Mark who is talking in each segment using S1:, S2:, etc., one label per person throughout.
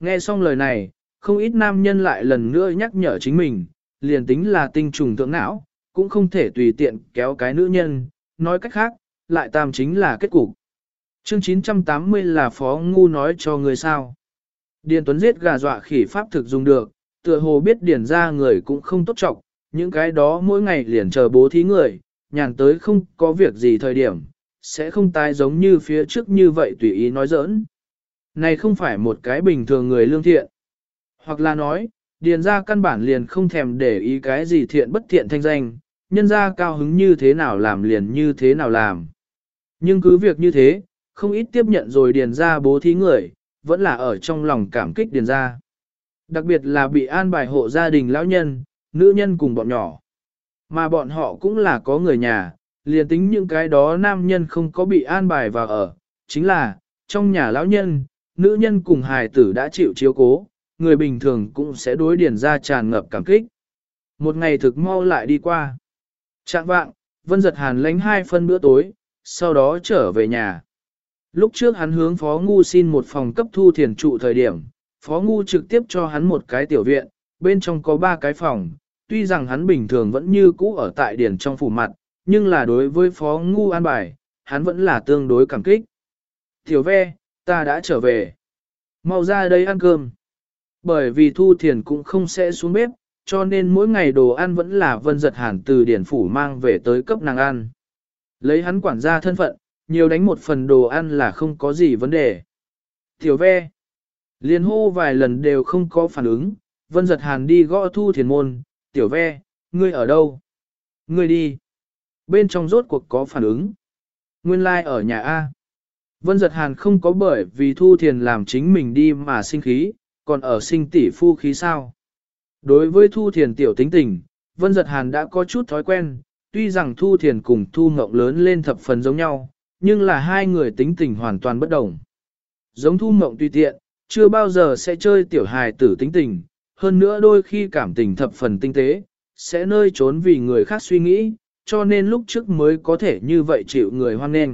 S1: Nghe xong lời này, không ít nam nhân lại lần nữa nhắc nhở chính mình, liền tính là tinh trùng thượng não, cũng không thể tùy tiện kéo cái nữ nhân, nói cách khác, lại tam chính là kết cục. Chương 980 là phó ngu nói cho người sao. Điền Tuấn giết gà dọa khỉ pháp thực dùng được, tựa hồ biết điền ra người cũng không tốt trọng, những cái đó mỗi ngày liền chờ bố thí người, nhàn tới không có việc gì thời điểm, sẽ không tái giống như phía trước như vậy tùy ý nói giỡn. Này không phải một cái bình thường người lương thiện. Hoặc là nói, điền ra căn bản liền không thèm để ý cái gì thiện bất thiện thanh danh, nhân ra cao hứng như thế nào làm liền như thế nào làm. Nhưng cứ việc như thế, không ít tiếp nhận rồi điền ra bố thí người, vẫn là ở trong lòng cảm kích điền ra. Đặc biệt là bị an bài hộ gia đình lão nhân, nữ nhân cùng bọn nhỏ. Mà bọn họ cũng là có người nhà, liền tính những cái đó nam nhân không có bị an bài vào ở, chính là, trong nhà lão nhân, nữ nhân cùng hài tử đã chịu chiếu cố, người bình thường cũng sẽ đối điển ra tràn ngập cảm kích. Một ngày thực mau lại đi qua. Trạng vạng, Vân giật hàn lánh hai phân bữa tối, sau đó trở về nhà. Lúc trước hắn hướng Phó Ngu xin một phòng cấp thu thiền trụ thời điểm, Phó Ngu trực tiếp cho hắn một cái tiểu viện, bên trong có ba cái phòng, tuy rằng hắn bình thường vẫn như cũ ở tại điển trong phủ mặt, nhưng là đối với Phó Ngu an bài, hắn vẫn là tương đối cảm kích. Tiểu ve, ta đã trở về. Mau ra đây ăn cơm. Bởi vì thu thiền cũng không sẽ xuống bếp, cho nên mỗi ngày đồ ăn vẫn là vân giật hàn từ điển phủ mang về tới cấp nàng ăn. Lấy hắn quản gia thân phận, nhiều đánh một phần đồ ăn là không có gì vấn đề. Tiểu ve, liền hô vài lần đều không có phản ứng, vân giật hàn đi gõ thu thiền môn, tiểu ve, ngươi ở đâu? Ngươi đi. Bên trong rốt cuộc có phản ứng. Nguyên lai like ở nhà A. Vân giật hàn không có bởi vì thu thiền làm chính mình đi mà sinh khí, còn ở sinh tỷ phu khí sao. Đối với thu thiền tiểu tính tình, vân giật hàn đã có chút thói quen, tuy rằng thu thiền cùng thu ngộng lớn lên thập phần giống nhau, nhưng là hai người tính tình hoàn toàn bất đồng. Giống thu ngộng tùy tiện, chưa bao giờ sẽ chơi tiểu hài tử tính tình, hơn nữa đôi khi cảm tình thập phần tinh tế, sẽ nơi trốn vì người khác suy nghĩ, cho nên lúc trước mới có thể như vậy chịu người hoan nghênh.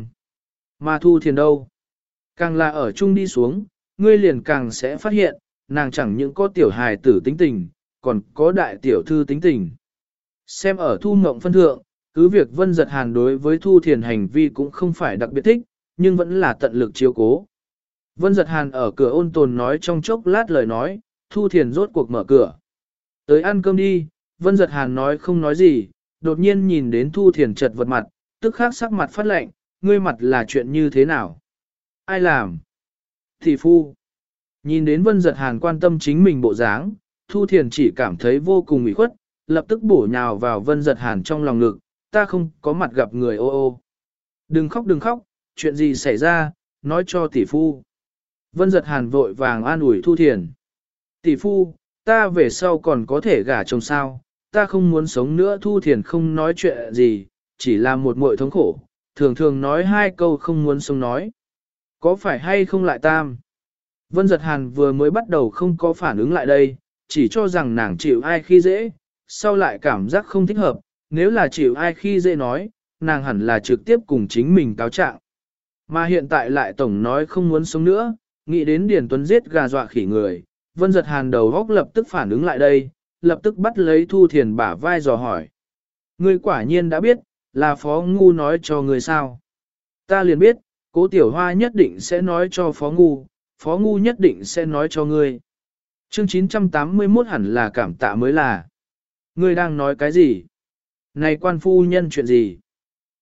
S1: Mà thu thiền đâu? Càng là ở chung đi xuống, ngươi liền càng sẽ phát hiện, nàng chẳng những có tiểu hài tử tính tình, còn có đại tiểu thư tính tình. Xem ở thu mộng phân thượng, cứ việc vân giật hàn đối với thu thiền hành vi cũng không phải đặc biệt thích, nhưng vẫn là tận lực chiếu cố. Vân giật hàn ở cửa ôn tồn nói trong chốc lát lời nói, thu thiền rốt cuộc mở cửa. Tới ăn cơm đi, vân giật hàn nói không nói gì, đột nhiên nhìn đến thu thiền chật vật mặt, tức khắc sắc mặt phát lạnh ngươi mặt là chuyện như thế nào? Ai làm? Thị phu. Nhìn đến vân giật hàn quan tâm chính mình bộ dáng, thu thiền chỉ cảm thấy vô cùng ủy khuất, lập tức bổ nhào vào vân giật hàn trong lòng ngực, ta không có mặt gặp người ô ô. Đừng khóc đừng khóc, chuyện gì xảy ra, nói cho tỷ phu. Vân giật hàn vội vàng an ủi thu thiền. Tỷ phu, ta về sau còn có thể gả chồng sao, ta không muốn sống nữa thu thiền không nói chuyện gì, chỉ là một muội thống khổ, thường thường nói hai câu không muốn sống nói. Có phải hay không lại tam? Vân giật hàn vừa mới bắt đầu không có phản ứng lại đây, chỉ cho rằng nàng chịu ai khi dễ, sau lại cảm giác không thích hợp, nếu là chịu ai khi dễ nói, nàng hẳn là trực tiếp cùng chính mình cáo trạng. Mà hiện tại lại tổng nói không muốn sống nữa, nghĩ đến Điền Tuấn giết gà dọa khỉ người, Vân giật hàn đầu góc lập tức phản ứng lại đây, lập tức bắt lấy Thu Thiền bả vai dò hỏi. Ngươi quả nhiên đã biết, là Phó Ngu nói cho người sao. Ta liền biết, cố tiểu hoa nhất định sẽ nói cho Phó Ngu, Phó Ngu nhất định sẽ nói cho ngươi. Chương 981 hẳn là cảm tạ mới là. Ngươi đang nói cái gì? Này quan phu nhân chuyện gì?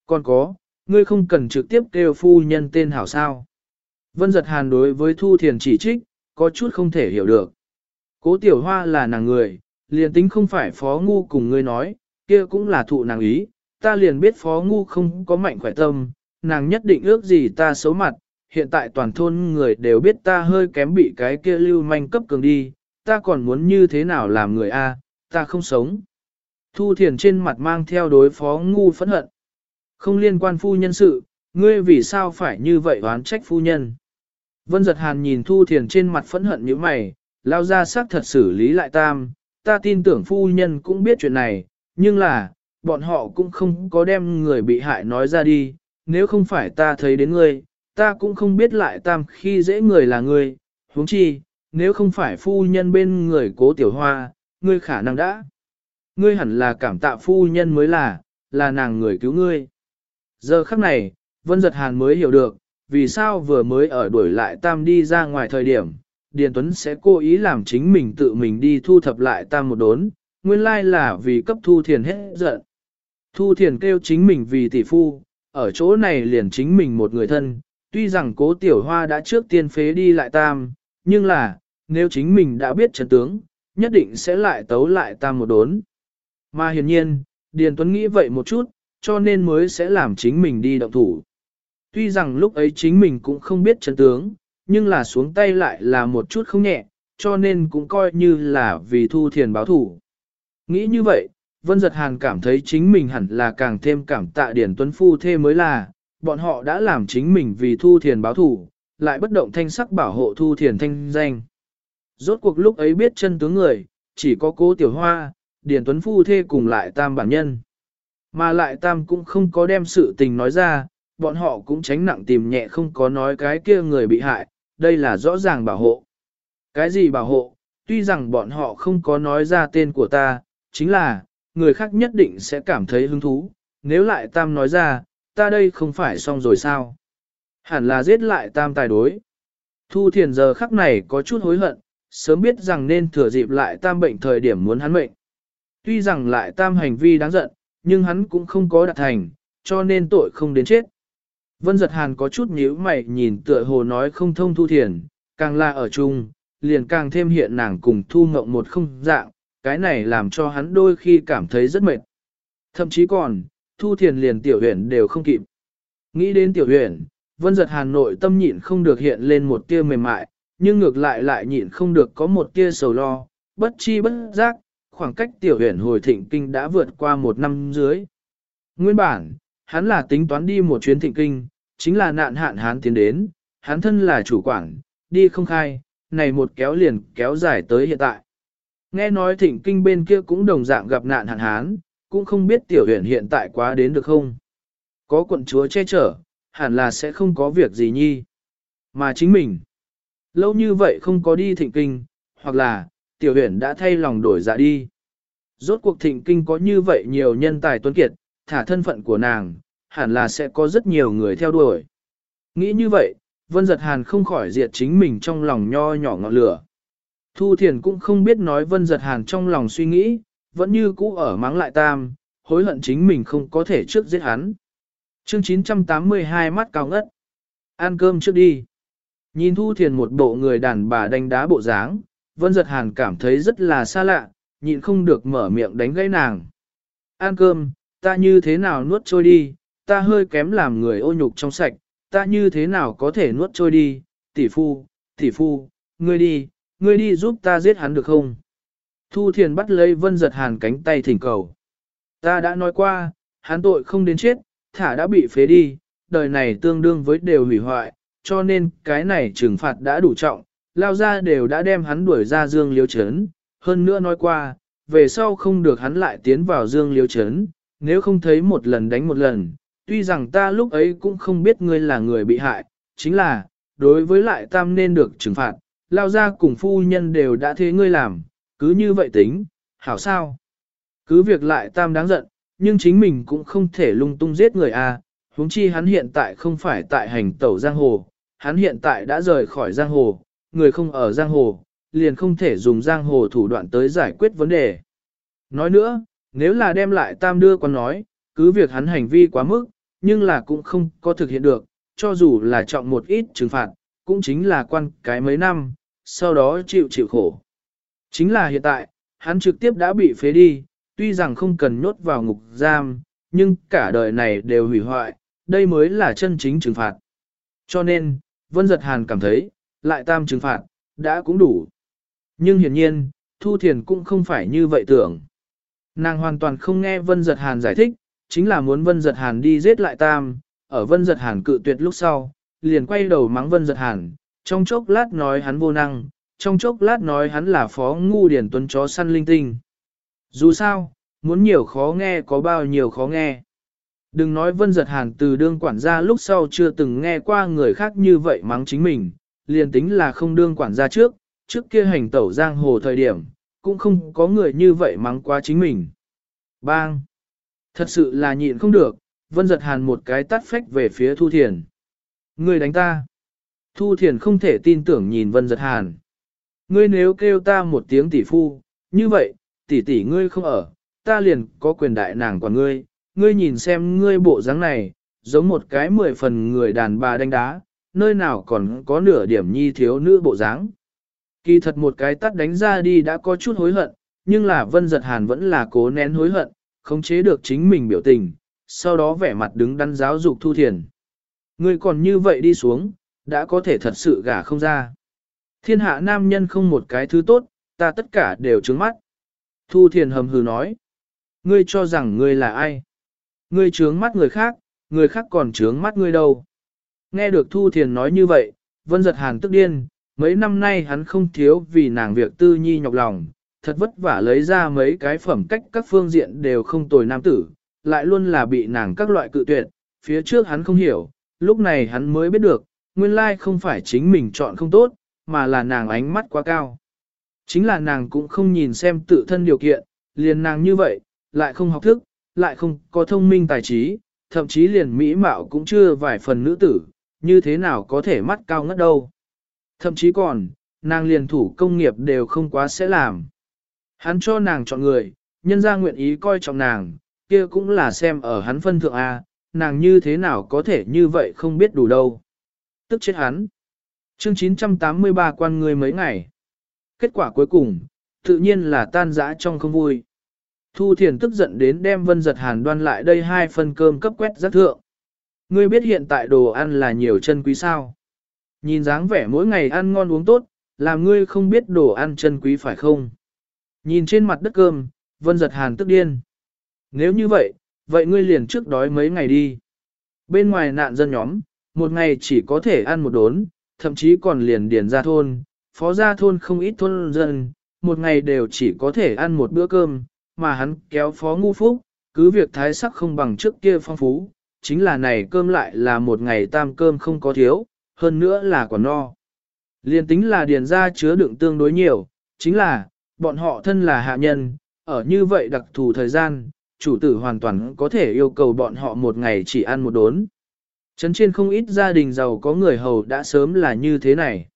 S1: Còn có, ngươi không cần trực tiếp kêu phu nhân tên hảo sao. Vân giật hàn đối với Thu Thiền chỉ trích, có chút không thể hiểu được. Cố tiểu hoa là nàng người, liền tính không phải phó ngu cùng ngươi nói, kia cũng là thụ nàng ý, ta liền biết phó ngu không có mạnh khỏe tâm, nàng nhất định ước gì ta xấu mặt, hiện tại toàn thôn người đều biết ta hơi kém bị cái kia lưu manh cấp cường đi, ta còn muốn như thế nào làm người a, ta không sống. Thu thiền trên mặt mang theo đối phó ngu phẫn hận. Không liên quan phu nhân sự, ngươi vì sao phải như vậy oán trách phu nhân. Vân giật hàn nhìn thu thiền trên mặt phẫn hận như mày, lao ra xác thật xử lý lại tam, ta tin tưởng phu nhân cũng biết chuyện này, nhưng là, bọn họ cũng không có đem người bị hại nói ra đi, nếu không phải ta thấy đến ngươi, ta cũng không biết lại tam khi dễ người là ngươi, huống chi, nếu không phải phu nhân bên người cố tiểu hoa, ngươi khả năng đã. Ngươi hẳn là cảm tạ phu nhân mới là, là nàng người cứu ngươi. Giờ khắc này, Vân Giật Hàn mới hiểu được, vì sao vừa mới ở đuổi lại Tam đi ra ngoài thời điểm, Điền Tuấn sẽ cố ý làm chính mình tự mình đi thu thập lại Tam một đốn, nguyên lai là vì cấp Thu Thiền hết giận. Thu Thiền kêu chính mình vì tỷ phu, ở chỗ này liền chính mình một người thân, tuy rằng cố tiểu hoa đã trước tiên phế đi lại Tam, nhưng là, nếu chính mình đã biết trận tướng, nhất định sẽ lại tấu lại Tam một đốn. Mà hiển nhiên, Điền Tuấn nghĩ vậy một chút, cho nên mới sẽ làm chính mình đi động thủ. Tuy rằng lúc ấy chính mình cũng không biết trận tướng, nhưng là xuống tay lại là một chút không nhẹ, cho nên cũng coi như là vì thu thiền báo thủ. Nghĩ như vậy, Vân Giật Hàn cảm thấy chính mình hẳn là càng thêm cảm tạ Điển Tuấn Phu thê mới là, bọn họ đã làm chính mình vì thu thiền báo thủ, lại bất động thanh sắc bảo hộ thu thiền thanh danh. Rốt cuộc lúc ấy biết chân tướng người, chỉ có cố tiểu hoa, Điển Tuấn Phu thê cùng lại tam bản nhân. Mà lại tam cũng không có đem sự tình nói ra, bọn họ cũng tránh nặng tìm nhẹ không có nói cái kia người bị hại, đây là rõ ràng bảo hộ. Cái gì bảo hộ, tuy rằng bọn họ không có nói ra tên của ta, chính là, người khác nhất định sẽ cảm thấy hứng thú, nếu lại tam nói ra, ta đây không phải xong rồi sao? Hẳn là giết lại tam tài đối. Thu thiền giờ khắc này có chút hối hận, sớm biết rằng nên thừa dịp lại tam bệnh thời điểm muốn hắn mệnh. Tuy rằng lại tam hành vi đáng giận, nhưng hắn cũng không có đạt thành, cho nên tội không đến chết. Vân giật hàn có chút nhíu mày nhìn tựa hồ nói không thông thu thiền, càng là ở chung, liền càng thêm hiện nàng cùng thu ngộng một không dạng, cái này làm cho hắn đôi khi cảm thấy rất mệt. Thậm chí còn, thu thiền liền tiểu huyền đều không kịp. Nghĩ đến tiểu huyền, vân giật hàn nội tâm nhịn không được hiện lên một tia mềm mại, nhưng ngược lại lại nhịn không được có một tia sầu lo, bất chi bất giác, khoảng cách tiểu huyền hồi thịnh kinh đã vượt qua một năm dưới. Nguyên bản, hắn là tính toán đi một chuyến thịnh kinh, chính là nạn hạn hắn tiến đến, hắn thân là chủ quản, đi không khai, này một kéo liền kéo dài tới hiện tại. Nghe nói thịnh kinh bên kia cũng đồng dạng gặp nạn hạn hán, cũng không biết tiểu huyền hiện tại quá đến được không. Có quận chúa che chở, hẳn là sẽ không có việc gì nhi. Mà chính mình, lâu như vậy không có đi thịnh kinh, hoặc là, tiểu huyền đã thay lòng đổi dạ đi. Rốt cuộc thịnh kinh có như vậy nhiều nhân tài tuấn kiệt, thả thân phận của nàng, hẳn là sẽ có rất nhiều người theo đuổi. Nghĩ như vậy, Vân Giật Hàn không khỏi diệt chính mình trong lòng nho nhỏ ngọn lửa. Thu Thiền cũng không biết nói Vân Giật Hàn trong lòng suy nghĩ, vẫn như cũ ở mắng lại tam, hối hận chính mình không có thể trước giết hắn. Chương 982 mắt cao ngất. Ăn cơm trước đi. Nhìn Thu Thiền một bộ người đàn bà đánh đá bộ dáng, Vân Giật Hàn cảm thấy rất là xa lạ, nhịn không được mở miệng đánh gãy nàng. Ăn cơm, ta như thế nào nuốt trôi đi, ta hơi kém làm người ô nhục trong sạch, ta như thế nào có thể nuốt trôi đi, tỷ phu, tỷ phu, ngươi đi, ngươi đi giúp ta giết hắn được không? Thu Thiền bắt lấy Vân Giật Hàn cánh tay thỉnh cầu. Ta đã nói qua, hắn tội không đến chết, thả đã bị phế đi, đời này tương đương với đều hủy hoại, cho nên cái này trừng phạt đã đủ trọng, lao ra đều đã đem hắn đuổi ra dương liêu chấn, hơn nữa nói qua, về sau không được hắn lại tiến vào dương liêu chấn, nếu không thấy một lần đánh một lần, tuy rằng ta lúc ấy cũng không biết ngươi là người bị hại, chính là, đối với lại tam nên được trừng phạt, lao ra cùng phu nhân đều đã thế ngươi làm, cứ như vậy tính, hảo sao? Cứ việc lại tam đáng giận, nhưng chính mình cũng không thể lung tung giết người a. À, huống chi hắn hiện tại không phải tại hành tẩu giang hồ, hắn hiện tại đã rời khỏi giang hồ, người không ở giang hồ, liền không thể dùng giang hồ thủ đoạn tới giải quyết vấn đề. Nói nữa, nếu là đem lại tam đưa con nói, cứ việc hắn hành vi quá mức, nhưng là cũng không có thực hiện được, cho dù là trọng một ít trừng phạt, cũng chính là quan cái mấy năm, sau đó chịu chịu khổ. Chính là hiện tại, hắn trực tiếp đã bị phế đi, tuy rằng không cần nhốt vào ngục giam, nhưng cả đời này đều hủy hoại, đây mới là chân chính trừng phạt. Cho nên, Vân Giật Hàn cảm thấy, lại tam trừng phạt, đã cũng đủ. Nhưng hiển nhiên, Thu Thiền cũng không phải như vậy tưởng. Nàng hoàn toàn không nghe Vân Giật Hàn giải thích, chính là muốn Vân Giật Hàn đi giết lại Tam, ở Vân Giật Hàn cự tuyệt lúc sau, liền quay đầu mắng Vân Giật Hàn, trong chốc lát nói hắn vô năng, trong chốc lát nói hắn là phó ngu điển tuấn chó săn linh tinh. Dù sao, muốn nhiều khó nghe có bao nhiêu khó nghe. Đừng nói Vân Giật Hàn từ đương quản gia lúc sau chưa từng nghe qua người khác như vậy mắng chính mình, liền tính là không đương quản gia trước, trước kia hành tẩu giang hồ thời điểm, cũng không có người như vậy mắng quá chính mình. Bang! Thật sự là nhịn không được, vân giật hàn một cái tắt phách về phía Thu Thiền. người đánh ta! Thu Thiền không thể tin tưởng nhìn vân giật hàn. Ngươi nếu kêu ta một tiếng tỷ phu, như vậy, tỷ tỷ ngươi không ở, ta liền có quyền đại nàng quản ngươi, ngươi nhìn xem ngươi bộ dáng này, giống một cái mười phần người đàn bà đánh đá, nơi nào còn có nửa điểm nhi thiếu nữ bộ dáng. Kỳ thật một cái tắt đánh ra đi đã có chút hối hận, nhưng là vân giật hàn vẫn là cố nén hối hận, khống chế được chính mình biểu tình, sau đó vẻ mặt đứng đắn giáo dục thu thiền. Ngươi còn như vậy đi xuống, đã có thể thật sự gả không ra. Thiên hạ nam nhân không một cái thứ tốt, ta tất cả đều trứng mắt. Thu thiền hầm hừ nói. Ngươi cho rằng ngươi là ai? Ngươi trướng mắt người khác, người khác còn trướng mắt ngươi đâu. Nghe được Thu Thiền nói như vậy, Vân Giật Hàn tức điên, mấy năm nay hắn không thiếu vì nàng việc tư nhi nhọc lòng, thật vất vả lấy ra mấy cái phẩm cách các phương diện đều không tồi nam tử, lại luôn là bị nàng các loại cự tuyệt, phía trước hắn không hiểu, lúc này hắn mới biết được, nguyên lai không phải chính mình chọn không tốt, mà là nàng ánh mắt quá cao. Chính là nàng cũng không nhìn xem tự thân điều kiện, liền nàng như vậy, lại không học thức, lại không có thông minh tài trí, thậm chí liền mỹ mạo cũng chưa vài phần nữ tử, như thế nào có thể mắt cao ngất đâu. Thậm chí còn, nàng liền thủ công nghiệp đều không quá sẽ làm. Hắn cho nàng chọn người, nhân ra nguyện ý coi trọng nàng, kia cũng là xem ở hắn phân thượng A, nàng như thế nào có thể như vậy không biết đủ đâu. Tức chết hắn. Chương 983 quan người mấy ngày. Kết quả cuối cùng, tự nhiên là tan rã trong không vui. Thu Thiền tức giận đến đem Vân Giật Hàn đoan lại đây hai phần cơm cấp quét rất thượng. Ngươi biết hiện tại đồ ăn là nhiều chân quý sao? Nhìn dáng vẻ mỗi ngày ăn ngon uống tốt, làm ngươi không biết đồ ăn chân quý phải không? Nhìn trên mặt đất cơm, Vân Giật Hàn tức điên. Nếu như vậy, vậy ngươi liền trước đói mấy ngày đi. Bên ngoài nạn dân nhóm, một ngày chỉ có thể ăn một đốn, thậm chí còn liền điền ra thôn, phó ra thôn không ít thôn dân, một ngày đều chỉ có thể ăn một bữa cơm, mà hắn kéo phó ngu phúc, cứ việc thái sắc không bằng trước kia phong phú, chính là này cơm lại là một ngày tam cơm không có thiếu, hơn nữa là còn no. Liên tính là điền ra chứa đựng tương đối nhiều, chính là, bọn họ thân là hạ nhân, ở như vậy đặc thù thời gian, chủ tử hoàn toàn có thể yêu cầu bọn họ một ngày chỉ ăn một đốn. Trấn trên không ít gia đình giàu có người hầu đã sớm là như thế này.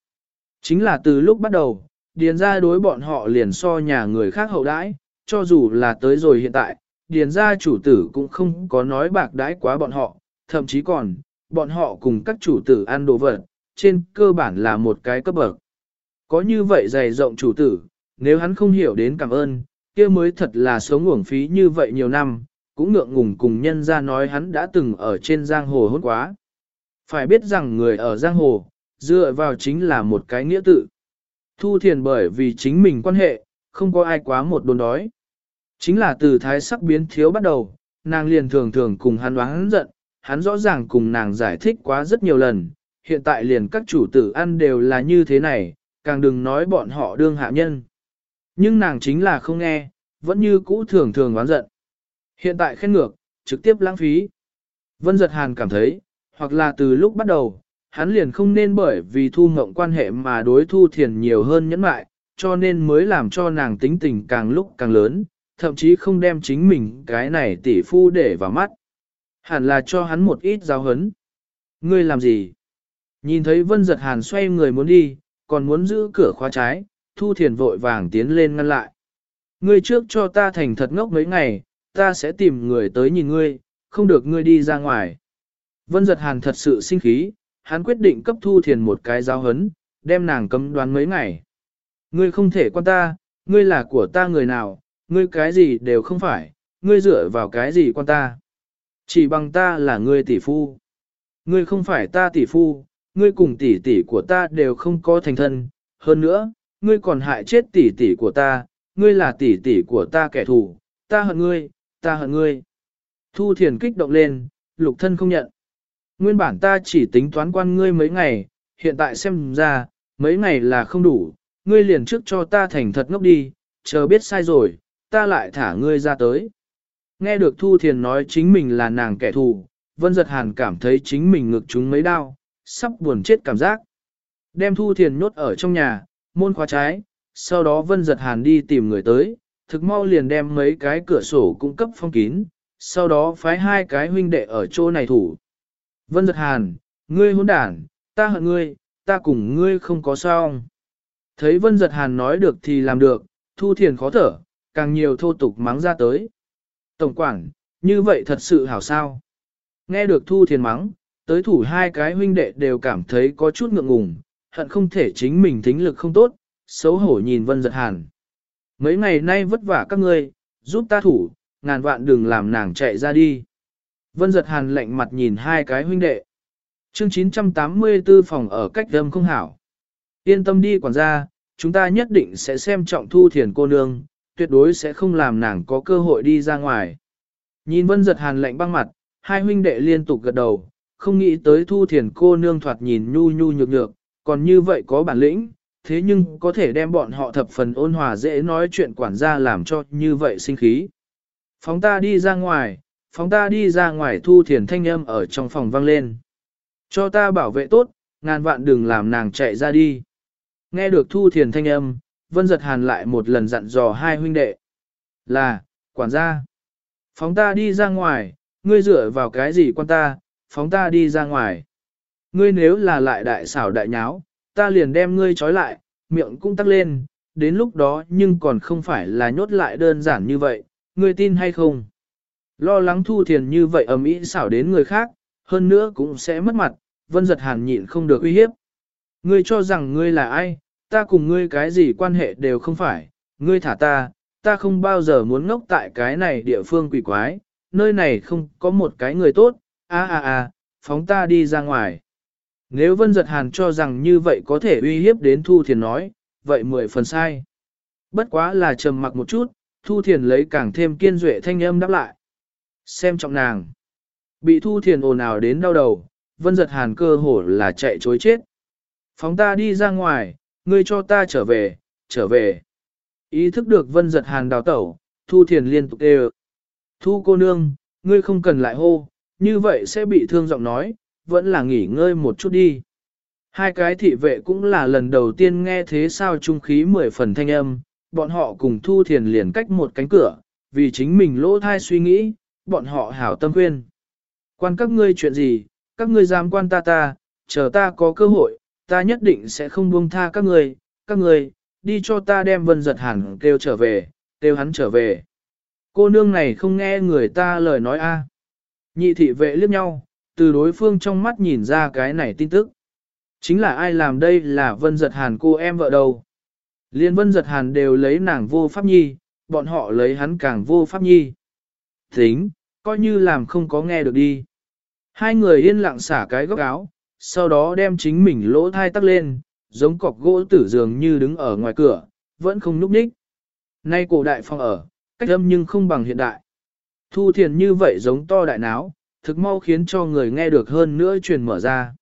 S1: Chính là từ lúc bắt đầu, điền ra đối bọn họ liền so nhà người khác hậu đãi, cho dù là tới rồi hiện tại, điền gia chủ tử cũng không có nói bạc đãi quá bọn họ, thậm chí còn, bọn họ cùng các chủ tử ăn đồ vật, trên cơ bản là một cái cấp bậc. Có như vậy dày rộng chủ tử, nếu hắn không hiểu đến cảm ơn, kia mới thật là sống uổng phí như vậy nhiều năm, cũng ngượng ngùng cùng nhân ra nói hắn đã từng ở trên giang hồ hôn quá. Phải biết rằng người ở giang hồ, dựa vào chính là một cái nghĩa tự. Thu thiền bởi vì chính mình quan hệ, không có ai quá một đồn đói. Chính là từ thái sắc biến thiếu bắt đầu, nàng liền thường thường cùng hắn oán giận, hắn rõ ràng cùng nàng giải thích quá rất nhiều lần, hiện tại liền các chủ tử ăn đều là như thế này, càng đừng nói bọn họ đương hạ nhân. Nhưng nàng chính là không nghe, vẫn như cũ thường thường oán giận. Hiện tại khen ngược, trực tiếp lãng phí. Vân giật hàn cảm thấy, hoặc là từ lúc bắt đầu, hắn liền không nên bởi vì thu ngộng quan hệ mà đối thu thiền nhiều hơn nhẫn mại, cho nên mới làm cho nàng tính tình càng lúc càng lớn, thậm chí không đem chính mình cái này tỷ phu để vào mắt. Hẳn là cho hắn một ít giáo hấn. Ngươi làm gì? Nhìn thấy Vân Giật Hàn xoay người muốn đi, còn muốn giữ cửa khóa trái, Thu Thiền vội vàng tiến lên ngăn lại. Ngươi trước cho ta thành thật ngốc mấy ngày, ta sẽ tìm người tới nhìn ngươi, không được ngươi đi ra ngoài. Vân Giật Hàn thật sự sinh khí, hắn quyết định cấp Thu Thiền một cái giáo hấn, đem nàng cấm đoán mấy ngày. Ngươi không thể quan ta, ngươi là của ta người nào, ngươi cái gì đều không phải, ngươi dựa vào cái gì quan ta. Chỉ bằng ta là ngươi tỷ phu. Ngươi không phải ta tỷ phu, ngươi cùng tỷ tỷ của ta đều không có thành thân, hơn nữa, ngươi còn hại chết tỷ tỷ của ta, ngươi là tỷ tỷ của ta kẻ thù, ta hận ngươi, ta hận ngươi. Thu thiền kích động lên, lục thân không nhận. Nguyên bản ta chỉ tính toán quan ngươi mấy ngày, hiện tại xem ra, mấy ngày là không đủ, ngươi liền trước cho ta thành thật ngốc đi, chờ biết sai rồi, ta lại thả ngươi ra tới. Nghe được Thu Thiền nói chính mình là nàng kẻ thù, Vân Giật Hàn cảm thấy chính mình ngực chúng mấy đau, sắp buồn chết cảm giác. Đem Thu Thiền nhốt ở trong nhà, môn khóa trái, sau đó Vân Giật Hàn đi tìm người tới, thực mau liền đem mấy cái cửa sổ cung cấp phong kín, sau đó phái hai cái huynh đệ ở chỗ này thủ. Vân Giật Hàn, ngươi hỗn đản, ta hận ngươi, ta cùng ngươi không có sao. Thấy Vân Giật Hàn nói được thì làm được, Thu Thiền khó thở, càng nhiều thô tục mắng ra tới. Tổng quản, như vậy thật sự hảo sao. Nghe được Thu Thiền mắng, tới thủ hai cái huynh đệ đều cảm thấy có chút ngượng ngùng, hận không thể chính mình tính lực không tốt, xấu hổ nhìn Vân Giật Hàn. Mấy ngày nay vất vả các ngươi, giúp ta thủ, ngàn vạn đừng làm nàng chạy ra đi. Vân Giật Hàn lạnh mặt nhìn hai cái huynh đệ. Chương 984 phòng ở cách đâm không hảo. Yên tâm đi quản gia, chúng ta nhất định sẽ xem trọng thu thiền cô nương, tuyệt đối sẽ không làm nàng có cơ hội đi ra ngoài. Nhìn Vân Giật Hàn lạnh băng mặt, hai huynh đệ liên tục gật đầu, không nghĩ tới thu thiền cô nương thoạt nhìn nhu nhu nhược nhược, còn như vậy có bản lĩnh, thế nhưng có thể đem bọn họ thập phần ôn hòa dễ nói chuyện quản gia làm cho như vậy sinh khí. Phóng ta đi ra ngoài, phóng ta đi ra ngoài thu thiền thanh âm ở trong phòng vang lên. Cho ta bảo vệ tốt, ngàn vạn đừng làm nàng chạy ra đi. Nghe được thu thiền thanh âm, vân giật hàn lại một lần dặn dò hai huynh đệ. Là, quản gia. Phóng ta đi ra ngoài, ngươi dựa vào cái gì quan ta, phóng ta đi ra ngoài. Ngươi nếu là lại đại xảo đại nháo, ta liền đem ngươi trói lại, miệng cũng tắc lên, đến lúc đó nhưng còn không phải là nhốt lại đơn giản như vậy, ngươi tin hay không? Lo lắng thu thiền như vậy ầm ĩ xảo đến người khác, hơn nữa cũng sẽ mất mặt, vân giật hàn nhịn không được uy hiếp. Ngươi cho rằng ngươi là ai, ta cùng ngươi cái gì quan hệ đều không phải, ngươi thả ta, ta không bao giờ muốn ngốc tại cái này địa phương quỷ quái, nơi này không có một cái người tốt, a a a, phóng ta đi ra ngoài. Nếu Vân Giật Hàn cho rằng như vậy có thể uy hiếp đến Thu Thiền nói, vậy mười phần sai. Bất quá là trầm mặc một chút, Thu Thiền lấy càng thêm kiên duệ thanh âm đáp lại. Xem trọng nàng. Bị Thu Thiền ồn ào đến đau đầu, Vân Giật Hàn cơ hồ là chạy chối chết. Phóng ta đi ra ngoài, ngươi cho ta trở về, trở về. Ý thức được Vân Giật Hàn đào tẩu, Thu Thiền liên tục đều. Thu cô nương, ngươi không cần lại hô, như vậy sẽ bị thương giọng nói, vẫn là nghỉ ngơi một chút đi. Hai cái thị vệ cũng là lần đầu tiên nghe thế sao trung khí mười phần thanh âm, bọn họ cùng Thu Thiền liền cách một cánh cửa, vì chính mình lỗ thai suy nghĩ, bọn họ hảo tâm khuyên. Quan các ngươi chuyện gì, các ngươi dám quan ta ta, chờ ta có cơ hội, ta nhất định sẽ không buông tha các ngươi, các ngươi, đi cho ta đem vân giật hẳn kêu trở về, kêu hắn trở về. Cô nương này không nghe người ta lời nói a. Nhị thị vệ liếc nhau, từ đối phương trong mắt nhìn ra cái này tin tức. Chính là ai làm đây là vân giật hàn cô em vợ đâu. Liên vân giật hàn đều lấy nàng vô pháp nhi, bọn họ lấy hắn càng vô pháp nhi. Tính, coi như làm không có nghe được đi. Hai người yên lặng xả cái góc áo, sau đó đem chính mình lỗ thai tắc lên, giống cọc gỗ tử dường như đứng ở ngoài cửa, vẫn không núp ních. Nay cổ đại phong ở, cách âm nhưng không bằng hiện đại. Thu thiền như vậy giống to đại náo, thực mau khiến cho người nghe được hơn nữa truyền mở ra.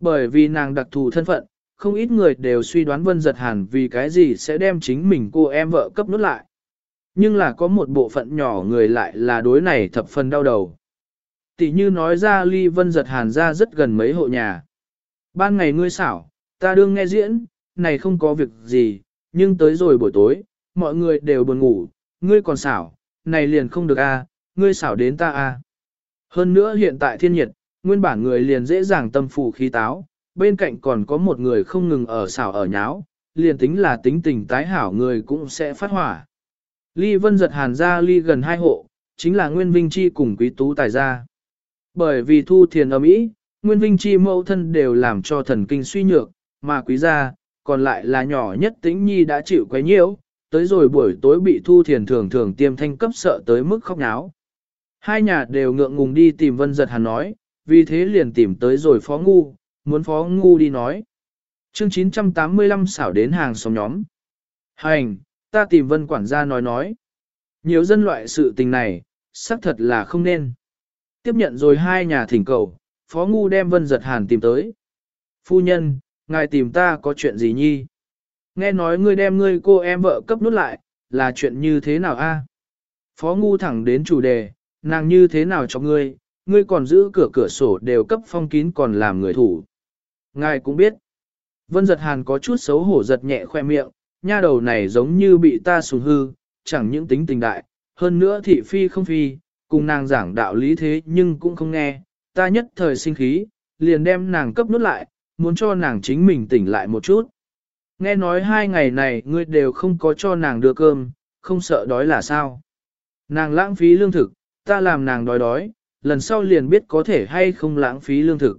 S1: Bởi vì nàng đặc thù thân phận, không ít người đều suy đoán Vân Giật Hàn vì cái gì sẽ đem chính mình cô em vợ cấp nút lại. Nhưng là có một bộ phận nhỏ người lại là đối này thập phần đau đầu. Tỷ như nói ra ly Vân Giật Hàn ra rất gần mấy hộ nhà. Ban ngày ngươi xảo, ta đương nghe diễn, này không có việc gì, nhưng tới rồi buổi tối, mọi người đều buồn ngủ, ngươi còn xảo, này liền không được a, ngươi xảo đến ta a. Hơn nữa hiện tại thiên nhiệt, nguyên bản người liền dễ dàng tâm phù khí táo, bên cạnh còn có một người không ngừng ở xảo ở nháo, liền tính là tính tình tái hảo người cũng sẽ phát hỏa. Ly Vân giật hàn ra ly gần hai hộ, chính là Nguyên Vinh Chi cùng Quý Tú Tài gia. Bởi vì thu thiền ở Mỹ, Nguyên Vinh Chi mẫu thân đều làm cho thần kinh suy nhược, mà Quý gia, còn lại là nhỏ nhất tĩnh nhi đã chịu quấy nhiễu, tới rồi buổi tối bị thu thiền thường thường tiêm thanh cấp sợ tới mức khóc náo. Hai nhà đều ngượng ngùng đi tìm Vân Giật Hàn nói, vì thế liền tìm tới rồi Phó Ngu, muốn Phó Ngu đi nói. Chương 985 xảo đến hàng xóm nhóm. Hành, ta tìm Vân quản gia nói nói. Nhiều dân loại sự tình này, xác thật là không nên. Tiếp nhận rồi hai nhà thỉnh cầu, Phó Ngu đem Vân Giật Hàn tìm tới. Phu nhân, ngài tìm ta có chuyện gì nhi? Nghe nói ngươi đem ngươi cô em vợ cấp nút lại, là chuyện như thế nào a? Phó Ngu thẳng đến chủ đề, nàng như thế nào cho ngươi, ngươi còn giữ cửa cửa sổ đều cấp phong kín còn làm người thủ. Ngài cũng biết. Vân giật hàn có chút xấu hổ giật nhẹ khoe miệng, nha đầu này giống như bị ta sùng hư, chẳng những tính tình đại, hơn nữa thị phi không phi, cùng nàng giảng đạo lý thế nhưng cũng không nghe, ta nhất thời sinh khí, liền đem nàng cấp nút lại, muốn cho nàng chính mình tỉnh lại một chút. Nghe nói hai ngày này ngươi đều không có cho nàng đưa cơm, không sợ đói là sao. Nàng lãng phí lương thực, ta làm nàng đói đói, lần sau liền biết có thể hay không lãng phí lương thực.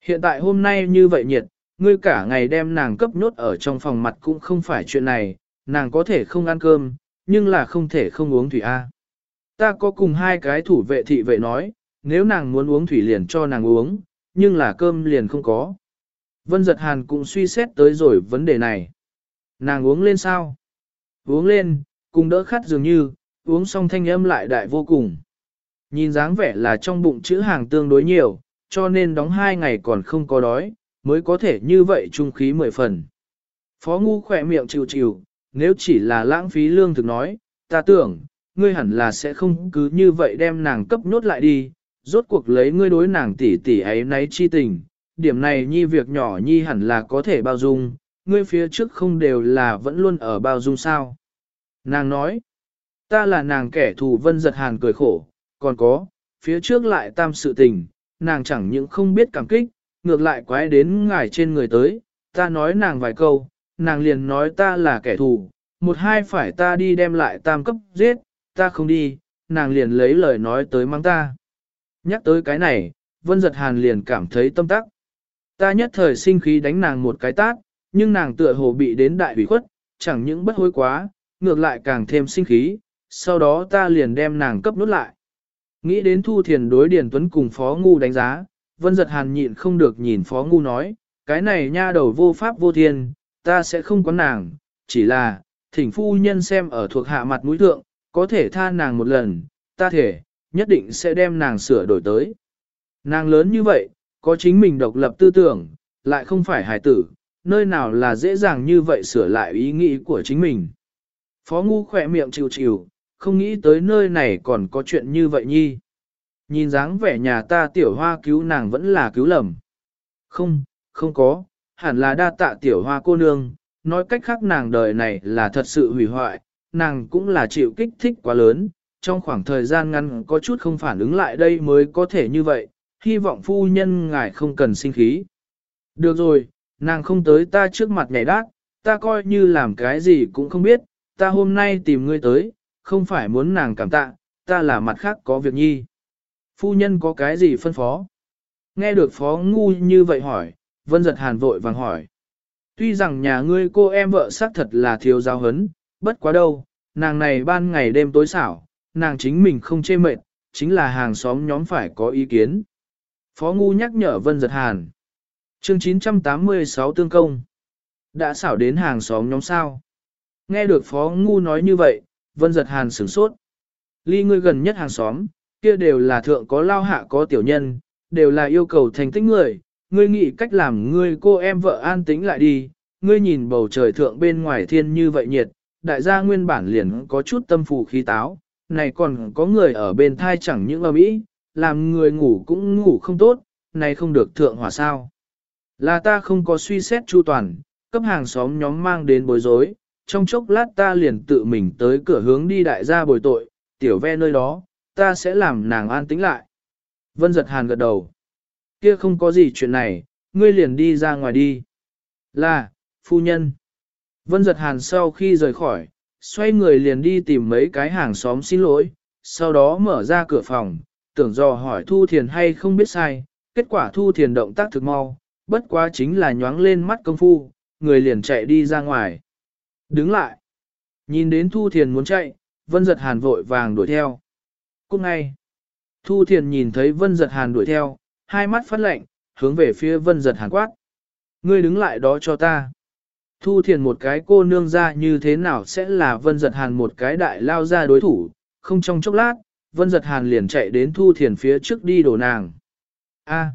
S1: Hiện tại hôm nay như vậy nhiệt, ngươi cả ngày đem nàng cấp nhốt ở trong phòng mặt cũng không phải chuyện này, nàng có thể không ăn cơm, nhưng là không thể không uống thủy A. Ta có cùng hai cái thủ vệ thị vệ nói, nếu nàng muốn uống thủy liền cho nàng uống, nhưng là cơm liền không có. Vân giật hàn cũng suy xét tới rồi vấn đề này. Nàng uống lên sao? Uống lên, cùng đỡ khát dường như, uống xong thanh âm lại đại vô cùng. Nhìn dáng vẻ là trong bụng chữ hàng tương đối nhiều, cho nên đóng hai ngày còn không có đói, mới có thể như vậy trung khí mười phần. Phó ngu khỏe miệng chịu chịu, nếu chỉ là lãng phí lương thực nói, ta tưởng, ngươi hẳn là sẽ không cứ như vậy đem nàng cấp nhốt lại đi, rốt cuộc lấy ngươi đối nàng tỷ tỷ ấy nấy chi tình, điểm này nhi việc nhỏ nhi hẳn là có thể bao dung, ngươi phía trước không đều là vẫn luôn ở bao dung sao. Nàng nói, ta là nàng kẻ thù vân giật hàn cười khổ, còn có, phía trước lại tam sự tình, nàng chẳng những không biết cảm kích, ngược lại quái đến ngài trên người tới, ta nói nàng vài câu, nàng liền nói ta là kẻ thù, một hai phải ta đi đem lại tam cấp giết, ta không đi, nàng liền lấy lời nói tới mang ta. Nhắc tới cái này, vân giật hàn liền cảm thấy tâm tắc. Ta nhất thời sinh khí đánh nàng một cái tát, nhưng nàng tựa hồ bị đến đại hủy khuất, chẳng những bất hối quá, ngược lại càng thêm sinh khí, sau đó ta liền đem nàng cấp nút lại. Nghĩ đến Thu Thiền đối Điền Tuấn cùng Phó Ngu đánh giá, Vân Giật Hàn nhịn không được nhìn Phó Ngu nói, cái này nha đầu vô pháp vô thiên, ta sẽ không có nàng, chỉ là, thỉnh phu nhân xem ở thuộc hạ mặt mũi thượng, có thể tha nàng một lần, ta thể, nhất định sẽ đem nàng sửa đổi tới. Nàng lớn như vậy, có chính mình độc lập tư tưởng, lại không phải hài tử, nơi nào là dễ dàng như vậy sửa lại ý nghĩ của chính mình. Phó ngu khỏe miệng chịu chịu, không nghĩ tới nơi này còn có chuyện như vậy nhi. Nhìn dáng vẻ nhà ta tiểu hoa cứu nàng vẫn là cứu lầm. Không, không có, hẳn là đa tạ tiểu hoa cô nương, nói cách khác nàng đời này là thật sự hủy hoại, nàng cũng là chịu kích thích quá lớn, trong khoảng thời gian ngắn có chút không phản ứng lại đây mới có thể như vậy, hy vọng phu nhân ngài không cần sinh khí. Được rồi, nàng không tới ta trước mặt nhảy đát, ta coi như làm cái gì cũng không biết, ta hôm nay tìm ngươi tới, không phải muốn nàng cảm tạ, ta là mặt khác có việc nhi. Phu nhân có cái gì phân phó? Nghe được phó ngu như vậy hỏi, vân giật hàn vội vàng hỏi. Tuy rằng nhà ngươi cô em vợ xác thật là thiếu giáo hấn, bất quá đâu, nàng này ban ngày đêm tối xảo, nàng chính mình không chê mệt, chính là hàng xóm nhóm phải có ý kiến. Phó Ngu nhắc nhở Vân Giật Hàn. Chương 986 Tương Công. Đã xảo đến hàng xóm nhóm sao. Nghe được Phó Ngu nói như vậy, Vân Giật Hàn sửng sốt. Ly ngươi gần nhất hàng xóm, kia đều là thượng có lao hạ có tiểu nhân, đều là yêu cầu thành tích người. Ngươi nghĩ cách làm ngươi cô em vợ an tĩnh lại đi, ngươi nhìn bầu trời thượng bên ngoài thiên như vậy nhiệt, đại gia nguyên bản liền có chút tâm phù khí táo, này còn có người ở bên thai chẳng những âm ý, làm người ngủ cũng ngủ không tốt, này không được thượng hỏa sao. Là ta không có suy xét chu toàn, cấp hàng xóm nhóm mang đến bối rối, trong chốc lát ta liền tự mình tới cửa hướng đi đại gia bồi tội, tiểu ve nơi đó, ta sẽ làm nàng an tĩnh lại. Vân giật hàn gật đầu. Kia không có gì chuyện này, ngươi liền đi ra ngoài đi. Là, phu nhân. Vân giật hàn sau khi rời khỏi, xoay người liền đi tìm mấy cái hàng xóm xin lỗi, sau đó mở ra cửa phòng, tưởng dò hỏi Thu Thiền hay không biết sai, kết quả Thu Thiền động tác thực mau, bất quá chính là nhoáng lên mắt công phu, người liền chạy đi ra ngoài. Đứng lại, nhìn đến Thu Thiền muốn chạy, Vân Giật Hàn vội vàng đuổi theo. Cũng ngay, Thu Thiền nhìn thấy Vân Giật Hàn đuổi theo, hai mắt phát lạnh, hướng về phía Vân Giật Hàn quát. Ngươi đứng lại đó cho ta. Thu Thiền một cái cô nương ra như thế nào sẽ là Vân Giật Hàn một cái đại lao ra đối thủ, không trong chốc lát, Vân Giật Hàn liền chạy đến Thu Thiền phía trước đi đổ nàng. A.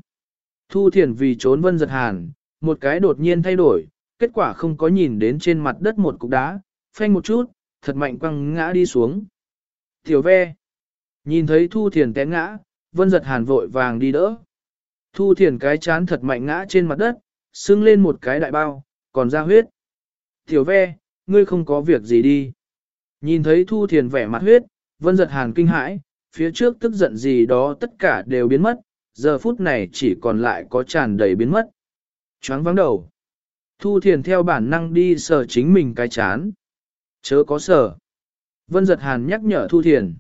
S1: Thu Thiền vì trốn Vân Giật Hàn, một cái đột nhiên thay đổi, kết quả không có nhìn đến trên mặt đất một cục đá, phanh một chút, thật mạnh quăng ngã đi xuống. Tiểu ve. Nhìn thấy Thu Thiền té ngã, Vân Giật Hàn vội vàng đi đỡ. Thu Thiền cái chán thật mạnh ngã trên mặt đất, xưng lên một cái đại bao, còn ra huyết. Tiểu ve, ngươi không có việc gì đi. Nhìn thấy Thu Thiền vẻ mặt huyết, Vân giật hàn kinh hãi, phía trước tức giận gì đó tất cả đều biến mất, giờ phút này chỉ còn lại có tràn đầy biến mất. Choáng vắng đầu. Thu Thiền theo bản năng đi sờ chính mình cái chán. Chớ có sờ. Vân giật hàn nhắc nhở Thu Thiền.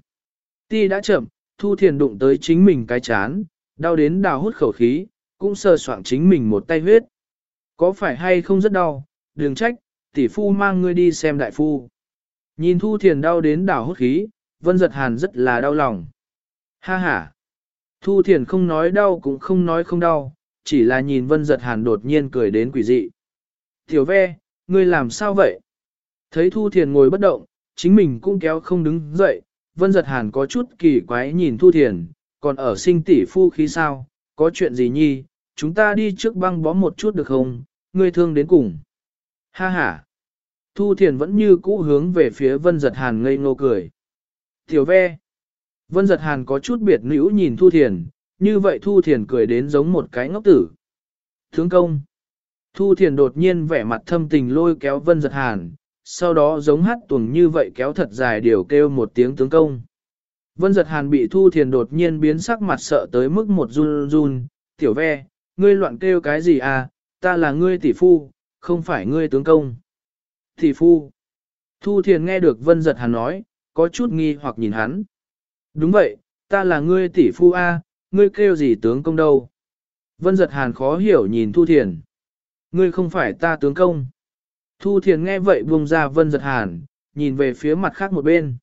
S1: Ti đã chậm, Thu Thiền đụng tới chính mình cái chán, đau đến đào hút khẩu khí, cũng sờ soạng chính mình một tay huyết. Có phải hay không rất đau, đừng trách, tỷ phu mang ngươi đi xem đại phu. Nhìn Thu Thiền đau đến đảo hút khí, Vân Giật Hàn rất là đau lòng. Ha ha! Thu Thiền không nói đau cũng không nói không đau, chỉ là nhìn Vân Giật Hàn đột nhiên cười đến quỷ dị. Tiểu ve, ngươi làm sao vậy? Thấy Thu Thiền ngồi bất động, chính mình cũng kéo không đứng dậy, Vân Giật Hàn có chút kỳ quái nhìn Thu Thiền, còn ở sinh tỷ phu khí sao, có chuyện gì nhi, chúng ta đi trước băng bó một chút được không, ngươi thương đến cùng. Ha ha! Thu Thiền vẫn như cũ hướng về phía Vân Giật Hàn ngây ngô cười. Tiểu ve! Vân Giật Hàn có chút biệt nữ nhìn Thu Thiền, như vậy Thu Thiền cười đến giống một cái ngốc tử. Thướng công! Thu Thiền đột nhiên vẻ mặt thâm tình lôi kéo Vân Giật Hàn, sau đó giống hát tuồng như vậy kéo thật dài điều kêu một tiếng tướng công. Vân Giật Hàn bị Thu Thiền đột nhiên biến sắc mặt sợ tới mức một run run, tiểu ve, ngươi loạn kêu cái gì à, ta là ngươi tỷ phu, không phải ngươi tướng công. Tỷ phu. Thu Thiền nghe được Vân Giật Hàn nói, có chút nghi hoặc nhìn hắn. Đúng vậy, ta là ngươi tỷ phu A, ngươi kêu gì tướng công đâu. Vân Giật Hàn khó hiểu nhìn Thu Thiền. Ngươi không phải ta tướng công. Thu Thiền nghe vậy buông ra Vân Giật Hàn, nhìn về phía mặt khác một bên.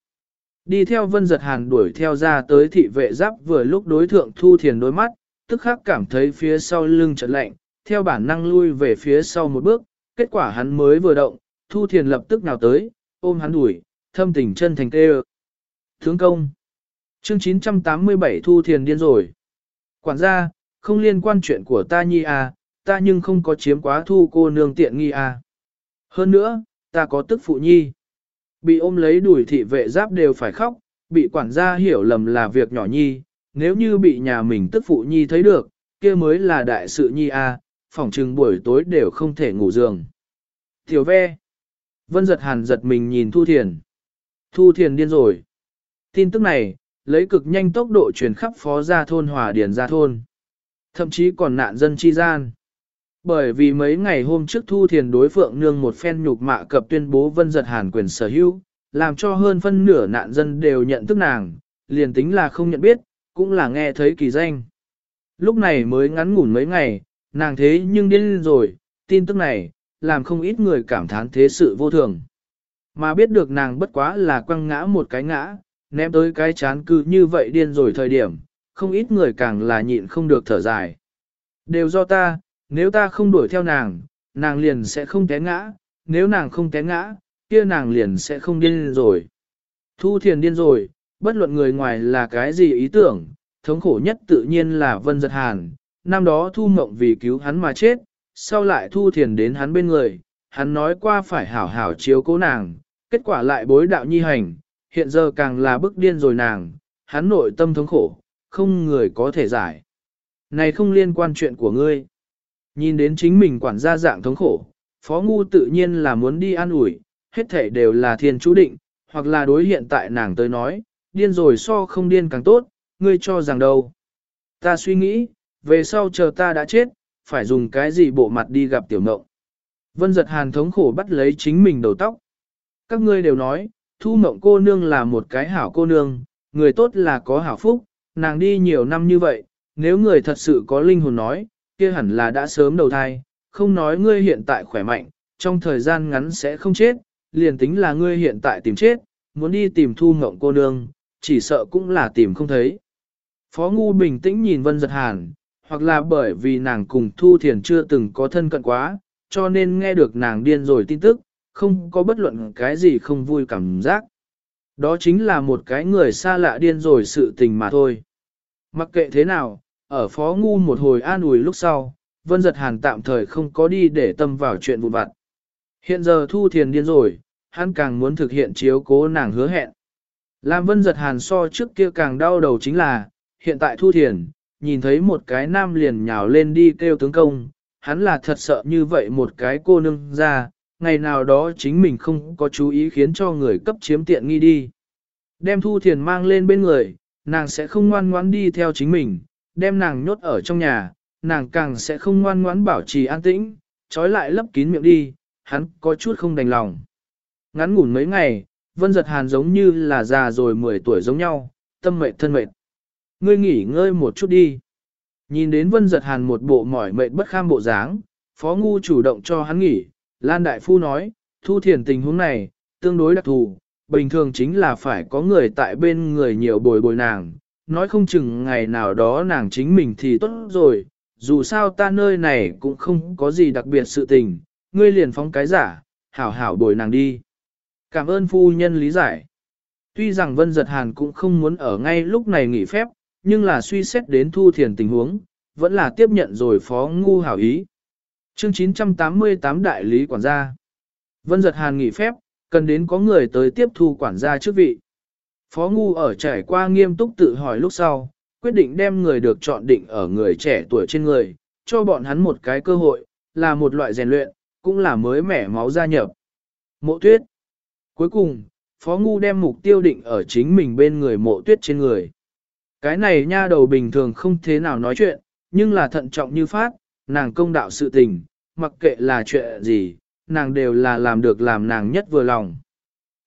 S1: Đi theo Vân Giật Hàn đuổi theo ra tới thị vệ giáp vừa lúc đối thượng Thu Thiền đôi mắt, tức khắc cảm thấy phía sau lưng chợt lạnh, theo bản năng lui về phía sau một bước, kết quả hắn mới vừa động, Thu Thiền lập tức nào tới, ôm hắn đuổi, thâm tình chân thành tê Thướng công. Chương 987 Thu Thiền điên rồi. Quản gia, không liên quan chuyện của ta nhi à, ta nhưng không có chiếm quá thu cô nương tiện nghi à. Hơn nữa, ta có tức phụ nhi. Bị ôm lấy đuổi thị vệ giáp đều phải khóc, bị quản gia hiểu lầm là việc nhỏ nhi, nếu như bị nhà mình tức phụ nhi thấy được, kia mới là đại sự nhi à, phỏng trừng buổi tối đều không thể ngủ giường. Tiểu ve. Vân giật hàn giật mình nhìn Thu Thiền. Thu Thiền điên rồi. Tin tức này, lấy cực nhanh tốc độ truyền khắp phó gia thôn hòa điền gia thôn. Thậm chí còn nạn dân chi gian. Bởi vì mấy ngày hôm trước Thu Thiền đối phượng nương một phen nhục mạ cập tuyên bố vân giật hàn quyền sở hữu, làm cho hơn phân nửa nạn dân đều nhận thức nàng, liền tính là không nhận biết, cũng là nghe thấy kỳ danh. Lúc này mới ngắn ngủn mấy ngày, nàng thế nhưng điên rồi, tin tức này, làm không ít người cảm thán thế sự vô thường. Mà biết được nàng bất quá là quăng ngã một cái ngã, ném tới cái chán cư như vậy điên rồi thời điểm, không ít người càng là nhịn không được thở dài. Đều do ta, nếu ta không đuổi theo nàng, nàng liền sẽ không té ngã, nếu nàng không té ngã, kia nàng liền sẽ không điên rồi. Thu thiền điên rồi, bất luận người ngoài là cái gì ý tưởng, thống khổ nhất tự nhiên là Vân Giật Hàn, năm đó Thu Mộng vì cứu hắn mà chết, sau lại Thu Thiền đến hắn bên người, hắn nói qua phải hảo hảo chiếu cố nàng, kết quả lại bối đạo nhi hành, hiện giờ càng là bức điên rồi nàng, hắn nội tâm thống khổ, không người có thể giải. Này không liên quan chuyện của ngươi. Nhìn đến chính mình quản gia dạng thống khổ, Phó Ngu tự nhiên là muốn đi an ủi, hết thể đều là thiên chú định, hoặc là đối hiện tại nàng tới nói, điên rồi so không điên càng tốt, ngươi cho rằng đâu. Ta suy nghĩ, về sau chờ ta đã chết, phải dùng cái gì bộ mặt đi gặp tiểu mộng. Vân giật hàn thống khổ bắt lấy chính mình đầu tóc. Các ngươi đều nói, thu mộng cô nương là một cái hảo cô nương, người tốt là có hảo phúc, nàng đi nhiều năm như vậy, nếu người thật sự có linh hồn nói, kia hẳn là đã sớm đầu thai, không nói ngươi hiện tại khỏe mạnh, trong thời gian ngắn sẽ không chết, liền tính là ngươi hiện tại tìm chết, muốn đi tìm thu ngộng cô nương, chỉ sợ cũng là tìm không thấy. Phó Ngu bình tĩnh nhìn Vân Giật Hàn, hoặc là bởi vì nàng cùng Thu Thiền chưa từng có thân cận quá, cho nên nghe được nàng điên rồi tin tức, không có bất luận cái gì không vui cảm giác. Đó chính là một cái người xa lạ điên rồi sự tình mà thôi. Mặc kệ thế nào, ở Phó Ngu một hồi an ủi lúc sau, Vân Giật Hàn tạm thời không có đi để tâm vào chuyện vụn vặt. Hiện giờ Thu Thiền điên rồi, hắn càng muốn thực hiện chiếu cố nàng hứa hẹn. Làm Vân Giật Hàn so trước kia càng đau đầu chính là, hiện tại Thu Thiền, nhìn thấy một cái nam liền nhào lên đi kêu tướng công, hắn là thật sợ như vậy một cái cô nương ra, ngày nào đó chính mình không có chú ý khiến cho người cấp chiếm tiện nghi đi. Đem Thu Thiền mang lên bên người, nàng sẽ không ngoan ngoãn đi theo chính mình, đem nàng nhốt ở trong nhà, nàng càng sẽ không ngoan ngoãn bảo trì an tĩnh, trói lại lấp kín miệng đi, hắn có chút không đành lòng. Ngắn ngủn mấy ngày, Vân Giật Hàn giống như là già rồi 10 tuổi giống nhau, tâm mệt thân mệt. Ngươi nghỉ ngơi một chút đi. Nhìn đến Vân Giật Hàn một bộ mỏi mệt bất kham bộ dáng, Phó Ngu chủ động cho hắn nghỉ, Lan Đại Phu nói, thu thiền tình huống này, tương đối đặc thù, bình thường chính là phải có người tại bên người nhiều bồi bồi nàng, nói không chừng ngày nào đó nàng chính mình thì tốt rồi, dù sao ta nơi này cũng không có gì đặc biệt sự tình, ngươi liền phóng cái giả, hảo hảo bồi nàng đi. Cảm ơn phu nhân lý giải. Tuy rằng Vân Giật Hàn cũng không muốn ở ngay lúc này nghỉ phép, nhưng là suy xét đến thu thiền tình huống, vẫn là tiếp nhận rồi phó ngu hảo ý. Chương 988 Đại lý quản gia Vân Giật Hàn nghỉ phép, cần đến có người tới tiếp thu quản gia chức vị. Phó ngu ở trải qua nghiêm túc tự hỏi lúc sau, quyết định đem người được chọn định ở người trẻ tuổi trên người, cho bọn hắn một cái cơ hội, là một loại rèn luyện, cũng là mới mẻ máu gia nhập. Mộ tuyết Cuối cùng, Phó Ngu đem mục tiêu định ở chính mình bên người mộ tuyết trên người. Cái này nha đầu bình thường không thế nào nói chuyện, nhưng là thận trọng như phát, nàng công đạo sự tình, mặc kệ là chuyện gì, nàng đều là làm được làm nàng nhất vừa lòng.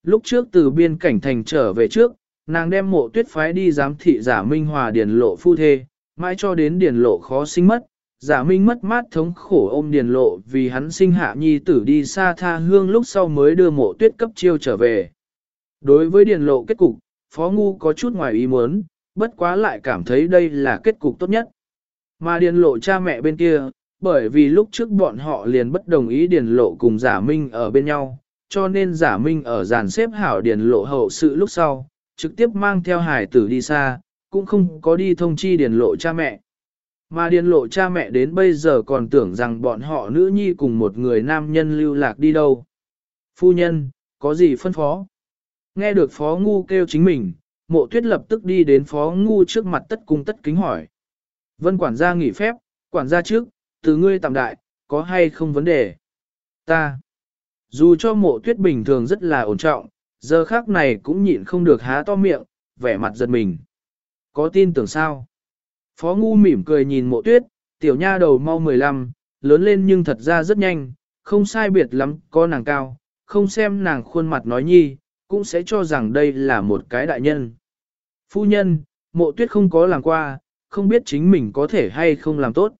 S1: Lúc trước từ biên cảnh thành trở về trước, nàng đem mộ tuyết phái đi giám thị giả minh hòa điền lộ phu thê, mãi cho đến điền lộ khó sinh mất, giả minh mất mát thống khổ ôm điền lộ vì hắn sinh hạ nhi tử đi xa tha hương lúc sau mới đưa mộ tuyết cấp chiêu trở về. Đối với điền lộ kết cục, Phó Ngu có chút ngoài ý muốn, bất quá lại cảm thấy đây là kết cục tốt nhất. Mà điền lộ cha mẹ bên kia, bởi vì lúc trước bọn họ liền bất đồng ý điền lộ cùng giả minh ở bên nhau, cho nên giả minh ở dàn xếp hảo điền lộ hậu sự lúc sau, trực tiếp mang theo hải tử đi xa, cũng không có đi thông chi điền lộ cha mẹ. Mà điền lộ cha mẹ đến bây giờ còn tưởng rằng bọn họ nữ nhi cùng một người nam nhân lưu lạc đi đâu. Phu nhân, có gì phân phó? Nghe được phó ngu kêu chính mình, mộ tuyết lập tức đi đến phó ngu trước mặt tất cung tất kính hỏi. Vân quản gia nghỉ phép, quản gia trước, từ ngươi tạm đại, có hay không vấn đề? Ta. Dù cho mộ tuyết bình thường rất là ổn trọng, giờ khác này cũng nhịn không được há to miệng, vẻ mặt giật mình. Có tin tưởng sao? Phó ngu mỉm cười nhìn mộ tuyết, tiểu nha đầu mau 15, lớn lên nhưng thật ra rất nhanh, không sai biệt lắm, có nàng cao, không xem nàng khuôn mặt nói nhi, cũng sẽ cho rằng đây là một cái đại nhân. Phu nhân, mộ tuyết không có làm qua, không biết chính mình có thể hay không làm tốt.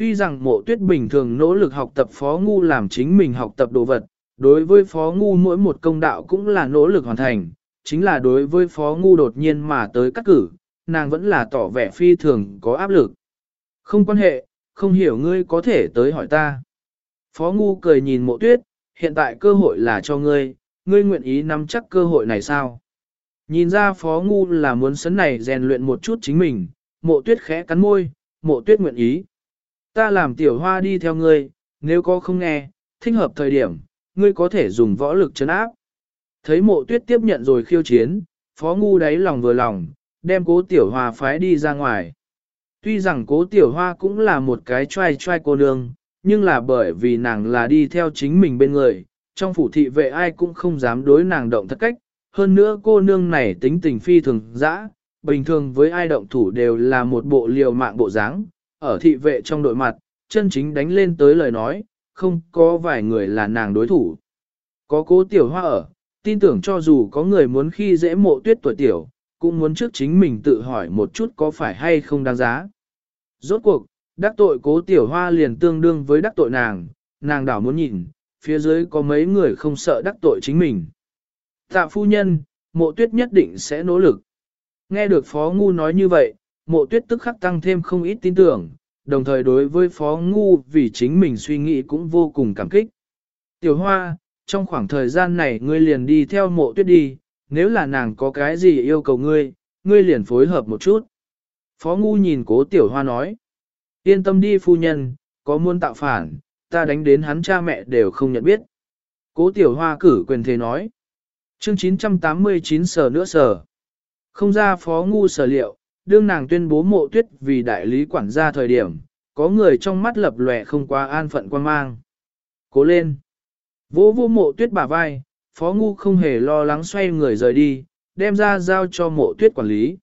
S1: Tuy rằng mộ tuyết bình thường nỗ lực học tập phó ngu làm chính mình học tập đồ vật, đối với phó ngu mỗi một công đạo cũng là nỗ lực hoàn thành, chính là đối với phó ngu đột nhiên mà tới cắt cử, nàng vẫn là tỏ vẻ phi thường có áp lực. Không quan hệ, không hiểu ngươi có thể tới hỏi ta. Phó ngu cười nhìn mộ tuyết, hiện tại cơ hội là cho ngươi, ngươi nguyện ý nắm chắc cơ hội này sao? Nhìn ra phó ngu là muốn sấn này rèn luyện một chút chính mình, mộ tuyết khẽ cắn môi, mộ tuyết nguyện ý. Ta làm tiểu hoa đi theo ngươi, nếu có không nghe, thích hợp thời điểm, ngươi có thể dùng võ lực chấn áp. Thấy mộ tuyết tiếp nhận rồi khiêu chiến, phó ngu đáy lòng vừa lòng, đem cố tiểu hoa phái đi ra ngoài. Tuy rằng cố tiểu hoa cũng là một cái trai trai cô nương, nhưng là bởi vì nàng là đi theo chính mình bên người, trong phủ thị vệ ai cũng không dám đối nàng động thất cách, hơn nữa cô nương này tính tình phi thường dã, bình thường với ai động thủ đều là một bộ liều mạng bộ dáng, ở thị vệ trong đội mặt, chân chính đánh lên tới lời nói, không có vài người là nàng đối thủ. Có cố tiểu hoa ở, tin tưởng cho dù có người muốn khi dễ mộ tuyết tuổi tiểu, cũng muốn trước chính mình tự hỏi một chút có phải hay không đáng giá. Rốt cuộc, đắc tội cố tiểu hoa liền tương đương với đắc tội nàng, nàng đảo muốn nhìn, phía dưới có mấy người không sợ đắc tội chính mình. Tạ phu nhân, mộ tuyết nhất định sẽ nỗ lực. Nghe được Phó Ngu nói như vậy, mộ tuyết tức khắc tăng thêm không ít tin tưởng, đồng thời đối với Phó Ngu vì chính mình suy nghĩ cũng vô cùng cảm kích. Tiểu Hoa, trong khoảng thời gian này ngươi liền đi theo mộ tuyết đi, nếu là nàng có cái gì yêu cầu ngươi, ngươi liền phối hợp một chút. Phó Ngu nhìn cố Tiểu Hoa nói, yên tâm đi phu nhân, có muốn tạo phản, ta đánh đến hắn cha mẹ đều không nhận biết. Cố Tiểu Hoa cử quyền thế nói, chương 989 sở nữa sở. Không ra phó ngu sở liệu, đương nàng tuyên bố mộ tuyết vì đại lý quản gia thời điểm, có người trong mắt lập lòe không quá an phận quan mang. Cố lên. Vô vô mộ tuyết bả vai, phó ngu không hề lo lắng xoay người rời đi, đem ra giao cho mộ tuyết quản lý.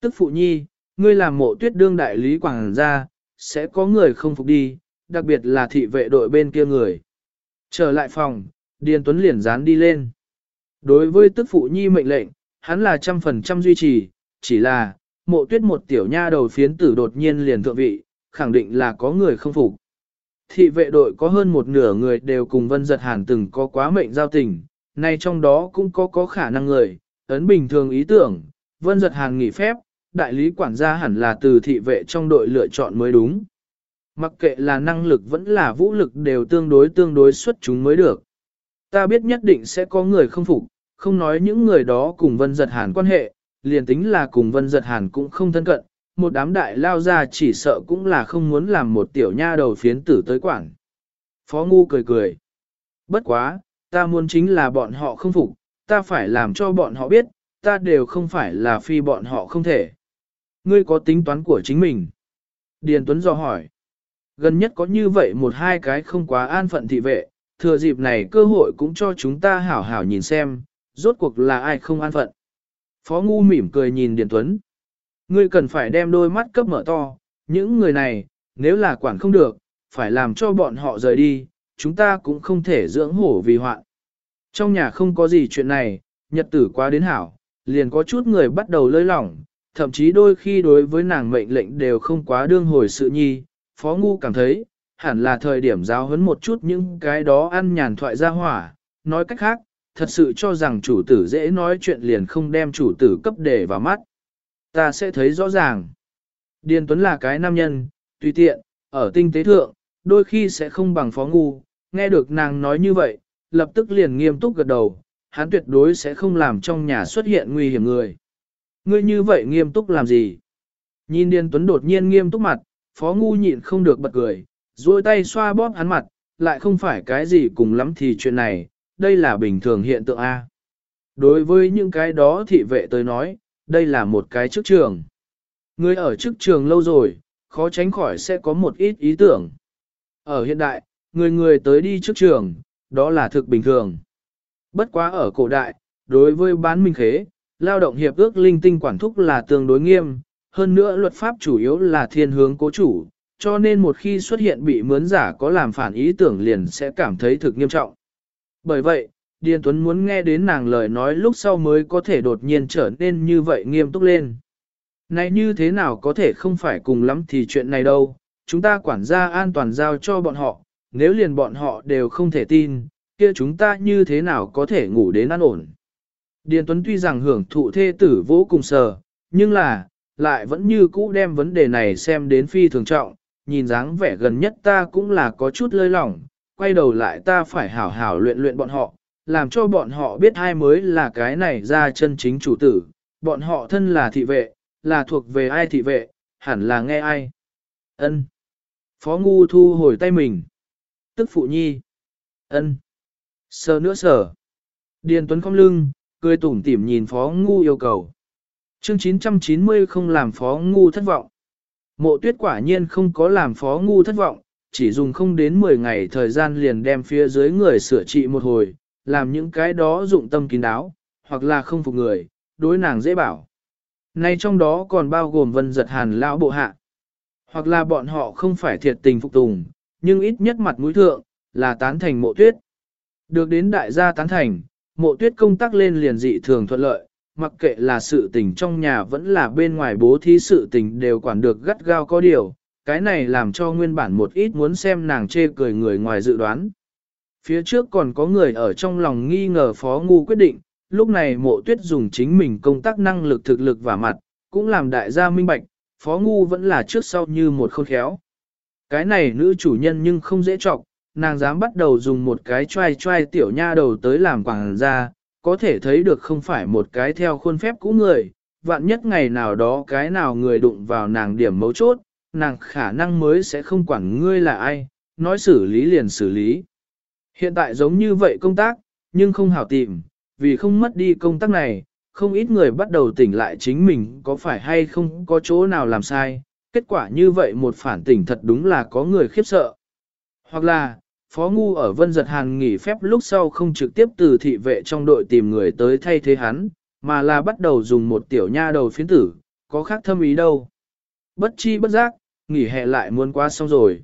S1: Tức phụ nhi, ngươi làm mộ tuyết đương đại lý quản gia, sẽ có người không phục đi, đặc biệt là thị vệ đội bên kia người. Trở lại phòng, Điền Tuấn liền dán đi lên. Đối với tức phụ nhi mệnh lệnh, hắn là trăm phần trăm duy trì, chỉ là, mộ tuyết một tiểu nha đầu phiến tử đột nhiên liền thượng vị, khẳng định là có người không phục. Thị vệ đội có hơn một nửa người đều cùng Vân Giật Hàn từng có quá mệnh giao tình, nay trong đó cũng có có khả năng người, ấn bình thường ý tưởng, Vân Giật Hàn nghỉ phép, đại lý quản gia hẳn là từ thị vệ trong đội lựa chọn mới đúng. Mặc kệ là năng lực vẫn là vũ lực đều tương đối tương đối xuất chúng mới được. Ta biết nhất định sẽ có người không phục, không nói những người đó cùng Vân Giật Hàn quan hệ, liền tính là cùng Vân Giật Hàn cũng không thân cận, một đám đại lao ra chỉ sợ cũng là không muốn làm một tiểu nha đầu phiến tử tới quảng. Phó Ngu cười cười. Bất quá, ta muốn chính là bọn họ không phục, ta phải làm cho bọn họ biết, ta đều không phải là phi bọn họ không thể. Ngươi có tính toán của chính mình. Điền Tuấn dò hỏi. Gần nhất có như vậy một hai cái không quá an phận thị vệ, thừa dịp này cơ hội cũng cho chúng ta hảo hảo nhìn xem, rốt cuộc là ai không an phận. Phó Ngu mỉm cười nhìn Điền Tuấn. Ngươi cần phải đem đôi mắt cấp mở to, những người này, nếu là quản không được, phải làm cho bọn họ rời đi, chúng ta cũng không thể dưỡng hổ vì hoạn. Trong nhà không có gì chuyện này, nhật tử quá đến hảo, liền có chút người bắt đầu lơi lỏng, thậm chí đôi khi đối với nàng mệnh lệnh đều không quá đương hồi sự nhi, Phó Ngu cảm thấy, hẳn là thời điểm giáo huấn một chút những cái đó ăn nhàn thoại ra hỏa, nói cách khác, thật sự cho rằng chủ tử dễ nói chuyện liền không đem chủ tử cấp để vào mắt. Ta sẽ thấy rõ ràng. Điền Tuấn là cái nam nhân, tùy tiện, ở tinh tế thượng, đôi khi sẽ không bằng phó ngu, nghe được nàng nói như vậy, lập tức liền nghiêm túc gật đầu, hắn tuyệt đối sẽ không làm trong nhà xuất hiện nguy hiểm người. Ngươi như vậy nghiêm túc làm gì? Nhìn Điền Tuấn đột nhiên nghiêm túc mặt, phó ngu nhịn không được bật cười, duỗi tay xoa bóp hắn mặt, lại không phải cái gì cùng lắm thì chuyện này, đây là bình thường hiện tượng A. Đối với những cái đó thị vệ tới nói, đây là một cái chức trường. Người ở chức trường lâu rồi, khó tránh khỏi sẽ có một ít ý tưởng. Ở hiện đại, người người tới đi chức trường, đó là thực bình thường. Bất quá ở cổ đại, đối với bán minh khế, lao động hiệp ước linh tinh quản thúc là tương đối nghiêm, hơn nữa luật pháp chủ yếu là thiên hướng cố chủ, cho nên một khi xuất hiện bị mướn giả có làm phản ý tưởng liền sẽ cảm thấy thực nghiêm trọng. Bởi vậy, Điền Tuấn muốn nghe đến nàng lời nói lúc sau mới có thể đột nhiên trở nên như vậy nghiêm túc lên. Này như thế nào có thể không phải cùng lắm thì chuyện này đâu, chúng ta quản gia an toàn giao cho bọn họ, nếu liền bọn họ đều không thể tin, kia chúng ta như thế nào có thể ngủ đến an ổn. Điền Tuấn tuy rằng hưởng thụ thê tử vô cùng sờ, nhưng là, lại vẫn như cũ đem vấn đề này xem đến phi thường trọng, nhìn dáng vẻ gần nhất ta cũng là có chút lơi lỏng, quay đầu lại ta phải hảo hảo luyện luyện bọn họ, làm cho bọn họ biết ai mới là cái này ra chân chính chủ tử, bọn họ thân là thị vệ, là thuộc về ai thị vệ, hẳn là nghe ai. Ân. Phó Ngu thu hồi tay mình. Tức phụ nhi. Ân. Sờ nữa sờ. Điền Tuấn không lưng, cười tủm tỉm nhìn Phó Ngu yêu cầu. Chương 990 không làm Phó Ngu thất vọng. Mộ tuyết quả nhiên không có làm Phó Ngu thất vọng, chỉ dùng không đến 10 ngày thời gian liền đem phía dưới người sửa trị một hồi, làm những cái đó dụng tâm kín đáo, hoặc là không phục người, đối nàng dễ bảo. Nay trong đó còn bao gồm vân giật hàn lão bộ hạ. Hoặc là bọn họ không phải thiệt tình phục tùng, nhưng ít nhất mặt mũi thượng, là tán thành mộ tuyết. Được đến đại gia tán thành, mộ tuyết công tác lên liền dị thường thuận lợi, mặc kệ là sự tình trong nhà vẫn là bên ngoài bố thí sự tình đều quản được gắt gao có điều, cái này làm cho nguyên bản một ít muốn xem nàng chê cười người ngoài dự đoán. Phía trước còn có người ở trong lòng nghi ngờ phó ngu quyết định, lúc này mộ tuyết dùng chính mình công tác năng lực thực lực và mặt, cũng làm đại gia minh bạch, phó ngu vẫn là trước sau như một khôn khéo. Cái này nữ chủ nhân nhưng không dễ trọng, nàng dám bắt đầu dùng một cái trai trai tiểu nha đầu tới làm quảng gia, có thể thấy được không phải một cái theo khuôn phép cũ người, vạn nhất ngày nào đó cái nào người đụng vào nàng điểm mấu chốt, nàng khả năng mới sẽ không quản ngươi là ai, nói xử lý liền xử lý. Hiện tại giống như vậy công tác, nhưng không hảo tìm, vì không mất đi công tác này, không ít người bắt đầu tỉnh lại chính mình có phải hay không có chỗ nào làm sai, kết quả như vậy một phản tỉnh thật đúng là có người khiếp sợ. Hoặc là, Phó Ngu ở Vân Giật Hàn nghỉ phép lúc sau không trực tiếp từ thị vệ trong đội tìm người tới thay thế hắn, mà là bắt đầu dùng một tiểu nha đầu phiến tử, có khác thâm ý đâu. Bất chi bất giác, nghỉ hè lại muốn qua xong rồi.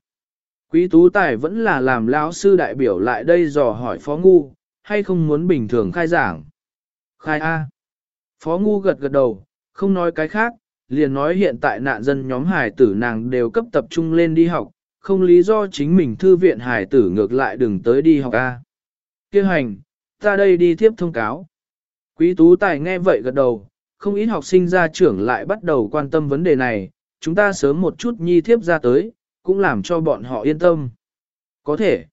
S1: Quý Tú Tài vẫn là làm lão sư đại biểu lại đây dò hỏi Phó Ngu, hay không muốn bình thường khai giảng. Khai A. Phó Ngu gật gật đầu, không nói cái khác, liền nói hiện tại nạn dân nhóm hải tử nàng đều cấp tập trung lên đi học, không lý do chính mình thư viện hải tử ngược lại đừng tới đi học A. Kêu hành, ta đây đi tiếp thông cáo. Quý Tú Tài nghe vậy gật đầu, không ít học sinh ra trưởng lại bắt đầu quan tâm vấn đề này, chúng ta sớm một chút nhi thiếp ra tới, cũng làm cho bọn họ yên tâm. Có thể.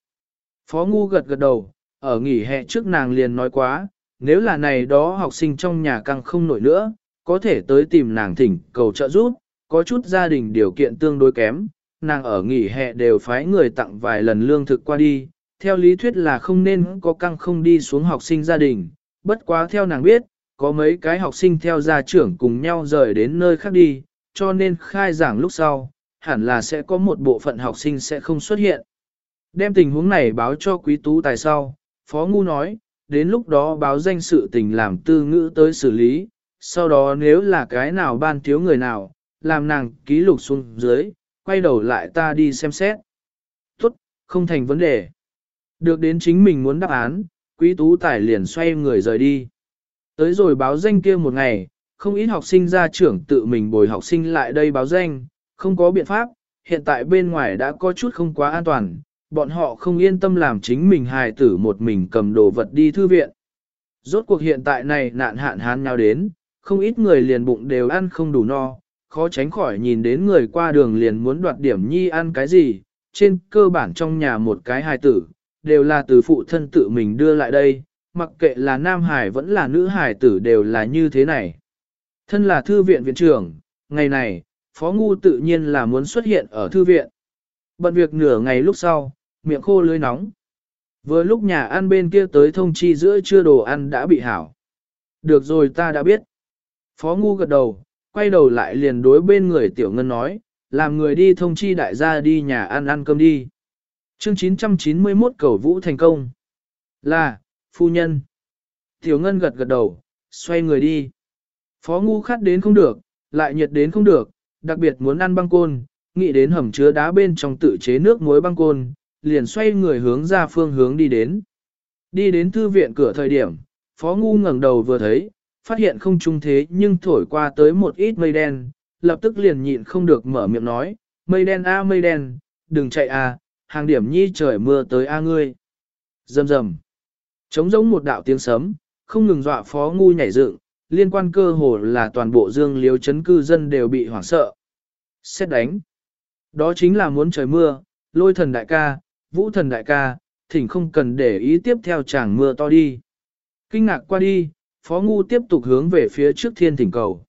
S1: Phó Ngu gật gật đầu, ở nghỉ hè trước nàng liền nói quá, nếu là này đó học sinh trong nhà căng không nổi nữa, có thể tới tìm nàng thỉnh cầu trợ giúp, có chút gia đình điều kiện tương đối kém, nàng ở nghỉ hè đều phái người tặng vài lần lương thực qua đi, theo lý thuyết là không nên có căng không đi xuống học sinh gia đình, bất quá theo nàng biết, có mấy cái học sinh theo gia trưởng cùng nhau rời đến nơi khác đi, cho nên khai giảng lúc sau, hẳn là sẽ có một bộ phận học sinh sẽ không xuất hiện. Đem tình huống này báo cho quý tú tài sau, Phó Ngu nói, đến lúc đó báo danh sự tình làm tư ngữ tới xử lý, sau đó nếu là cái nào ban thiếu người nào, làm nàng ký lục xuống dưới, quay đầu lại ta đi xem xét. Tốt, không thành vấn đề. Được đến chính mình muốn đáp án, quý tú tài liền xoay người rời đi. Tới rồi báo danh kia một ngày, không ít học sinh ra trưởng tự mình bồi học sinh lại đây báo danh, không có biện pháp, hiện tại bên ngoài đã có chút không quá an toàn, bọn họ không yên tâm làm chính mình hài tử một mình cầm đồ vật đi thư viện. Rốt cuộc hiện tại này nạn hạn hán nhau đến, không ít người liền bụng đều ăn không đủ no, khó tránh khỏi nhìn đến người qua đường liền muốn đoạt điểm nhi ăn cái gì, trên cơ bản trong nhà một cái hài tử, đều là từ phụ thân tự mình đưa lại đây, mặc kệ là nam hải vẫn là nữ hải tử đều là như thế này. Thân là thư viện viện trưởng, ngày này, Phó Ngu tự nhiên là muốn xuất hiện ở thư viện. Bận việc nửa ngày lúc sau, miệng khô lưới nóng. Vừa lúc nhà ăn bên kia tới thông chi giữa trưa đồ ăn đã bị hảo. Được rồi ta đã biết. Phó Ngu gật đầu, quay đầu lại liền đối bên người Tiểu Ngân nói, làm người đi thông chi đại gia đi nhà ăn ăn cơm đi. Chương 991 cầu vũ thành công. Là, phu nhân. Tiểu Ngân gật gật đầu, xoay người đi. Phó Ngu khát đến không được, lại nhiệt đến không được, đặc biệt muốn ăn băng côn, nghĩ đến hầm chứa đá bên trong tự chế nước muối băng côn, liền xoay người hướng ra phương hướng đi đến. Đi đến thư viện cửa thời điểm, Phó Ngu ngẩng đầu vừa thấy, phát hiện không trung thế nhưng thổi qua tới một ít mây đen, lập tức liền nhịn không được mở miệng nói, mây đen a mây đen, đừng chạy a, hàng điểm nhi trời mưa tới a ngươi. Rầm rầm. Trống giống một đạo tiếng sấm, không ngừng dọa Phó Ngu nhảy dựng, liên quan cơ hồ là toàn bộ dương liếu chấn cư dân đều bị hoảng sợ. Xét đánh. Đó chính là muốn trời mưa, lôi thần đại ca, vũ thần đại ca, thỉnh không cần để ý tiếp theo chàng mưa to đi. Kinh ngạc qua đi, Phó Ngu tiếp tục hướng về phía trước thiên thỉnh cầu.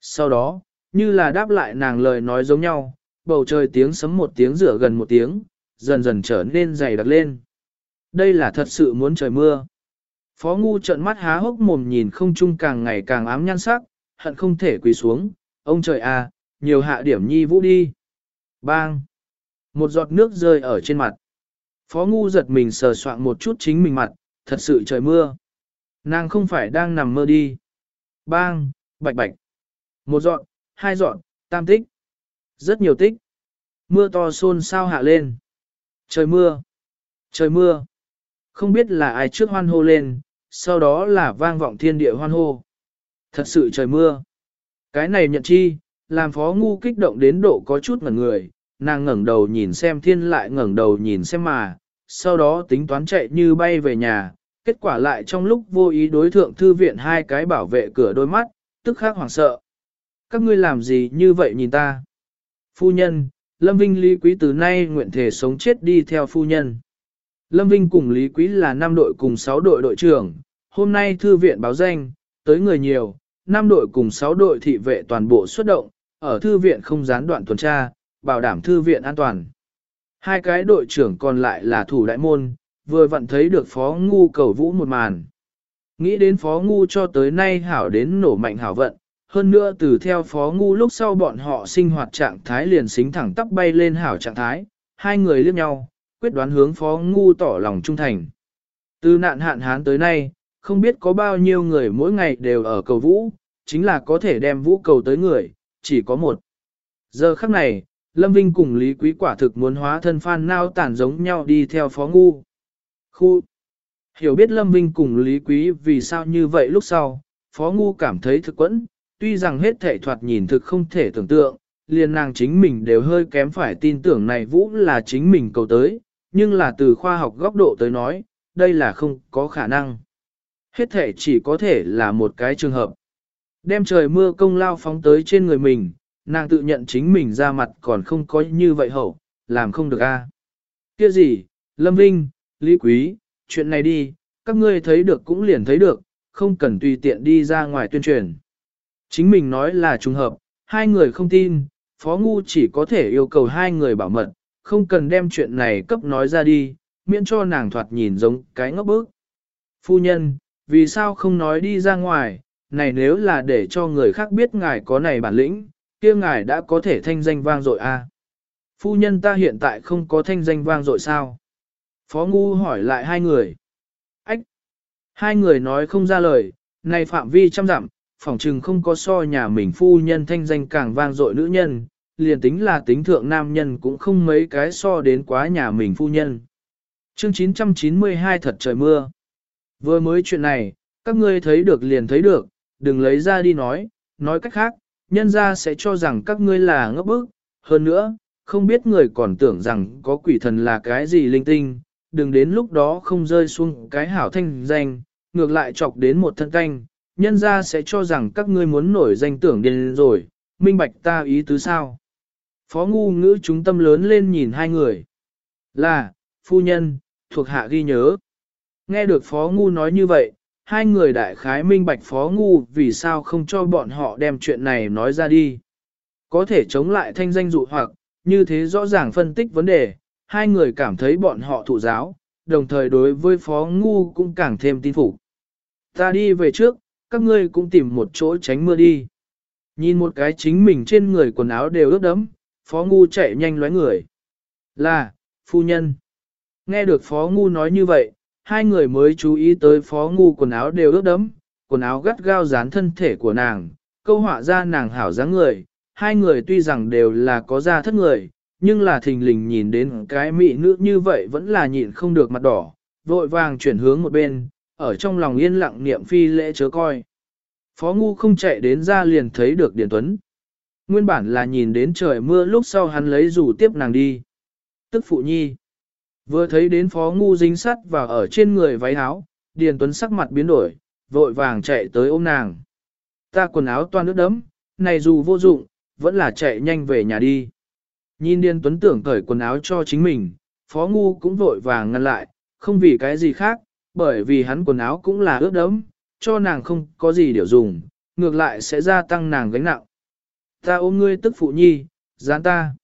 S1: Sau đó, như là đáp lại nàng lời nói giống nhau, bầu trời tiếng sấm một tiếng rửa gần một tiếng, dần dần trở nên dày đặc lên. Đây là thật sự muốn trời mưa. Phó Ngu trợn mắt há hốc mồm nhìn không trung càng ngày càng ám nhan sắc, hận không thể quỳ xuống, ông trời à, nhiều hạ điểm nhi vũ đi. Bang! Một giọt nước rơi ở trên mặt. Phó Ngu giật mình sờ soạn một chút chính mình mặt, thật sự trời mưa. Nàng không phải đang nằm mơ đi. Bang, bạch bạch. Một giọt, hai giọt, tam tích. Rất nhiều tích. Mưa to xôn sao hạ lên. Trời mưa. Trời mưa. Không biết là ai trước hoan hô lên, sau đó là vang vọng thiên địa hoan hô. Thật sự trời mưa. Cái này nhận chi, làm phó ngu kích động đến độ có chút ngẩn người, nàng ngẩng đầu nhìn xem thiên lại ngẩng đầu nhìn xem mà, sau đó tính toán chạy như bay về nhà, kết quả lại trong lúc vô ý đối thượng thư viện hai cái bảo vệ cửa đôi mắt, tức khắc hoảng sợ. Các ngươi làm gì như vậy nhìn ta? Phu nhân, Lâm Vinh Lý Quý từ nay nguyện thể sống chết đi theo phu nhân. Lâm Vinh cùng Lý Quý là 5 đội cùng 6 đội đội trưởng, hôm nay thư viện báo danh, tới người nhiều, 5 đội cùng 6 đội thị vệ toàn bộ xuất động, ở thư viện không gián đoạn tuần tra, bảo đảm thư viện an toàn. Hai cái đội trưởng còn lại là thủ đại môn, vừa vặn thấy được phó ngu cầu vũ một màn. Nghĩ đến phó ngu cho tới nay hảo đến nổ mạnh hảo vận, hơn nữa từ theo phó ngu lúc sau bọn họ sinh hoạt trạng thái liền xính thẳng tắp bay lên hảo trạng thái, hai người liếc nhau, quyết đoán hướng phó ngu tỏ lòng trung thành. Từ nạn hạn hán tới nay, không biết có bao nhiêu người mỗi ngày đều ở cầu vũ, chính là có thể đem vũ cầu tới người, chỉ có một. Giờ khắc này, Lâm Vinh cùng Lý Quý quả thực muốn hóa thân phan nao tản giống nhau đi theo phó ngu. Khu Hiểu biết Lâm Vinh cùng Lý Quý vì sao như vậy lúc sau, phó ngu cảm thấy thực quẫn, tuy rằng hết thể thoạt nhìn thực không thể tưởng tượng, liền nàng chính mình đều hơi kém phải tin tưởng này vũ là chính mình cầu tới, nhưng là từ khoa học góc độ tới nói, đây là không có khả năng. Hết thể chỉ có thể là một cái trường hợp. Đem trời mưa công lao phóng tới trên người mình, nàng tự nhận chính mình ra mặt còn không có như vậy hậu, làm không được a. Kia gì, Lâm Vinh, Lý Quý, chuyện này đi, các ngươi thấy được cũng liền thấy được, không cần tùy tiện đi ra ngoài tuyên truyền. Chính mình nói là trùng hợp, hai người không tin, Phó Ngu chỉ có thể yêu cầu hai người bảo mật, không cần đem chuyện này cấp nói ra đi, miễn cho nàng thoạt nhìn giống cái ngốc bức. Phu nhân, vì sao không nói đi ra ngoài, này nếu là để cho người khác biết ngài có này bản lĩnh, kia ngài đã có thể thanh danh vang dội. À? Phu nhân ta hiện tại không có thanh danh vang dội sao? Phó Ngu hỏi lại hai người. Ách! Hai người nói không ra lời, này phạm vi trăm dặm, phỏng chừng không có so nhà mình phu nhân thanh danh càng vang dội nữ nhân, liền tính là tính thượng nam nhân cũng không mấy cái so đến quá nhà mình phu nhân. Chương 992 thật trời mưa. Vừa mới chuyện này, các ngươi thấy được liền thấy được, đừng lấy ra đi nói, nói cách khác, nhân ra sẽ cho rằng các ngươi là ngốc bức, hơn nữa, không biết người còn tưởng rằng có quỷ thần là cái gì linh tinh, đừng đến lúc đó không rơi xuống cái hảo thanh danh, ngược lại chọc đến một thân canh, nhân ra sẽ cho rằng các ngươi muốn nổi danh tưởng điên rồi, minh bạch ta ý tứ sao. Phó ngu ngữ chúng tâm lớn lên nhìn hai người. Là, phu nhân, thuộc hạ ghi nhớ. Nghe được phó ngu nói như vậy, hai người đại khái minh bạch phó ngu vì sao không cho bọn họ đem chuyện này nói ra đi. Có thể chống lại thanh danh dụ hoặc, như thế rõ ràng phân tích vấn đề, hai người cảm thấy bọn họ thụ giáo, đồng thời đối với phó ngu cũng càng thêm tin phục. Ta đi về trước, các ngươi cũng tìm một chỗ tránh mưa đi. Nhìn một cái chính mình trên người quần áo đều ướt đẫm, phó ngu chạy nhanh lóe người. Là, phu nhân. Nghe được phó ngu nói như vậy, hai người mới chú ý tới phó ngu quần áo đều ướt đẫm, quần áo gắt gao dán thân thể của nàng, câu họa ra nàng hảo dáng người. Hai người tuy rằng đều là có da thất người, nhưng là thình lình nhìn đến cái mị nữ như vậy vẫn là nhịn không được mặt đỏ, vội vàng chuyển hướng một bên, ở trong lòng yên lặng niệm phi lễ chớ coi. Phó ngu không chạy đến ra liền thấy được Điền Tuấn. Nguyên bản là nhìn đến trời mưa lúc sau hắn lấy rủ tiếp nàng đi. Tức phụ nhi. Vừa thấy đến phó ngu dính sắt và ở trên người váy áo, Điền Tuấn sắc mặt biến đổi, vội vàng chạy tới ôm nàng. Ta quần áo toàn nước đấm, này dù vô dụng, vẫn là chạy nhanh về nhà đi. Nhìn Điền Tuấn tưởng cởi quần áo cho chính mình, phó ngu cũng vội vàng ngăn lại, không vì cái gì khác, bởi vì hắn quần áo cũng là ướt đẫm, cho nàng không có gì điều dùng, ngược lại sẽ gia tăng nàng gánh nặng. Ta ôm ngươi tức phụ nhi, gián ta.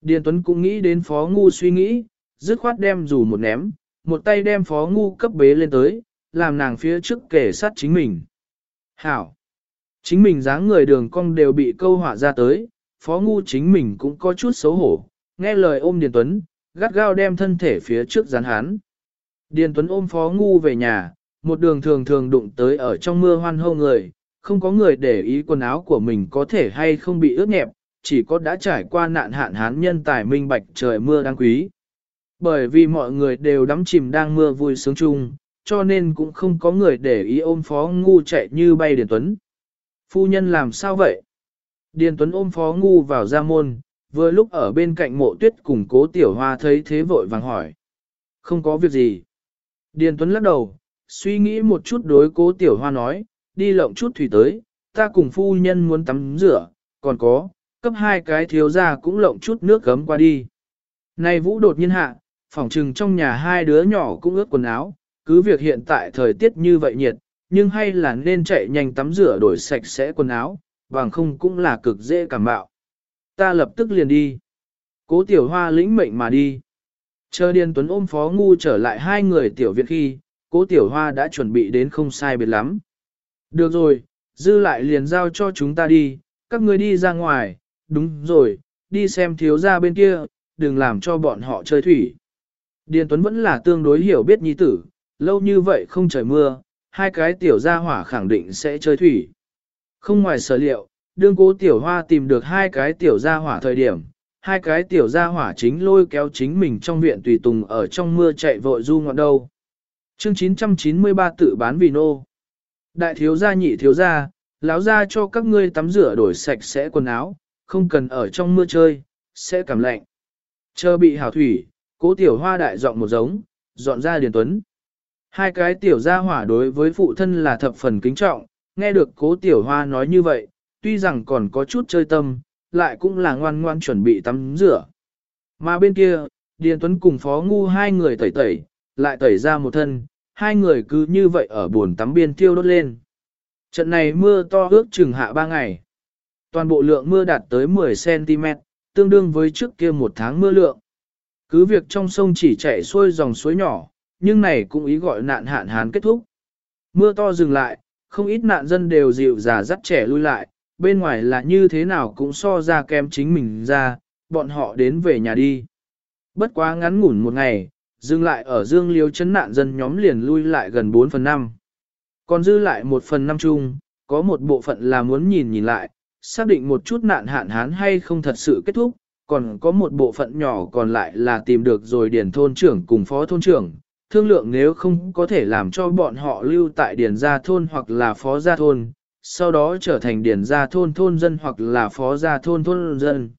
S1: Điền Tuấn cũng nghĩ đến phó ngu suy nghĩ, dứt khoát đem dù một ném, một tay đem phó ngu cấp bế lên tới, làm nàng phía trước kể sát chính mình. Hảo! Chính mình dáng người đường cong đều bị câu họa ra tới, phó ngu chính mình cũng có chút xấu hổ, nghe lời ôm Điền Tuấn, gắt gao đem thân thể phía trước dán hắn. Điền Tuấn ôm phó ngu về nhà, một đường thường thường đụng tới ở trong mưa hoan hô người, không có người để ý quần áo của mình có thể hay không bị ướt nhẹp, chỉ có đã trải qua nạn hạn hán nhân tài minh bạch trời mưa đáng quý. Bởi vì mọi người đều đắm chìm đang mưa vui sướng chung, cho nên cũng không có người để ý ôm phó ngu chạy như bay Điền Tuấn. Phu nhân làm sao vậy? Điền Tuấn ôm phó ngu vào ra môn, vừa lúc ở bên cạnh mộ tuyết cùng cố tiểu hoa thấy thế vội vàng hỏi. Không có việc gì. Điền Tuấn lắc đầu, suy nghĩ một chút đối cố tiểu hoa nói, đi lộng chút thủy tới, ta cùng phu nhân muốn tắm rửa, còn có, cấp hai cái thiếu ra cũng lộng chút nước gấm qua đi. Này vũ đột nhiên hạ, phỏng trừng trong nhà hai đứa nhỏ cũng ướt quần áo, cứ việc hiện tại thời tiết như vậy nhiệt, nhưng hay là nên chạy nhanh tắm rửa đổi sạch sẽ quần áo, bằng không cũng là cực dễ cảm bạo. Ta lập tức liền đi. Cố tiểu hoa lĩnh mệnh mà đi. Chờ Điền Tuấn ôm Phó Ngu trở lại hai người tiểu viện khi, cố tiểu hoa đã chuẩn bị đến không sai biệt lắm. Được rồi, dư lại liền giao cho chúng ta đi, các ngươi đi ra ngoài, đúng rồi, đi xem thiếu gia bên kia, đừng làm cho bọn họ chơi thủy. Điền Tuấn vẫn là tương đối hiểu biết nhi tử, lâu như vậy không trời mưa, hai cái tiểu gia hỏa khẳng định sẽ chơi thủy. Không ngoài sở liệu, đương cố tiểu hoa tìm được hai cái tiểu gia hỏa thời điểm, hai cái tiểu gia hỏa chính lôi kéo chính mình trong viện tùy tùng ở trong mưa chạy vội du ngọn đâu. Chương 993 tự bán vì nô. Đại thiếu gia nhị thiếu gia, lão gia cho các ngươi tắm rửa đổi sạch sẽ quần áo, không cần ở trong mưa chơi, sẽ cảm lạnh. Chờ bị hảo thủy, cố tiểu hoa đại dọn một giống, dọn ra điền tuấn. Hai cái tiểu gia hỏa đối với phụ thân là thập phần kính trọng, nghe được cố tiểu hoa nói như vậy, tuy rằng còn có chút chơi tâm, lại cũng là ngoan ngoan chuẩn bị tắm rửa. Mà bên kia, Điền Tuấn cùng Phó Ngu hai người tẩy tẩy, lại tẩy ra một thân, hai người cứ như vậy ở buồn tắm biên tiêu đốt lên. Trận này mưa to ước chừng hạ ba ngày. Toàn bộ lượng mưa đạt tới 10cm, tương đương với trước kia một tháng mưa lượng. Cứ việc trong sông chỉ chảy xuôi dòng suối nhỏ, nhưng này cũng ý gọi nạn hạn hán kết thúc. Mưa to dừng lại, không ít nạn dân đều dịu già dắt trẻ lui lại, bên ngoài là như thế nào cũng so ra kém chính mình ra, bọn họ đến về nhà đi. Bất quá ngắn ngủn một ngày, dừng lại ở Dương Liêu chấn nạn dân nhóm liền lui lại gần 4 phần 5. Còn dư lại 1 phần 5 chung, có một bộ phận là muốn nhìn nhìn lại, xác định một chút nạn hạn hán hay không thật sự kết thúc, còn có một bộ phận nhỏ còn lại là tìm được rồi điển thôn trưởng cùng phó thôn trưởng, thương lượng nếu không có thể làm cho bọn họ lưu tại điển gia thôn hoặc là phó gia thôn, sau đó trở thành điển gia thôn thôn dân hoặc là phó gia thôn thôn dân.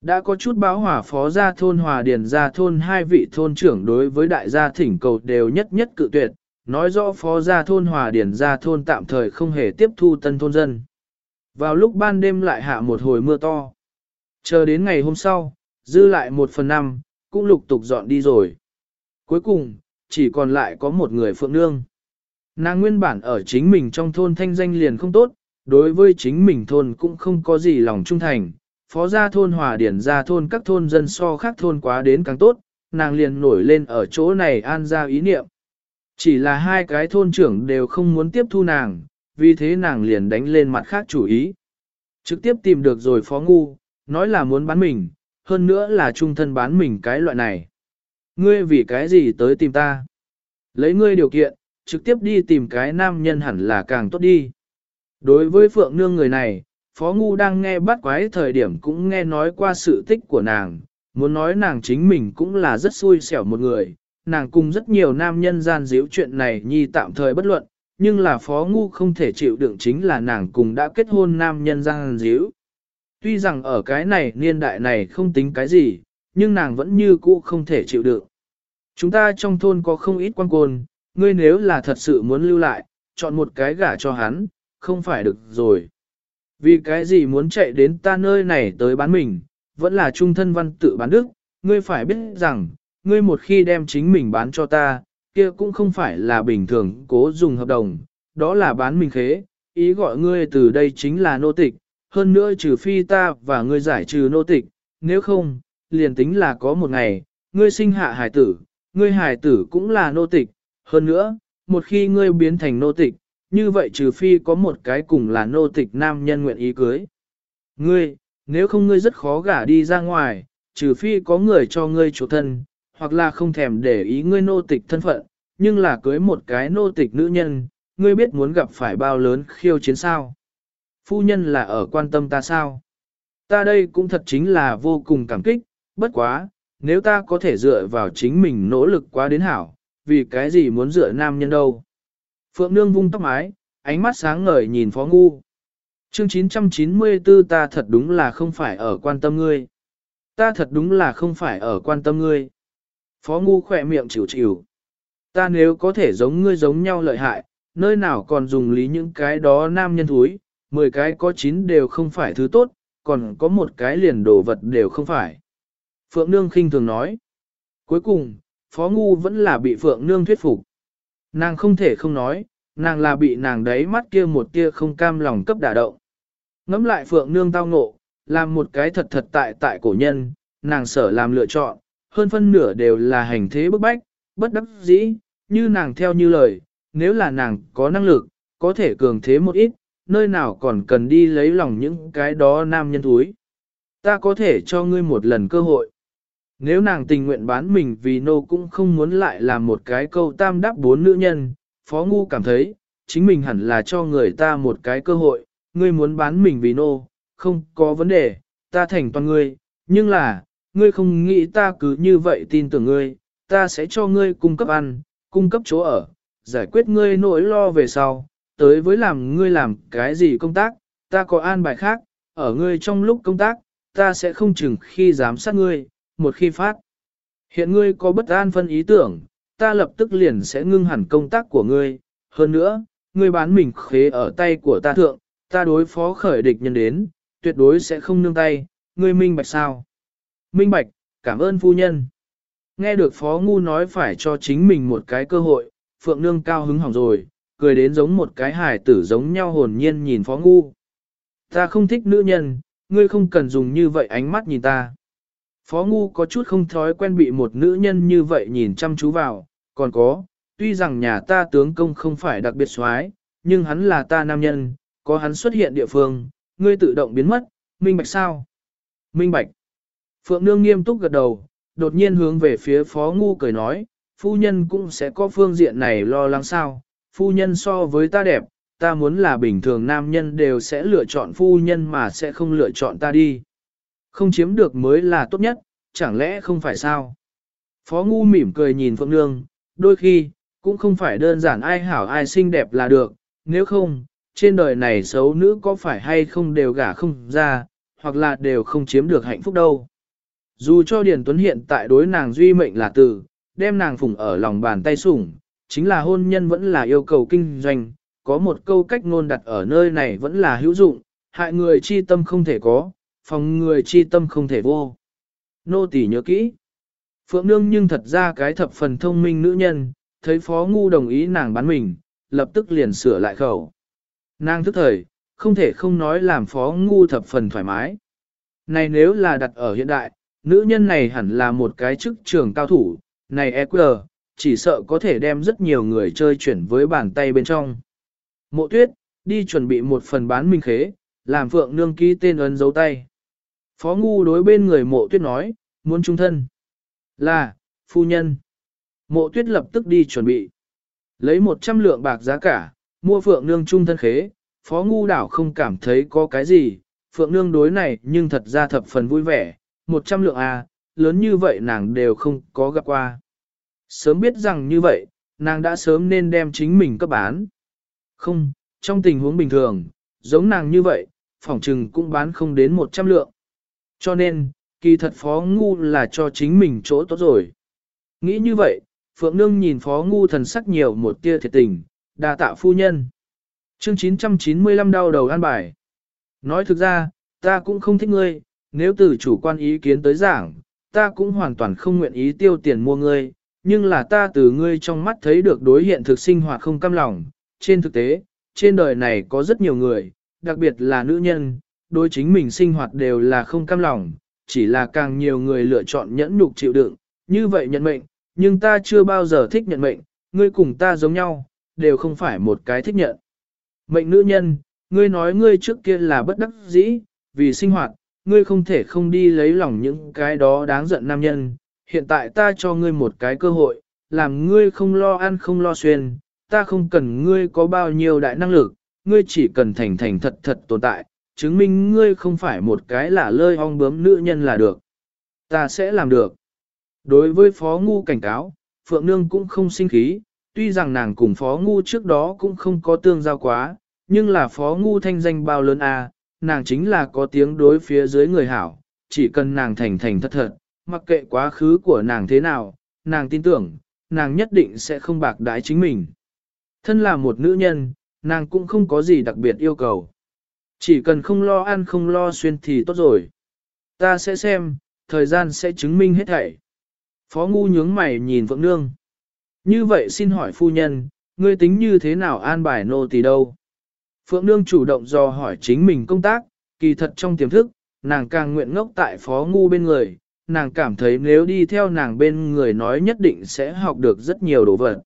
S1: Đã có chút báo hỏa phó gia thôn hòa điển gia thôn hai vị thôn trưởng đối với đại gia thỉnh cầu đều nhất nhất cự tuyệt, nói rõ phó gia thôn hòa điển gia thôn tạm thời không hề tiếp thu tân thôn dân. Vào lúc ban đêm lại hạ một hồi mưa to. Chờ đến ngày hôm sau, dư lại một phần năm, cũng lục tục dọn đi rồi. Cuối cùng, chỉ còn lại có một người phượng nương. Nàng nguyên bản ở chính mình trong thôn thanh danh liền không tốt, đối với chính mình thôn cũng không có gì lòng trung thành. Phó gia thôn hòa điển gia thôn các thôn dân so khác thôn quá đến càng tốt, nàng liền nổi lên ở chỗ này an ra ý niệm. Chỉ là hai cái thôn trưởng đều không muốn tiếp thu nàng, vì thế nàng liền đánh lên mặt khác chủ ý. Trực tiếp tìm được rồi phó ngu, nói là muốn bán mình, hơn nữa là trung thân bán mình cái loại này. Ngươi vì cái gì tới tìm ta? Lấy ngươi điều kiện, trực tiếp đi tìm cái nam nhân hẳn là càng tốt đi. Đối với Phượng Nương người này, Phó Ngu đang nghe bắt quái thời điểm cũng nghe nói qua sự tích của nàng, muốn nói nàng chính mình cũng là rất xui xẻo một người, nàng cùng rất nhiều nam nhân gian díu chuyện này nhi tạm thời bất luận, nhưng là Phó Ngu không thể chịu đựng chính là nàng cùng đã kết hôn nam nhân gian díu. Tuy rằng ở cái này niên đại này không tính cái gì, nhưng nàng vẫn như cũ không thể chịu đựng. Chúng ta trong thôn có không ít quan côn, ngươi nếu là thật sự muốn lưu lại, chọn một cái gả cho hắn, không phải được rồi. Vì cái gì muốn chạy đến ta nơi này tới bán mình, vẫn là trung thân văn tự bán đức, ngươi phải biết rằng, ngươi một khi đem chính mình bán cho ta, kia cũng không phải là bình thường cố dùng hợp đồng, đó là bán mình khế, ý gọi ngươi từ đây chính là nô tịch, hơn nữa trừ phi ta và ngươi giải trừ nô tịch, nếu không, liền tính là có một ngày, ngươi sinh hạ hải tử, ngươi hải tử cũng là nô tịch, hơn nữa, một khi ngươi biến thành nô tịch, như vậy trừ phi có một cái cùng là nô tịch nam nhân nguyện ý cưới. Ngươi, nếu không ngươi rất khó gả đi ra ngoài, trừ phi có người cho ngươi chủ thân, hoặc là không thèm để ý ngươi nô tịch thân phận, nhưng là cưới một cái nô tịch nữ nhân, ngươi biết muốn gặp phải bao lớn khiêu chiến sao. Phu nhân là ở quan tâm ta sao? Ta đây cũng thật chính là vô cùng cảm kích, bất quá, nếu ta có thể dựa vào chính mình nỗ lực quá đến hảo, vì cái gì muốn dựa nam nhân đâu. Phượng Nương vung tóc mái, ánh mắt sáng ngời nhìn Phó Ngu. Chương 994 ta thật đúng là không phải ở quan tâm ngươi. Ta thật đúng là không phải ở quan tâm ngươi. Phó Ngu khỏe miệng chịu chịu. Ta nếu có thể giống ngươi giống nhau lợi hại, nơi nào còn dùng lý những cái đó nam nhân thúi, 10 cái có 9 đều không phải thứ tốt, còn có một cái liền đồ vật đều không phải. Phượng Nương khinh thường nói. Cuối cùng, Phó Ngu vẫn là bị Phượng Nương thuyết phục. Nàng không thể không nói, nàng là bị nàng đấy mắt kia một tia không cam lòng cấp đả động. Ngắm lại Phượng Nương tao ngộ, làm một cái thật thật tại tại cổ nhân, nàng sở làm lựa chọn, hơn phân nửa đều là hành thế bức bách, bất đắc dĩ, như nàng theo như lời, nếu là nàng có năng lực, có thể cường thế một ít, nơi nào còn cần đi lấy lòng những cái đó nam nhân thúi. Ta có thể cho ngươi một lần cơ hội. Nếu nàng tình nguyện bán mình vì nô cũng không muốn lại làm một cái câu tam đáp bốn nữ nhân, Phó Ngu cảm thấy, chính mình hẳn là cho người ta một cái cơ hội, ngươi muốn bán mình vì nô, không có vấn đề, ta thành toàn ngươi, nhưng là, ngươi không nghĩ ta cứ như vậy tin tưởng ngươi, ta sẽ cho ngươi cung cấp ăn, cung cấp chỗ ở, giải quyết ngươi nỗi lo về sau, tới với làm ngươi làm cái gì công tác, ta có an bài khác, ở ngươi trong lúc công tác, ta sẽ không chừng khi giám sát ngươi, một khi phát. Hiện ngươi có bất an phân ý tưởng, ta lập tức liền sẽ ngưng hẳn công tác của ngươi, hơn nữa, ngươi bán mình khế ở tay của ta thượng, ta đối phó khởi địch nhân đến, tuyệt đối sẽ không nương tay, ngươi minh bạch sao? Minh bạch, cảm ơn phu nhân. Nghe được phó ngu nói phải cho chính mình một cái cơ hội, phượng nương cao hứng hỏng rồi, cười đến giống một cái hài tử giống nhau hồn nhiên nhìn phó ngu. Ta không thích nữ nhân, ngươi không cần dùng như vậy ánh mắt nhìn ta. Phó ngu có chút không thói quen bị một nữ nhân như vậy nhìn chăm chú vào, còn có, tuy rằng nhà ta tướng công không phải đặc biệt soái, nhưng hắn là ta nam nhân, có hắn xuất hiện địa phương, ngươi tự động biến mất, minh bạch sao? Minh bạch. Phượng Nương nghiêm túc gật đầu, đột nhiên hướng về phía Phó Ngu cười nói, phu nhân cũng sẽ có phương diện này lo lắng sao, phu nhân so với ta đẹp, ta muốn là bình thường nam nhân đều sẽ lựa chọn phu nhân mà sẽ không lựa chọn ta đi. Không chiếm được mới là tốt nhất, chẳng lẽ không phải sao? Phó Ngu mỉm cười nhìn Phượng Nương, đôi khi, cũng không phải đơn giản ai hảo ai xinh đẹp là được, nếu không, trên đời này xấu nữ có phải hay không đều gả không ra, hoặc là đều không chiếm được hạnh phúc đâu. Dù cho Điền Tuấn hiện tại đối nàng duy mệnh là tử, đem nàng phụng ở lòng bàn tay sủng, chính là hôn nhân vẫn là yêu cầu kinh doanh, có một câu cách ngôn đặt ở nơi này vẫn là hữu dụng, hại người chi tâm không thể có, phòng người chi tâm không thể vô. Nô tỳ nhớ kỹ. Phượng Nương nhưng thật ra cái thập phần thông minh nữ nhân, thấy Phó Ngu đồng ý nàng bán mình, lập tức liền sửa lại khẩu. Nàng thức thời, không thể không nói làm Phó Ngu thập phần thoải mái. Này nếu là đặt ở hiện đại, nữ nhân này hẳn là một cái chức trường cao thủ, này EQ, chỉ sợ có thể đem rất nhiều người chơi chuyển với bàn tay bên trong. Mộ tuyết, đi chuẩn bị một phần bán minh khế, làm Phượng Nương ký tên ấn dấu tay. Phó Ngu đối bên người mộ tuyết nói, muốn trung thân. Là, phu nhân. Mộ tuyết lập tức đi chuẩn bị. Lấy 100 lượng bạc giá cả, mua phượng nương trung thân khế, phó ngu đảo không cảm thấy có cái gì, phượng nương đối này nhưng thật ra thập phần vui vẻ, 100 lượng à, lớn như vậy nàng đều không có gặp qua. Sớm biết rằng như vậy, nàng đã sớm nên đem chính mình cấp bán. Không, trong tình huống bình thường, giống nàng như vậy, phỏng trừng cũng bán không đến 100 lượng. Cho nên, kỳ thật phó ngu là cho chính mình chỗ tốt rồi. Nghĩ như vậy, Phượng Nương nhìn phó ngu thần sắc nhiều một tia thiệt tình, đa tạ phu nhân. Chương 995 đau đầu an bài. Nói thực ra, ta cũng không thích ngươi, nếu từ chủ quan ý kiến tới giảng, ta cũng hoàn toàn không nguyện ý tiêu tiền mua ngươi, nhưng là ta từ ngươi trong mắt thấy được đối hiện thực sinh hoạt không cam lòng. Trên thực tế, trên đời này có rất nhiều người, đặc biệt là nữ nhân, đối chính mình sinh hoạt đều là không cam lòng, chỉ là càng nhiều người lựa chọn nhẫn nhục chịu đựng, như vậy nhận mệnh, nhưng ta chưa bao giờ thích nhận mệnh, ngươi cùng ta giống nhau, đều không phải một cái thích nhận. Mệnh nữ nhân, ngươi nói ngươi trước kia là bất đắc dĩ, vì sinh hoạt, ngươi không thể không đi lấy lòng những cái đó đáng giận nam nhân, hiện tại ta cho ngươi một cái cơ hội, làm ngươi không lo ăn không lo xuyên, ta không cần ngươi có bao nhiêu đại năng lực, ngươi chỉ cần thành thành thật thật tồn tại, chứng minh ngươi không phải một cái là lơi ong bướm nữ nhân là được. Ta sẽ làm được. Đối với Phó Ngu cảnh cáo, Phượng Nương cũng không sinh khí, tuy rằng nàng cùng Phó Ngu trước đó cũng không có tương giao quá, nhưng là Phó Ngu thanh danh bao lớn à, nàng chính là có tiếng đối phía dưới người hảo, chỉ cần nàng thành thành thật thật, mặc kệ quá khứ của nàng thế nào, nàng tin tưởng, nàng nhất định sẽ không bạc đái chính mình. Thân là một nữ nhân, nàng cũng không có gì đặc biệt yêu cầu. Chỉ cần không lo ăn không lo xuyên thì tốt rồi. Ta sẽ xem, thời gian sẽ chứng minh hết thảy. Phó ngu nhướng mày nhìn Phượng Nương. Như vậy xin hỏi phu nhân, ngươi tính như thế nào an bài nô tỳ đâu? Phượng Nương chủ động do hỏi chính mình công tác, kỳ thật trong tiềm thức, nàng càng nguyện ngốc tại phó ngu bên người, nàng cảm thấy nếu đi theo nàng bên người nói nhất định sẽ học được rất nhiều đồ vật.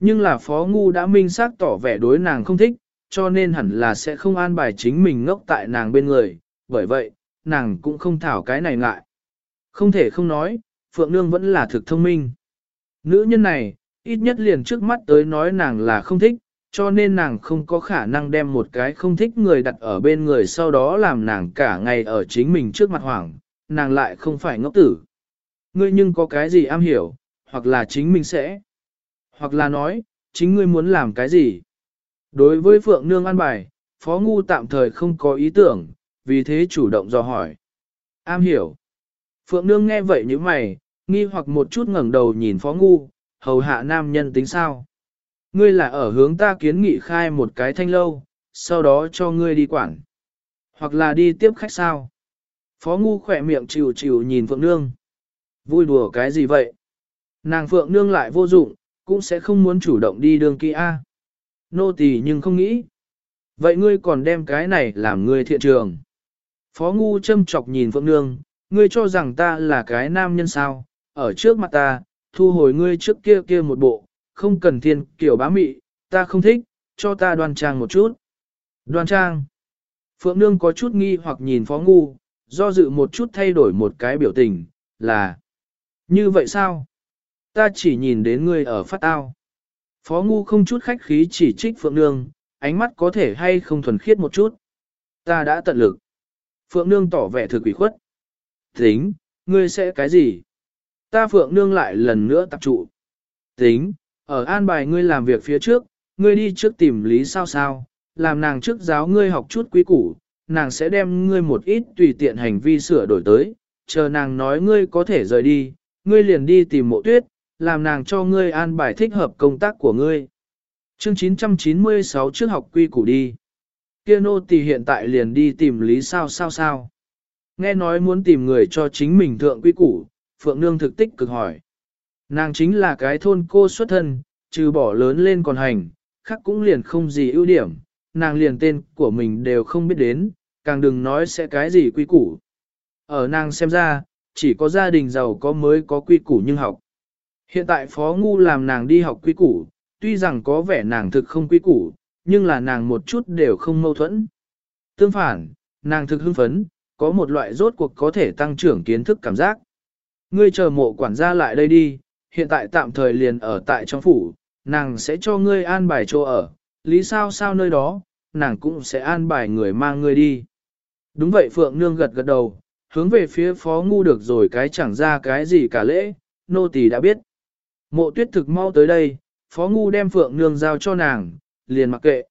S1: Nhưng là phó ngu đã minh xác tỏ vẻ đối nàng không thích, cho nên hẳn là sẽ không an bài chính mình ngốc tại nàng bên người, bởi vậy, nàng cũng không thảo cái này ngại. Không thể không nói, Phượng Nương vẫn là thực thông minh. Nữ nhân này, ít nhất liền trước mắt tới nói nàng là không thích, cho nên nàng không có khả năng đem một cái không thích người đặt ở bên người sau đó làm nàng cả ngày ở chính mình trước mặt hoảng, nàng lại không phải ngốc tử. Ngươi nhưng có cái gì am hiểu, hoặc là chính mình sẽ, hoặc là nói, chính ngươi muốn làm cái gì. Đối với Phượng Nương an bài, Phó Ngu tạm thời không có ý tưởng, vì thế chủ động dò hỏi. Am hiểu. Phượng Nương nghe vậy như mày, nghi hoặc một chút ngẩng đầu nhìn Phó Ngu, hầu hạ nam nhân tính sao. Ngươi là ở hướng ta kiến nghị khai một cái thanh lâu, sau đó cho ngươi đi quản. Hoặc là đi tiếp khách sao. Phó Ngu khỏe miệng chịu chịu nhìn Phượng Nương. Vui đùa cái gì vậy? Nàng Phượng Nương lại vô dụng, cũng sẽ không muốn chủ động đi đường kia. Nô tỳ nhưng không nghĩ. Vậy ngươi còn đem cái này làm ngươi thiện trường. Phó Ngu châm chọc nhìn Phượng Nương, ngươi cho rằng ta là cái nam nhân sao, ở trước mặt ta, thu hồi ngươi trước kia kia một bộ, không cần thiên kiểu bá mị, ta không thích, cho ta đoan trang một chút. Đoan trang. Phượng Nương có chút nghi hoặc nhìn Phó Ngu, do dự một chút thay đổi một cái biểu tình, là Như vậy sao? Ta chỉ nhìn đến ngươi ở phát ao Phó Ngu không chút khách khí chỉ trích Phượng Nương, ánh mắt có thể hay không thuần khiết một chút. Ta đã tận lực. Phượng Nương tỏ vẻ thực quỷ khuất. Tính, ngươi sẽ cái gì? Ta Phượng Nương lại lần nữa tập trụ. Tính, ở an bài ngươi làm việc phía trước, ngươi đi trước tìm lý sao sao, làm nàng trước giáo ngươi học chút quý củ, nàng sẽ đem ngươi một ít tùy tiện hành vi sửa đổi tới, chờ nàng nói ngươi có thể rời đi, ngươi liền đi tìm mộ tuyết, làm nàng cho ngươi an bài thích hợp công tác của ngươi. Chương 996 trước học quy củ đi. Kia nô tỳ hiện tại liền đi tìm lý sao sao sao. Nghe nói muốn tìm người cho chính mình thượng quy củ, Phượng Nương thực tích cực hỏi. Nàng chính là cái thôn cô xuất thân, trừ bỏ lớn lên còn hành, khác cũng liền không gì ưu điểm, nàng liền tên của mình đều không biết đến, càng đừng nói sẽ cái gì quy củ. Ở nàng xem ra, chỉ có gia đình giàu có mới có quy củ nhưng học. Hiện tại Phó Ngu làm nàng đi học quy củ, tuy rằng có vẻ nàng thực không quy củ, nhưng là nàng một chút đều không mâu thuẫn. Tương phản, nàng thực hưng phấn, có một loại rốt cuộc có thể tăng trưởng kiến thức cảm giác. Ngươi chờ mộ quản gia lại đây đi, hiện tại tạm thời liền ở tại trong phủ, nàng sẽ cho ngươi an bài chỗ ở, lý sao sao nơi đó, nàng cũng sẽ an bài người mang ngươi đi. Đúng vậy Phượng Nương gật gật đầu, hướng về phía phó ngu được rồi cái chẳng ra cái gì cả lễ, nô tỳ đã biết. Mộ tuyết thực mau tới đây, phó ngu đem Phượng Nương giao cho nàng, liền mặc kệ.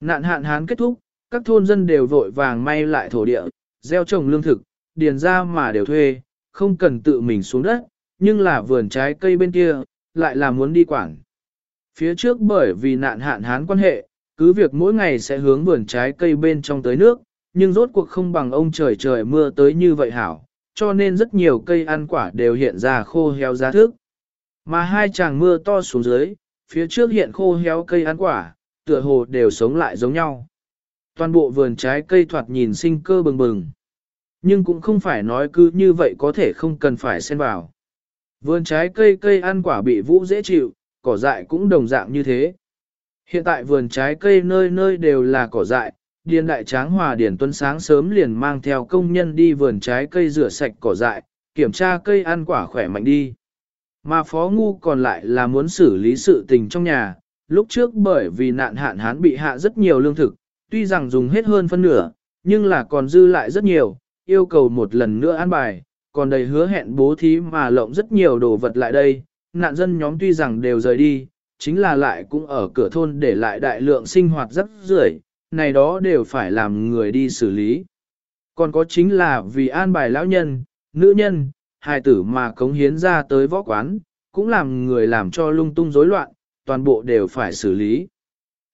S1: Nạn hạn hán kết thúc, các thôn dân đều vội vàng may lại thổ địa, gieo trồng lương thực, điền ra mà đều thuê, không cần tự mình xuống đất, nhưng là vườn trái cây bên kia, lại là muốn đi quảng. Phía trước bởi vì nạn hạn hán quan hệ, cứ việc mỗi ngày sẽ hướng vườn trái cây bên trong tới nước, nhưng rốt cuộc không bằng ông trời trời mưa tới như vậy hảo, cho nên rất nhiều cây ăn quả đều hiện ra khô héo giá thức. Mà hai chàng mưa to xuống dưới, phía trước hiện khô héo cây ăn quả, tựa hồ đều sống lại giống nhau. Toàn bộ vườn trái cây thoạt nhìn sinh cơ bừng bừng. Nhưng cũng không phải nói cứ như vậy có thể không cần phải xen vào. Vườn trái cây cây ăn quả bị vũ dễ chịu, cỏ dại cũng đồng dạng như thế. Hiện tại vườn trái cây nơi nơi đều là cỏ dại, Điền Đại Tráng Hòa Điền Tuấn sáng sớm liền mang theo công nhân đi vườn trái cây rửa sạch cỏ dại, kiểm tra cây ăn quả khỏe mạnh đi. Mà Phó Ngu còn lại là muốn xử lý sự tình trong nhà, lúc trước bởi vì nạn hạn hán bị hạ rất nhiều lương thực, tuy rằng dùng hết hơn phân nửa, nhưng là còn dư lại rất nhiều, yêu cầu một lần nữa an bài, còn đầy hứa hẹn bố thí mà lộng rất nhiều đồ vật lại đây, nạn dân nhóm tuy rằng đều rời đi, chính là lại cũng ở cửa thôn để lại đại lượng sinh hoạt rất rưởi, này đó đều phải làm người đi xử lý. Còn có chính là vì an bài lão nhân, nữ nhân, hài tử mà cống hiến ra tới võ quán, cũng làm người làm cho lung tung rối loạn, toàn bộ đều phải xử lý.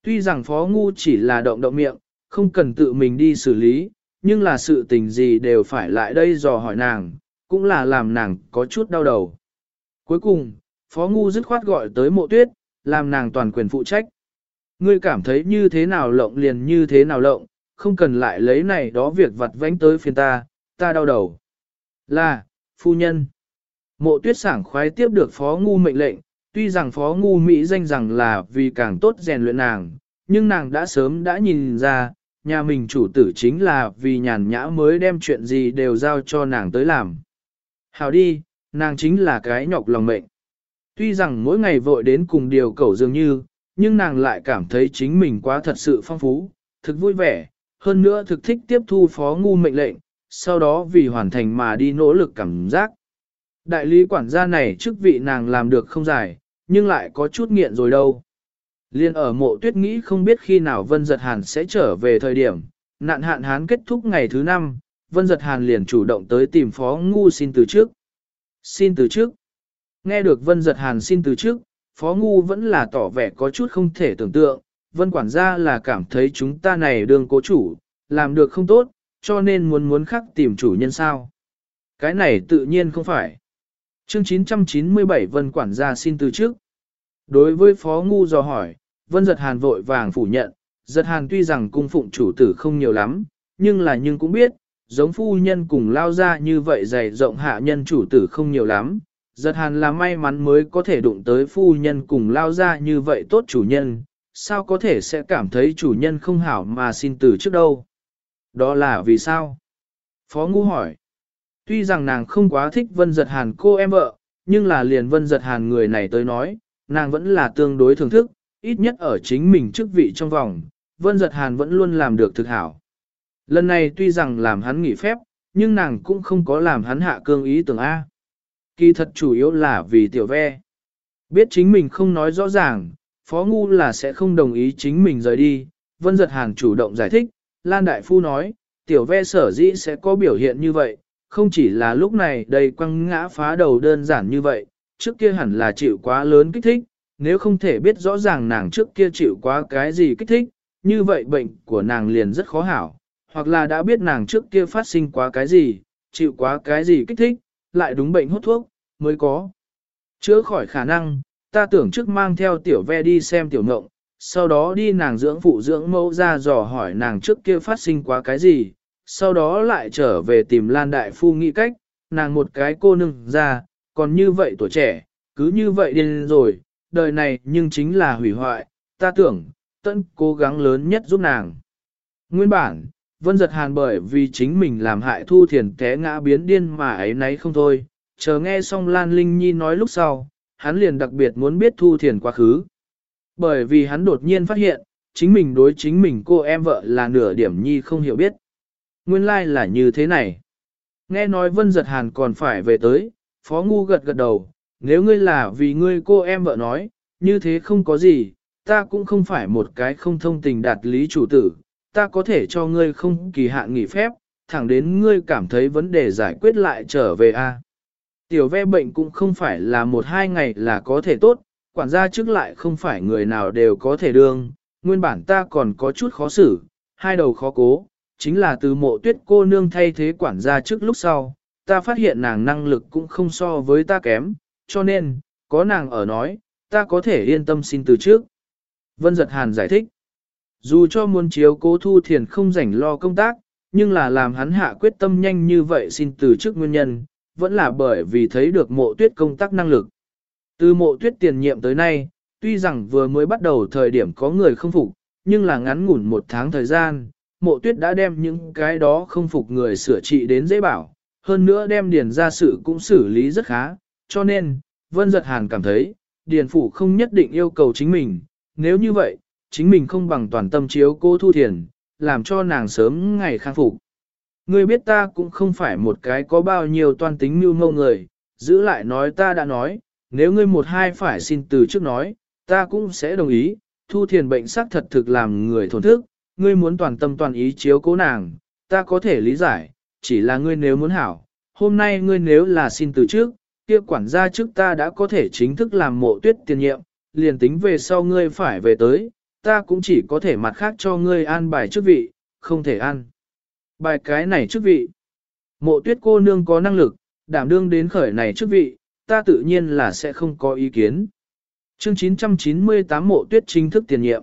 S1: Tuy rằng phó ngu chỉ là động động miệng, không cần tự mình đi xử lý, nhưng là sự tình gì đều phải lại đây dò hỏi nàng, cũng là làm nàng có chút đau đầu. Cuối cùng, phó ngu dứt khoát gọi tới mộ tuyết, làm nàng toàn quyền phụ trách. Ngươi cảm thấy như thế nào lộng liền như thế nào lộng, không cần lại lấy này đó việc vặt vánh tới phiền ta, ta đau đầu. Là, phu nhân. Mộ tuyết sảng khoái tiếp được phó ngu mệnh lệnh, tuy rằng phó ngu Mỹ danh rằng là vì càng tốt rèn luyện nàng, Nhưng nàng đã sớm đã nhìn ra, nhà mình chủ tử chính là vì nhàn nhã mới đem chuyện gì đều giao cho nàng tới làm. Hào đi, nàng chính là cái nhọc lòng mệnh. Tuy rằng mỗi ngày vội đến cùng điều cầu dường như, nhưng nàng lại cảm thấy chính mình quá thật sự phong phú, thực vui vẻ, hơn nữa thực thích tiếp thu phó ngu mệnh lệnh, sau đó vì hoàn thành mà đi nỗ lực cảm giác. Đại lý quản gia này chức vị nàng làm được không dài, nhưng lại có chút nghiện rồi đâu. Liên ở mộ tuyết nghĩ không biết khi nào Vân Giật Hàn sẽ trở về thời điểm, nạn hạn hán kết thúc ngày thứ năm, Vân Giật Hàn liền chủ động tới tìm Phó Ngu xin từ trước. Xin từ trước. Nghe được Vân Giật Hàn xin từ trước, Phó Ngu vẫn là tỏ vẻ có chút không thể tưởng tượng, Vân quản gia là cảm thấy chúng ta này đương cố chủ, làm được không tốt, cho nên muốn muốn khắc tìm chủ nhân sao. Cái này tự nhiên không phải. Chương 997 Vân quản gia xin từ trước. Đối với Phó Ngu dò hỏi, Vân Giật Hàn vội vàng phủ nhận, Giật Hàn tuy rằng cung phụng chủ tử không nhiều lắm, nhưng là nhưng cũng biết, giống phu nhân cùng lao ra như vậy dày rộng hạ nhân chủ tử không nhiều lắm. Giật Hàn là may mắn mới có thể đụng tới phu nhân cùng lao ra như vậy tốt chủ nhân, sao có thể sẽ cảm thấy chủ nhân không hảo mà xin từ trước đâu. Đó là vì sao? Phó Ngu hỏi. Tuy rằng nàng không quá thích Vân Giật Hàn cô em vợ, nhưng là liền Vân Giật Hàn người này tới nói, nàng vẫn là tương đối thưởng thức, ít nhất ở chính mình chức vị trong vòng, Vân Giật Hàn vẫn luôn làm được thực hảo. Lần này tuy rằng làm hắn nghỉ phép, nhưng nàng cũng không có làm hắn hạ cương ý tưởng A. Kỳ thật chủ yếu là vì tiểu ve. Biết chính mình không nói rõ ràng, Phó Ngu là sẽ không đồng ý chính mình rời đi. Vân Giật Hàn chủ động giải thích, Lan Đại Phu nói, tiểu ve sở dĩ sẽ có biểu hiện như vậy, không chỉ là lúc này đầy quăng ngã phá đầu đơn giản như vậy, trước kia hẳn là chịu quá lớn kích thích, nếu không thể biết rõ ràng nàng trước kia chịu quá cái gì kích thích, như vậy bệnh của nàng liền rất khó hảo, hoặc là đã biết nàng trước kia phát sinh quá cái gì, chịu quá cái gì kích thích, lại đúng bệnh hút thuốc, mới có. Chữa khỏi khả năng, ta tưởng trước mang theo tiểu ve đi xem tiểu ngộng, sau đó đi nàng dưỡng phụ dưỡng mẫu ra dò hỏi nàng trước kia phát sinh quá cái gì, sau đó lại trở về tìm Lan Đại Phu nghĩ cách, nàng một cái cô nương ra, còn như vậy tuổi trẻ, cứ như vậy điên rồi, đời này nhưng chính là hủy hoại, ta tưởng, tận cố gắng lớn nhất giúp nàng. Nguyên bản, Vân Giật Hàn bởi vì chính mình làm hại Thu Thiền té ngã biến điên mà ấy nấy không thôi, chờ nghe xong Lan Linh Nhi nói lúc sau, hắn liền đặc biệt muốn biết Thu Thiền quá khứ. Bởi vì hắn đột nhiên phát hiện, chính mình đối chính mình cô em vợ là nửa điểm nhi không hiểu biết. Nguyên lai like là như thế này. Nghe nói Vân Giật Hàn còn phải về tới, Phó Ngu gật gật đầu, nếu ngươi là vì ngươi cô em vợ nói, như thế không có gì, ta cũng không phải một cái không thông tình đạt lý chủ tử, ta có thể cho ngươi không kỳ hạn nghỉ phép, thẳng đến ngươi cảm thấy vấn đề giải quyết lại trở về a. Tiểu ve bệnh cũng không phải là một hai ngày là có thể tốt, quản gia trước lại không phải người nào đều có thể đương, nguyên bản ta còn có chút khó xử, hai đầu khó cố, chính là từ mộ tuyết cô nương thay thế quản gia trước lúc sau, ta phát hiện nàng năng lực cũng không so với ta kém, cho nên, có nàng ở nói, ta có thể yên tâm xin từ trước. Vân Giật Hàn giải thích, dù cho muốn chiếu cố thu thiền không rảnh lo công tác, nhưng là làm hắn hạ quyết tâm nhanh như vậy xin từ trước nguyên nhân, vẫn là bởi vì thấy được mộ tuyết công tác năng lực. Từ mộ tuyết tiền nhiệm tới nay, tuy rằng vừa mới bắt đầu thời điểm có người không phục, nhưng là ngắn ngủn một tháng thời gian, mộ tuyết đã đem những cái đó không phục người sửa trị đến dễ bảo, hơn nữa đem điền ra sự cũng xử lý rất khá, cho nên, Vân Giật Hàn cảm thấy, điền phủ không nhất định yêu cầu chính mình, nếu như vậy, chính mình không bằng toàn tâm chiếu cô thu thiền, làm cho nàng sớm ngày khang phục. Ngươi biết ta cũng không phải một cái có bao nhiêu toan tính mưu mâu người, giữ lại nói ta đã nói, nếu ngươi một hai phải xin từ trước nói, ta cũng sẽ đồng ý, thu thiền bệnh xác thật thực làm người thổn thức, ngươi muốn toàn tâm toàn ý chiếu cố nàng, ta có thể lý giải, chỉ là ngươi nếu muốn hảo, hôm nay ngươi nếu là xin từ trước, kia quản gia trước ta đã có thể chính thức làm mộ tuyết tiền nhiệm, liền tính về sau ngươi phải về tới, ta cũng chỉ có thể mặt khác cho ngươi an bài chức vị, không thể ăn. Bài cái này chức vị. Mộ tuyết cô nương có năng lực, đảm đương đến khởi này chức vị, ta tự nhiên là sẽ không có ý kiến. Chương 998 mộ tuyết chính thức tiền nhiệm.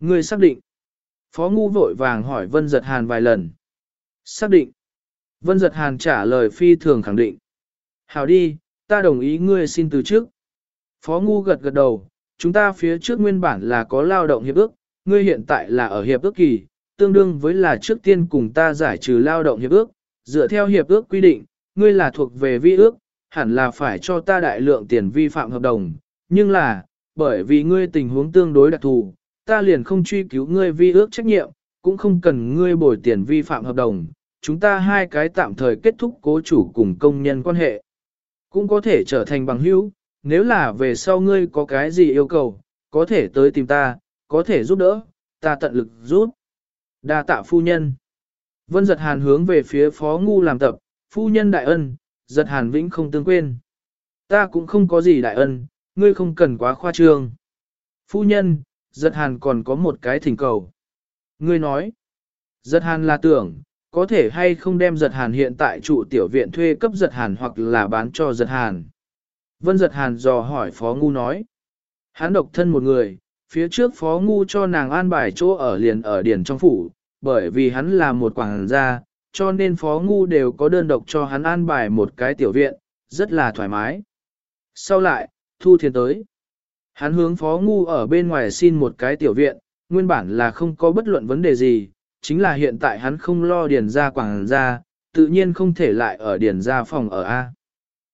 S1: Ngươi xác định. Phó ngu vội vàng hỏi Vân Giật Hàn vài lần. Xác định. Vân Giật Hàn trả lời phi thường khẳng định. Hảo đi, ta đồng ý ngươi xin từ trước. Phó ngu gật gật đầu, chúng ta phía trước nguyên bản là có lao động hiệp ước, ngươi hiện tại là ở hiệp ước kỳ, tương đương với là trước tiên cùng ta giải trừ lao động hiệp ước, dựa theo hiệp ước quy định, ngươi là thuộc về vi ước, hẳn là phải cho ta đại lượng tiền vi phạm hợp đồng, nhưng là, bởi vì ngươi tình huống tương đối đặc thù, ta liền không truy cứu ngươi vi ước trách nhiệm, cũng không cần ngươi bồi tiền vi phạm hợp đồng, chúng ta hai cái tạm thời kết thúc cố chủ cùng công nhân quan hệ. Cũng có thể trở thành bằng hữu, nếu là về sau ngươi có cái gì yêu cầu, có thể tới tìm ta, có thể giúp đỡ, ta tận lực giúp. Đa tạ phu nhân. Vân giật hàn hướng về phía phó ngu làm tập, phu nhân đại ân, giật hàn vĩnh không tương quên. Ta cũng không có gì đại ân, ngươi không cần quá khoa trương. Phu nhân, giật hàn còn có một cái thỉnh cầu. Ngươi nói, giật hàn là tưởng, có thể hay không đem giật hàn hiện tại trụ tiểu viện thuê cấp giật hàn hoặc là bán cho giật hàn. Vân giật hàn dò hỏi phó ngu nói. Hắn độc thân một người, phía trước phó ngu cho nàng an bài chỗ ở liền ở điển trong phủ, bởi vì hắn là một quảng gia, cho nên phó ngu đều có đơn độc cho hắn an bài một cái tiểu viện, rất là thoải mái. Sau lại, thu thiên tới. Hắn hướng phó ngu ở bên ngoài xin một cái tiểu viện, nguyên bản là không có bất luận vấn đề gì, chính là hiện tại hắn không lo điền ra quảng gia, tự nhiên không thể lại ở điền ra phòng ở A.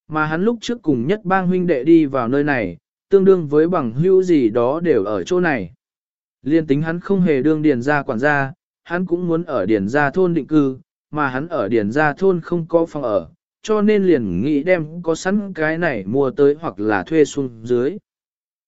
S1: Mà hắn lúc trước cùng nhất bang huynh đệ đi vào nơi này, tương đương với bằng hữu gì đó đều ở chỗ này. Liên tính hắn không hề đương điền ra quản gia, hắn cũng muốn ở điền ra thôn định cư, mà hắn ở điền ra thôn không có phòng ở, cho nên liền nghĩ đem có sẵn cái này mua tới hoặc là thuê xuống dưới.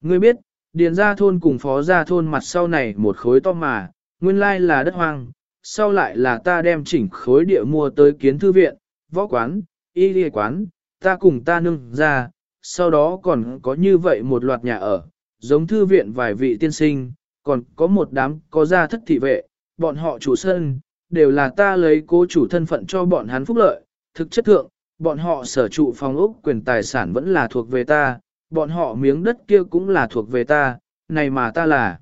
S1: Ngươi biết, điền ra thôn cùng phó ra thôn mặt sau này một khối to mà, nguyên lai là đất hoang, sau lại là ta đem chỉnh khối địa mua tới kiến thư viện, võ quán, y lìa quán, ta cùng ta nương ra, sau đó còn có như vậy một loạt nhà ở, giống thư viện vài vị tiên sinh, còn có một đám có gia thất thị vệ, bọn họ chủ sân, đều là ta lấy cố chủ thân phận cho bọn hắn phúc lợi, thực chất thượng, bọn họ sở trụ phòng ốc quyền tài sản vẫn là thuộc về ta, bọn họ miếng đất kia cũng là thuộc về ta, này mà ta là.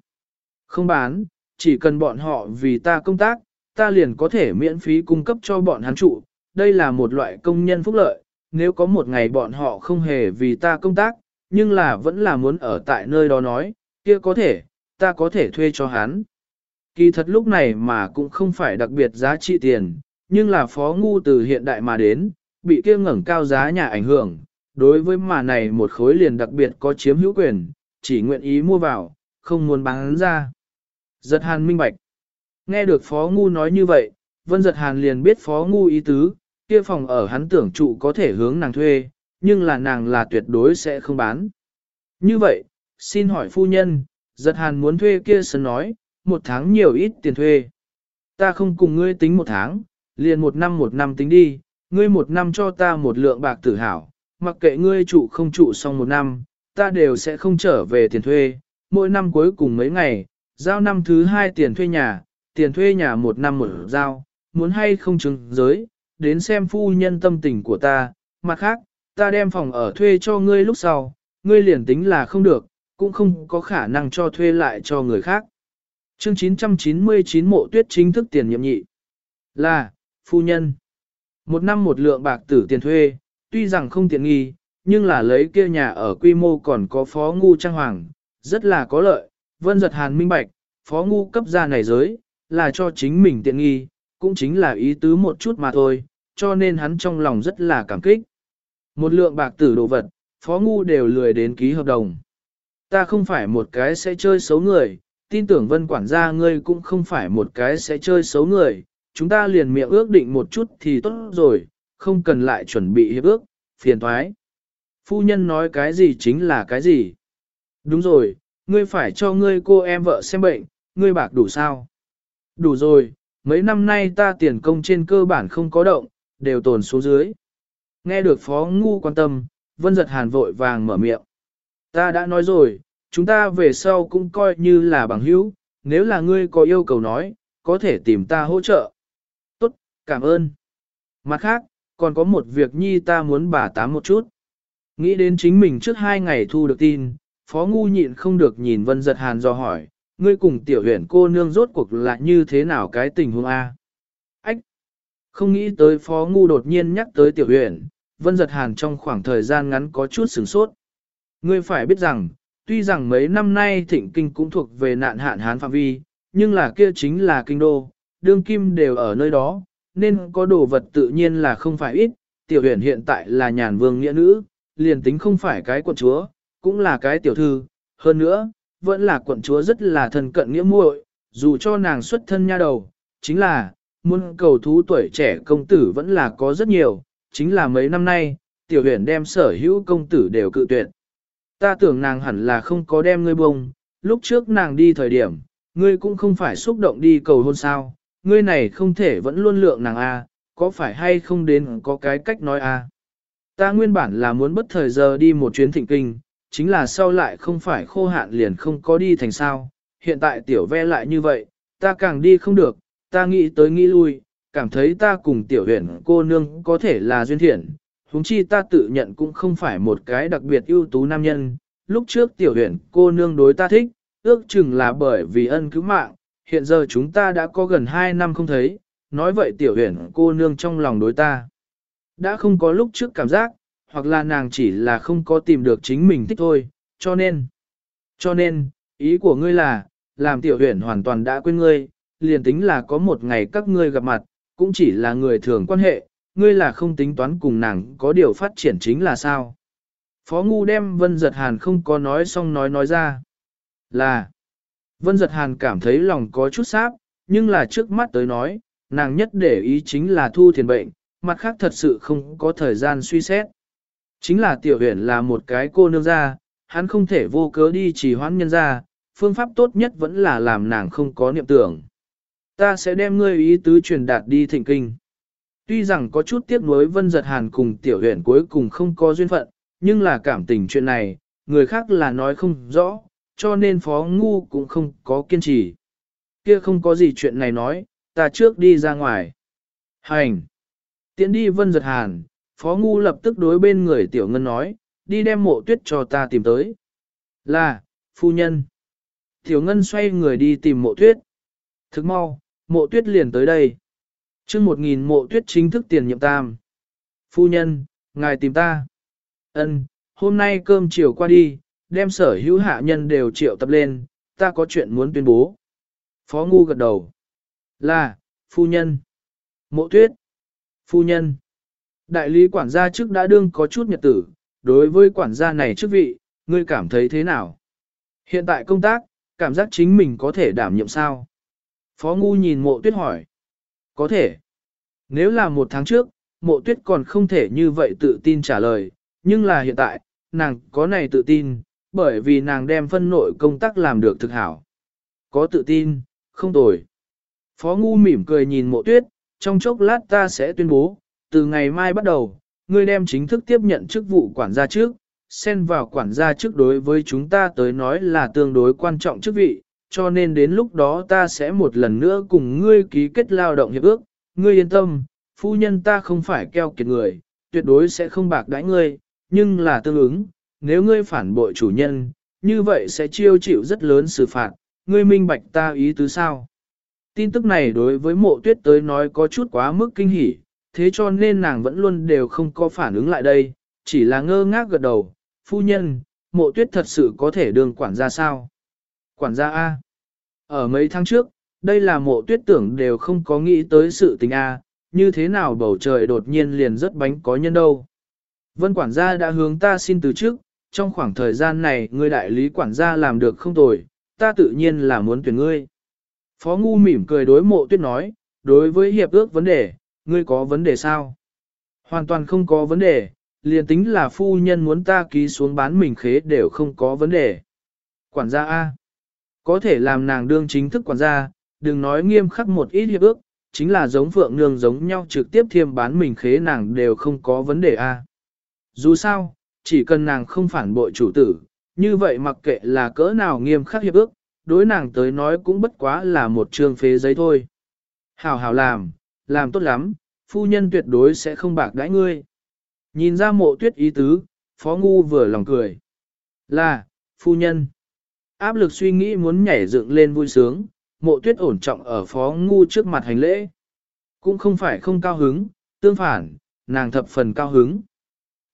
S1: Không bán, chỉ cần bọn họ vì ta công tác, ta liền có thể miễn phí cung cấp cho bọn hắn trụ, đây là một loại công nhân phúc lợi, nếu có một ngày bọn họ không hề vì ta công tác, nhưng là vẫn là muốn ở tại nơi đó nói, kia có thể, ta có thể thuê cho hắn. Kỳ thật lúc này mà cũng không phải đặc biệt giá trị tiền, nhưng là phó ngu từ hiện đại mà đến, bị kia ngẩng cao giá nhà ảnh hưởng, đối với mà này một khối liền đặc biệt có chiếm hữu quyền, chỉ nguyện ý mua vào, không muốn bán ra. Giật hàn minh bạch. Nghe được phó ngu nói như vậy, vân giật hàn liền biết phó ngu ý tứ, kia phòng ở hắn tưởng trụ có thể hướng nàng thuê, nhưng là nàng là tuyệt đối sẽ không bán. Như vậy, xin hỏi phu nhân, giật hàn muốn thuê kia sân nói, một tháng nhiều ít tiền thuê. Ta không cùng ngươi tính một tháng, liền một năm một năm tính đi, ngươi một năm cho ta một lượng bạc tử hảo, mặc kệ ngươi trụ không trụ xong một năm, ta đều sẽ không trở về tiền thuê, mỗi năm cuối cùng mấy ngày, giao năm thứ hai tiền thuê nhà, tiền thuê nhà một năm một giao, muốn hay không chứng giới, đến xem phu nhân tâm tình của ta, mặt khác, ta đem phòng ở thuê cho ngươi lúc sau, ngươi liền tính là không được, cũng không có khả năng cho thuê lại cho người khác. Chương 999 mộ tuyết chính thức tiền nhiệm nhị. Là, phu nhân. Một năm một lượng bạc tử tiền thuê, tuy rằng không tiện nghi, nhưng là lấy kia nhà ở quy mô còn có phó ngu trang hoàng, rất là có lợi. Vân giật hàn minh bạch, phó ngu cấp ra này giới, là cho chính mình tiện nghi, cũng chính là ý tứ một chút mà thôi, cho nên hắn trong lòng rất là cảm kích. Một lượng bạc tử đồ vật, phó ngu đều lười đến ký hợp đồng. Ta không phải một cái sẽ chơi xấu người, tin tưởng vân quản gia ngươi cũng không phải một cái sẽ chơi xấu người, chúng ta liền miệng ước định một chút thì tốt rồi, không cần lại chuẩn bị hiệp ước, phiền thoái. Phu nhân nói cái gì chính là cái gì. Đúng rồi, ngươi phải cho ngươi cô em vợ xem bệnh, ngươi bạc đủ sao? Đủ rồi, mấy năm nay ta tiền công trên cơ bản không có động, đều tồn xuống dưới. Nghe được phó ngu quan tâm, vân giật hàn vội vàng mở miệng. Ta đã nói rồi, chúng ta về sau cũng coi như là bằng hữu, nếu là ngươi có yêu cầu nói, có thể tìm ta hỗ trợ. Tốt, cảm ơn. Mặt khác, còn có một việc nhi ta muốn bà tám một chút. Nghĩ đến chính mình trước hai ngày thu được tin, phó ngu nhịn không được nhìn vân giật hàn do hỏi, ngươi cùng tiểu huyện cô nương rốt cuộc là như thế nào cái tình huống A. Ách! Không nghĩ tới phó ngu đột nhiên nhắc tới tiểu huyện, vân giật hàn trong khoảng thời gian ngắn có chút sửng sốt. Ngươi phải biết rằng, tuy rằng mấy năm nay thịnh kinh cũng thuộc về nạn hạn hán phạm vi, nhưng là kia chính là kinh đô, đương kim đều ở nơi đó, nên có đồ vật tự nhiên là không phải ít, tiểu huyền hiện tại là nhàn vương nghĩa nữ, liền tính không phải cái quận chúa, cũng là cái tiểu thư, hơn nữa, vẫn là quận chúa rất là thân cận nghĩa muội, dù cho nàng xuất thân nha đầu, chính là, muôn cầu thú tuổi trẻ công tử vẫn là có rất nhiều, chính là mấy năm nay, tiểu huyền đem sở hữu công tử đều cự tuyệt. Ta tưởng nàng hẳn là không có đem ngươi bông, lúc trước nàng đi thời điểm, ngươi cũng không phải xúc động đi cầu hôn sao, ngươi này không thể vẫn luôn lượng nàng a, có phải hay không đến có cái cách nói a? Ta nguyên bản là muốn bất thời giờ đi một chuyến thịnh kinh, chính là sau lại không phải khô hạn liền không có đi thành sao, hiện tại tiểu ve lại như vậy, ta càng đi không được, ta nghĩ tới nghĩ lui, cảm thấy ta cùng tiểu huyền cô nương có thể là duyên thiện, huống chi ta tự nhận cũng không phải một cái đặc biệt ưu tú nam nhân, lúc trước tiểu huyền cô nương đối ta thích, ước chừng là bởi vì ân cứu mạng, hiện giờ chúng ta đã có gần 2 năm không thấy, nói vậy tiểu huyền cô nương trong lòng đối ta. Đã không có lúc trước cảm giác, hoặc là nàng chỉ là không có tìm được chính mình thích thôi, cho nên. Cho nên, ý của ngươi là, làm tiểu huyền hoàn toàn đã quên ngươi, liền tính là có một ngày các ngươi gặp mặt, cũng chỉ là người thường quan hệ, ngươi là không tính toán cùng nàng có điều phát triển chính là sao. Phó Ngu đem Vân Giật Hàn không có nói xong nói nói ra. Là, Vân Giật Hàn cảm thấy lòng có chút sáp, nhưng là trước mắt tới nói, nàng nhất để ý chính là thu thiền bệnh, mặt khác thật sự không có thời gian suy xét. Chính là tiểu huyền là một cái cô nương ra, hắn không thể vô cớ đi chỉ hoãn nhân ra, phương pháp tốt nhất vẫn là làm nàng không có niệm tưởng. Ta sẽ đem ngươi ý tứ truyền đạt đi thịnh kinh. Tuy rằng có chút tiếc nuối vân giật hàn cùng tiểu huyện cuối cùng không có duyên phận, nhưng là cảm tình chuyện này, người khác là nói không rõ, cho nên phó ngu cũng không có kiên trì. Kia không có gì chuyện này nói, ta trước đi ra ngoài. Hành! Tiến đi vân giật hàn, phó ngu lập tức đối bên người tiểu ngân nói, đi đem mộ tuyết cho ta tìm tới. Là, phu nhân. Tiểu ngân xoay người đi tìm mộ tuyết. Thức mau, mộ tuyết liền tới đây chương một nghìn mộ tuyết chính thức tiền nhiệm tam. Phu nhân, ngài tìm ta. Ân, hôm nay cơm chiều qua đi, đem sở hữu hạ nhân đều triệu tập lên, ta có chuyện muốn tuyên bố. Phó Ngu gật đầu. Là, phu nhân. Mộ tuyết. Phu nhân. Đại lý quản gia trước đã đương có chút nhật tử, đối với quản gia này chức vị, ngươi cảm thấy thế nào? Hiện tại công tác, cảm giác chính mình có thể đảm nhiệm sao? Phó Ngu nhìn mộ tuyết hỏi. Có thể. Nếu là một tháng trước, mộ tuyết còn không thể như vậy tự tin trả lời, nhưng là hiện tại, nàng có này tự tin, bởi vì nàng đem phân nội công tác làm được thực hảo. Có tự tin, không tồi. Phó Ngu mỉm cười nhìn mộ tuyết, trong chốc lát ta sẽ tuyên bố, từ ngày mai bắt đầu, ngươi đem chính thức tiếp nhận chức vụ quản gia trước, xen vào quản gia trước đối với chúng ta tới nói là tương đối quan trọng chức vị, cho nên đến lúc đó ta sẽ một lần nữa cùng ngươi ký kết lao động hiệp ước, ngươi yên tâm, phu nhân ta không phải keo kiệt người, tuyệt đối sẽ không bạc đãi ngươi, nhưng là tương ứng, nếu ngươi phản bội chủ nhân, như vậy sẽ chiêu chịu rất lớn xử phạt, ngươi minh bạch ta ý tứ sao. Tin tức này đối với mộ tuyết tới nói có chút quá mức kinh hỉ, thế cho nên nàng vẫn luôn đều không có phản ứng lại đây, chỉ là ngơ ngác gật đầu, phu nhân, mộ tuyết thật sự có thể đường quản gia sao? Quản gia A. Ở mấy tháng trước, đây là mộ tuyết tưởng đều không có nghĩ tới sự tình A, như thế nào bầu trời đột nhiên liền rất bánh có nhân đâu. Vân quản gia đã hướng ta xin từ trước, trong khoảng thời gian này người đại lý quản gia làm được không tồi, ta tự nhiên là muốn tuyển ngươi. Phó Ngu mỉm cười đối mộ tuyết nói, đối với hiệp ước vấn đề, ngươi có vấn đề sao? Hoàn toàn không có vấn đề, liền tính là phu nhân muốn ta ký xuống bán mình khế đều không có vấn đề. Quản gia A. Có thể làm nàng đương chính thức quản gia, đừng nói nghiêm khắc một ít hiệp ước, chính là giống phượng nương giống nhau trực tiếp thiêm bán mình khế nàng đều không có vấn đề A. Dù sao, chỉ cần nàng không phản bội chủ tử, như vậy mặc kệ là cỡ nào nghiêm khắc hiệp ước, đối nàng tới nói cũng bất quá là một trương phế giấy thôi. Hảo hảo làm, làm tốt lắm, phu nhân tuyệt đối sẽ không bạc đãi ngươi. Nhìn ra mộ tuyết ý tứ, phó ngu vừa lòng cười. Là, phu nhân. Áp lực suy nghĩ muốn nhảy dựng lên vui sướng, mộ tuyết ổn trọng ở phó ngu trước mặt hành lễ. Cũng không phải không cao hứng, tương phản, nàng thập phần cao hứng.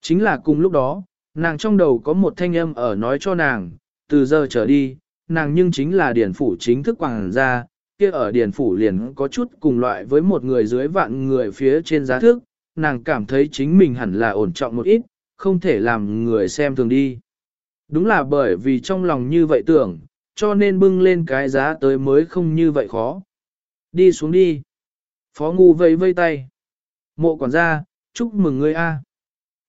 S1: Chính là cùng lúc đó, nàng trong đầu có một thanh âm ở nói cho nàng, từ giờ trở đi, nàng nhưng chính là điển phủ chính thức quảng gia, kia ở điển phủ liền có chút cùng loại với một người dưới vạn người phía trên giá thước, nàng cảm thấy chính mình hẳn là ổn trọng một ít, không thể làm người xem thường đi. Đúng là bởi vì trong lòng như vậy tưởng, cho nên bưng lên cái giá tới mới không như vậy khó. Đi xuống đi. Phó ngu vẫy vây tay. Mộ quản gia, chúc mừng ngươi a.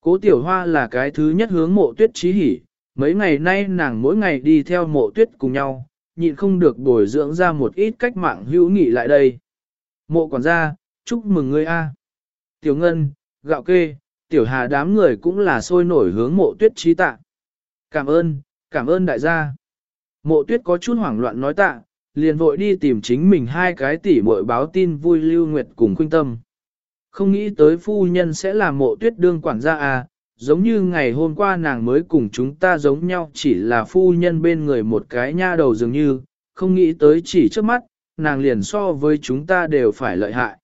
S1: Cố tiểu hoa là cái thứ nhất hướng mộ tuyết trí hỉ, mấy ngày nay nàng mỗi ngày đi theo mộ tuyết cùng nhau, nhịn không được bồi dưỡng ra một ít cách mạng hữu nghị lại đây. Mộ quản gia, chúc mừng ngươi a. Tiểu ngân, gạo kê, tiểu hà đám người cũng là sôi nổi hướng mộ tuyết trí tạ. Cảm ơn, cảm ơn đại gia. Mộ tuyết có chút hoảng loạn nói tạ, liền vội đi tìm chính mình hai cái tỷ muội báo tin vui lưu nguyệt cùng khuynh tâm. Không nghĩ tới phu nhân sẽ là mộ tuyết đương quản gia à, giống như ngày hôm qua nàng mới cùng chúng ta giống nhau chỉ là phu nhân bên người một cái nha đầu dường như, không nghĩ tới chỉ trước mắt, nàng liền so với chúng ta đều phải lợi hại.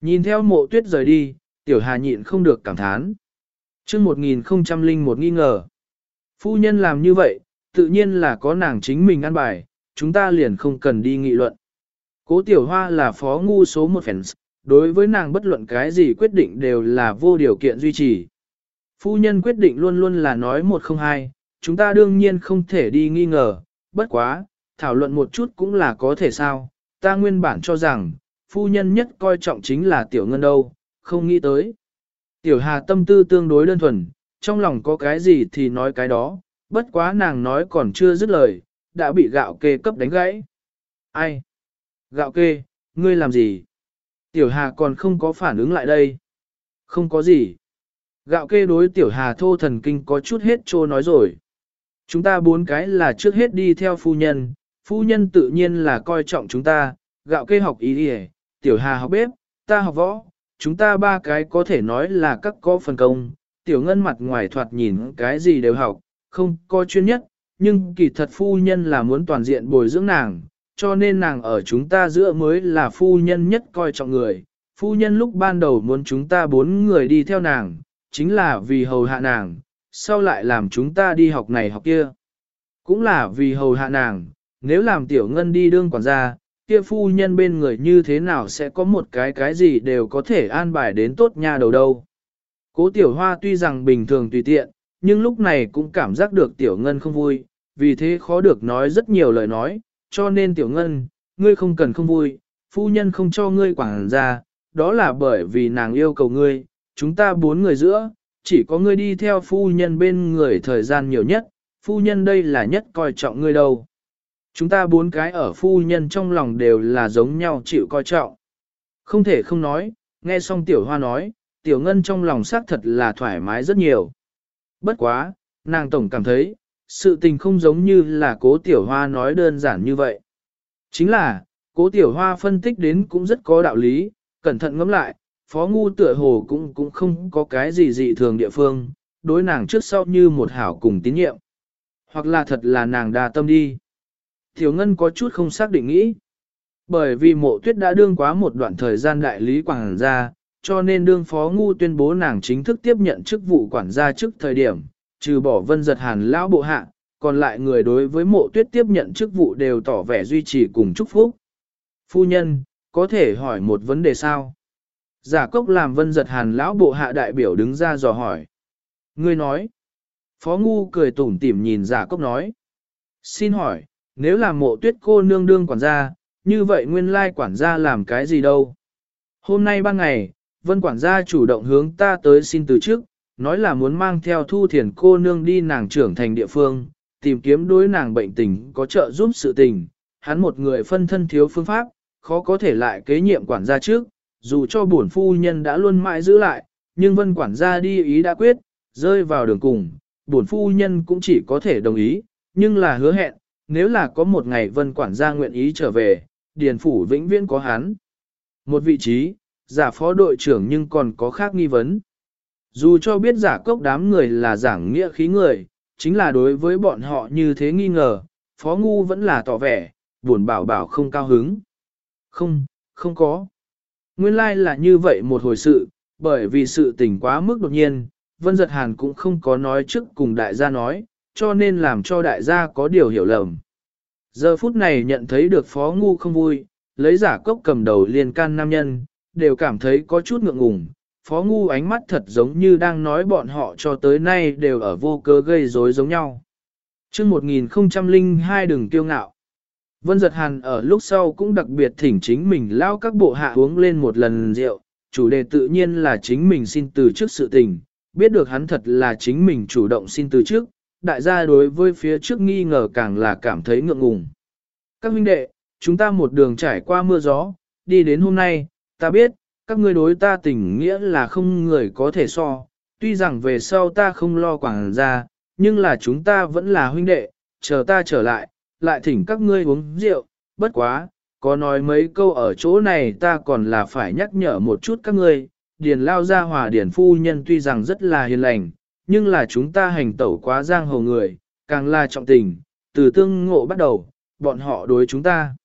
S1: Nhìn theo mộ tuyết rời đi, tiểu hà nhịn không được cảm thán. chương 1001 nghi ngờ. Phu nhân làm như vậy, tự nhiên là có nàng chính mình ăn bài, chúng ta liền không cần đi nghị luận. Cố tiểu hoa là phó ngu số một fans, đối với nàng bất luận cái gì quyết định đều là vô điều kiện duy trì. Phu nhân quyết định luôn luôn là nói một không hai, chúng ta đương nhiên không thể đi nghi ngờ, bất quá, thảo luận một chút cũng là có thể sao, ta nguyên bản cho rằng, phu nhân nhất coi trọng chính là tiểu ngân đâu, không nghĩ tới. Tiểu hà tâm tư tương đối đơn thuần, trong lòng có cái gì thì nói cái đó, bất quá nàng nói còn chưa dứt lời, đã bị gạo kê cấp đánh gãy. Ai? Gạo kê, ngươi làm gì? Tiểu Hà còn không có phản ứng lại đây. Không có gì. Gạo kê đối Tiểu Hà thô thần kinh có chút hết trô nói rồi. Chúng ta bốn cái là trước hết đi theo phu nhân, phu nhân tự nhiên là coi trọng chúng ta, gạo kê học ý đi Tiểu Hà học bếp, ta học võ, chúng ta ba cái có thể nói là các có phần công. Tiểu Ngân mặt ngoài thoạt nhìn cái gì đều học, không có chuyên nhất, nhưng kỳ thật phu nhân là muốn toàn diện bồi dưỡng nàng, cho nên nàng ở chúng ta giữa mới là phu nhân nhất coi trọng người. Phu nhân lúc ban đầu muốn chúng ta bốn người đi theo nàng, chính là vì hầu hạ nàng, sau lại làm chúng ta đi học này học kia. Cũng là vì hầu hạ nàng, nếu làm tiểu ngân đi đương quản gia, kia phu nhân bên người như thế nào sẽ có một cái cái gì đều có thể an bài đến tốt nha đầu đâu. Cố tiểu hoa tuy rằng bình thường tùy tiện, nhưng lúc này cũng cảm giác được tiểu ngân không vui, vì thế khó được nói rất nhiều lời nói, cho nên tiểu ngân, ngươi không cần không vui, phu nhân không cho ngươi quảng ra, đó là bởi vì nàng yêu cầu ngươi, chúng ta bốn người giữa, chỉ có ngươi đi theo phu nhân bên người thời gian nhiều nhất, phu nhân đây là nhất coi trọng ngươi đâu. Chúng ta bốn cái ở phu nhân trong lòng đều là giống nhau chịu coi trọng. Không thể không nói, nghe xong tiểu hoa nói, tiểu ngân trong lòng xác thật là thoải mái rất nhiều. Bất quá, nàng tổng cảm thấy, sự tình không giống như là cố tiểu hoa nói đơn giản như vậy. Chính là, cố tiểu hoa phân tích đến cũng rất có đạo lý, cẩn thận ngẫm lại, phó ngu tựa hồ cũng cũng không có cái gì dị thường địa phương, đối nàng trước sau như một hảo cùng tín nhiệm. Hoặc là thật là nàng đa tâm đi. Tiểu Ngân có chút không xác định nghĩ. Bởi vì mộ tuyết đã đương quá một đoạn thời gian đại lý quảng gia, cho nên đương phó ngu tuyên bố nàng chính thức tiếp nhận chức vụ quản gia trước thời điểm, trừ bỏ vân giật hàn lão bộ hạ, còn lại người đối với mộ tuyết tiếp nhận chức vụ đều tỏ vẻ duy trì cùng chúc phúc. Phu nhân, có thể hỏi một vấn đề sao? Giả cốc làm vân giật hàn lão bộ hạ đại biểu đứng ra dò hỏi. Ngươi nói. Phó ngu cười tủm tỉm nhìn giả cốc nói. Xin hỏi, nếu là mộ tuyết cô nương đương quản gia, như vậy nguyên lai quản gia làm cái gì đâu? Hôm nay ban ngày, vân quản gia chủ động hướng ta tới xin từ trước, nói là muốn mang theo thu thiền cô nương đi nàng trưởng thành địa phương, tìm kiếm đối nàng bệnh tình có trợ giúp sự tình. Hắn một người phân thân thiếu phương pháp, khó có thể lại kế nhiệm quản gia trước, dù cho bổn phu nhân đã luôn mãi giữ lại, nhưng vân quản gia đi ý đã quyết, rơi vào đường cùng, bổn phu nhân cũng chỉ có thể đồng ý, nhưng là hứa hẹn, nếu là có một ngày vân quản gia nguyện ý trở về, điền phủ vĩnh viễn có hắn. Một vị trí, giả phó đội trưởng nhưng còn có khác nghi vấn. Dù cho biết giả cốc đám người là giảng nghĩa khí người, chính là đối với bọn họ như thế nghi ngờ, phó ngu vẫn là tỏ vẻ, buồn bảo bảo không cao hứng. Không, không có. Nguyên lai like là như vậy một hồi sự, bởi vì sự tình quá mức đột nhiên, Vân Giật Hàn cũng không có nói trước cùng đại gia nói, cho nên làm cho đại gia có điều hiểu lầm. Giờ phút này nhận thấy được phó ngu không vui, lấy giả cốc cầm đầu liền can nam nhân, đều cảm thấy có chút ngượng ngùng. Phó ngu ánh mắt thật giống như đang nói bọn họ cho tới nay đều ở vô cớ gây rối giống nhau. chương 1002 đừng kiêu ngạo. Vân giật hàn ở lúc sau cũng đặc biệt thỉnh chính mình lao các bộ hạ uống lên một lần rượu, chủ đề tự nhiên là chính mình xin từ trước sự tình, biết được hắn thật là chính mình chủ động xin từ trước, đại gia đối với phía trước nghi ngờ càng là cảm thấy ngượng ngùng. Các huynh đệ, chúng ta một đường trải qua mưa gió, đi đến hôm nay, ta biết, các ngươi đối ta tình nghĩa là không người có thể so, tuy rằng về sau ta không lo quảng ra, nhưng là chúng ta vẫn là huynh đệ, chờ ta trở lại, lại thỉnh các ngươi uống rượu, bất quá, có nói mấy câu ở chỗ này ta còn là phải nhắc nhở một chút các ngươi, điền lao ra hòa điền phu nhân tuy rằng rất là hiền lành, nhưng là chúng ta hành tẩu quá giang hồ người, càng là trọng tình, từ tương ngộ bắt đầu, bọn họ đối chúng ta.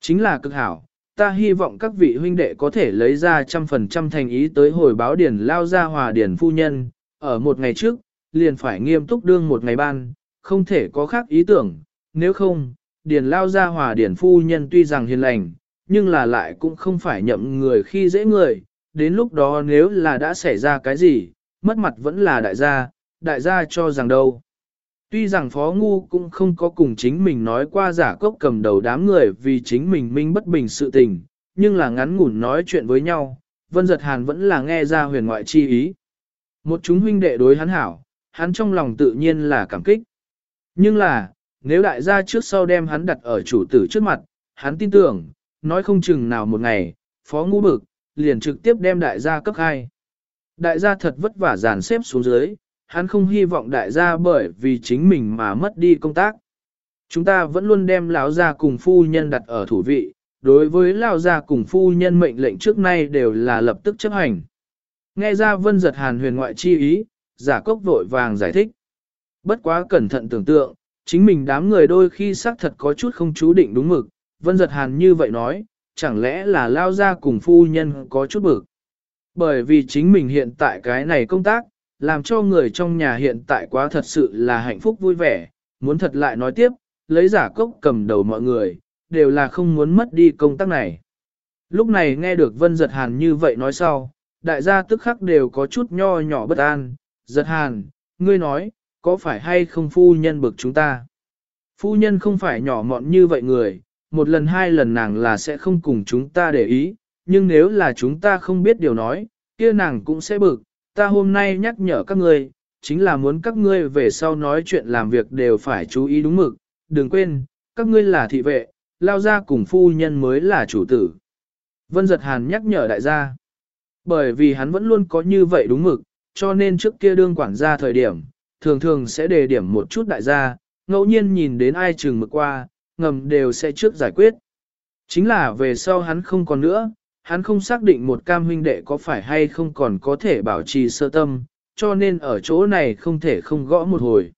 S1: Chính là cực hảo, ta hy vọng các vị huynh đệ có thể lấy ra trăm phần trăm thành ý tới hồi báo điển lao ra hòa điển phu nhân, ở một ngày trước, liền phải nghiêm túc đương một ngày ban, không thể có khác ý tưởng, nếu không, điển lao ra hòa điển phu nhân tuy rằng hiền lành, nhưng là lại cũng không phải nhậm người khi dễ người, đến lúc đó nếu là đã xảy ra cái gì, mất mặt vẫn là đại gia, đại gia cho rằng đâu. Tuy rằng Phó Ngu cũng không có cùng chính mình nói qua giả cốc cầm đầu đám người vì chính mình minh bất bình sự tình, nhưng là ngắn ngủn nói chuyện với nhau, Vân Giật Hàn vẫn là nghe ra huyền ngoại chi ý. Một chúng huynh đệ đối hắn hảo, hắn trong lòng tự nhiên là cảm kích. Nhưng là, nếu đại gia trước sau đem hắn đặt ở chủ tử trước mặt, hắn tin tưởng, nói không chừng nào một ngày, Phó Ngu bực, liền trực tiếp đem đại gia cấp hai. Đại gia thật vất vả dàn xếp xuống dưới, hắn không hy vọng đại gia bởi vì chính mình mà mất đi công tác. Chúng ta vẫn luôn đem lão gia cùng phu nhân đặt ở thủ vị, đối với lão gia cùng phu nhân mệnh lệnh trước nay đều là lập tức chấp hành. Nghe ra vân giật hàn huyền ngoại chi ý, giả cốc vội vàng giải thích. Bất quá cẩn thận tưởng tượng, chính mình đám người đôi khi xác thật có chút không chú định đúng mực, vân giật hàn như vậy nói, chẳng lẽ là lao gia cùng phu nhân có chút bực. Bởi vì chính mình hiện tại cái này công tác, làm cho người trong nhà hiện tại quá thật sự là hạnh phúc vui vẻ, muốn thật lại nói tiếp, lấy giả cốc cầm đầu mọi người, đều là không muốn mất đi công tác này. Lúc này nghe được Vân Giật Hàn như vậy nói sau, đại gia tức khắc đều có chút nho nhỏ bất an, Giật Hàn, ngươi nói, có phải hay không phu nhân bực chúng ta? Phu nhân không phải nhỏ mọn như vậy người, một lần hai lần nàng là sẽ không cùng chúng ta để ý, nhưng nếu là chúng ta không biết điều nói, kia nàng cũng sẽ bực, ta hôm nay nhắc nhở các ngươi, chính là muốn các ngươi về sau nói chuyện làm việc đều phải chú ý đúng mực, đừng quên, các ngươi là thị vệ, lao ra cùng phu nhân mới là chủ tử. Vân Giật Hàn nhắc nhở đại gia, bởi vì hắn vẫn luôn có như vậy đúng mực, cho nên trước kia đương quản gia thời điểm, thường thường sẽ đề điểm một chút đại gia, ngẫu nhiên nhìn đến ai chừng mực qua, ngầm đều sẽ trước giải quyết. Chính là về sau hắn không còn nữa, hắn không xác định một cam huynh đệ có phải hay không còn có thể bảo trì sơ tâm, cho nên ở chỗ này không thể không gõ một hồi.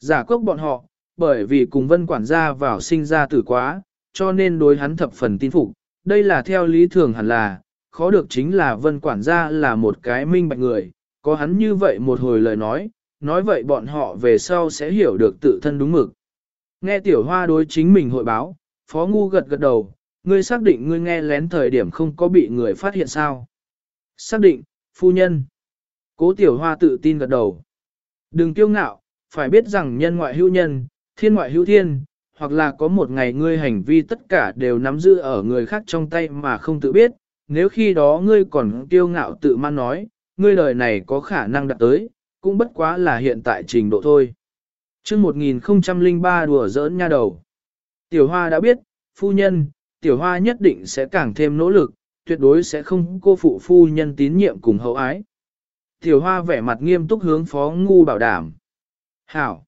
S1: Giả cốc bọn họ, bởi vì cùng vân quản gia vào sinh ra tử quá, cho nên đối hắn thập phần tin phục, đây là theo lý thường hẳn là, khó được chính là vân quản gia là một cái minh bạch người, có hắn như vậy một hồi lời nói, nói vậy bọn họ về sau sẽ hiểu được tự thân đúng mực. Nghe tiểu hoa đối chính mình hội báo, phó ngu gật gật đầu, ngươi xác định ngươi nghe lén thời điểm không có bị người phát hiện sao? Xác định, phu nhân. Cố tiểu hoa tự tin gật đầu. Đừng kiêu ngạo, phải biết rằng nhân ngoại hữu nhân, thiên ngoại hữu thiên, hoặc là có một ngày ngươi hành vi tất cả đều nắm giữ ở người khác trong tay mà không tự biết, nếu khi đó ngươi còn kiêu ngạo tự man nói, ngươi lời này có khả năng đạt tới, cũng bất quá là hiện tại trình độ thôi. Trước 1003 đùa giỡn nha đầu. Tiểu hoa đã biết, phu nhân, tiểu hoa nhất định sẽ càng thêm nỗ lực, tuyệt đối sẽ không cô phụ phu nhân tín nhiệm cùng hậu ái. Tiểu hoa vẻ mặt nghiêm túc hướng phó ngu bảo đảm. Hảo!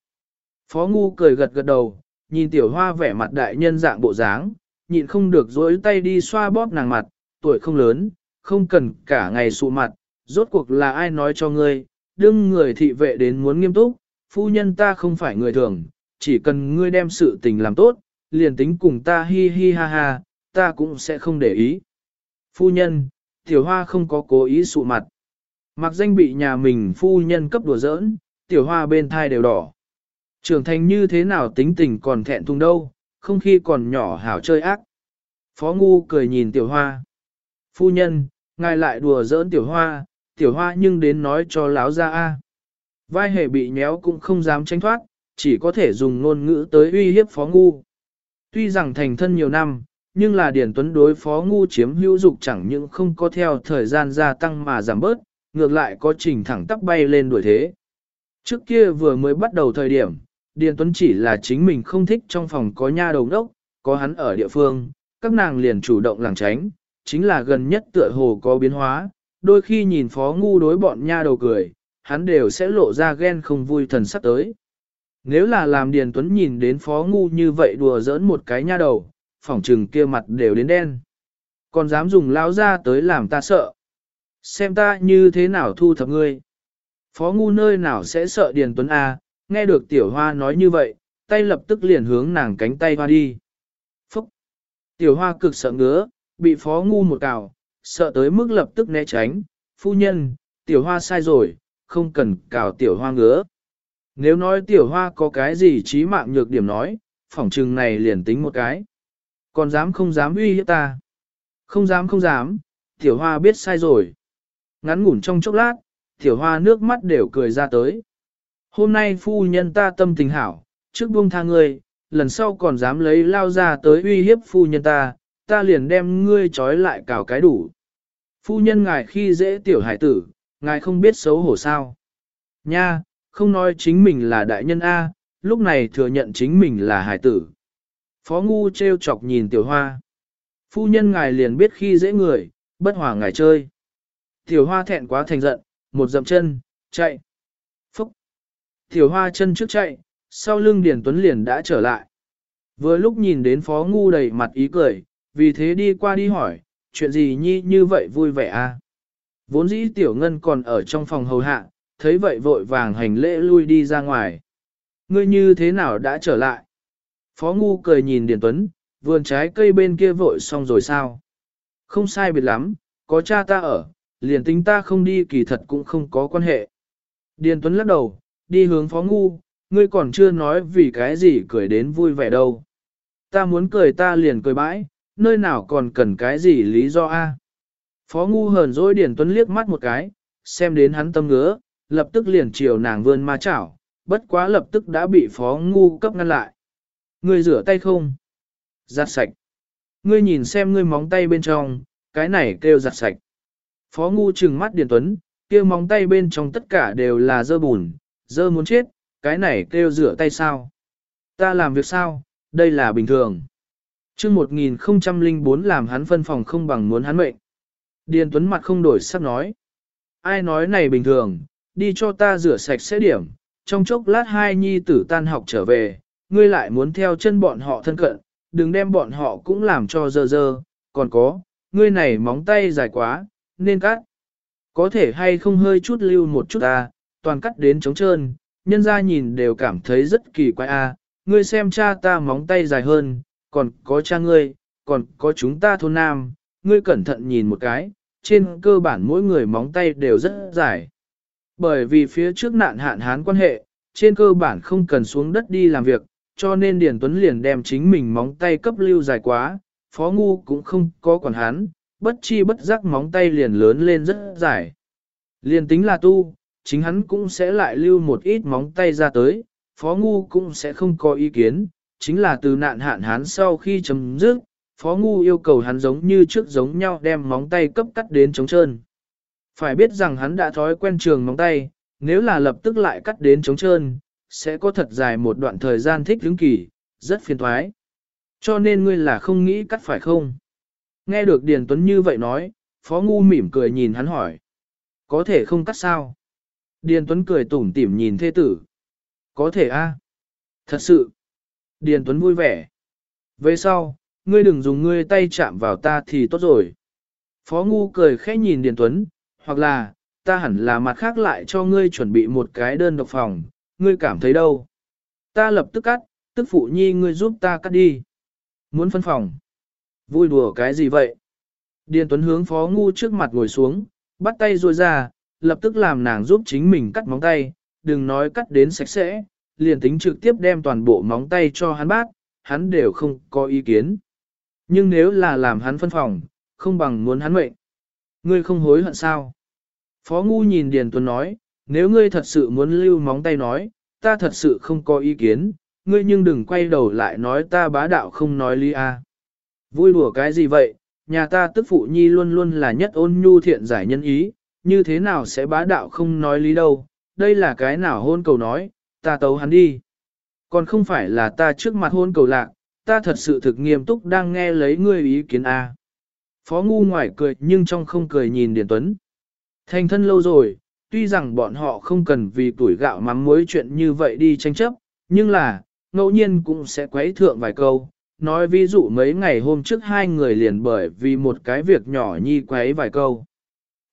S1: Phó ngu cười gật gật đầu, nhìn tiểu hoa vẻ mặt đại nhân dạng bộ dáng, nhịn không được dối tay đi xoa bóp nàng mặt, tuổi không lớn, không cần cả ngày sụ mặt, rốt cuộc là ai nói cho ngươi, đương người thị vệ đến muốn nghiêm túc, phu nhân ta không phải người thường, chỉ cần ngươi đem sự tình làm tốt, liền tính cùng ta hi hi ha ha, ta cũng sẽ không để ý. Phu nhân, tiểu hoa không có cố ý sụ mặt. Mặc danh bị nhà mình phu nhân cấp đùa giỡn, tiểu hoa bên thai đều đỏ. Trưởng thành như thế nào tính tình còn thẹn thùng đâu, không khi còn nhỏ hảo chơi ác. Phó ngu cười nhìn tiểu hoa. Phu nhân, ngài lại đùa giỡn tiểu hoa, tiểu hoa nhưng đến nói cho láo ra a. Vai hề bị nhéo cũng không dám tránh thoát, chỉ có thể dùng ngôn ngữ tới uy hiếp phó ngu. Tuy rằng thành thân nhiều năm, nhưng là Điền Tuấn đối phó ngu chiếm hữu dục chẳng những không có theo thời gian gia tăng mà giảm bớt, ngược lại có trình thẳng tắp bay lên đuổi thế. Trước kia vừa mới bắt đầu thời điểm, Điền Tuấn chỉ là chính mình không thích trong phòng có nha đầu đốc, có hắn ở địa phương, các nàng liền chủ động làng tránh, chính là gần nhất tựa hồ có biến hóa, đôi khi nhìn phó ngu đối bọn nha đầu cười, hắn đều sẽ lộ ra ghen không vui thần sắc tới. Nếu là làm Điền Tuấn nhìn đến phó ngu như vậy đùa giỡn một cái nha đầu, phỏng trừng kia mặt đều đến đen. Còn dám dùng lao ra tới làm ta sợ. Xem ta như thế nào thu thập ngươi. Phó ngu nơi nào sẽ sợ Điền Tuấn A, nghe được tiểu hoa nói như vậy, tay lập tức liền hướng nàng cánh tay hoa đi. Phúc! Tiểu hoa cực sợ ngứa, bị phó ngu một cào, sợ tới mức lập tức né tránh. Phu nhân, tiểu hoa sai rồi, không cần cào tiểu hoa ngứa. Nếu nói tiểu hoa có cái gì trí mạng nhược điểm nói, phỏng trừng này liền tính một cái. Còn dám không dám uy hiếp ta. Không dám không dám, tiểu hoa biết sai rồi. Ngắn ngủn trong chốc lát, tiểu hoa nước mắt đều cười ra tới. Hôm nay phu nhân ta tâm tình hảo, trước buông tha ngươi, lần sau còn dám lấy lao ra tới uy hiếp phu nhân ta, ta liền đem ngươi trói lại cào cái đủ. Phu nhân ngài khi dễ tiểu hải tử, ngài không biết xấu hổ sao. Nha, không nói chính mình là đại nhân A, lúc này thừa nhận chính mình là hải tử. Phó ngu treo chọc nhìn tiểu hoa. Phu nhân ngài liền biết khi dễ người, bất hòa ngài chơi. Tiểu hoa thẹn quá thành giận, một dậm chân, chạy. Phúc. Tiểu hoa chân trước chạy, sau lưng Điền Tuấn liền đã trở lại. Vừa lúc nhìn đến phó ngu đầy mặt ý cười, vì thế đi qua đi hỏi, chuyện gì nhi như vậy vui vẻ à? Vốn dĩ tiểu ngân còn ở trong phòng hầu hạ, thấy vậy vội vàng hành lễ lui đi ra ngoài. Ngươi như thế nào đã trở lại? Phó ngu cười nhìn Điền Tuấn, vườn trái cây bên kia vội xong rồi sao? Không sai biệt lắm, có cha ta ở, liền tính ta không đi kỳ thật cũng không có quan hệ. Điền Tuấn lắc đầu, đi hướng phó ngu, ngươi còn chưa nói vì cái gì cười đến vui vẻ đâu. Ta muốn cười ta liền cười bãi, nơi nào còn cần cái gì lý do a? Phó ngu hờn dỗi Điền Tuấn liếc mắt một cái, xem đến hắn tâm ngứa, lập tức liền chiều nàng vươn ma chảo, bất quá lập tức đã bị phó ngu cấp ngăn lại. Ngươi rửa tay không? Giặt sạch. Ngươi nhìn xem ngươi móng tay bên trong, cái này kêu giặt sạch. Phó ngu trừng mắt Điền Tuấn, kia móng tay bên trong tất cả đều là dơ bùn, dơ muốn chết, cái này kêu rửa tay sao? Ta làm việc sao? Đây là bình thường. Trước 1004 làm hắn phân phòng không bằng muốn hắn mệnh. Điền Tuấn mặt không đổi sắc nói. Ai nói này bình thường, đi cho ta rửa sạch sẽ điểm, trong chốc lát hai nhi tử tan học trở về, ngươi lại muốn theo chân bọn họ thân cận, đừng đem bọn họ cũng làm cho dơ dơ, còn có, ngươi này móng tay dài quá, nên cắt. Có thể hay không hơi chút lưu một chút à, toàn cắt đến trống trơn, nhân ra nhìn đều cảm thấy rất kỳ quái à, ngươi xem cha ta móng tay dài hơn, còn có cha ngươi, còn có chúng ta thôn nam, ngươi cẩn thận nhìn một cái, trên cơ bản mỗi người móng tay đều rất dài. Bởi vì phía trước nạn hạn hán quan hệ, trên cơ bản không cần xuống đất đi làm việc, cho nên Điền Tuấn liền đem chính mình móng tay cấp lưu dài quá, phó ngu cũng không có quản hắn, bất chi bất giác móng tay liền lớn lên rất dài. Liền tính là tu, chính hắn cũng sẽ lại lưu một ít móng tay ra tới, phó ngu cũng sẽ không có ý kiến, chính là từ nạn hạn hắn sau khi chấm dứt, phó ngu yêu cầu hắn giống như trước giống nhau đem móng tay cấp cắt đến trống trơn. Phải biết rằng hắn đã thói quen trường móng tay, nếu là lập tức lại cắt đến trống trơn, sẽ có thật dài một đoạn thời gian thích hứng kỳ, rất phiền thoái. Cho nên ngươi là không nghĩ cắt phải không? Nghe được Điền Tuấn như vậy nói, Phó Ngu mỉm cười nhìn hắn hỏi. Có thể không cắt sao? Điền Tuấn cười tủm tỉm nhìn thê tử. Có thể a Thật sự. Điền Tuấn vui vẻ. Về sau, ngươi đừng dùng ngươi tay chạm vào ta thì tốt rồi. Phó Ngu cười khẽ nhìn Điền Tuấn, hoặc là, ta hẳn là mặt khác lại cho ngươi chuẩn bị một cái đơn độc phòng, ngươi cảm thấy đâu? Ta lập tức cắt, tức phụ nhi ngươi giúp ta cắt đi. Muốn phân phòng. Vui đùa cái gì vậy? Điền Tuấn hướng phó ngu trước mặt ngồi xuống, bắt tay ruôi ra, lập tức làm nàng giúp chính mình cắt móng tay, đừng nói cắt đến sạch sẽ, liền tính trực tiếp đem toàn bộ móng tay cho hắn bát, hắn đều không có ý kiến. Nhưng nếu là làm hắn phân phòng, không bằng muốn hắn mệnh. Ngươi không hối hận sao? Phó Ngu nhìn Điền Tuấn nói, nếu ngươi thật sự muốn lưu móng tay nói, ta thật sự không có ý kiến, ngươi nhưng đừng quay đầu lại nói ta bá đạo không nói lý a. Vui đùa cái gì vậy, nhà ta tức phụ nhi luôn luôn là nhất ôn nhu thiện giải nhân ý, như thế nào sẽ bá đạo không nói lý đâu, đây là cái nào hôn cầu nói, ta tấu hắn đi. Còn không phải là ta trước mặt hôn cầu lạc, ta thật sự thực nghiêm túc đang nghe lấy ngươi ý kiến a. Phó ngu ngoài cười nhưng trong không cười nhìn Điền Tuấn. Thành thân lâu rồi, tuy rằng bọn họ không cần vì tuổi gạo mắm muối chuyện như vậy đi tranh chấp, nhưng là, ngẫu nhiên cũng sẽ quấy thượng vài câu. Nói ví dụ mấy ngày hôm trước hai người liền bởi vì một cái việc nhỏ nhi quấy vài câu.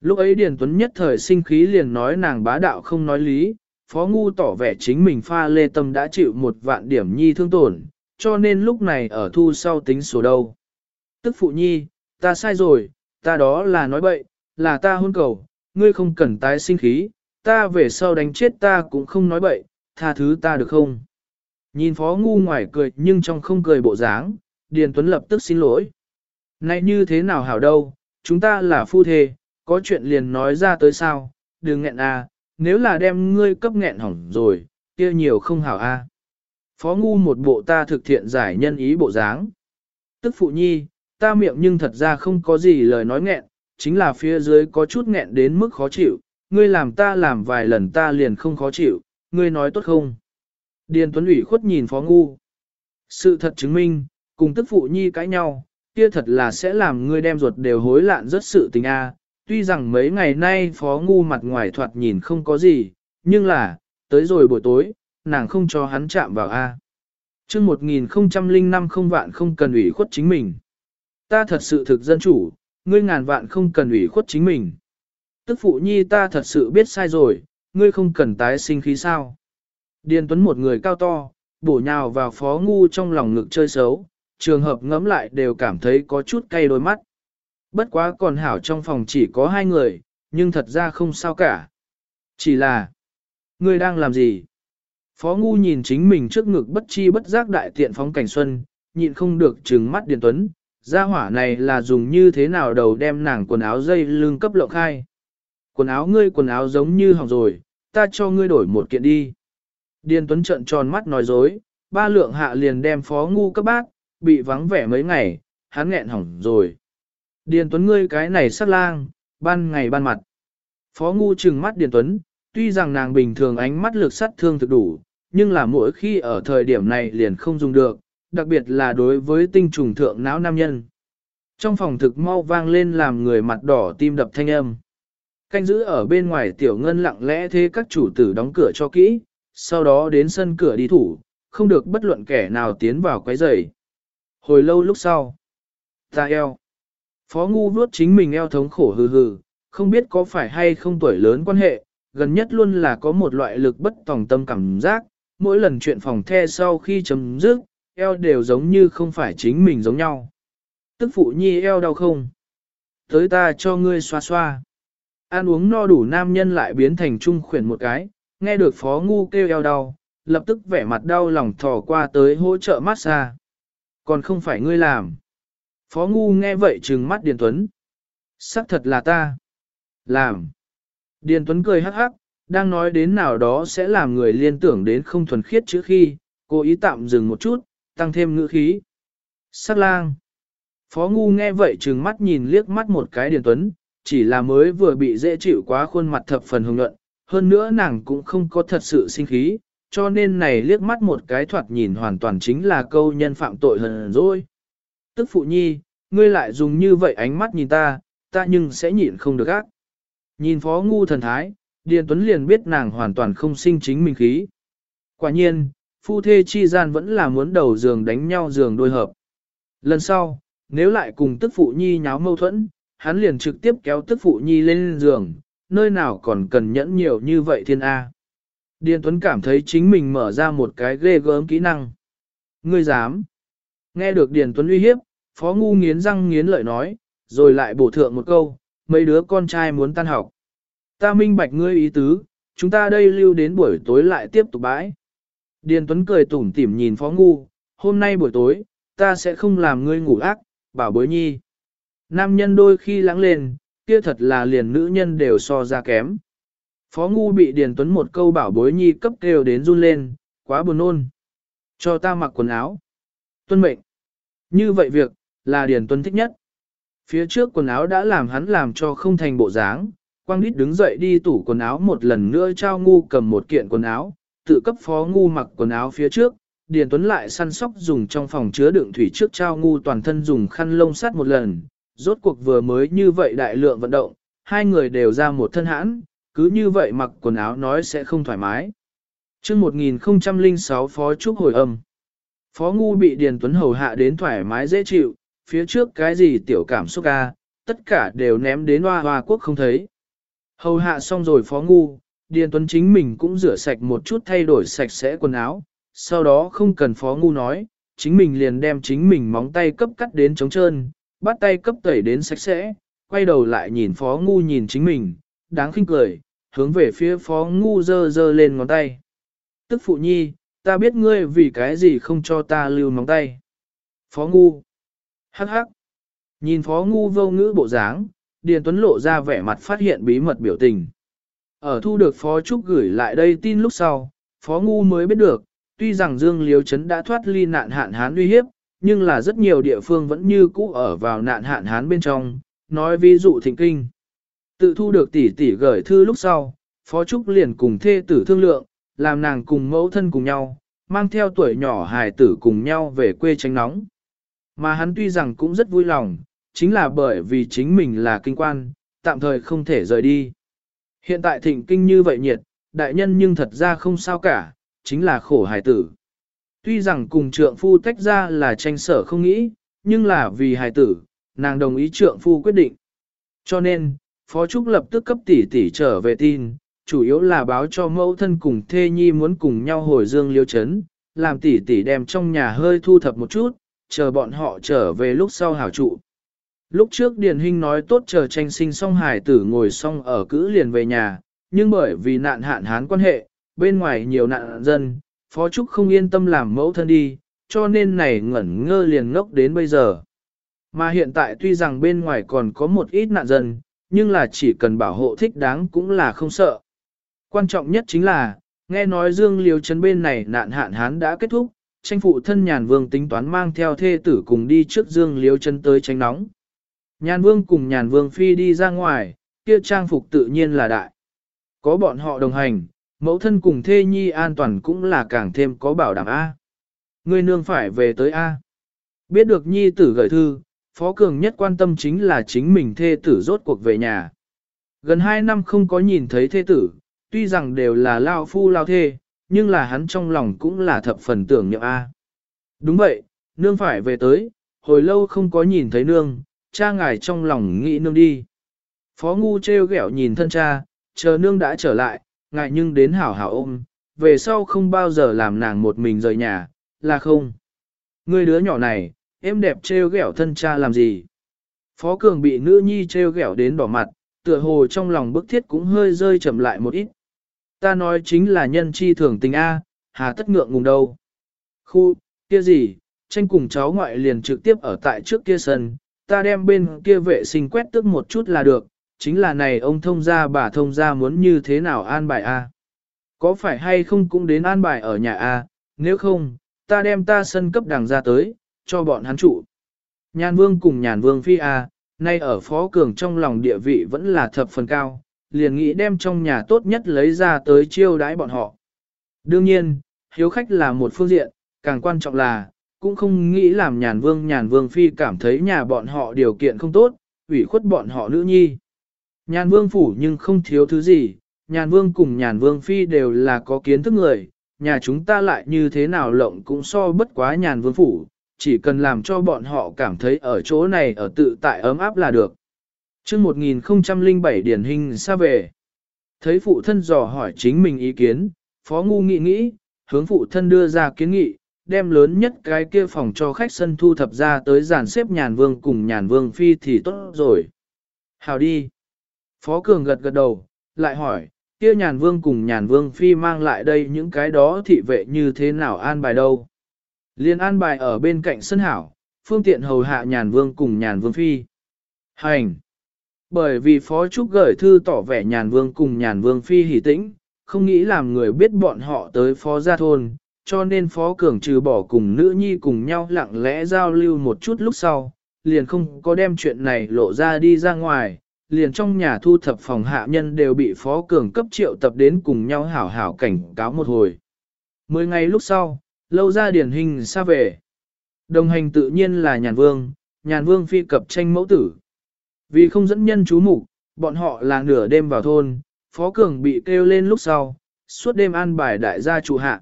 S1: Lúc ấy Điền Tuấn nhất thời sinh khí liền nói nàng bá đạo không nói lý, Phó Ngu tỏ vẻ chính mình pha lê tâm đã chịu một vạn điểm nhi thương tổn, cho nên lúc này ở thu sau tính số đâu. Tức phụ nhi, ta sai rồi, ta đó là nói bậy, là ta hôn cầu, ngươi không cần tái sinh khí, ta về sau đánh chết ta cũng không nói bậy, tha thứ ta được không? Nhìn phó ngu ngoài cười nhưng trong không cười bộ dáng, Điền Tuấn lập tức xin lỗi. Này như thế nào hảo đâu, chúng ta là phu thê, có chuyện liền nói ra tới sao, đừng nghẹn à, nếu là đem ngươi cấp nghẹn hỏng rồi, kia nhiều không hảo a. À. Phó ngu một bộ ta thực thiện giải nhân ý bộ dáng. Tức phụ nhi, ta miệng nhưng thật ra không có gì lời nói nghẹn, chính là phía dưới có chút nghẹn đến mức khó chịu, ngươi làm ta làm vài lần ta liền không khó chịu, ngươi nói tốt không? Điền Tuấn ủy khuất nhìn Phó Ngu. Sự thật chứng minh, cùng tức phụ nhi cãi nhau, kia thật là sẽ làm ngươi đem ruột đều hối lạn rất sự tình a. Tuy rằng mấy ngày nay Phó Ngu mặt ngoài thoạt nhìn không có gì, nhưng là, tới rồi buổi tối, nàng không cho hắn chạm vào a. À. Chương 1005 không vạn không cần ủy khuất chính mình. Ta thật sự thực dân chủ, ngươi ngàn vạn không cần ủy khuất chính mình. Tức phụ nhi ta thật sự biết sai rồi, ngươi không cần tái sinh khí sao. Điền Tuấn một người cao to, bổ nhào vào phó ngu trong lòng ngực chơi xấu, trường hợp ngấm lại đều cảm thấy có chút cay đôi mắt. Bất quá còn hảo trong phòng chỉ có hai người, nhưng thật ra không sao cả. Chỉ là, ngươi đang làm gì? Phó ngu nhìn chính mình trước ngực bất chi bất giác đại tiện phóng cảnh xuân, nhịn không được trừng mắt Điền Tuấn, gia hỏa này là dùng như thế nào đầu đem nàng quần áo dây lưng cấp lộng khai. Quần áo ngươi quần áo giống như hỏng rồi, ta cho ngươi đổi một kiện đi. Điền Tuấn trợn tròn mắt nói dối, ba lượng hạ liền đem phó ngu cấp bác, bị vắng vẻ mấy ngày, hắn nghẹn hỏng rồi. Điền Tuấn ngươi cái này sát lang, ban ngày ban mặt. Phó ngu trừng mắt Điền Tuấn, tuy rằng nàng bình thường ánh mắt lực sát thương thực đủ, nhưng là mỗi khi ở thời điểm này liền không dùng được, đặc biệt là đối với tinh trùng thượng não nam nhân. Trong phòng thực mau vang lên làm người mặt đỏ tim đập thanh âm. Canh giữ ở bên ngoài tiểu ngân lặng lẽ thế các chủ tử đóng cửa cho kỹ, sau đó đến sân cửa đi thủ, không được bất luận kẻ nào tiến vào quấy rầy. Hồi lâu lúc sau, ta eo. Phó ngu vuốt chính mình eo thống khổ hừ hừ, không biết có phải hay không tuổi lớn quan hệ, gần nhất luôn là có một loại lực bất tòng tâm cảm giác, mỗi lần chuyện phòng the sau khi chấm dứt, eo đều giống như không phải chính mình giống nhau. Tức phụ nhi eo đau không? Tới ta cho ngươi xoa xoa. Ăn uống no đủ nam nhân lại biến thành trung khuyển một cái, nghe được phó ngu kêu eo đau, lập tức vẻ mặt đau lòng thò qua tới hỗ trợ massage. Còn không phải ngươi làm. Phó ngu nghe vậy trừng mắt Điền Tuấn. Sắc thật là ta. Làm. Điền Tuấn cười hắc hắc, đang nói đến nào đó sẽ làm người liên tưởng đến không thuần khiết trước khi, cố ý tạm dừng một chút, tăng thêm ngữ khí. Sắc lang. Phó ngu nghe vậy trừng mắt nhìn liếc mắt một cái Điền Tuấn, chỉ là mới vừa bị dễ chịu quá khuôn mặt thập phần hồng nhuận, hơn nữa nàng cũng không có thật sự sinh khí, cho nên này liếc mắt một cái thoạt nhìn hoàn toàn chính là câu nhân phạm tội hờn rồi. Tức phụ nhi, ngươi lại dùng như vậy ánh mắt nhìn ta, ta nhưng sẽ nhịn không được ác. Nhìn phó ngu thần thái, Điền Tuấn liền biết nàng hoàn toàn không sinh chính mình khí. Quả nhiên, phu thê chi gian vẫn là muốn đầu giường đánh nhau giường đôi hợp. Lần sau, nếu lại cùng tức phụ nhi nháo mâu thuẫn, hắn liền trực tiếp kéo tức phụ nhi lên giường, nơi nào còn cần nhẫn nhiều như vậy thiên A. Điền Tuấn cảm thấy chính mình mở ra một cái ghê gớm kỹ năng. Ngươi dám. Nghe được Điền Tuấn uy hiếp, Phó Ngu nghiến răng nghiến lợi nói, rồi lại bổ thượng một câu, mấy đứa con trai muốn tan học. Ta minh bạch ngươi ý tứ, chúng ta đây lưu đến buổi tối lại tiếp tục bãi. Điền Tuấn cười tủm tỉm nhìn Phó Ngu, hôm nay buổi tối, ta sẽ không làm ngươi ngủ ác, bảo bối nhi. Nam nhân đôi khi lãng lên, kia thật là liền nữ nhân đều so ra kém. Phó Ngu bị Điền Tuấn một câu bảo bối nhi cấp kêu đến run lên, quá buồn nôn. Cho ta mặc quần áo. Tuân mệnh. Như vậy việc, là Điền Tuấn thích nhất. Phía trước quần áo đã làm hắn làm cho không thành bộ dáng, Quang Đít đứng dậy đi tủ quần áo một lần nữa trao ngu cầm một kiện quần áo, tự cấp phó ngu mặc quần áo phía trước, Điền Tuấn lại săn sóc dùng trong phòng chứa đựng thủy trước trao ngu toàn thân dùng khăn lông sát một lần, rốt cuộc vừa mới như vậy đại lượng vận động, hai người đều ra một thân hãn, cứ như vậy mặc quần áo nói sẽ không thoải mái. trước 1006 Phó Trúc hồi âm. Phó Ngu bị Điền Tuấn hầu hạ đến thoải mái dễ chịu, phía trước cái gì tiểu cảm xúc ca, tất cả đều ném đến hoa hoa quốc không thấy. Hầu hạ xong rồi Phó Ngu, Điền Tuấn chính mình cũng rửa sạch một chút thay đổi sạch sẽ quần áo, sau đó không cần Phó Ngu nói, chính mình liền đem chính mình móng tay cấp cắt đến trống trơn, bắt tay cấp tẩy đến sạch sẽ, quay đầu lại nhìn Phó Ngu nhìn chính mình, đáng khinh cười, hướng về phía Phó Ngu dơ dơ lên ngón tay. Tức phụ nhi, ta biết ngươi vì cái gì không cho ta lưu móng tay. Phó Ngu. Hắc hắc. Nhìn Phó Ngu vô ngữ bộ dáng, Điền Tuấn lộ ra vẻ mặt phát hiện bí mật biểu tình. Ở thu được Phó Trúc gửi lại đây tin lúc sau, Phó Ngu mới biết được, tuy rằng Dương Liếu Trấn đã thoát ly nạn hạn hán uy hiếp, nhưng là rất nhiều địa phương vẫn như cũ ở vào nạn hạn hán bên trong, nói ví dụ thịnh kinh. Tự thu được tỷ tỷ gửi thư lúc sau, Phó Trúc liền cùng thê tử thương lượng, làm nàng cùng mẫu thân cùng nhau, mang theo tuổi nhỏ hài tử cùng nhau về quê tránh nóng. Mà hắn tuy rằng cũng rất vui lòng, chính là bởi vì chính mình là kinh quan, tạm thời không thể rời đi. Hiện tại thịnh kinh như vậy nhiệt, đại nhân nhưng thật ra không sao cả, chính là khổ hài tử. Tuy rằng cùng trượng phu tách ra là tranh sở không nghĩ, nhưng là vì hài tử, nàng đồng ý trượng phu quyết định. Cho nên, Phó Trúc lập tức cấp tỷ tỷ trở về tin, chủ yếu là báo cho mẫu thân cùng thê nhi muốn cùng nhau hồi dương liêu chấn, làm tỷ tỷ đem trong nhà hơi thu thập một chút, chờ bọn họ trở về lúc sau hảo trụ. Lúc trước Điền Hinh nói tốt chờ tranh sinh xong hải tử ngồi xong ở cữ liền về nhà, nhưng bởi vì nạn hạn hán quan hệ, bên ngoài nhiều nạn dân, Phó Trúc không yên tâm làm mẫu thân đi, cho nên này ngẩn ngơ liền ngốc đến bây giờ. Mà hiện tại tuy rằng bên ngoài còn có một ít nạn dân, nhưng là chỉ cần bảo hộ thích đáng cũng là không sợ. Quan trọng nhất chính là, nghe nói Dương Liêu Trấn bên này nạn hạn hán đã kết thúc, tranh phụ thân nhàn vương tính toán mang theo thê tử cùng đi trước Dương Liêu Trấn tới tránh nóng. Nhàn vương cùng nhàn vương phi đi ra ngoài, kia trang phục tự nhiên là đại. Có bọn họ đồng hành, mẫu thân cùng thê nhi an toàn cũng là càng thêm có bảo đảm A. Người nương phải về tới A. Biết được nhi tử gửi thư, Phó Cường nhất quan tâm chính là chính mình thê tử rốt cuộc về nhà. Gần 2 năm không có nhìn thấy thê tử, tuy rằng đều là lao phu lao thê, nhưng là hắn trong lòng cũng là thập phần tưởng niệm A. Đúng vậy, nương phải về tới, hồi lâu không có nhìn thấy nương, cha ngài trong lòng nghĩ nương đi. Phó ngu treo ghẹo nhìn thân cha, chờ nương đã trở lại, ngài nhưng đến hảo hảo ôm, về sau không bao giờ làm nàng một mình rời nhà, là không. Người đứa nhỏ này, em đẹp treo ghẹo thân cha làm gì? Phó Cường bị nữ nhi treo ghẹo đến đỏ mặt, tựa hồ trong lòng bức thiết cũng hơi rơi chậm lại một ít. Ta nói chính là nhân chi thường tình A, hà tất ngượng ngùng đâu. Khu, kia gì, tranh cùng cháu ngoại liền trực tiếp ở tại trước kia sân, ta đem bên kia vệ sinh quét tước một chút là được, chính là này ông thông gia bà thông gia muốn như thế nào an bài A. Có phải hay không cũng đến an bài ở nhà A, nếu không, ta đem ta sân cấp đằng ra tới, cho bọn hắn trụ. Nhàn vương cùng nhàn vương phi A, nay ở phó cường trong lòng địa vị vẫn là thập phần cao, liền nghĩ đem trong nhà tốt nhất lấy ra tới chiêu đãi bọn họ. Đương nhiên, hiếu khách là một phương diện, càng quan trọng là, cũng không nghĩ làm nhàn vương nhàn vương phi cảm thấy nhà bọn họ điều kiện không tốt, ủy khuất bọn họ nữ nhi. Nhàn vương phủ nhưng không thiếu thứ gì, nhàn vương cùng nhàn vương phi đều là có kiến thức người, nhà chúng ta lại như thế nào lộng cũng so bất quá nhàn vương phủ, chỉ cần làm cho bọn họ cảm thấy ở chỗ này ở tự tại ấm áp là được. chương 1007 điển hình xa về, thấy phụ thân dò hỏi chính mình ý kiến, phó ngu nghĩ nghĩ, hướng phụ thân đưa ra kiến nghị, đem lớn nhất cái kia phòng cho khách sân thu thập ra tới giàn xếp nhàn vương cùng nhàn vương phi thì tốt rồi. Hào đi. Phó Cường gật gật đầu, lại hỏi, kia nhàn vương cùng nhàn vương phi mang lại đây những cái đó thị vệ như thế nào an bài đâu. Liên an bài ở bên cạnh sân hảo, phương tiện hầu hạ nhàn vương cùng nhàn vương phi. Hành! Bởi vì Phó Trúc gửi thư tỏ vẻ nhàn vương cùng nhàn vương phi hỉ tĩnh, không nghĩ làm người biết bọn họ tới Phó Gia Thôn, cho nên Phó Cường trừ bỏ cùng nữ nhi cùng nhau lặng lẽ giao lưu một chút lúc sau, liền không có đem chuyện này lộ ra đi ra ngoài, liền trong nhà thu thập phòng hạ nhân đều bị Phó Cường cấp triệu tập đến cùng nhau hảo hảo cảnh cáo một hồi. Mười ngày lúc sau, lâu ra điển hình xa về. Đồng hành tự nhiên là nhàn vương, nhàn vương phi cập tranh mẫu tử. Vì không dẫn nhân chú mục, bọn họ là nửa đêm vào thôn, Phó Cường bị kêu lên lúc sau, suốt đêm ăn bài đại gia trụ hạ.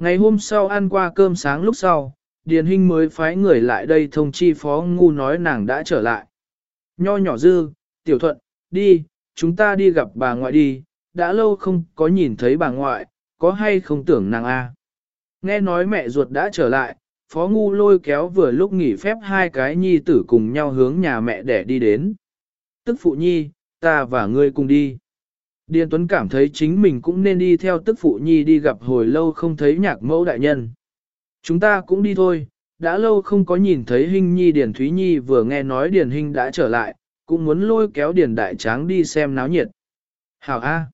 S1: Ngày hôm sau ăn qua cơm sáng lúc sau, Điền Hinh mới phái người lại đây thông chi Phó Ngu nói nàng đã trở lại. Nho nhỏ dư, tiểu thuận, đi, chúng ta đi gặp bà ngoại đi, đã lâu không có nhìn thấy bà ngoại, có hay không tưởng nàng a? Nghe nói mẹ ruột đã trở lại, Phó Ngu lôi kéo vừa lúc nghỉ phép hai cái nhi tử cùng nhau hướng nhà mẹ để đi đến. Tức phụ nhi, ta và ngươi cùng đi. Điền Tuấn cảm thấy chính mình cũng nên đi theo tức phụ nhi đi gặp hồi lâu không thấy nhạc mẫu đại nhân. Chúng ta cũng đi thôi, đã lâu không có nhìn thấy Hinh Nhi Điền Thúy Nhi vừa nghe nói Điền Hinh đã trở lại, cũng muốn lôi kéo Điền Đại Tráng đi xem náo nhiệt. Hảo A.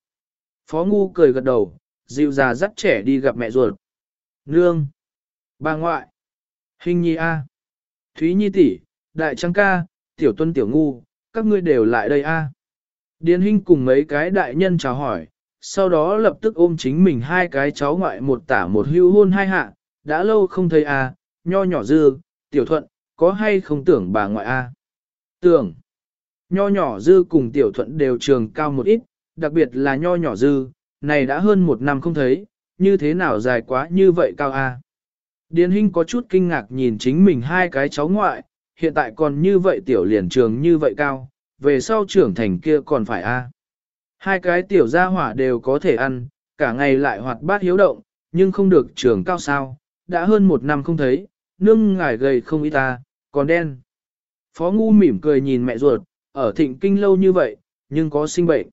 S1: Phó Ngu cười gật đầu, dịu già dắt trẻ đi gặp mẹ ruột. Nương. Bà ngoại. Hình nhi A. Thúy nhi tỷ, đại Tráng ca, tiểu tuân tiểu ngu, các ngươi đều lại đây A. Điền Hinh cùng mấy cái đại nhân chào hỏi, sau đó lập tức ôm chính mình hai cái cháu ngoại một tả một hưu hôn hai hạ, đã lâu không thấy A, nho nhỏ dư, tiểu thuận, có hay không tưởng bà ngoại A. Tưởng, nho nhỏ dư cùng tiểu thuận đều trường cao một ít, đặc biệt là nho nhỏ dư, này đã hơn một năm không thấy, như thế nào dài quá như vậy cao A. Điền Hinh có chút kinh ngạc nhìn chính mình hai cái cháu ngoại, hiện tại còn như vậy tiểu liền trường như vậy cao, về sau trưởng thành kia còn phải a. Hai cái tiểu gia hỏa đều có thể ăn, cả ngày lại hoạt bát hiếu động, nhưng không được trường cao sao, đã hơn một năm không thấy, nương ngải gầy không ít ta, còn đen. Phó Ngu mỉm cười nhìn mẹ ruột, ở thịnh kinh lâu như vậy, nhưng có sinh bệnh.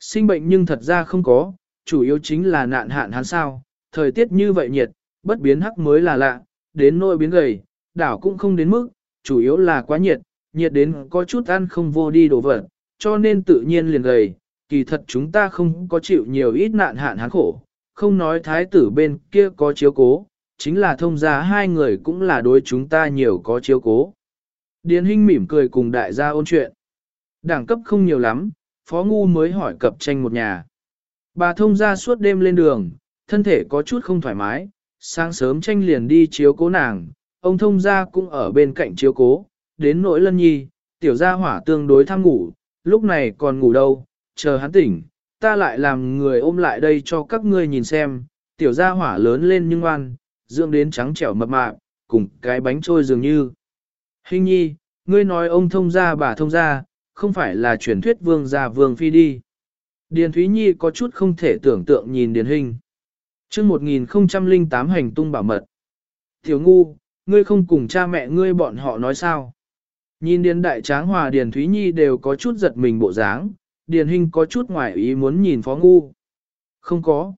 S1: Sinh bệnh nhưng thật ra không có, chủ yếu chính là nạn hạn hán sao, thời tiết như vậy nhiệt, bất biến hắc mới là lạ, đến nỗi biến gầy, đảo cũng không đến mức, chủ yếu là quá nhiệt, nhiệt đến có chút ăn không vô đi đồ vật, cho nên tự nhiên liền gầy, kỳ thật chúng ta không có chịu nhiều ít nạn hạn hán khổ, không nói thái tử bên kia có chiếu cố, chính là thông gia hai người cũng là đối chúng ta nhiều có chiếu cố. Điền Hinh mỉm cười cùng đại gia ôn chuyện. Đẳng cấp không nhiều lắm, Phó Ngu mới hỏi cập tranh một nhà. Bà thông gia suốt đêm lên đường, thân thể có chút không thoải mái, sáng sớm tranh liền đi chiếu cố nàng, ông thông gia cũng ở bên cạnh chiếu cố, đến nỗi lân nhi, tiểu gia hỏa tương đối tham ngủ, lúc này còn ngủ đâu, chờ hắn tỉnh, ta lại làm người ôm lại đây cho các ngươi nhìn xem, tiểu gia hỏa lớn lên nhưng ngoan, dưỡng đến trắng trẻo mập mạp, cùng cái bánh trôi dường như. Hình nhi, ngươi nói ông thông gia bà thông gia, không phải là truyền thuyết vương gia vương phi đi. Điền Thúy Nhi có chút không thể tưởng tượng nhìn Điền Hình chương 1008 hành tung bảo mật. Tiểu ngu, ngươi không cùng cha mẹ ngươi bọn họ nói sao. Nhìn Điền Đại Tráng Hòa Điền Thúy Nhi đều có chút giật mình bộ dáng, Điền Hinh có chút ngoài ý muốn nhìn Phó Ngu. Không có.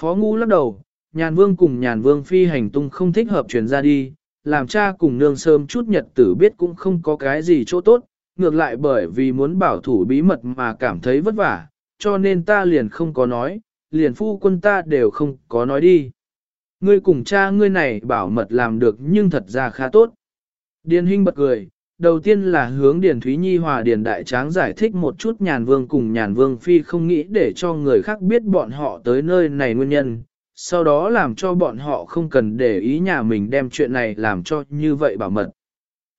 S1: Phó Ngu lắc đầu, nhàn vương cùng nhàn vương phi hành tung không thích hợp truyền ra đi, làm cha cùng nương sớm chút nhật tử biết cũng không có cái gì chỗ tốt, ngược lại bởi vì muốn bảo thủ bí mật mà cảm thấy vất vả, cho nên ta liền không có nói, liền phu quân ta đều không có nói đi. Ngươi cùng cha ngươi này bảo mật làm được nhưng thật ra khá tốt. Điền Hinh bật cười, đầu tiên là hướng Điền Thúy Nhi hòa Điền Đại Tráng giải thích một chút nhàn vương cùng nhàn vương phi không nghĩ để cho người khác biết bọn họ tới nơi này nguyên nhân, sau đó làm cho bọn họ không cần để ý nhà mình đem chuyện này làm cho như vậy bảo mật.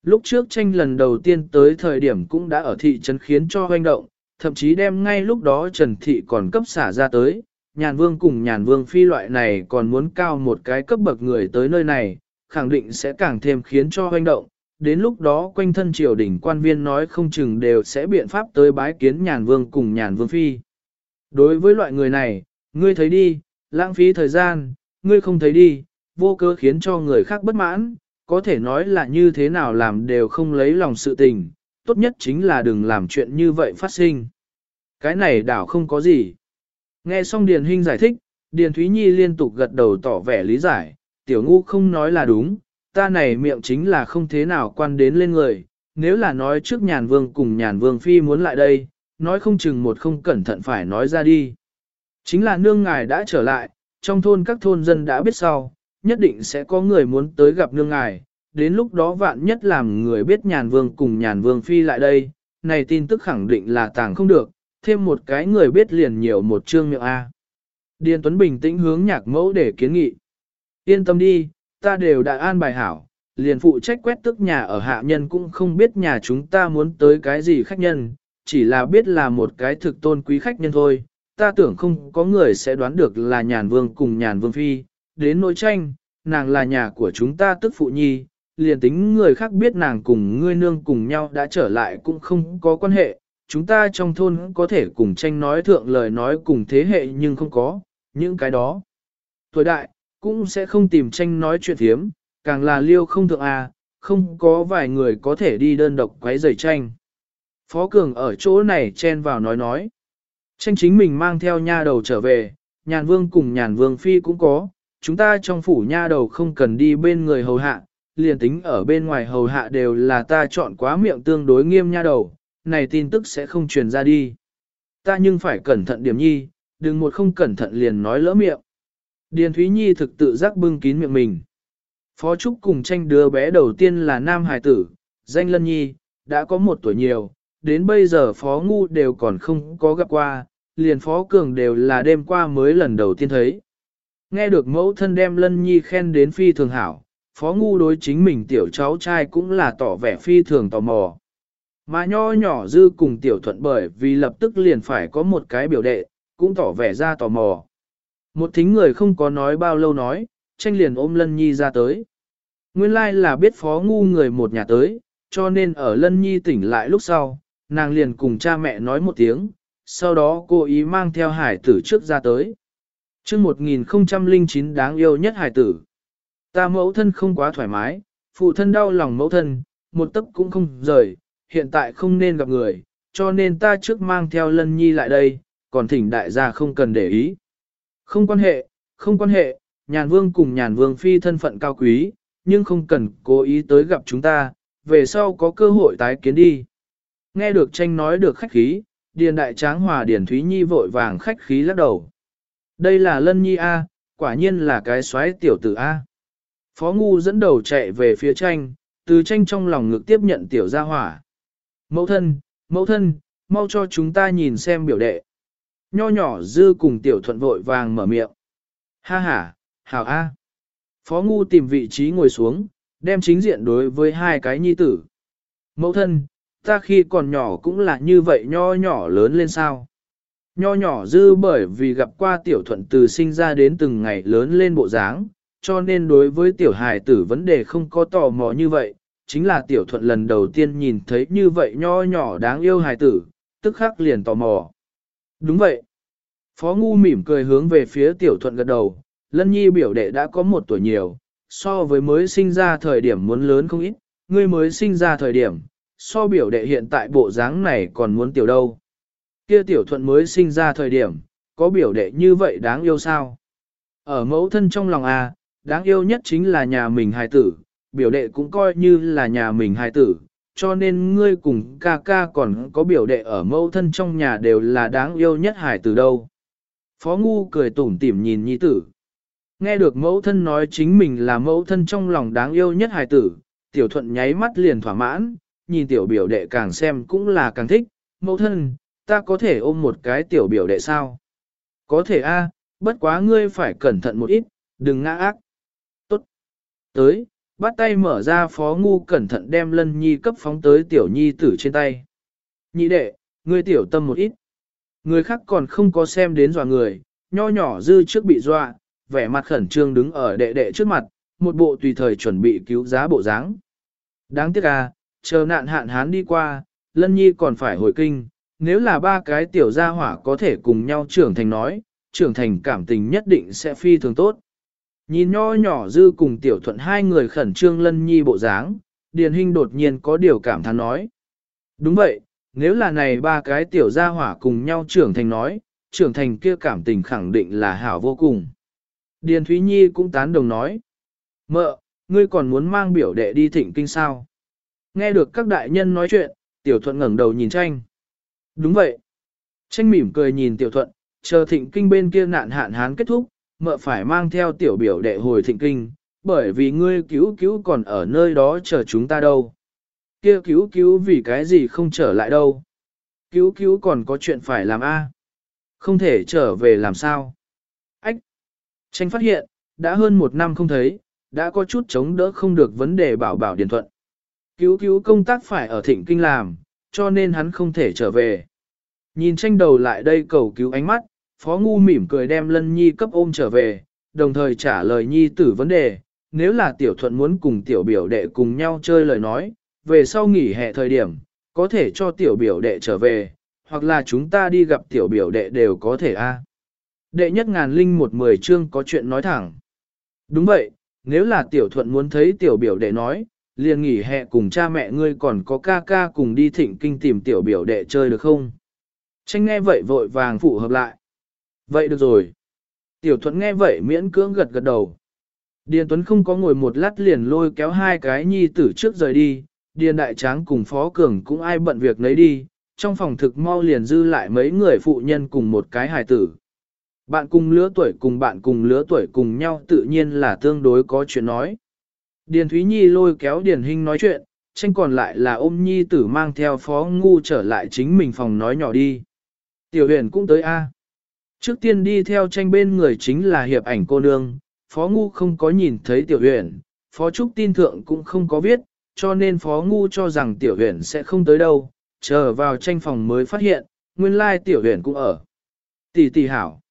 S1: Lúc trước tranh lần đầu tiên tới thời điểm cũng đã ở thị trấn khiến cho hoành động, thậm chí đem ngay lúc đó Trần Thị còn cấp xả ra tới, nhàn vương cùng nhàn vương phi loại này còn muốn cao một cái cấp bậc người tới nơi này, khẳng định sẽ càng thêm khiến cho hoành động. Đến lúc đó quanh thân triều đình quan viên nói không chừng đều sẽ biện pháp tới bái kiến nhàn vương cùng nhàn vương phi. Đối với loại người này, ngươi thấy đi, lãng phí thời gian, ngươi không thấy đi, vô cớ khiến cho người khác bất mãn, có thể nói là như thế nào làm đều không lấy lòng sự tình, tốt nhất chính là đừng làm chuyện như vậy phát sinh. Cái này đảo không có gì. Nghe xong Điền Hinh giải thích, Điền Thúy Nhi liên tục gật đầu tỏ vẻ lý giải, tiểu ngu không nói là đúng, ta này miệng chính là không thế nào quan đến lên người, nếu là nói trước nhàn vương cùng nhàn vương phi muốn lại đây, nói không chừng một không cẩn thận phải nói ra đi. Chính là nương ngài đã trở lại, trong thôn các thôn dân đã biết sau, nhất định sẽ có người muốn tới gặp nương ngài, đến lúc đó vạn nhất làm người biết nhàn vương cùng nhàn vương phi lại đây, này tin tức khẳng định là tàng không được, thêm một cái người biết liền nhiều một chương miệng A. Điền Tuấn bình tĩnh hướng nhạc mẫu để kiến nghị. Yên tâm đi, ta đều đã an bài hảo, liền phụ trách quét tức nhà ở hạ nhân cũng không biết nhà chúng ta muốn tới cái gì khách nhân, chỉ là biết là một cái thực tôn quý khách nhân thôi. Ta tưởng không có người sẽ đoán được là nhàn vương cùng nhàn vương phi, đến nỗi tranh, nàng là nhà của chúng ta tức phụ nhi, liền tính người khác biết nàng cùng ngươi nương cùng nhau đã trở lại cũng không có quan hệ, chúng ta trong thôn có thể cùng tranh nói thượng lời nói cùng thế hệ nhưng không có, những cái đó. Tuổi đại, cũng sẽ không tìm tranh nói chuyện thiếm, càng là liêu không thượng à, không có vài người có thể đi đơn độc quấy rầy tranh. Phó Cường ở chỗ này chen vào nói nói. Tranh chính mình mang theo nha đầu trở về, nhàn vương cùng nhàn vương phi cũng có, chúng ta trong phủ nha đầu không cần đi bên người hầu hạ, liền tính ở bên ngoài hầu hạ đều là ta chọn quá miệng tương đối nghiêm nha đầu, này tin tức sẽ không truyền ra đi. Ta nhưng phải cẩn thận điểm nhi, đừng một không cẩn thận liền nói lỡ miệng. Điền Thúy Nhi thực tự giác bưng kín miệng mình. Phó Trúc cùng tranh đứa bé đầu tiên là Nam Hải Tử, danh Lân Nhi, đã có một tuổi nhiều, đến bây giờ Phó Ngu đều còn không có gặp qua, liền Phó Cường đều là đêm qua mới lần đầu tiên thấy. Nghe được mẫu thân đem Lân Nhi khen đến phi thường hảo, Phó Ngu đối chính mình tiểu cháu trai cũng là tỏ vẻ phi thường tò mò. Mà nho nhỏ dư cùng tiểu thuận bởi vì lập tức liền phải có một cái biểu đệ, cũng tỏ vẻ ra tò mò. Một thính người không có nói bao lâu nói, tranh liền ôm Lân Nhi ra tới. Nguyên lai là biết phó ngu người một nhà tới, cho nên ở Lân Nhi tỉnh lại lúc sau, nàng liền cùng cha mẹ nói một tiếng, sau đó cô ý mang theo hải tử trước ra tới. chương 1009 đáng yêu nhất hải tử. Ta mẫu thân không quá thoải mái, phụ thân đau lòng mẫu thân, một tấc cũng không rời, hiện tại không nên gặp người, cho nên ta trước mang theo Lân Nhi lại đây, còn thỉnh đại gia không cần để ý. Không quan hệ, không quan hệ, nhàn vương cùng nhàn vương phi thân phận cao quý, nhưng không cần cố ý tới gặp chúng ta, về sau có cơ hội tái kiến đi. Nghe được tranh nói được khách khí, điền đại tráng hòa điền thúy nhi vội vàng khách khí lắc đầu. Đây là lân nhi A, quả nhiên là cái xoáy tiểu tử A. Phó ngu dẫn đầu chạy về phía tranh, từ tranh trong lòng ngực tiếp nhận tiểu gia hỏa. Mẫu thân, mẫu thân, mau cho chúng ta nhìn xem biểu đệ. Nho nhỏ dư cùng tiểu thuận vội vàng mở miệng. Ha ha, hảo a. Phó ngu tìm vị trí ngồi xuống, đem chính diện đối với hai cái nhi tử. Mẫu thân, ta khi còn nhỏ cũng là như vậy nho nhỏ lớn lên sao. Nho nhỏ dư bởi vì gặp qua tiểu thuận từ sinh ra đến từng ngày lớn lên bộ dáng, cho nên đối với tiểu hài tử vấn đề không có tò mò như vậy, chính là tiểu thuận lần đầu tiên nhìn thấy như vậy nho nhỏ đáng yêu hài tử, tức khắc liền tò mò. Đúng vậy. Phó Ngu mỉm cười hướng về phía tiểu thuận gật đầu, lân nhi biểu đệ đã có một tuổi nhiều, so với mới sinh ra thời điểm muốn lớn không ít, ngươi mới sinh ra thời điểm, so biểu đệ hiện tại bộ dáng này còn muốn tiểu đâu. Kia tiểu thuận mới sinh ra thời điểm, có biểu đệ như vậy đáng yêu sao? Ở mẫu thân trong lòng à, đáng yêu nhất chính là nhà mình hài tử, biểu đệ cũng coi như là nhà mình hài tử, cho nên ngươi cùng ca ca còn có biểu đệ ở mẫu thân trong nhà đều là đáng yêu nhất hải tử đâu. Phó Ngu cười tủm tỉm nhìn nhi tử. Nghe được mẫu thân nói chính mình là mẫu thân trong lòng đáng yêu nhất hải tử, tiểu thuận nháy mắt liền thỏa mãn, nhìn tiểu biểu đệ càng xem cũng là càng thích, mẫu thân, ta có thể ôm một cái tiểu biểu đệ sao? Có thể a, bất quá ngươi phải cẩn thận một ít, đừng ngã ác. Tốt. Tới, bắt tay mở ra phó ngu cẩn thận đem lân nhi cấp phóng tới tiểu nhi tử trên tay. Nhị đệ, ngươi tiểu tâm một ít. Người khác còn không có xem đến dọa người, nho nhỏ dư trước bị dọa, vẻ mặt khẩn trương đứng ở đệ đệ trước mặt, một bộ tùy thời chuẩn bị cứu giá bộ dáng. Đáng tiếc à, chờ nạn hạn hán đi qua, lân nhi còn phải hồi kinh, nếu là ba cái tiểu gia hỏa có thể cùng nhau trưởng thành nói, trưởng thành cảm tình nhất định sẽ phi thường tốt. Nhìn nho nhỏ dư cùng tiểu thuận hai người khẩn trương lân nhi bộ dáng, điền hình đột nhiên có điều cảm thán nói. Đúng vậy, nếu là này ba cái tiểu gia hỏa cùng nhau trưởng thành nói, trưởng thành kia cảm tình khẳng định là hảo vô cùng. Điền Thúy Nhi cũng tán đồng nói. Mợ, ngươi còn muốn mang biểu đệ đi thịnh kinh sao? Nghe được các đại nhân nói chuyện, tiểu thuận ngẩng đầu nhìn tranh. Đúng vậy. Tranh mỉm cười nhìn tiểu thuận, chờ thịnh kinh bên kia nạn hạn hán kết thúc, mợ phải mang theo tiểu biểu đệ hồi thịnh kinh, bởi vì ngươi cứu cứu còn ở nơi đó chờ chúng ta đâu. Kia cứu cứu vì cái gì không trở lại đâu. Cứu cứu còn có chuyện phải làm a Không thể trở về làm sao. Ách! Tranh phát hiện, đã hơn một năm không thấy, đã có chút chống đỡ không được vấn đề bảo bảo điện thuận. Cứu cứu công tác phải ở thịnh kinh làm, cho nên hắn không thể trở về. Nhìn tranh đầu lại đây cầu cứu ánh mắt, Phó Ngu mỉm cười đem Lân Nhi cấp ôm trở về, đồng thời trả lời Nhi tử vấn đề, nếu là tiểu thuận muốn cùng tiểu biểu đệ cùng nhau chơi lời nói, về sau nghỉ hè thời điểm, có thể cho tiểu biểu đệ trở về, hoặc là chúng ta đi gặp tiểu biểu đệ đều có thể a. Đệ nhất ngàn linh một mười chương có chuyện nói thẳng. Đúng vậy, nếu là tiểu thuận muốn thấy tiểu biểu đệ nói, liền nghỉ hè cùng cha mẹ ngươi còn có ca ca cùng đi thịnh kinh tìm tiểu biểu đệ chơi được không? Tranh nghe vậy vội vàng phụ hợp lại. Vậy được rồi. Tiểu thuận nghe vậy miễn cưỡng gật gật đầu. Điền Tuấn không có ngồi một lát liền lôi kéo hai cái nhi tử trước rời đi, Điền Đại Tráng cùng Phó Cường cũng ai bận việc nấy đi, trong phòng thực mau liền dư lại mấy người phụ nhân cùng một cái hài tử. Bạn cùng lứa tuổi cùng bạn cùng lứa tuổi cùng nhau tự nhiên là tương đối có chuyện nói. Điền Thúy Nhi lôi kéo Điền Hinh nói chuyện, tranh còn lại là ôm Nhi tử mang theo Phó Ngu trở lại chính mình phòng nói nhỏ đi. Tiểu huyền cũng tới A. Trước tiên đi theo tranh bên người chính là hiệp ảnh cô nương, Phó Ngu không có nhìn thấy tiểu huyền, Phó Trúc tin thượng cũng không có viết, cho nên Phó Ngu cho rằng tiểu huyền sẽ không tới đâu, chờ vào tranh phòng mới phát hiện, nguyên lai tiểu huyền cũng ở. Tỷ tỷ hảo.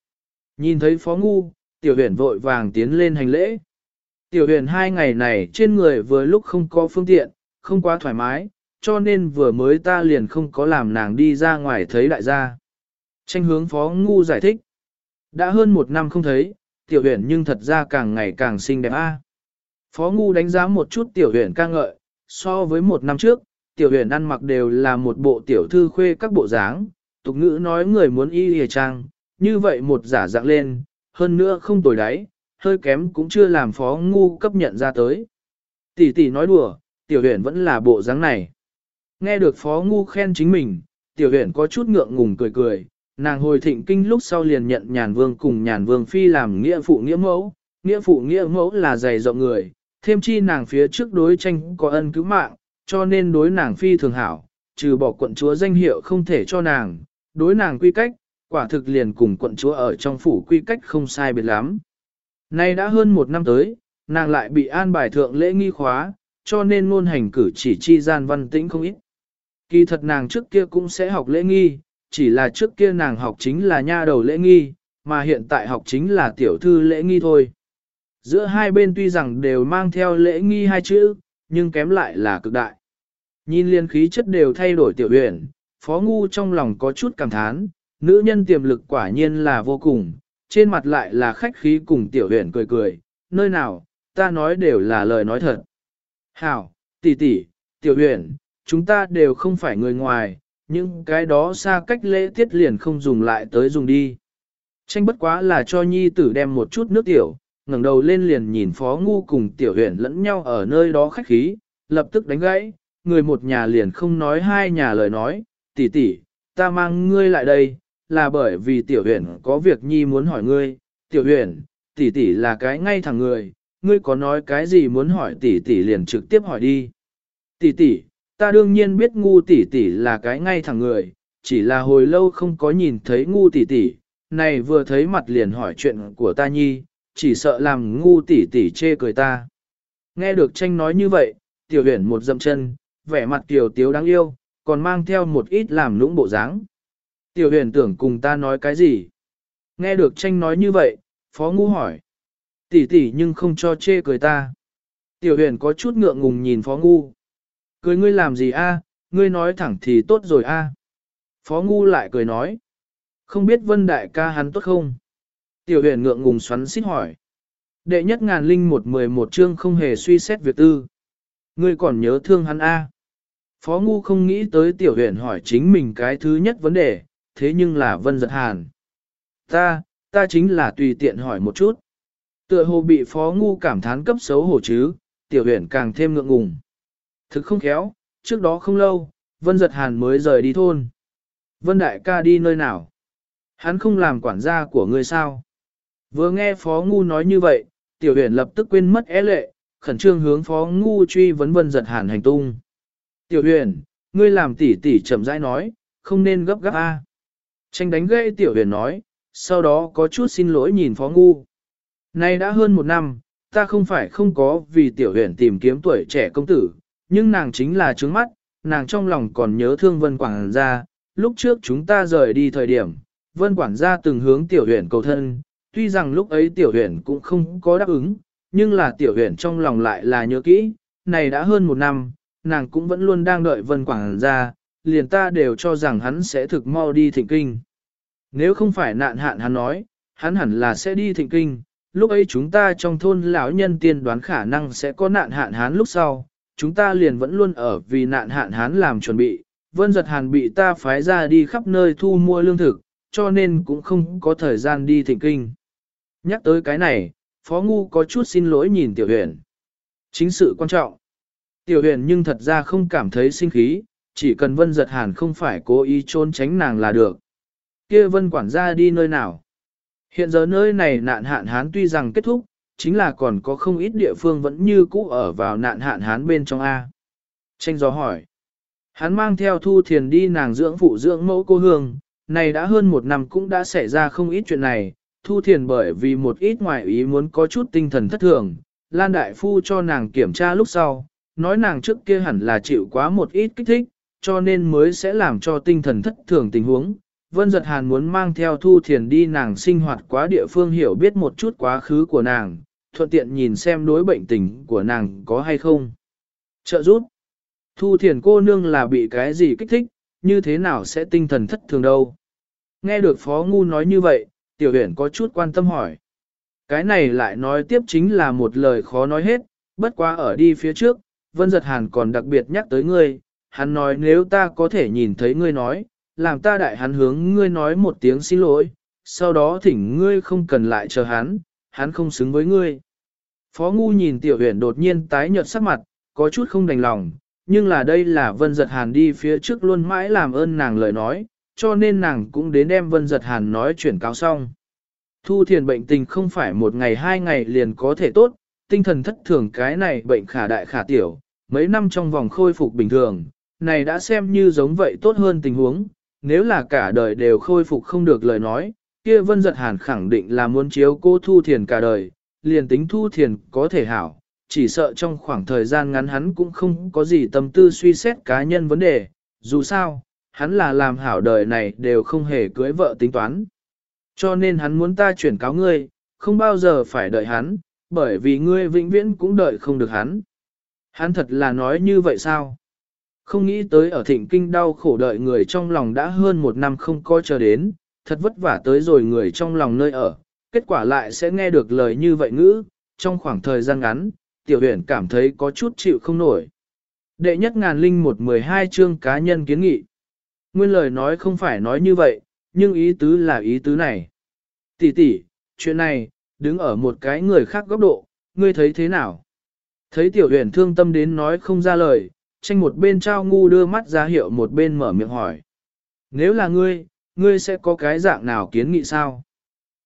S1: Nhìn thấy Phó Ngu, tiểu huyền vội vàng tiến lên hành lễ. Tiểu huyền hai ngày này trên người vừa lúc không có phương tiện, không quá thoải mái, cho nên vừa mới ta liền không có làm nàng đi ra ngoài thấy đại gia. Tranh hướng Phó Ngu giải thích. Đã hơn một năm không thấy, tiểu huyền nhưng thật ra càng ngày càng xinh đẹp a. À. Phó Ngu đánh giá một chút tiểu huyền ca ngợi, so với một năm trước, tiểu huyền ăn mặc đều là một bộ tiểu thư khuê các bộ dáng, tục ngữ nói người muốn y hề trang, như vậy một giả dạng lên, hơn nữa không tồi đáy, hơi kém cũng chưa làm phó ngu cấp nhận ra tới. Tỷ tỷ nói đùa, tiểu huyền vẫn là bộ dáng này. Nghe được phó ngu khen chính mình, tiểu huyền có chút ngượng ngùng cười cười, nàng hồi thịnh kinh lúc sau liền nhận nhàn vương cùng nhàn vương phi làm nghĩa phụ nghĩa mẫu, nghĩa phụ nghĩa mẫu là dày rộng người, thêm chi nàng phía trước đối tranh có ân cứu mạng, cho nên đối nàng phi thường hảo, trừ bỏ quận chúa danh hiệu không thể cho nàng, đối nàng quy cách, quả thực liền cùng quận chúa ở trong phủ quy cách không sai biệt lắm. Nay đã hơn một năm tới, nàng lại bị an bài thượng lễ nghi khóa, cho nên ngôn hành cử chỉ chi gian văn tĩnh không ít. Kỳ thật nàng trước kia cũng sẽ học lễ nghi, chỉ là trước kia nàng học chính là nha đầu lễ nghi, mà hiện tại học chính là tiểu thư lễ nghi thôi. Giữa hai bên tuy rằng đều mang theo lễ nghi hai chữ, nhưng kém lại là cực đại. Nhìn liên khí chất đều thay đổi tiểu huyền, phó ngu trong lòng có chút cảm thán, nữ nhân tiềm lực quả nhiên là vô cùng, trên mặt lại là khách khí cùng tiểu huyền cười cười, nơi nào, ta nói đều là lời nói thật. Hảo, tỷ tỷ, tiểu huyền, chúng ta đều không phải người ngoài, nhưng cái đó xa cách lễ tiết liền không dùng lại tới dùng đi. Tranh bất quá là cho nhi tử đem một chút nước tiểu, ngẩng đầu lên liền nhìn phó ngu cùng tiểu huyền lẫn nhau ở nơi đó khách khí, lập tức đánh gãy, người một nhà liền không nói hai nhà lời nói, tỷ tỷ, ta mang ngươi lại đây, là bởi vì tiểu huyền có việc nhi muốn hỏi ngươi, tiểu huyền, tỷ tỷ là cái ngay thẳng người, ngươi có nói cái gì muốn hỏi tỷ tỷ liền trực tiếp hỏi đi. Tỷ tỷ, ta đương nhiên biết ngu tỷ tỷ là cái ngay thẳng người, chỉ là hồi lâu không có nhìn thấy ngu tỷ tỷ, này vừa thấy mặt liền hỏi chuyện của ta nhi, chỉ sợ làm ngu tỷ tỷ chê cười ta. Nghe được tranh nói như vậy, tiểu huyền một dậm chân, vẻ mặt tiểu tiếu đáng yêu, còn mang theo một ít làm lũng bộ dáng. Tiểu huyền tưởng cùng ta nói cái gì? Nghe được tranh nói như vậy, phó ngu hỏi. Tỷ tỷ nhưng không cho chê cười ta. Tiểu huyền có chút ngượng ngùng nhìn phó ngu. Cười ngươi làm gì a? À? ngươi nói thẳng thì tốt rồi a. À? Phó ngu lại cười nói. Không biết vân đại ca hắn tốt không? Tiểu huyền ngượng ngùng xoắn xít hỏi. Đệ nhất ngàn linh một mười một chương không hề suy xét việc tư. Ngươi còn nhớ thương hắn A. À? Phó Ngu không nghĩ tới tiểu huyền hỏi chính mình cái thứ nhất vấn đề, thế nhưng là vân giật hàn. Ta, ta chính là tùy tiện hỏi một chút. Tựa hồ bị phó ngu cảm thán cấp xấu hổ chứ, tiểu huyền càng thêm ngượng ngùng. Thực không khéo, trước đó không lâu, Vân Giật Hàn mới rời đi thôn. Vân Đại ca đi nơi nào? Hắn không làm quản gia của ngươi sao? Vừa nghe Phó Ngu nói như vậy, Tiểu Huyền lập tức quên mất é lệ, khẩn trương hướng Phó Ngu truy vấn Vân Giật Hàn hành tung. Tiểu Huyền, ngươi làm tỉ tỉ chậm rãi nói, không nên gấp gáp a. Tranh đánh gây Tiểu Huyền nói, sau đó có chút xin lỗi nhìn Phó Ngu. Nay đã hơn một năm, ta không phải không có vì Tiểu Huyền tìm kiếm tuổi trẻ công tử, nhưng nàng chính là trướng mắt, nàng trong lòng còn nhớ thương Vân Quảng gia, lúc trước chúng ta rời đi thời điểm, Vân Quảng gia từng hướng tiểu huyền cầu thân, tuy rằng lúc ấy tiểu huyền cũng không có đáp ứng, nhưng là tiểu huyền trong lòng lại là nhớ kỹ, này đã hơn một năm, nàng cũng vẫn luôn đang đợi Vân Quảng gia, liền ta đều cho rằng hắn sẽ thực mau đi thịnh kinh. Nếu không phải nạn hạn hắn nói, hắn hẳn là sẽ đi thịnh kinh, lúc ấy chúng ta trong thôn lão nhân tiên đoán khả năng sẽ có nạn hạn hắn lúc sau, chúng ta liền vẫn luôn ở vì nạn hạn hán làm chuẩn bị, vân giật hàn bị ta phái ra đi khắp nơi thu mua lương thực, cho nên cũng không có thời gian đi thịnh kinh. Nhắc tới cái này, Phó Ngu có chút xin lỗi nhìn Tiểu Huyền. Chính sự quan trọng. Tiểu Huyền nhưng thật ra không cảm thấy sinh khí, chỉ cần Vân Giật Hàn không phải cố ý trốn tránh nàng là được. Kia Vân quản gia đi nơi nào? Hiện giờ nơi này nạn hạn hán tuy rằng kết thúc, chính là còn có không ít địa phương vẫn như cũ ở vào nạn hạn hán bên trong A. Tranh gió hỏi. Hắn mang theo thu thiền đi nàng dưỡng phụ dưỡng mẫu cô hương, này đã hơn một năm cũng đã xảy ra không ít chuyện này, thu thiền bởi vì một ít ngoại ý muốn có chút tinh thần thất thường, Lan Đại Phu cho nàng kiểm tra lúc sau, nói nàng trước kia hẳn là chịu quá một ít kích thích, cho nên mới sẽ làm cho tinh thần thất thường tình huống. Vân Giật Hàn muốn mang theo Thu Thiền đi nàng sinh hoạt quá địa phương hiểu biết một chút quá khứ của nàng, thuận tiện nhìn xem đối bệnh tình của nàng có hay không. Trợ giúp. Thu Thiền cô nương là bị cái gì kích thích, như thế nào sẽ tinh thần thất thường đâu. Nghe được Phó Ngu nói như vậy, Tiểu Huyền có chút quan tâm hỏi. Cái này lại nói tiếp chính là một lời khó nói hết, bất quá ở đi phía trước, Vân Giật Hàn còn đặc biệt nhắc tới ngươi, hắn nói nếu ta có thể nhìn thấy ngươi nói, làm ta đại hắn hướng ngươi nói một tiếng xin lỗi, sau đó thỉnh ngươi không cần lại chờ hắn, hắn không xứng với ngươi. Phó Ngu nhìn Tiểu Huyền đột nhiên tái nhợt sắc mặt, có chút không đành lòng, nhưng là đây là Vân Giật Hàn đi phía trước luôn mãi làm ơn nàng lời nói, cho nên nàng cũng đến đem Vân Giật Hàn nói chuyển cáo xong. Thu thiền bệnh tình không phải một ngày hai ngày liền có thể tốt, tinh thần thất thường cái này bệnh khả đại khả tiểu, mấy năm trong vòng khôi phục bình thường, này đã xem như giống vậy tốt hơn tình huống, nếu là cả đời đều khôi phục không được lời nói, kia Vân Giật Hàn khẳng định là muốn chiếu cô Thu Thiền cả đời, liền tính Thu Thiền có thể hảo, chỉ sợ trong khoảng thời gian ngắn hắn cũng không có gì tâm tư suy xét cá nhân vấn đề, dù sao, hắn là làm hảo đời này đều không hề cưới vợ tính toán. Cho nên hắn muốn ta chuyển cáo ngươi, không bao giờ phải đợi hắn, bởi vì ngươi vĩnh viễn cũng đợi không được hắn. Hắn thật là nói như vậy sao? Không nghĩ tới ở thịnh kinh đau khổ đợi người trong lòng đã hơn một năm không coi chờ đến, thật vất vả tới rồi người trong lòng nơi ở, kết quả lại sẽ nghe được lời như vậy ngữ, trong khoảng thời gian ngắn, tiểu huyền cảm thấy có chút chịu không nổi. Đệ nhất ngàn linh một mười hai chương cá nhân kiến nghị. Nguyên lời nói không phải nói như vậy, nhưng ý tứ là ý tứ này. Tỷ tỷ, chuyện này, đứng ở một cái người khác góc độ, ngươi thấy thế nào? Thấy tiểu huyền thương tâm đến nói không ra lời, tranh một bên trao ngu đưa mắt ra hiệu một bên mở miệng hỏi. Nếu là ngươi, ngươi sẽ có cái dạng nào kiến nghị sao?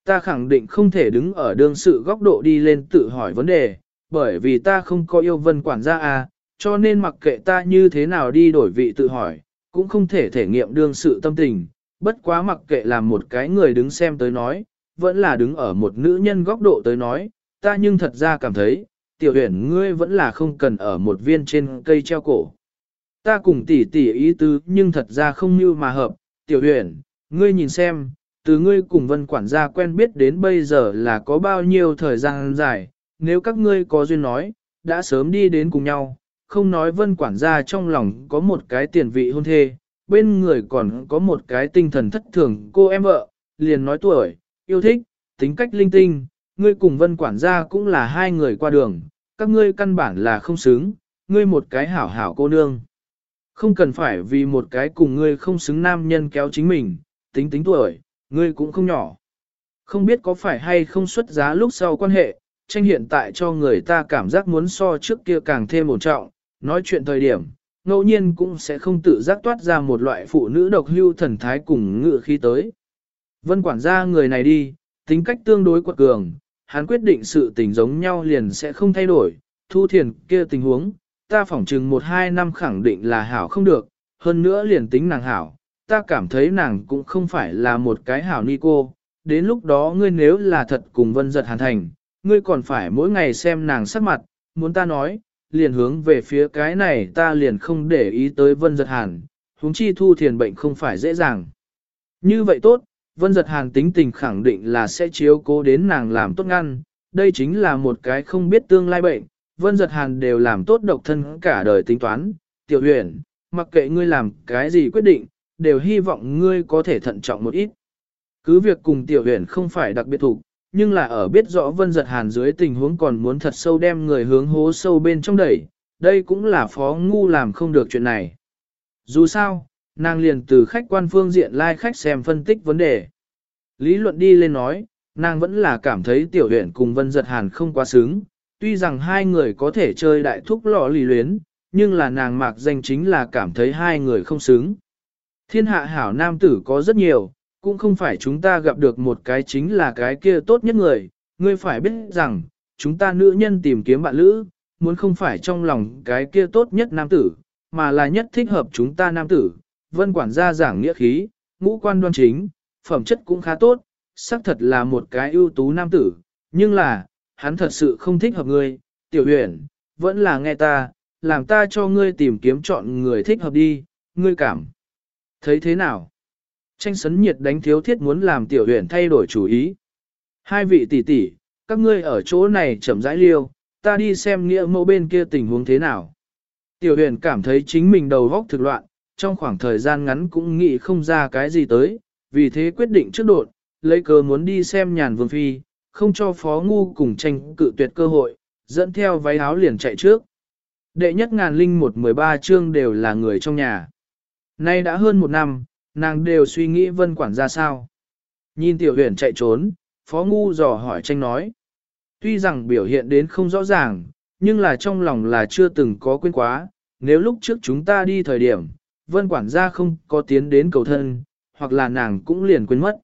S1: Ta khẳng định không thể đứng ở đương sự góc độ đi lên tự hỏi vấn đề, bởi vì ta không có yêu vân quản gia à, cho nên mặc kệ ta như thế nào đi đổi vị tự hỏi, cũng không thể thể nghiệm đương sự tâm tình, bất quá mặc kệ làm một cái người đứng xem tới nói, vẫn là đứng ở một nữ nhân góc độ tới nói, ta nhưng thật ra cảm thấy, tiểu huyền ngươi vẫn là không cần ở một viên trên cây treo cổ. Ta cùng tỷ tỷ ý tứ nhưng thật ra không như mà hợp, tiểu huyền, ngươi nhìn xem, từ ngươi cùng vân quản gia quen biết đến bây giờ là có bao nhiêu thời gian dài, nếu các ngươi có duyên nói, đã sớm đi đến cùng nhau, không nói vân quản gia trong lòng có một cái tiền vị hôn thê, bên người còn có một cái tinh thần thất thường cô em vợ, liền nói tuổi, yêu thích, tính cách linh tinh, ngươi cùng vân quản gia cũng là hai người qua đường, các ngươi căn bản là không xứng, ngươi một cái hảo hảo cô nương. Không cần phải vì một cái cùng ngươi không xứng nam nhân kéo chính mình, tính tính tuổi, ngươi cũng không nhỏ. Không biết có phải hay không xuất giá lúc sau quan hệ, tranh hiện tại cho người ta cảm giác muốn so trước kia càng thêm ổn trọng, nói chuyện thời điểm, ngẫu nhiên cũng sẽ không tự giác toát ra một loại phụ nữ độc hưu thần thái cùng ngựa khí tới. Vân quản gia người này đi, tính cách tương đối quật cường, hắn quyết định sự tình giống nhau liền sẽ không thay đổi, thu thiền kia tình huống, ta phỏng chừng một hai năm khẳng định là hảo không được, hơn nữa liền tính nàng hảo, ta cảm thấy nàng cũng không phải là một cái hảo ni cô, đến lúc đó ngươi nếu là thật cùng vân giật hàn thành, ngươi còn phải mỗi ngày xem nàng sắc mặt, muốn ta nói, liền hướng về phía cái này ta liền không để ý tới vân giật hàn, huống chi thu thiền bệnh không phải dễ dàng. Như vậy tốt, vân giật hàn tính tình khẳng định là sẽ chiếu cố đến nàng làm tốt ngăn, đây chính là một cái không biết tương lai bệnh, vân giật hàn đều làm tốt độc thân cả đời tính toán, tiểu huyền, mặc kệ ngươi làm cái gì quyết định, đều hy vọng ngươi có thể thận trọng một ít. Cứ việc cùng tiểu huyền không phải đặc biệt thủ, nhưng là ở biết rõ vân giật hàn dưới tình huống còn muốn thật sâu đem người hướng hố sâu bên trong đẩy, đây cũng là phó ngu làm không được chuyện này. Dù sao, nàng liền từ khách quan phương diện lai like khách xem phân tích vấn đề. Lý luận đi lên nói, nàng vẫn là cảm thấy tiểu huyện cùng vân giật hàn không quá xứng, tuy rằng hai người có thể chơi đại thúc lọ lì luyến, nhưng là nàng mạc danh chính là cảm thấy hai người không xứng. Thiên hạ hảo nam tử có rất nhiều, cũng không phải chúng ta gặp được một cái chính là cái kia tốt nhất người, ngươi phải biết rằng, chúng ta nữ nhân tìm kiếm bạn lữ, muốn không phải trong lòng cái kia tốt nhất nam tử, mà là nhất thích hợp chúng ta nam tử. Vân quản gia giảng nghĩa khí, ngũ quan đoan chính, phẩm chất cũng khá tốt, xác thật là một cái ưu tú nam tử, nhưng là, hắn thật sự không thích hợp ngươi, tiểu huyền, vẫn là nghe ta, làm ta cho ngươi tìm kiếm chọn người thích hợp đi, ngươi cảm. Thấy thế nào? Tranh sấn nhiệt đánh thiếu thiết muốn làm tiểu huyền thay đổi chủ ý. Hai vị tỷ tỷ, các ngươi ở chỗ này chậm rãi liêu, ta đi xem nghĩa mẫu bên kia tình huống thế nào. Tiểu huyền cảm thấy chính mình đầu góc thực loạn, trong khoảng thời gian ngắn cũng nghĩ không ra cái gì tới, vì thế quyết định trước đột, lấy cớ muốn đi xem nhàn vương phi, không cho phó ngu cùng tranh cự tuyệt cơ hội, dẫn theo váy áo liền chạy trước. Đệ nhất ngàn linh một mười ba chương đều là người trong nhà. Nay đã hơn một năm, nàng đều suy nghĩ vân quản ra sao. Nhìn tiểu huyền chạy trốn, phó ngu dò hỏi tranh nói. Tuy rằng biểu hiện đến không rõ ràng, nhưng là trong lòng là chưa từng có quên quá, nếu lúc trước chúng ta đi thời điểm, vân quản gia không có tiến đến cầu thân, hoặc là nàng cũng liền quên mất.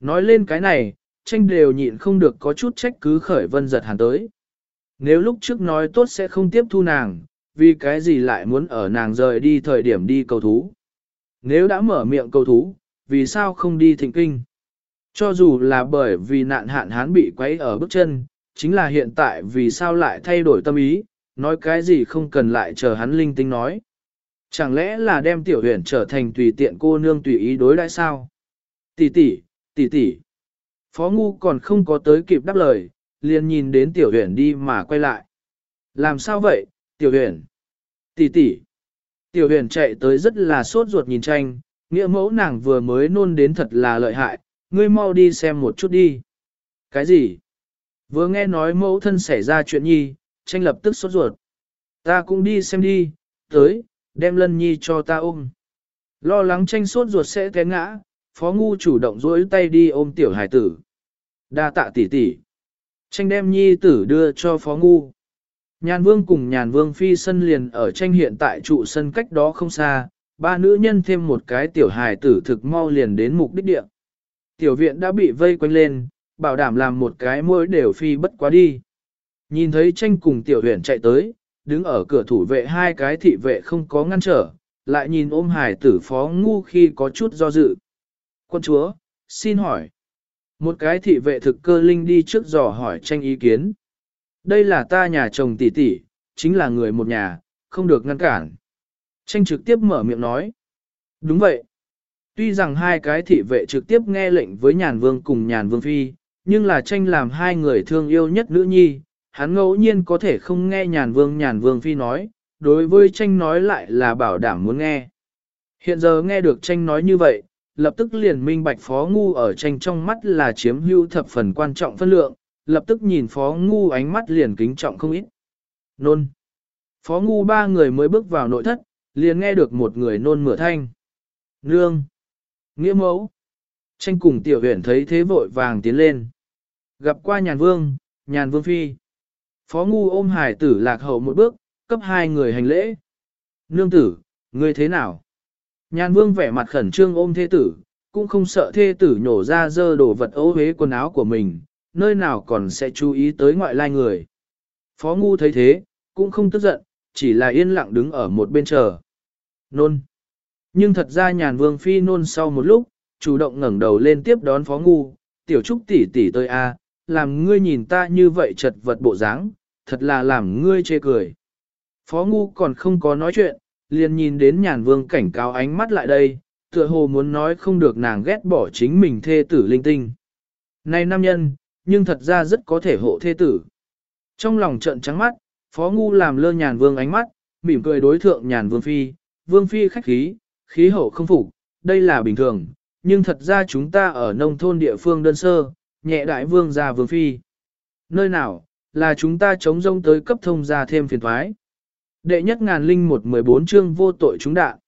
S1: Nói lên cái này, tranh đều nhịn không được có chút trách cứ khởi vân giật hàn tới. Nếu lúc trước nói tốt sẽ không tiếp thu nàng, vì cái gì lại muốn ở nàng rời đi thời điểm đi cầu thú. Nếu đã mở miệng cầu thú, vì sao không đi thịnh kinh? Cho dù là bởi vì nạn hạn hán bị quấy ở bước chân, chính là hiện tại vì sao lại thay đổi tâm ý, nói cái gì không cần lại chờ hắn linh tinh nói. Chẳng lẽ là đem tiểu huyền trở thành tùy tiện cô nương tùy ý đối đãi sao? Tỷ tỷ, tỷ tỷ. Phó ngu còn không có tới kịp đáp lời, liền nhìn đến tiểu huyền đi mà quay lại. Làm sao vậy, tiểu huyền? Tỷ tỷ. Tiểu huyền chạy tới rất là sốt ruột nhìn tranh, nghĩa mẫu nàng vừa mới nôn đến thật là lợi hại, ngươi mau đi xem một chút đi. Cái gì? Vừa nghe nói mẫu thân xảy ra chuyện nhi, tranh lập tức sốt ruột. Ta cũng đi xem đi, tới, đem lân nhi cho ta ôm. Lo lắng tranh sốt ruột sẽ té ngã, phó ngu chủ động dối tay đi ôm tiểu hải tử. Đa tạ tỷ tỷ. Tranh đem nhi tử đưa cho phó ngu. Nhàn vương cùng nhàn vương phi sân liền ở tranh hiện tại trụ sân cách đó không xa, ba nữ nhân thêm một cái tiểu hài tử thực mau liền đến mục đích địa. Tiểu viện đã bị vây quanh lên, bảo đảm làm một cái mỗi đều phi bất quá đi. Nhìn thấy tranh cùng tiểu huyền chạy tới, đứng ở cửa thủ vệ hai cái thị vệ không có ngăn trở, lại nhìn ôm hài tử phó ngu khi có chút do dự. Quân chúa, xin hỏi. Một cái thị vệ thực cơ linh đi trước dò hỏi tranh ý kiến. Đây là ta nhà chồng tỷ tỷ, chính là người một nhà, không được ngăn cản. Tranh trực tiếp mở miệng nói. Đúng vậy. Tuy rằng hai cái thị vệ trực tiếp nghe lệnh với nhàn vương cùng nhàn vương phi, nhưng là tranh làm hai người thương yêu nhất nữ nhi, hắn ngẫu nhiên có thể không nghe nhàn vương nhàn vương phi nói, đối với tranh nói lại là bảo đảm muốn nghe. Hiện giờ nghe được tranh nói như vậy, lập tức liền minh bạch phó ngu ở tranh trong mắt là chiếm hữu thập phần quan trọng phân lượng, lập tức nhìn phó ngu ánh mắt liền kính trọng không ít. Nôn. Phó ngu ba người mới bước vào nội thất, liền nghe được một người nôn mửa thanh. Nương. Nghĩa mẫu. Tranh cùng tiểu huyền thấy thế vội vàng tiến lên. Gặp qua nhàn vương, nhàn vương phi. Phó ngu ôm hải tử lạc hậu một bước, cấp hai người hành lễ. Nương tử, ngươi thế nào? Nhàn vương vẻ mặt khẩn trương ôm thê tử, cũng không sợ thê tử nhổ ra dơ đồ vật ấu huế quần áo của mình, nơi nào còn sẽ chú ý tới ngoại lai người. Phó ngu thấy thế, cũng không tức giận, chỉ là yên lặng đứng ở một bên chờ. Nôn. Nhưng thật ra nhàn vương phi nôn sau một lúc, chủ động ngẩng đầu lên tiếp đón phó ngu, tiểu trúc tỷ tỷ tôi a, làm ngươi nhìn ta như vậy chật vật bộ dáng, thật là làm ngươi chê cười. Phó ngu còn không có nói chuyện, liền nhìn đến nhàn vương cảnh cáo ánh mắt lại đây, tựa hồ muốn nói không được nàng ghét bỏ chính mình thê tử linh tinh. Này nam nhân, nhưng thật ra rất có thể hộ thê tử. Trong lòng trận trắng mắt, phó ngu làm lơ nhàn vương ánh mắt, mỉm cười đối thượng nhàn vương phi, vương phi khách khí, khí hậu không phục, đây là bình thường, nhưng thật ra chúng ta ở nông thôn địa phương đơn sơ, nhẹ đại vương gia vương phi. Nơi nào, là chúng ta chống rông tới cấp thông ra thêm phiền thoái. Đệ nhất ngàn linh một mười bốn chương vô tội chúng đạn.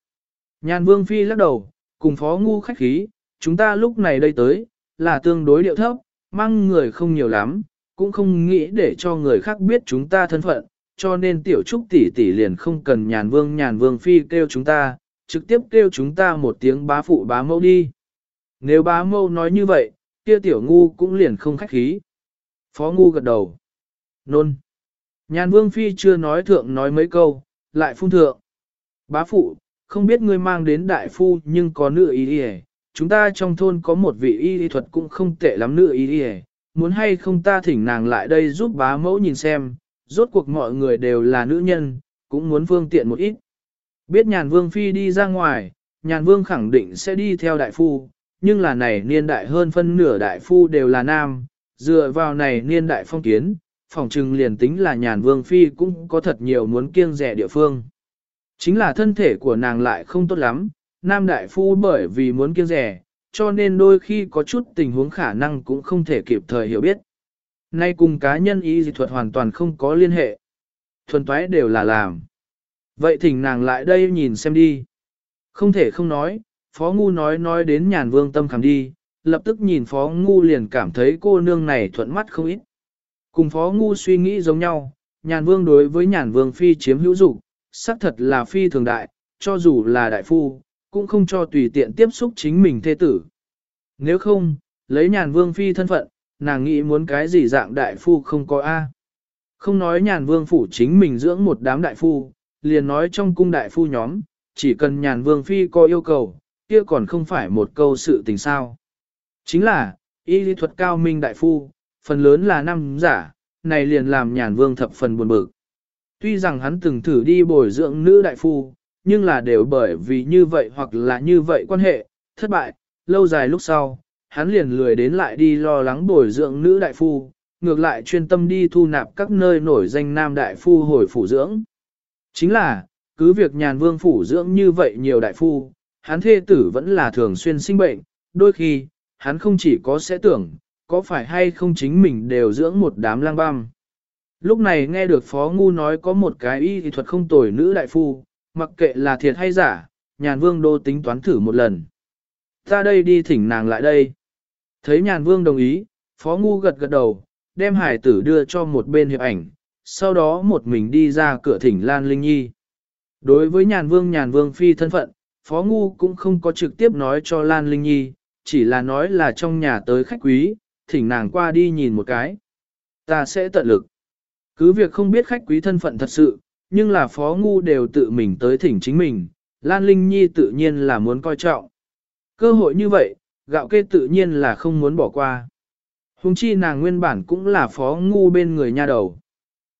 S1: Nhàn vương phi lắc đầu, cùng phó ngu khách khí, chúng ta lúc này đây tới, là tương đối điệu thấp, mang người không nhiều lắm, cũng không nghĩ để cho người khác biết chúng ta thân phận, cho nên tiểu trúc tỷ tỷ liền không cần nhàn vương nhàn vương phi kêu chúng ta, trực tiếp kêu chúng ta một tiếng bá phụ bá mẫu đi. Nếu bá mẫu nói như vậy, kia tiểu ngu cũng liền không khách khí. Phó ngu gật đầu. Nôn. Nhàn vương phi chưa nói thượng nói mấy câu, lại phun thượng. Bá phụ, không biết ngươi mang đến đại phu nhưng có nữ ý đi chúng ta trong thôn có một vị y thuật cũng không tệ lắm nữ ý đi muốn hay không ta thỉnh nàng lại đây giúp bá mẫu nhìn xem, rốt cuộc mọi người đều là nữ nhân, cũng muốn phương tiện một ít. Biết nhàn vương phi đi ra ngoài, nhàn vương khẳng định sẽ đi theo đại phu, nhưng là này niên đại hơn phân nửa đại phu đều là nam, dựa vào này niên đại phong kiến, phòng trừng liền tính là nhàn vương phi cũng có thật nhiều muốn kiêng rẻ địa phương. Chính là thân thể của nàng lại không tốt lắm, nam đại phu bởi vì muốn kiêng rẻ, cho nên đôi khi có chút tình huống khả năng cũng không thể kịp thời hiểu biết. Nay cùng cá nhân y dị thuật hoàn toàn không có liên hệ. Thuần toái đều là làm. Vậy thỉnh nàng lại đây nhìn xem đi. Không thể không nói, Phó Ngu nói nói đến nhàn vương tâm khẳng đi, lập tức nhìn Phó Ngu liền cảm thấy cô nương này thuận mắt không ít. Cùng Phó Ngu suy nghĩ giống nhau, nhàn vương đối với nhàn vương phi chiếm hữu dục xác thật là phi thường đại, cho dù là đại phu, cũng không cho tùy tiện tiếp xúc chính mình thê tử. Nếu không, lấy nhàn vương phi thân phận, nàng nghĩ muốn cái gì dạng đại phu không có A. Không nói nhàn vương phủ chính mình dưỡng một đám đại phu, liền nói trong cung đại phu nhóm, chỉ cần nhàn vương phi có yêu cầu, kia còn không phải một câu sự tình sao. Chính là, y lý thuật cao minh đại phu, phần lớn là năm giả, này liền làm nhàn vương thập phần buồn bực. Tuy rằng hắn từng thử đi bồi dưỡng nữ đại phu, nhưng là đều bởi vì như vậy hoặc là như vậy quan hệ, thất bại, lâu dài lúc sau, hắn liền lười đến lại đi lo lắng bồi dưỡng nữ đại phu, ngược lại chuyên tâm đi thu nạp các nơi nổi danh nam đại phu hồi phủ dưỡng. Chính là, cứ việc nhàn vương phủ dưỡng như vậy nhiều đại phu, hắn thê tử vẫn là thường xuyên sinh bệnh, đôi khi, hắn không chỉ có sẽ tưởng, có phải hay không chính mình đều dưỡng một đám lang băm. Lúc này nghe được Phó Ngu nói có một cái y thuật không tồi nữ đại phu, mặc kệ là thiệt hay giả, nhàn vương đô tính toán thử một lần. Ta đây đi thỉnh nàng lại đây. Thấy nhàn vương đồng ý, Phó Ngu gật gật đầu, đem hải tử đưa cho một bên hiệp ảnh, sau đó một mình đi ra cửa thỉnh Lan Linh Nhi. Đối với nhàn vương nhàn vương phi thân phận, Phó Ngu cũng không có trực tiếp nói cho Lan Linh Nhi, chỉ là nói là trong nhà tới khách quý, thỉnh nàng qua đi nhìn một cái. Ta sẽ tận lực. Cứ việc không biết khách quý thân phận thật sự, nhưng là Phó Ngu đều tự mình tới thỉnh chính mình, Lan Linh Nhi tự nhiên là muốn coi trọng. Cơ hội như vậy, gạo kê tự nhiên là không muốn bỏ qua. Hùng chi nàng nguyên bản cũng là Phó Ngu bên người nha đầu.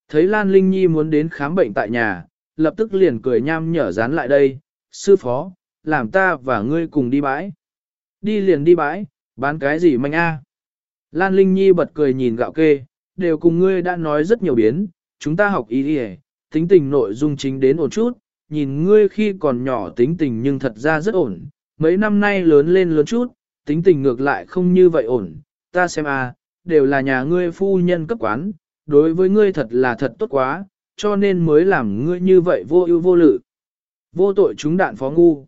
S1: Thấy Lan Linh Nhi muốn đến khám bệnh tại nhà, lập tức liền cười nham nhở dán lại đây, sư phó, làm ta và ngươi cùng đi bãi. Đi liền đi bãi, bán cái gì manh a? Lan Linh Nhi bật cười nhìn gạo kê, đều cùng ngươi đã nói rất nhiều biến, chúng ta học ý đi tính tình nội dung chính đến ổn chút, nhìn ngươi khi còn nhỏ tính tình nhưng thật ra rất ổn, mấy năm nay lớn lên lớn chút, tính tình ngược lại không như vậy ổn, ta xem a, đều là nhà ngươi phu nhân cấp quán, đối với ngươi thật là thật tốt quá, cho nên mới làm ngươi như vậy vô ưu vô lự. Vô tội chúng đạn phó ngu.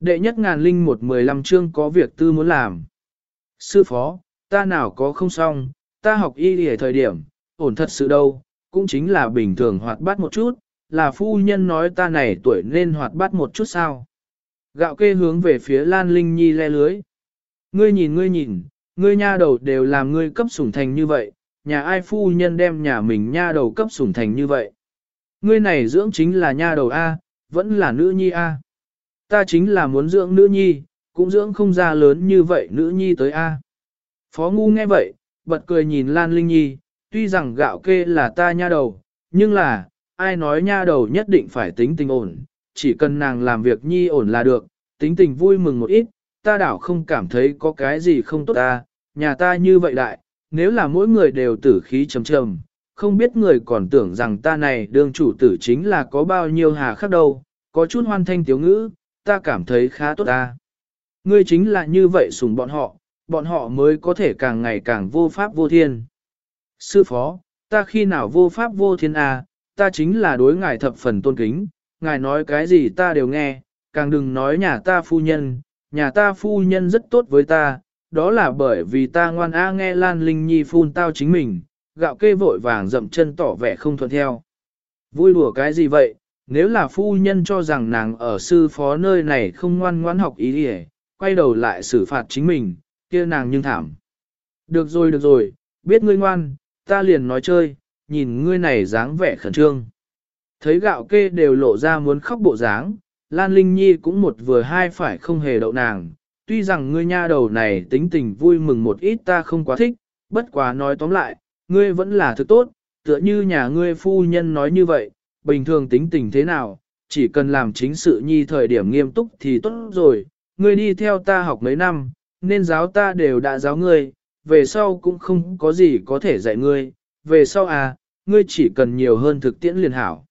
S1: Đệ nhất ngàn linh một mười lăm chương có việc tư muốn làm. Sư phó, ta nào có không xong, ta học y ở thời điểm, ổn thật sự đâu, cũng chính là bình thường hoạt bát một chút, là phu nhân nói ta này tuổi nên hoạt bát một chút sao. Gạo kê hướng về phía Lan Linh Nhi le lưới. Ngươi nhìn ngươi nhìn, ngươi nha đầu đều làm ngươi cấp sủng thành như vậy, nhà ai phu nhân đem nhà mình nha đầu cấp sủng thành như vậy. Ngươi này dưỡng chính là nha đầu A, vẫn là nữ nhi A. Ta chính là muốn dưỡng nữ nhi, cũng dưỡng không ra lớn như vậy nữ nhi tới A. Phó ngu nghe vậy, bật cười nhìn Lan Linh Nhi, tuy rằng gạo kê là ta nha đầu, nhưng là, ai nói nha đầu nhất định phải tính tình ổn, chỉ cần nàng làm việc nhi ổn là được, tính tình vui mừng một ít, ta đảo không cảm thấy có cái gì không tốt ta, nhà ta như vậy đại, nếu là mỗi người đều tử khí trầm trầm, không biết người còn tưởng rằng ta này đương chủ tử chính là có bao nhiêu hà khắc đâu, có chút hoan thanh tiếu ngữ, ta cảm thấy khá tốt ta. Ngươi chính là như vậy sùng bọn họ, bọn họ mới có thể càng ngày càng vô pháp vô thiên. Sư phó, ta khi nào vô pháp vô thiên à, ta chính là đối ngài thập phần tôn kính, ngài nói cái gì ta đều nghe, càng đừng nói nhà ta phu nhân, nhà ta phu nhân rất tốt với ta, đó là bởi vì ta ngoan a nghe Lan Linh Nhi phun tao chính mình, gạo kê vội vàng dậm chân tỏ vẻ không thuận theo. Vui đùa cái gì vậy, nếu là phu nhân cho rằng nàng ở sư phó nơi này không ngoan ngoãn học ý đi quay đầu lại xử phạt chính mình, kia nàng nhưng thảm. Được rồi được rồi, biết ngươi ngoan, ta liền nói chơi, nhìn ngươi này dáng vẻ khẩn trương. Thấy gạo kê đều lộ ra muốn khóc bộ dáng, Lan Linh Nhi cũng một vừa hai phải không hề đậu nàng. Tuy rằng ngươi nha đầu này tính tình vui mừng một ít ta không quá thích, bất quá nói tóm lại, ngươi vẫn là thứ tốt, tựa như nhà ngươi phu nhân nói như vậy, bình thường tính tình thế nào, chỉ cần làm chính sự nhi thời điểm nghiêm túc thì tốt rồi, ngươi đi theo ta học mấy năm, nên giáo ta đều đã giáo ngươi, về sau cũng không có gì có thể dạy ngươi, về sau à, ngươi chỉ cần nhiều hơn thực tiễn liền hảo.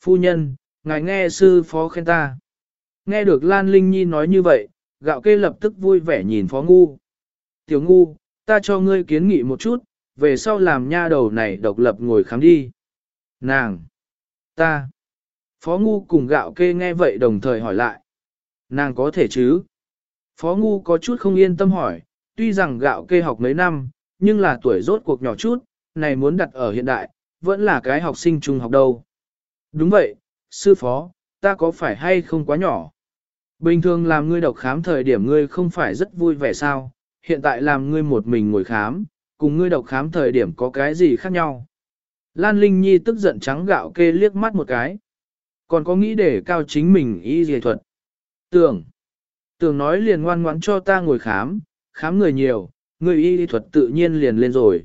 S1: Phu nhân, ngài nghe sư phó khen ta. Nghe được Lan Linh Nhi nói như vậy, gạo kê lập tức vui vẻ nhìn phó ngu. Tiểu ngu, ta cho ngươi kiến nghị một chút, về sau làm nha đầu này độc lập ngồi khám đi. Nàng! Ta! Phó ngu cùng gạo kê nghe vậy đồng thời hỏi lại. Nàng có thể chứ? Phó ngu có chút không yên tâm hỏi, tuy rằng gạo kê học mấy năm, nhưng là tuổi rốt cuộc nhỏ chút, này muốn đặt ở hiện đại, vẫn là cái học sinh trung học đâu. Đúng vậy, sư phó, ta có phải hay không quá nhỏ? Bình thường làm ngươi độc khám thời điểm ngươi không phải rất vui vẻ sao, hiện tại làm ngươi một mình ngồi khám, cùng ngươi độc khám thời điểm có cái gì khác nhau? Lan Linh Nhi tức giận trắng gạo kê liếc mắt một cái. Còn có nghĩ để cao chính mình y dề thuật. Tưởng, tưởng nói liền ngoan ngoãn cho ta ngồi khám, khám người nhiều, người y thuật tự nhiên liền lên rồi.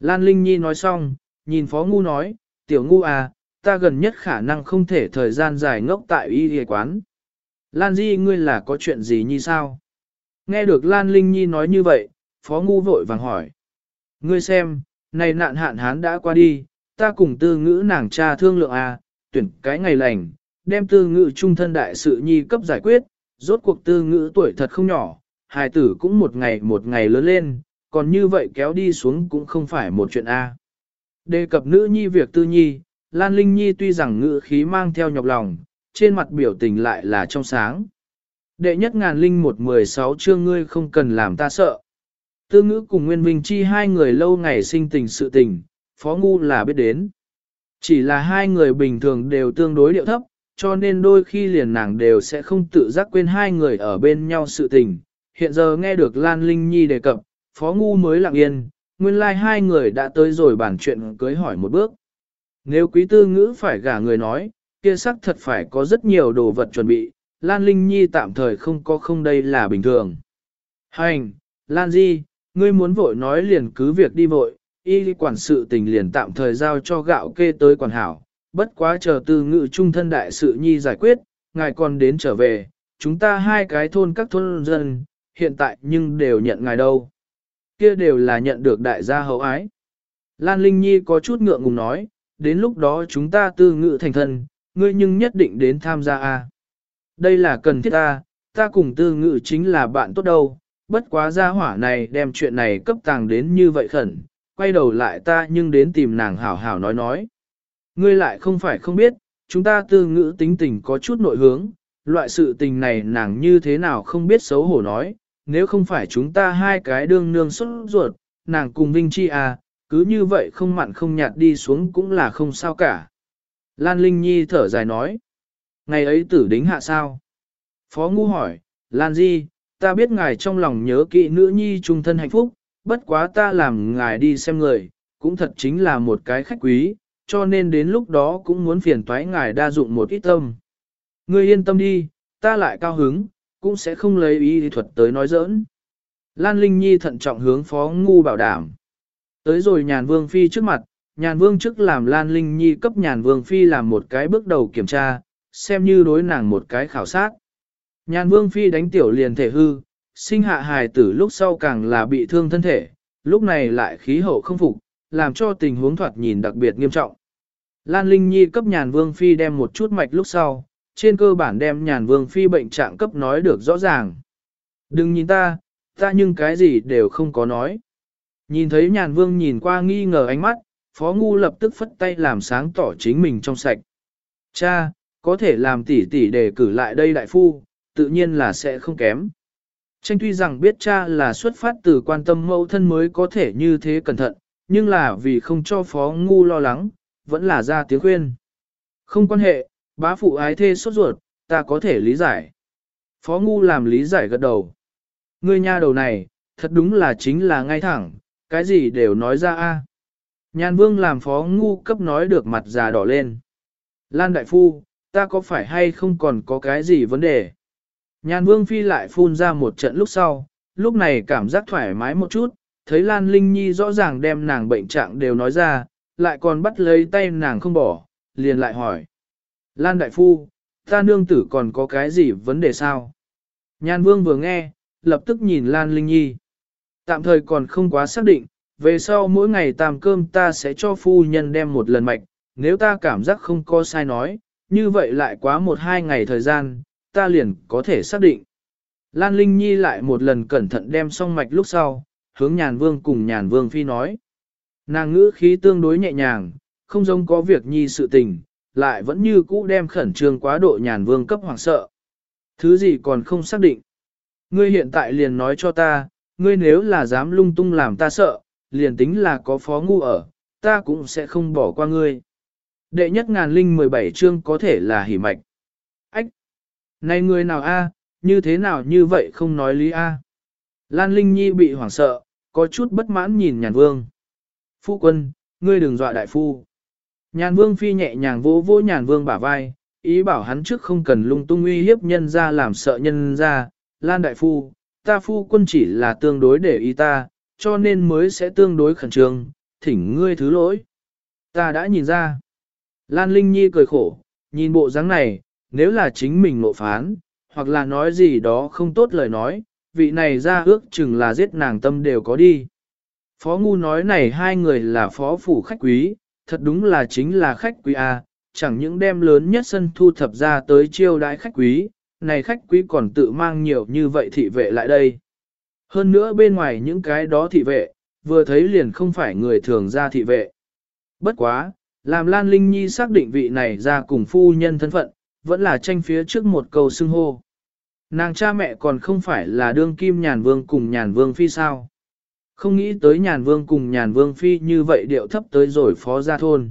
S1: Lan Linh Nhi nói xong, nhìn Phó Ngu nói, tiểu ngu à, ta gần nhất khả năng không thể thời gian dài ngốc tại y y quán. Lan Di ngươi là có chuyện gì như sao? Nghe được Lan Linh Nhi nói như vậy, Phó Ngu vội vàng hỏi. Ngươi xem, này nạn hạn hán đã qua đi, ta cùng tư ngữ nàng cha thương lượng à, tuyển cái ngày lành, đem tư ngữ trung thân đại sự nhi cấp giải quyết, rốt cuộc tư ngữ tuổi thật không nhỏ, hài tử cũng một ngày một ngày lớn lên, còn như vậy kéo đi xuống cũng không phải một chuyện A. Đề cập nữ nhi việc tư nhi, Lan Linh Nhi tuy rằng ngữ khí mang theo nhọc lòng, trên mặt biểu tình lại là trong sáng. Đệ nhất ngàn linh một mười sáu chương ngươi không cần làm ta sợ. Tư ngữ cùng Nguyên Minh Chi hai người lâu ngày sinh tình sự tình, Phó Ngu là biết đến. Chỉ là hai người bình thường đều tương đối điệu thấp, cho nên đôi khi liền nàng đều sẽ không tự giác quên hai người ở bên nhau sự tình. Hiện giờ nghe được Lan Linh Nhi đề cập, Phó Ngu mới lặng yên, nguyên lai like hai người đã tới rồi bàn chuyện cưới hỏi một bước. Nếu quý tư ngữ phải gả người nói, kia sắc thật phải có rất nhiều đồ vật chuẩn bị, Lan Linh Nhi tạm thời không có không đây là bình thường. Hành, Lan Di, ngươi muốn vội nói liền cứ việc đi vội, y quản sự tình liền tạm thời giao cho gạo kê tới quản hảo, bất quá chờ tư ngự trung thân đại sự nhi giải quyết, ngài còn đến trở về, chúng ta hai cái thôn các thôn dân, hiện tại nhưng đều nhận ngài đâu. Kia đều là nhận được đại gia hậu ái. Lan Linh Nhi có chút ngượng ngùng nói, đến lúc đó chúng ta tư ngự thành thân, ngươi nhưng nhất định đến tham gia a. Đây là cần thiết ta, ta cùng tư ngự chính là bạn tốt đâu, bất quá gia hỏa này đem chuyện này cấp tàng đến như vậy khẩn, quay đầu lại ta nhưng đến tìm nàng hảo hảo nói nói. Ngươi lại không phải không biết, chúng ta tư ngữ tính tình có chút nội hướng, loại sự tình này nàng như thế nào không biết xấu hổ nói, nếu không phải chúng ta hai cái đương nương xuất ruột, nàng cùng Vinh Chi à, cứ như vậy không mặn không nhạt đi xuống cũng là không sao cả. Lan Linh Nhi thở dài nói. Ngày ấy tử đính hạ sao? Phó Ngu hỏi, Lan Di, ta biết ngài trong lòng nhớ kỵ nữ nhi trung thân hạnh phúc, bất quá ta làm ngài đi xem người, cũng thật chính là một cái khách quý, cho nên đến lúc đó cũng muốn phiền toái ngài đa dụng một ít tâm. Ngươi yên tâm đi, ta lại cao hứng, cũng sẽ không lấy ý thuật tới nói giỡn. Lan Linh Nhi thận trọng hướng Phó Ngu bảo đảm. Tới rồi nhàn vương phi trước mặt, nhàn vương trước làm Lan Linh Nhi cấp nhàn vương phi làm một cái bước đầu kiểm tra, xem như đối nàng một cái khảo sát. Nhàn vương phi đánh tiểu liền thể hư, sinh hạ hài tử lúc sau càng là bị thương thân thể, lúc này lại khí hậu không phục, làm cho tình huống thoạt nhìn đặc biệt nghiêm trọng. Lan Linh Nhi cấp nhàn vương phi đem một chút mạch lúc sau, trên cơ bản đem nhàn vương phi bệnh trạng cấp nói được rõ ràng. Đừng nhìn ta, ta nhưng cái gì đều không có nói. Nhìn thấy nhàn vương nhìn qua nghi ngờ ánh mắt, phó ngu lập tức phất tay làm sáng tỏ chính mình trong sạch. Cha, có thể làm tỷ tỷ để cử lại đây đại phu, tự nhiên là sẽ không kém. Tranh tuy rằng biết cha là xuất phát từ quan tâm mẫu thân mới có thể như thế cẩn thận, nhưng là vì không cho phó ngu lo lắng, vẫn là ra tiếng khuyên. Không quan hệ, bá phụ ái thê sốt ruột, ta có thể lý giải. Phó ngu làm lý giải gật đầu. Ngươi nha đầu này, thật đúng là chính là ngay thẳng, cái gì đều nói ra a. Nhàn vương làm phó ngu cấp nói được mặt già đỏ lên. Lan đại phu, ta có phải hay không còn có cái gì vấn đề? Nhàn vương phi lại phun ra một trận lúc sau, lúc này cảm giác thoải mái một chút, thấy Lan Linh Nhi rõ ràng đem nàng bệnh trạng đều nói ra, lại còn bắt lấy tay nàng không bỏ, liền lại hỏi. Lan đại phu, ta nương tử còn có cái gì vấn đề sao? Nhan vương vừa nghe, lập tức nhìn Lan Linh Nhi. Tạm thời còn không quá xác định, về sau mỗi ngày tàm cơm ta sẽ cho phu nhân đem một lần mạch, nếu ta cảm giác không có sai nói, như vậy lại quá một hai ngày thời gian, ta liền có thể xác định. Lan Linh Nhi lại một lần cẩn thận đem xong mạch lúc sau, hướng nhàn vương cùng nhàn vương phi nói. Nàng ngữ khí tương đối nhẹ nhàng, không giống có việc nhi sự tình, lại vẫn như cũ đem khẩn trương quá độ nhàn vương cấp hoàng sợ. Thứ gì còn không xác định. Ngươi hiện tại liền nói cho ta, ngươi nếu là dám lung tung làm ta sợ, liền tính là có phó ngu ở, ta cũng sẽ không bỏ qua ngươi. Đệ nhất ngàn linh 17 chương có thể là hỉ mạch. Ách! Này người nào a, như thế nào như vậy không nói lý a? Lan Linh Nhi bị hoảng sợ, có chút bất mãn nhìn nhàn vương. Phu quân, ngươi đừng dọa đại phu. Nhàn vương phi nhẹ nhàng vỗ vỗ nhàn vương bả vai, ý bảo hắn trước không cần lung tung uy hiếp nhân ra làm sợ nhân ra. Lan đại phu, ta phu quân chỉ là tương đối để ý ta, cho nên mới sẽ tương đối khẩn trương, thỉnh ngươi thứ lỗi. Ta đã nhìn ra. Lan Linh Nhi cười khổ, nhìn bộ dáng này, nếu là chính mình ngộ phán, hoặc là nói gì đó không tốt lời nói, vị này ra ước chừng là giết nàng tâm đều có đi. Phó Ngu nói này hai người là phó phủ khách quý, thật đúng là chính là khách quý A, chẳng những đem lớn nhất sân thu thập ra tới chiêu đãi khách quý, này khách quý còn tự mang nhiều như vậy thị vệ lại đây. Hơn nữa bên ngoài những cái đó thị vệ, vừa thấy liền không phải người thường ra thị vệ. Bất quá, làm Lan Linh Nhi xác định vị này ra cùng phu nhân thân phận, vẫn là tranh phía trước một câu xưng hô. Nàng cha mẹ còn không phải là đương kim nhàn vương cùng nhàn vương phi sao. Không nghĩ tới nhàn vương cùng nhàn vương phi như vậy điệu thấp tới rồi phó gia thôn.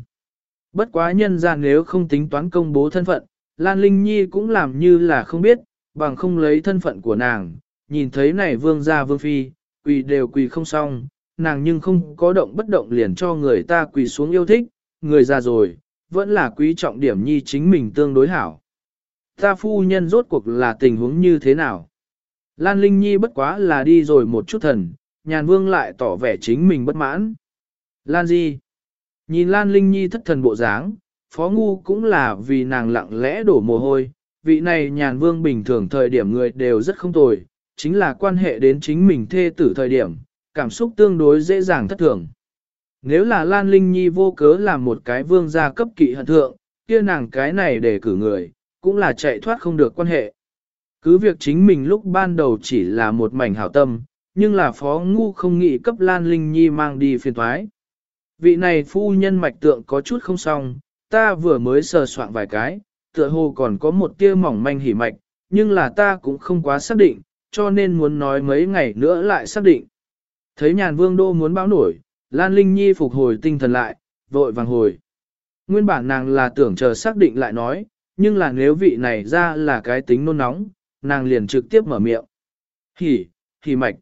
S1: Bất quá nhân ra nếu không tính toán công bố thân phận, Lan Linh Nhi cũng làm như là không biết, bằng không lấy thân phận của nàng, nhìn thấy này vương gia vương phi, quỳ đều quỳ không xong, nàng nhưng không có động bất động liền cho người ta quỳ xuống yêu thích, người già rồi, vẫn là quý trọng điểm nhi chính mình tương đối hảo. Ta phu nhân rốt cuộc là tình huống như thế nào? Lan Linh Nhi bất quá là đi rồi một chút thần, nhàn vương lại tỏ vẻ chính mình bất mãn. Lan Di. Nhìn Lan Linh Nhi thất thần bộ dáng, Phó Ngu cũng là vì nàng lặng lẽ đổ mồ hôi, vị này nhàn vương bình thường thời điểm người đều rất không tồi, chính là quan hệ đến chính mình thê tử thời điểm, cảm xúc tương đối dễ dàng thất thường. Nếu là Lan Linh Nhi vô cớ làm một cái vương gia cấp kỵ hận thượng, kia nàng cái này để cử người, cũng là chạy thoát không được quan hệ. Cứ việc chính mình lúc ban đầu chỉ là một mảnh hảo tâm, nhưng là phó ngu không nghĩ cấp Lan Linh Nhi mang đi phiền thoái. Vị này phu nhân mạch tượng có chút không xong, ta vừa mới sờ soạn vài cái, tựa hồ còn có một tia mỏng manh hỉ mạch, nhưng là ta cũng không quá xác định, cho nên muốn nói mấy ngày nữa lại xác định. Thấy nhàn vương đô muốn báo nổi, Lan Linh Nhi phục hồi tinh thần lại, vội vàng hồi. Nguyên bản nàng là tưởng chờ xác định lại nói, nhưng là nếu vị này ra là cái tính nôn nóng, nàng liền trực tiếp mở miệng. Hỉ, hỉ mạch.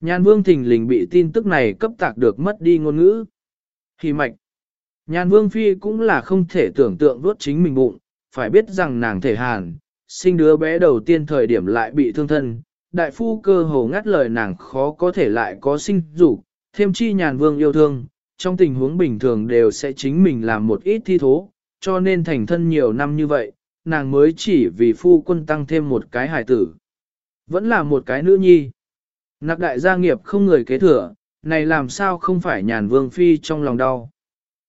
S1: Nhan vương thình lình bị tin tức này cấp tạc được mất đi ngôn ngữ. Hỉ mạch. Nhan vương phi cũng là không thể tưởng tượng vốt chính mình bụng, phải biết rằng nàng thể hàn, sinh đứa bé đầu tiên thời điểm lại bị thương thân. Đại phu cơ hồ ngắt lời nàng khó có thể lại có sinh dục, thêm chi nhàn vương yêu thương, trong tình huống bình thường đều sẽ chính mình làm một ít thi thố, cho nên thành thân nhiều năm như vậy, nàng mới chỉ vì phu quân tăng thêm một cái hài tử. Vẫn là một cái nữ nhi. Nạc đại gia nghiệp không người kế thừa, này làm sao không phải nhàn vương phi trong lòng đau.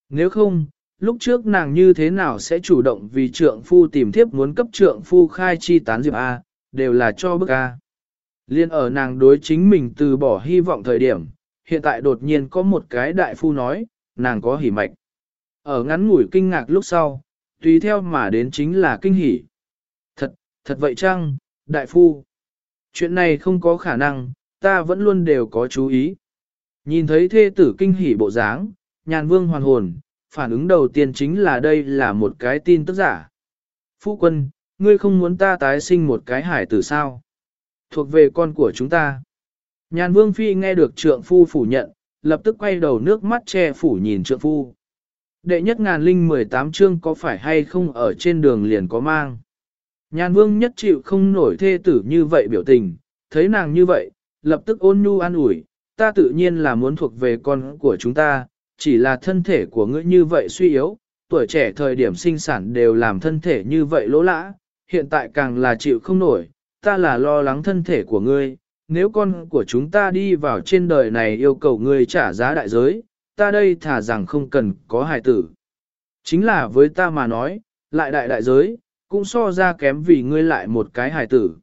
S1: Nếu không, lúc trước nàng như thế nào sẽ chủ động vì trượng phu tìm thiếp muốn cấp trượng phu khai chi tán diệp A, đều là cho bức A. Liên ở nàng đối chính mình từ bỏ hy vọng thời điểm, hiện tại đột nhiên có một cái đại phu nói, nàng có hỉ mạch. Ở ngắn ngủi kinh ngạc lúc sau, tùy theo mà đến chính là kinh hỉ. Thật, thật vậy chăng, đại phu? Chuyện này không có khả năng, ta vẫn luôn đều có chú ý. Nhìn thấy thê tử kinh hỉ bộ dáng, nhàn vương hoàn hồn, phản ứng đầu tiên chính là đây là một cái tin tức giả. Phu quân, ngươi không muốn ta tái sinh một cái hải tử sao? Thuộc về con của chúng ta. Nhàn vương phi nghe được trượng phu phủ nhận, lập tức quay đầu nước mắt che phủ nhìn trượng phu. Đệ nhất ngàn linh 18 chương có phải hay không ở trên đường liền có mang. Nhàn vương nhất chịu không nổi thê tử như vậy biểu tình, thấy nàng như vậy, lập tức ôn nhu an ủi, ta tự nhiên là muốn thuộc về con của chúng ta, chỉ là thân thể của ngươi như vậy suy yếu, tuổi trẻ thời điểm sinh sản đều làm thân thể như vậy lỗ lã, hiện tại càng là chịu không nổi, ta là lo lắng thân thể của ngươi, nếu con của chúng ta đi vào trên đời này yêu cầu ngươi trả giá đại giới, ta đây thả rằng không cần có hài tử. Chính là với ta mà nói, lại đại đại giới, cũng so ra kém vì ngươi lại một cái hài tử.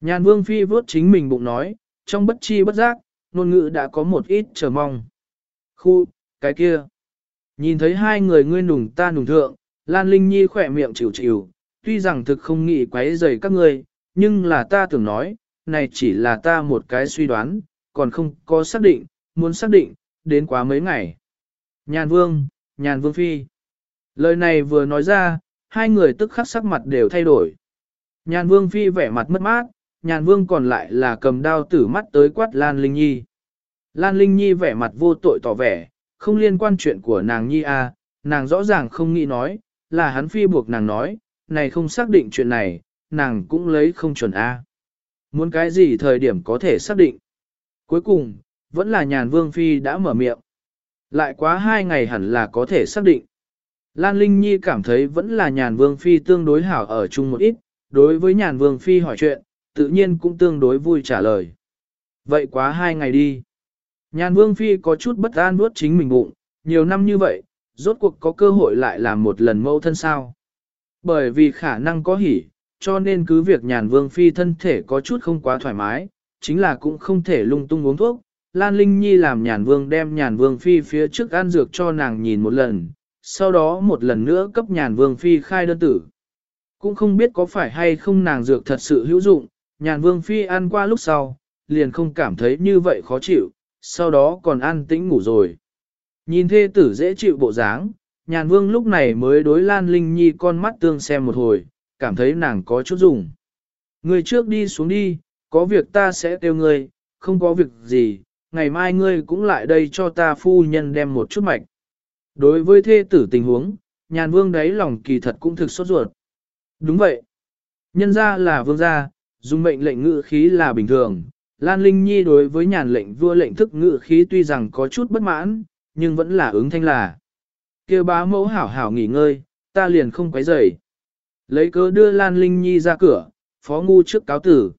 S1: Nhàn vương phi vớt chính mình bụng nói, trong bất chi bất giác, ngôn ngữ đã có một ít chờ mong. Khu, cái kia. Nhìn thấy hai người ngươi nùng ta nùng thượng, Lan Linh Nhi khỏe miệng chịu chịu, tuy rằng thực không nghĩ quấy rầy các ngươi, nhưng là ta tưởng nói, này chỉ là ta một cái suy đoán, còn không có xác định, muốn xác định, đến quá mấy ngày. Nhàn vương, nhàn vương phi. Lời này vừa nói ra, hai người tức khắc sắc mặt đều thay đổi. Nhàn vương phi vẻ mặt mất mát, nhàn vương còn lại là cầm đao tử mắt tới quát Lan Linh Nhi. Lan Linh Nhi vẻ mặt vô tội tỏ vẻ, không liên quan chuyện của nàng Nhi a, à, nàng rõ ràng không nghĩ nói, là hắn phi buộc nàng nói, này không xác định chuyện này, nàng cũng lấy không chuẩn a. Muốn cái gì thời điểm có thể xác định. Cuối cùng, vẫn là nhàn vương phi đã mở miệng. Lại quá hai ngày hẳn là có thể xác định. Lan Linh Nhi cảm thấy vẫn là nhàn vương phi tương đối hảo ở chung một ít, đối với nhàn vương phi hỏi chuyện, tự nhiên cũng tương đối vui trả lời. Vậy quá hai ngày đi. Nhàn vương phi có chút bất an nuốt chính mình bụng, nhiều năm như vậy, rốt cuộc có cơ hội lại làm một lần mâu thân sao. Bởi vì khả năng có hỉ, cho nên cứ việc nhàn vương phi thân thể có chút không quá thoải mái, chính là cũng không thể lung tung uống thuốc. Lan Linh Nhi làm nhàn vương đem nhàn vương phi phía trước ăn dược cho nàng nhìn một lần, sau đó một lần nữa cấp nhàn vương phi khai đơn tử. Cũng không biết có phải hay không nàng dược thật sự hữu dụng, nhàn vương phi ăn qua lúc sau, liền không cảm thấy như vậy khó chịu, sau đó còn ăn tĩnh ngủ rồi. Nhìn thê tử dễ chịu bộ dáng, nhàn vương lúc này mới đối Lan Linh Nhi con mắt tương xem một hồi, cảm thấy nàng có chút dùng. Người trước đi xuống đi, có việc ta sẽ kêu ngươi, không có việc gì, ngày mai ngươi cũng lại đây cho ta phu nhân đem một chút mạch. Đối với thê tử tình huống, nhàn vương đấy lòng kỳ thật cũng thực sốt ruột. Đúng vậy. Nhân ra là vương gia, dùng mệnh lệnh ngự khí là bình thường. Lan Linh Nhi đối với nhàn lệnh vua lệnh thức ngự khí tuy rằng có chút bất mãn, nhưng vẫn là ứng thanh là. Kia bá mẫu hảo hảo nghỉ ngơi, ta liền không quấy rầy. Lấy cớ đưa Lan Linh Nhi ra cửa, phó ngu trước cáo tử.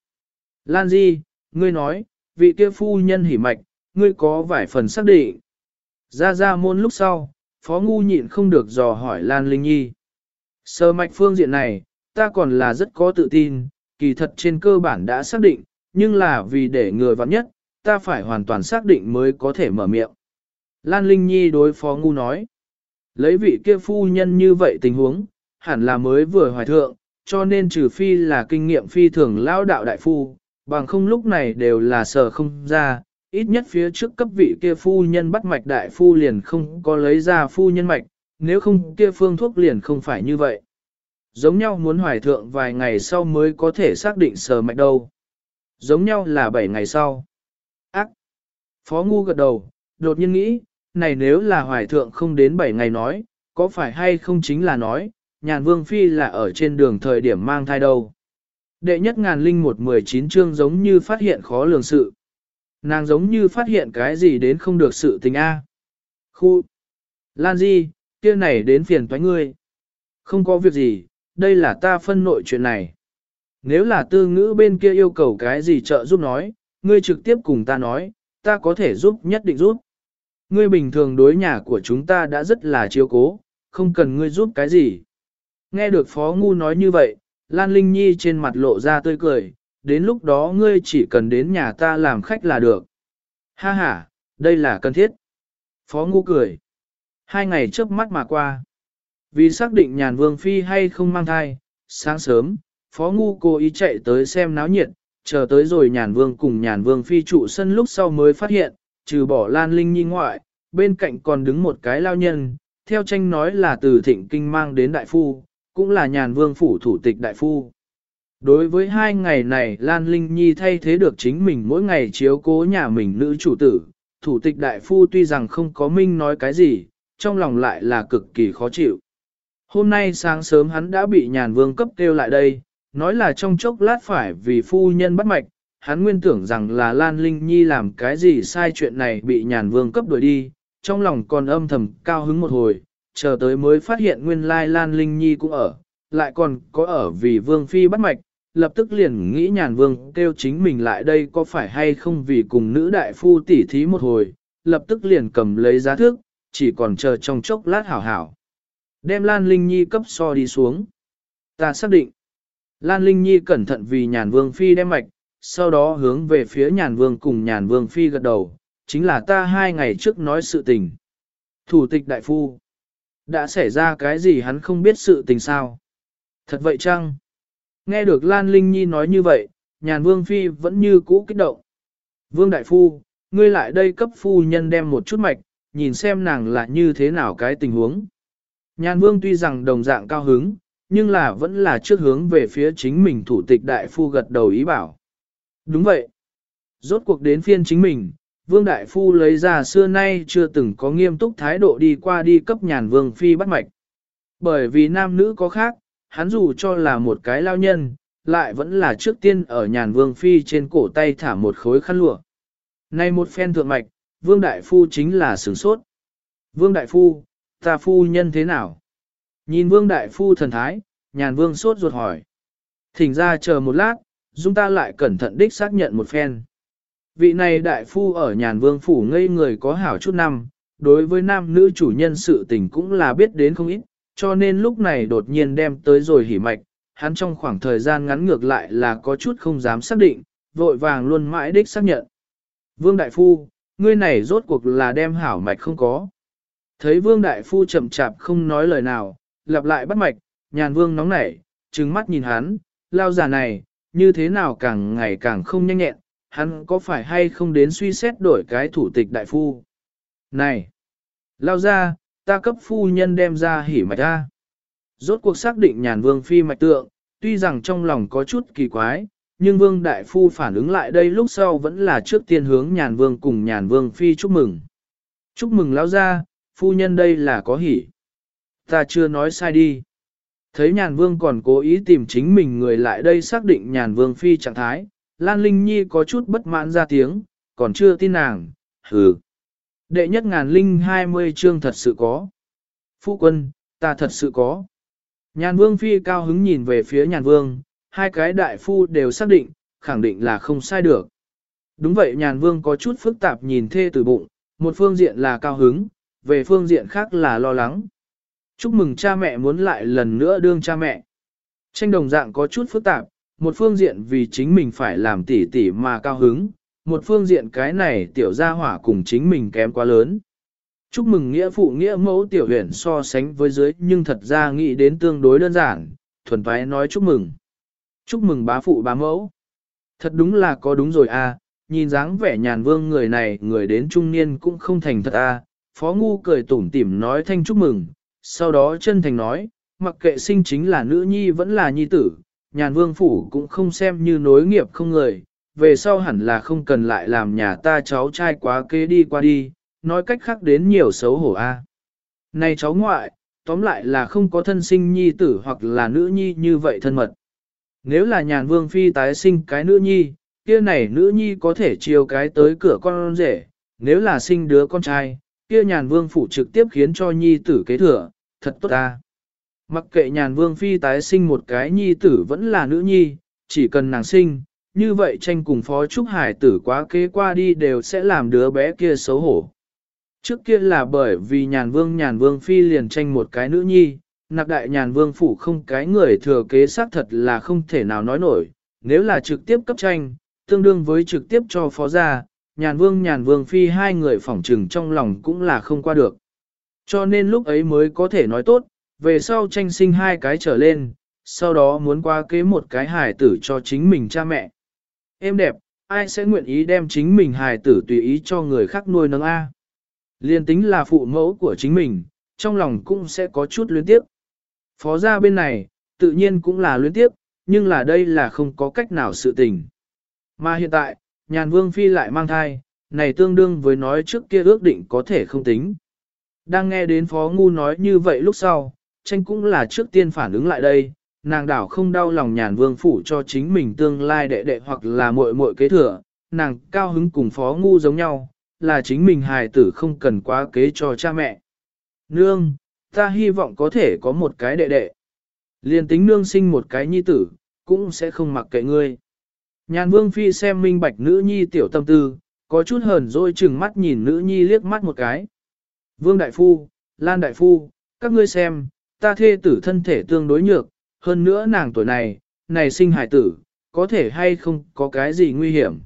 S1: Lan Di, ngươi nói, vị kia phu nhân hỉ mạch, ngươi có vài phần xác định. Ra ra môn lúc sau, phó ngu nhịn không được dò hỏi Lan Linh Nhi. Sơ mạch phương diện này, ta còn là rất có tự tin, kỳ thật trên cơ bản đã xác định, nhưng là vì để người vắng nhất, ta phải hoàn toàn xác định mới có thể mở miệng. Lan Linh Nhi đối phó ngu nói, lấy vị kia phu nhân như vậy tình huống, hẳn là mới vừa hoài thượng, cho nên trừ phi là kinh nghiệm phi thường lao đạo đại phu, bằng không lúc này đều là sở không ra, ít nhất phía trước cấp vị kia phu nhân bắt mạch đại phu liền không có lấy ra phu nhân mạch, nếu không kia phương thuốc liền không phải như vậy. Giống nhau muốn hoài thượng vài ngày sau mới có thể xác định sờ mạch đâu. Giống nhau là 7 ngày sau. Ác! Phó Ngu gật đầu, đột nhiên nghĩ, này nếu là hoài thượng không đến 7 ngày nói, có phải hay không chính là nói, nhàn vương phi là ở trên đường thời điểm mang thai đâu. Đệ nhất ngàn linh một mười chín chương giống như phát hiện khó lường sự. Nàng giống như phát hiện cái gì đến không được sự tình A. Khu! Lan Di, kia này đến phiền toái ngươi. Không có việc gì, đây là ta phân nội chuyện này. Nếu là tư ngữ bên kia yêu cầu cái gì trợ giúp nói, ngươi trực tiếp cùng ta nói, ta có thể giúp nhất định giúp. Ngươi bình thường đối nhà của chúng ta đã rất là chiếu cố, không cần ngươi giúp cái gì. Nghe được Phó Ngu nói như vậy, Lan Linh Nhi trên mặt lộ ra tươi cười, đến lúc đó ngươi chỉ cần đến nhà ta làm khách là được. Ha ha, đây là cần thiết. Phó Ngu cười. Hai ngày trước mắt mà qua. Vì xác định nhàn vương phi hay không mang thai, sáng sớm, Phó Ngu cố ý chạy tới xem náo nhiệt, chờ tới rồi nhàn vương cùng nhàn vương phi trụ sân lúc sau mới phát hiện, trừ bỏ Lan Linh Nhi ngoại, bên cạnh còn đứng một cái lao nhân, theo tranh nói là từ thịnh kinh mang đến đại phu, cũng là nhàn vương phủ thủ tịch đại phu. Đối với hai ngày này Lan Linh Nhi thay thế được chính mình mỗi ngày chiếu cố nhà mình nữ chủ tử, thủ tịch đại phu tuy rằng không có minh nói cái gì, trong lòng lại là cực kỳ khó chịu. Hôm nay sáng sớm hắn đã bị nhàn vương cấp kêu lại đây, nói là trong chốc lát phải vì phu nhân bắt mạch, hắn nguyên tưởng rằng là Lan Linh Nhi làm cái gì sai chuyện này bị nhàn vương cấp đuổi đi, trong lòng còn âm thầm cao hứng một hồi, chờ tới mới phát hiện nguyên lai Lan Linh Nhi cũng ở, lại còn có ở vì vương phi bắt mạch, lập tức liền nghĩ nhàn vương kêu chính mình lại đây có phải hay không vì cùng nữ đại phu tỉ thí một hồi, lập tức liền cầm lấy giá thước, chỉ còn chờ trong chốc lát hảo hảo. Đem Lan Linh Nhi cấp so đi xuống. Ta xác định. Lan Linh Nhi cẩn thận vì nhàn vương phi đem mạch, sau đó hướng về phía nhàn vương cùng nhàn vương phi gật đầu, chính là ta hai ngày trước nói sự tình. Thủ tịch đại phu. Đã xảy ra cái gì hắn không biết sự tình sao? Thật vậy chăng? Nghe được Lan Linh Nhi nói như vậy, nhàn vương phi vẫn như cũ kích động. Vương đại phu, ngươi lại đây cấp phu nhân đem một chút mạch, nhìn xem nàng là như thế nào cái tình huống. Nhàn vương tuy rằng đồng dạng cao hứng, nhưng là vẫn là trước hướng về phía chính mình thủ tịch đại phu gật đầu ý bảo. Đúng vậy. Rốt cuộc đến phiên chính mình, vương đại phu lấy ra xưa nay chưa từng có nghiêm túc thái độ đi qua đi cấp nhàn vương phi bắt mạch. Bởi vì nam nữ có khác, hắn dù cho là một cái lao nhân, lại vẫn là trước tiên ở nhàn vương phi trên cổ tay thả một khối khăn lụa. Nay một phen thượng mạch, vương đại phu chính là sửng sốt. Vương đại phu, ta phu nhân thế nào? Nhìn vương đại phu thần thái, nhàn vương sốt ruột hỏi. Thỉnh ra chờ một lát, dung ta lại cẩn thận đích xác nhận một phen. Vị này đại phu ở nhàn vương phủ ngây người có hảo chút năm, đối với nam nữ chủ nhân sự tình cũng là biết đến không ít, cho nên lúc này đột nhiên đem tới rồi hỉ mạch, hắn trong khoảng thời gian ngắn ngược lại là có chút không dám xác định, vội vàng luôn mãi đích xác nhận. Vương Đại Phu, ngươi này rốt cuộc là đem hảo mạch không có. Thấy Vương Đại Phu chậm chạp không nói lời nào, lặp lại bắt mạch, nhàn Vương nóng nảy, trừng mắt nhìn hắn, lao giả này, như thế nào càng ngày càng không nhanh nhẹn, hắn có phải hay không đến suy xét đổi cái thủ tịch đại phu. Này! Lao ra, ta cấp phu nhân đem ra hỉ mạch ra. Rốt cuộc xác định nhàn vương phi mạch tượng, tuy rằng trong lòng có chút kỳ quái, nhưng vương đại phu phản ứng lại đây lúc sau vẫn là trước tiên hướng nhàn vương cùng nhàn vương phi chúc mừng. Chúc mừng lão ra, phu nhân đây là có hỉ. Ta chưa nói sai đi. Thấy nhàn vương còn cố ý tìm chính mình người lại đây xác định nhàn vương phi trạng thái, Lan Linh Nhi có chút bất mãn ra tiếng, còn chưa tin nàng, hừ. Đệ nhất ngàn linh hai mươi chương thật sự có. Phu quân, ta thật sự có. Nhàn vương phi cao hứng nhìn về phía nhàn vương, hai cái đại phu đều xác định, khẳng định là không sai được. Đúng vậy nhàn vương có chút phức tạp nhìn thê từ bụng, một phương diện là cao hứng, về phương diện khác là lo lắng. Chúc mừng cha mẹ muốn lại lần nữa đương cha mẹ. Tranh đồng dạng có chút phức tạp, một phương diện vì chính mình phải làm tỉ tỉ mà cao hứng, một phương diện cái này tiểu gia hỏa cùng chính mình kém quá lớn. Chúc mừng nghĩa phụ nghĩa mẫu tiểu huyền so sánh với dưới nhưng thật ra nghĩ đến tương đối đơn giản, thuần thoái nói chúc mừng. Chúc mừng bá phụ bá mẫu. Thật đúng là có đúng rồi à, nhìn dáng vẻ nhàn vương người này người đến trung niên cũng không thành thật a. Phó Ngu cười tủm tỉm nói thanh chúc mừng, sau đó chân thành nói, mặc kệ sinh chính là nữ nhi vẫn là nhi tử, nhàn vương phủ cũng không xem như nối nghiệp không người, về sau hẳn là không cần lại làm nhà ta cháu trai quá kế đi qua đi, nói cách khác đến nhiều xấu hổ a. Này cháu ngoại, tóm lại là không có thân sinh nhi tử hoặc là nữ nhi như vậy thân mật. Nếu là nhàn vương phi tái sinh cái nữ nhi, kia này nữ nhi có thể chiều cái tới cửa con rể, nếu là sinh đứa con trai, kia nhàn vương phủ trực tiếp khiến cho nhi tử kế thừa, thật tốt ta. Mặc kệ nhàn vương phi tái sinh một cái nhi tử vẫn là nữ nhi, chỉ cần nàng sinh, như vậy tranh cùng phó trúc hải tử quá kế qua đi đều sẽ làm đứa bé kia xấu hổ. Trước kia là bởi vì nhàn vương nhàn vương phi liền tranh một cái nữ nhi, nạp đại nhàn vương phủ không cái người thừa kế xác thật là không thể nào nói nổi, nếu là trực tiếp cấp tranh, tương đương với trực tiếp cho phó gia, nhàn vương nhàn vương phi hai người phỏng trừng trong lòng cũng là không qua được. Cho nên lúc ấy mới có thể nói tốt, về sau tranh sinh hai cái trở lên, sau đó muốn qua kế một cái hải tử cho chính mình cha mẹ. Em đẹp, ai sẽ nguyện ý đem chính mình hài tử tùy ý cho người khác nuôi nấng A. Liên tính là phụ mẫu của chính mình, trong lòng cũng sẽ có chút luyến tiếp. Phó gia bên này, tự nhiên cũng là luyến tiếp, nhưng là đây là không có cách nào sự tình. Mà hiện tại, nhàn vương phi lại mang thai, này tương đương với nói trước kia ước định có thể không tính. Đang nghe đến phó ngu nói như vậy lúc sau, tranh cũng là trước tiên phản ứng lại đây, nàng đảo không đau lòng nhàn vương phủ cho chính mình tương lai đệ đệ hoặc là muội muội kế thừa, nàng cao hứng cùng phó ngu giống nhau, là chính mình hài tử không cần quá kế cho cha mẹ. Nương, ta hy vọng có thể có một cái đệ đệ. Liên tính nương sinh một cái nhi tử, cũng sẽ không mặc kệ ngươi. Nhàn vương phi xem minh bạch nữ nhi tiểu tâm tư, có chút hờn dỗi chừng mắt nhìn nữ nhi liếc mắt một cái. Vương đại phu, Lan đại phu, các ngươi xem, ta thê tử thân thể tương đối nhược, hơn nữa nàng tuổi này, này sinh hải tử, có thể hay không có cái gì nguy hiểm.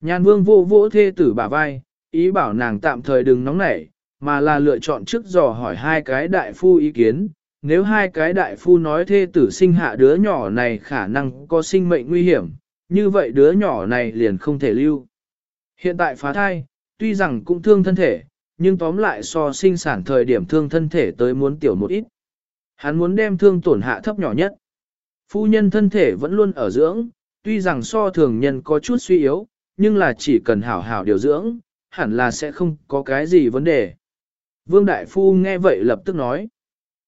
S1: Nhàn vương vô vỗ thê tử bả vai, ý bảo nàng tạm thời đừng nóng nảy, mà là lựa chọn trước dò hỏi hai cái đại phu ý kiến. Nếu hai cái đại phu nói thê tử sinh hạ đứa nhỏ này khả năng có sinh mệnh nguy hiểm, như vậy đứa nhỏ này liền không thể lưu. Hiện tại phá thai, tuy rằng cũng thương thân thể, nhưng tóm lại so sinh sản thời điểm thương thân thể tới muốn tiểu một ít. Hắn muốn đem thương tổn hạ thấp nhỏ nhất. Phu nhân thân thể vẫn luôn ở dưỡng, tuy rằng so thường nhân có chút suy yếu, nhưng là chỉ cần hảo hảo điều dưỡng, hẳn là sẽ không có cái gì vấn đề. Vương Đại Phu nghe vậy lập tức nói.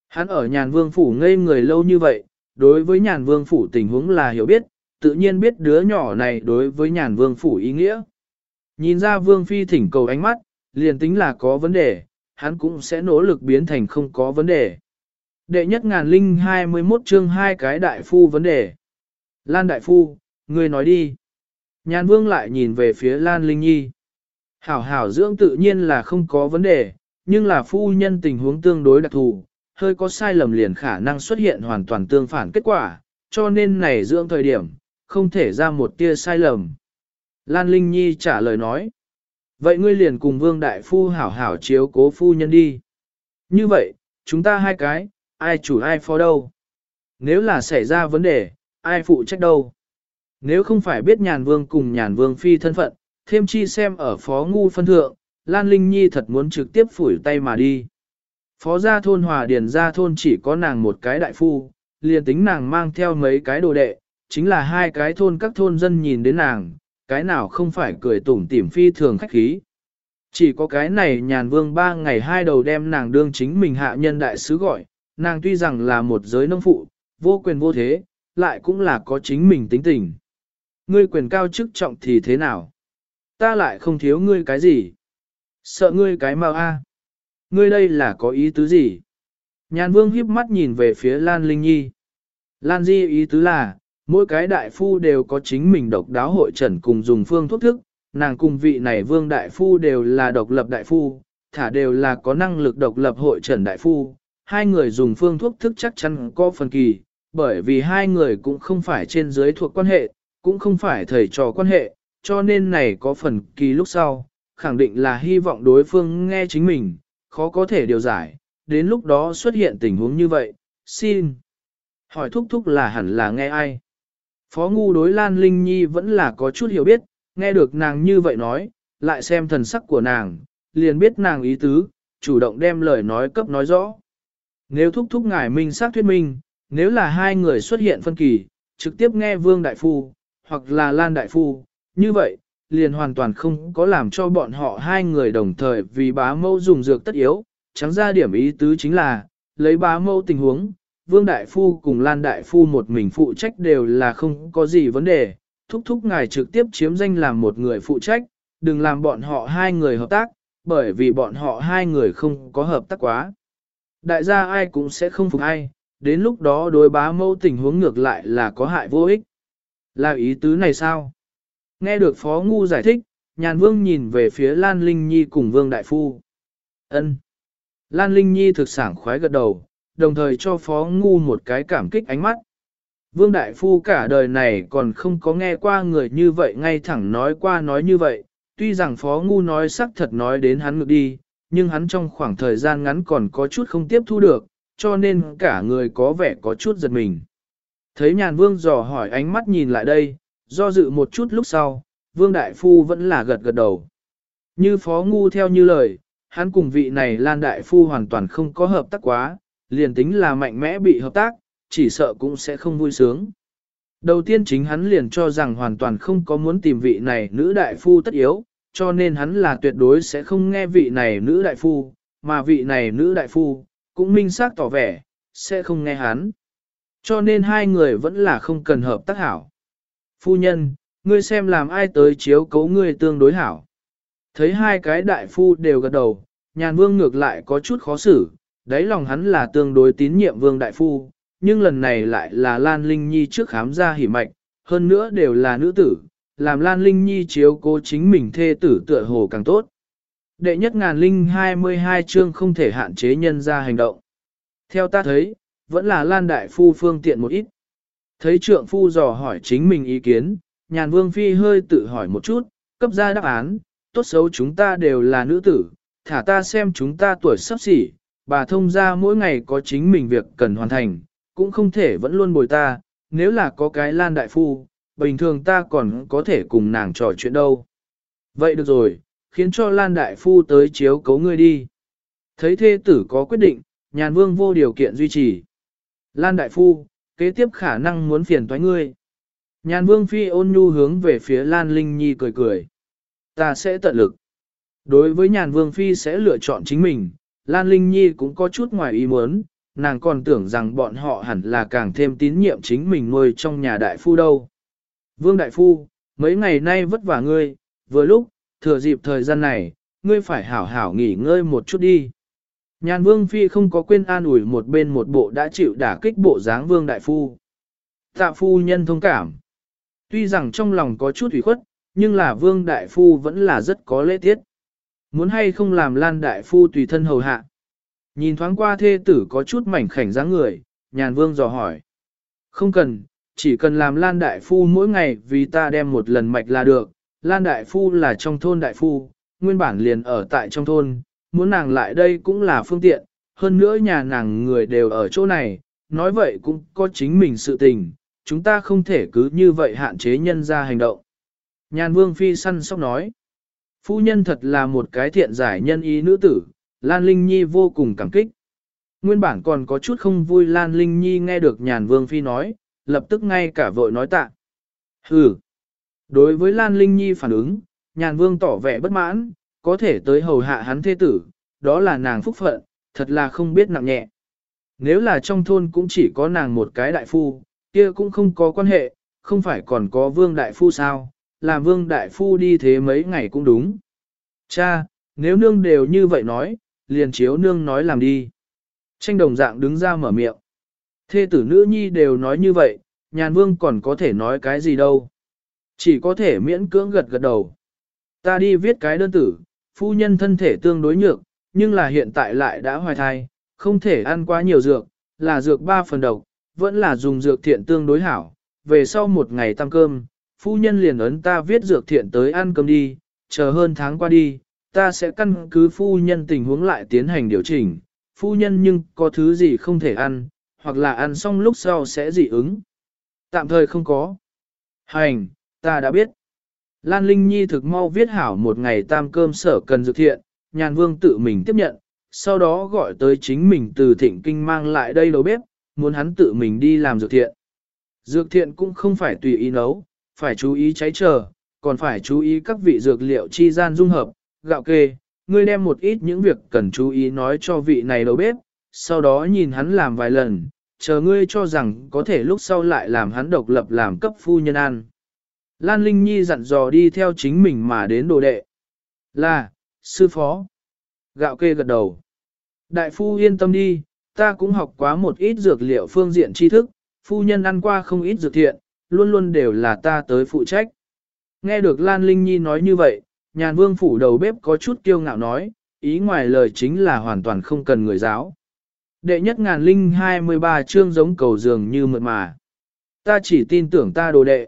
S1: Hắn ở nhàn vương phủ ngây người lâu như vậy, đối với nhàn vương phủ tình huống là hiểu biết, tự nhiên biết đứa nhỏ này đối với nhàn vương phủ ý nghĩa. Nhìn ra vương phi thỉnh cầu ánh mắt, liền tính là có vấn đề, hắn cũng sẽ nỗ lực biến thành không có vấn đề. Đệ nhất ngàn linh 21 chương hai cái đại phu vấn đề. Lan đại phu, người nói đi. Nhàn vương lại nhìn về phía Lan Linh Nhi. Hảo hảo dưỡng tự nhiên là không có vấn đề, nhưng là phu nhân tình huống tương đối đặc thù, hơi có sai lầm liền khả năng xuất hiện hoàn toàn tương phản kết quả, cho nên này dưỡng thời điểm, không thể ra một tia sai lầm. Lan Linh Nhi trả lời nói, vậy ngươi liền cùng vương đại phu hảo hảo chiếu cố phu nhân đi. Như vậy, chúng ta hai cái, ai chủ ai phó đâu? Nếu là xảy ra vấn đề, ai phụ trách đâu? Nếu không phải biết nhàn vương cùng nhàn vương phi thân phận, thêm chi xem ở phó ngu phân thượng, Lan Linh Nhi thật muốn trực tiếp phủi tay mà đi. Phó gia thôn hòa điền gia thôn chỉ có nàng một cái đại phu, liền tính nàng mang theo mấy cái đồ đệ, chính là hai cái thôn các thôn dân nhìn đến nàng, cái nào không phải cười tủm tỉm phi thường khách khí. Chỉ có cái này nhàn vương ba ngày hai đầu đem nàng đương chính mình hạ nhân đại sứ gọi, nàng tuy rằng là một giới nông phụ, vô quyền vô thế, lại cũng là có chính mình tính tình. Ngươi quyền cao chức trọng thì thế nào? Ta lại không thiếu ngươi cái gì? Sợ ngươi cái mau a? À. Ngươi đây là có ý tứ gì? Nhàn vương híp mắt nhìn về phía Lan Linh Nhi. Lan Di ý tứ là, mỗi cái đại phu đều có chính mình độc đáo hội trần cùng dùng phương thuốc thức, nàng cùng vị này vương đại phu đều là độc lập đại phu, thả đều là có năng lực độc lập hội trần đại phu, hai người dùng phương thuốc thức chắc chắn có phần kỳ, bởi vì hai người cũng không phải trên dưới thuộc quan hệ, cũng không phải thầy trò quan hệ, cho nên này có phần kỳ lúc sau, khẳng định là hy vọng đối phương nghe chính mình, khó có thể điều giải, đến lúc đó xuất hiện tình huống như vậy, xin. Hỏi thúc thúc là hẳn là nghe ai? Phó ngu đối Lan Linh Nhi vẫn là có chút hiểu biết, nghe được nàng như vậy nói, lại xem thần sắc của nàng, liền biết nàng ý tứ, chủ động đem lời nói cấp nói rõ. Nếu thúc thúc ngài minh xác thuyết minh, nếu là hai người xuất hiện phân kỳ, trực tiếp nghe Vương Đại Phu, hoặc là Lan Đại Phu, như vậy, liền hoàn toàn không có làm cho bọn họ hai người đồng thời vì bá mâu dùng dược tất yếu, trắng ra điểm ý tứ chính là, lấy bá mâu tình huống, Vương Đại Phu cùng Lan Đại Phu một mình phụ trách đều là không có gì vấn đề, thúc thúc ngài trực tiếp chiếm danh làm một người phụ trách, đừng làm bọn họ hai người hợp tác, bởi vì bọn họ hai người không có hợp tác quá. Đại gia ai cũng sẽ không phục ai, đến lúc đó đối bá mâu tình huống ngược lại là có hại vô ích. Là ý tứ này sao? Nghe được Phó Ngu giải thích, nhàn vương nhìn về phía Lan Linh Nhi cùng Vương Đại Phu. ân Lan Linh Nhi thực sảng khoái gật đầu, đồng thời cho Phó Ngu một cái cảm kích ánh mắt. Vương Đại Phu cả đời này còn không có nghe qua người như vậy ngay thẳng nói qua nói như vậy, tuy rằng Phó Ngu nói sắc thật nói đến hắn ngược đi, nhưng hắn trong khoảng thời gian ngắn còn có chút không tiếp thu được, cho nên cả người có vẻ có chút giật mình. Thấy nhàn vương dò hỏi ánh mắt nhìn lại đây, do dự một chút lúc sau, vương đại phu vẫn là gật gật đầu. Như phó ngu theo như lời, hắn cùng vị này lan đại phu hoàn toàn không có hợp tác quá, liền tính là mạnh mẽ bị hợp tác, chỉ sợ cũng sẽ không vui sướng. Đầu tiên chính hắn liền cho rằng hoàn toàn không có muốn tìm vị này nữ đại phu tất yếu, cho nên hắn là tuyệt đối sẽ không nghe vị này nữ đại phu, mà vị này nữ đại phu, cũng minh xác tỏ vẻ, sẽ không nghe hắn. Cho nên hai người vẫn là không cần hợp tác hảo. Phu nhân, ngươi xem làm ai tới chiếu cấu ngươi tương đối hảo. Thấy hai cái đại phu đều gật đầu, nhàn vương ngược lại có chút khó xử, đáy lòng hắn là tương đối tín nhiệm vương đại phu, nhưng lần này lại là Lan Linh Nhi trước khám ra hỉ mạch, hơn nữa đều là nữ tử, làm Lan Linh Nhi chiếu cố chính mình thê tử tựa hồ càng tốt. Đệ nhất ngàn linh 22 chương không thể hạn chế nhân ra hành động. Theo ta thấy, vẫn là Lan Đại Phu phương tiện một ít. Thấy trượng phu dò hỏi chính mình ý kiến, nhàn vương phi hơi tự hỏi một chút, cấp ra đáp án, tốt xấu chúng ta đều là nữ tử, thả ta xem chúng ta tuổi sắp xỉ, bà thông ra mỗi ngày có chính mình việc cần hoàn thành, cũng không thể vẫn luôn bồi ta, nếu là có cái Lan Đại Phu, bình thường ta còn có thể cùng nàng trò chuyện đâu. Vậy được rồi, khiến cho Lan Đại Phu tới chiếu cấu ngươi đi. Thấy thê tử có quyết định, nhàn vương vô điều kiện duy trì. Lan Đại Phu, kế tiếp khả năng muốn phiền toái ngươi. Nhàn vương phi ôn nhu hướng về phía Lan Linh Nhi cười cười. Ta sẽ tận lực. Đối với nhàn vương phi sẽ lựa chọn chính mình, Lan Linh Nhi cũng có chút ngoài ý muốn, nàng còn tưởng rằng bọn họ hẳn là càng thêm tín nhiệm chính mình nuôi trong nhà đại phu đâu. Vương đại phu, mấy ngày nay vất vả ngươi, vừa lúc, thừa dịp thời gian này, ngươi phải hảo hảo nghỉ ngơi một chút đi. Nhàn vương phi không có quên an ủi một bên một bộ đã chịu đả kích bộ dáng vương đại phu. Tạ phu nhân thông cảm. Tuy rằng trong lòng có chút ủy khuất, nhưng là vương đại phu vẫn là rất có lễ tiết. Muốn hay không làm lan đại phu tùy thân hầu hạ. Nhìn thoáng qua thê tử có chút mảnh khảnh dáng người, nhàn vương dò hỏi. Không cần, chỉ cần làm lan đại phu mỗi ngày vì ta đem một lần mạch là được. Lan đại phu là trong thôn đại phu, nguyên bản liền ở tại trong thôn, muốn nàng lại đây cũng là phương tiện, hơn nữa nhà nàng người đều ở chỗ này, nói vậy cũng có chính mình sự tình, chúng ta không thể cứ như vậy hạn chế nhân ra hành động. Nhàn vương phi săn sóc nói, phu nhân thật là một cái thiện giải nhân ý nữ tử, Lan Linh Nhi vô cùng cảm kích. Nguyên bản còn có chút không vui Lan Linh Nhi nghe được nhàn vương phi nói, lập tức ngay cả vội nói tạ. Hừ. Đối với Lan Linh Nhi phản ứng, nhàn vương tỏ vẻ bất mãn, có thể tới hầu hạ hắn thế tử, đó là nàng phúc phận, thật là không biết nặng nhẹ. Nếu là trong thôn cũng chỉ có nàng một cái đại phu, kia cũng không có quan hệ, không phải còn có vương đại phu sao, làm vương đại phu đi thế mấy ngày cũng đúng. Cha, nếu nương đều như vậy nói, liền chiếu nương nói làm đi. Tranh đồng dạng đứng ra mở miệng. Thê tử nữ nhi đều nói như vậy, nhàn vương còn có thể nói cái gì đâu. Chỉ có thể miễn cưỡng gật gật đầu. Ta đi viết cái đơn tử, phu nhân thân thể tương đối nhược, nhưng là hiện tại lại đã hoài thai, không thể ăn quá nhiều dược, là dược ba phần độc, vẫn là dùng dược thiện tương đối hảo. Về sau một ngày tăng cơm, phu nhân liền ấn ta viết dược thiện tới ăn cơm đi, chờ hơn tháng qua đi, ta sẽ căn cứ phu nhân tình huống lại tiến hành điều chỉnh. Phu nhân nhưng có thứ gì không thể ăn, hoặc là ăn xong lúc sau sẽ dị ứng. Tạm thời không có. Hành, ta đã biết. Lan Linh Nhi thực mau viết hảo một ngày tam cơm sở cần dược thiện, nhàn vương tự mình tiếp nhận, sau đó gọi tới chính mình từ thịnh kinh mang lại đây đầu bếp, muốn hắn tự mình đi làm dược thiện. Dược thiện cũng không phải tùy ý nấu, phải chú ý cháy chờ, còn phải chú ý các vị dược liệu chi gian dung hợp, gạo kê, ngươi đem một ít những việc cần chú ý nói cho vị này đầu bếp, sau đó nhìn hắn làm vài lần, chờ ngươi cho rằng có thể lúc sau lại làm hắn độc lập làm cấp phu nhân ăn. Lan Linh Nhi dặn dò đi theo chính mình mà đến đồ đệ. Là, sư phó. Gạo kê gật đầu. Đại phu yên tâm đi, ta cũng học quá một ít dược liệu phương diện tri thức, phu nhân ăn qua không ít dược thiện, luôn luôn đều là ta tới phụ trách. Nghe được Lan Linh Nhi nói như vậy, nhàn vương phủ đầu bếp có chút kiêu ngạo nói, ý ngoài lời chính là hoàn toàn không cần người giáo. Đệ nhất ngàn linh 23 chương giống cầu dường như mượt mà. Ta chỉ tin tưởng ta đồ đệ.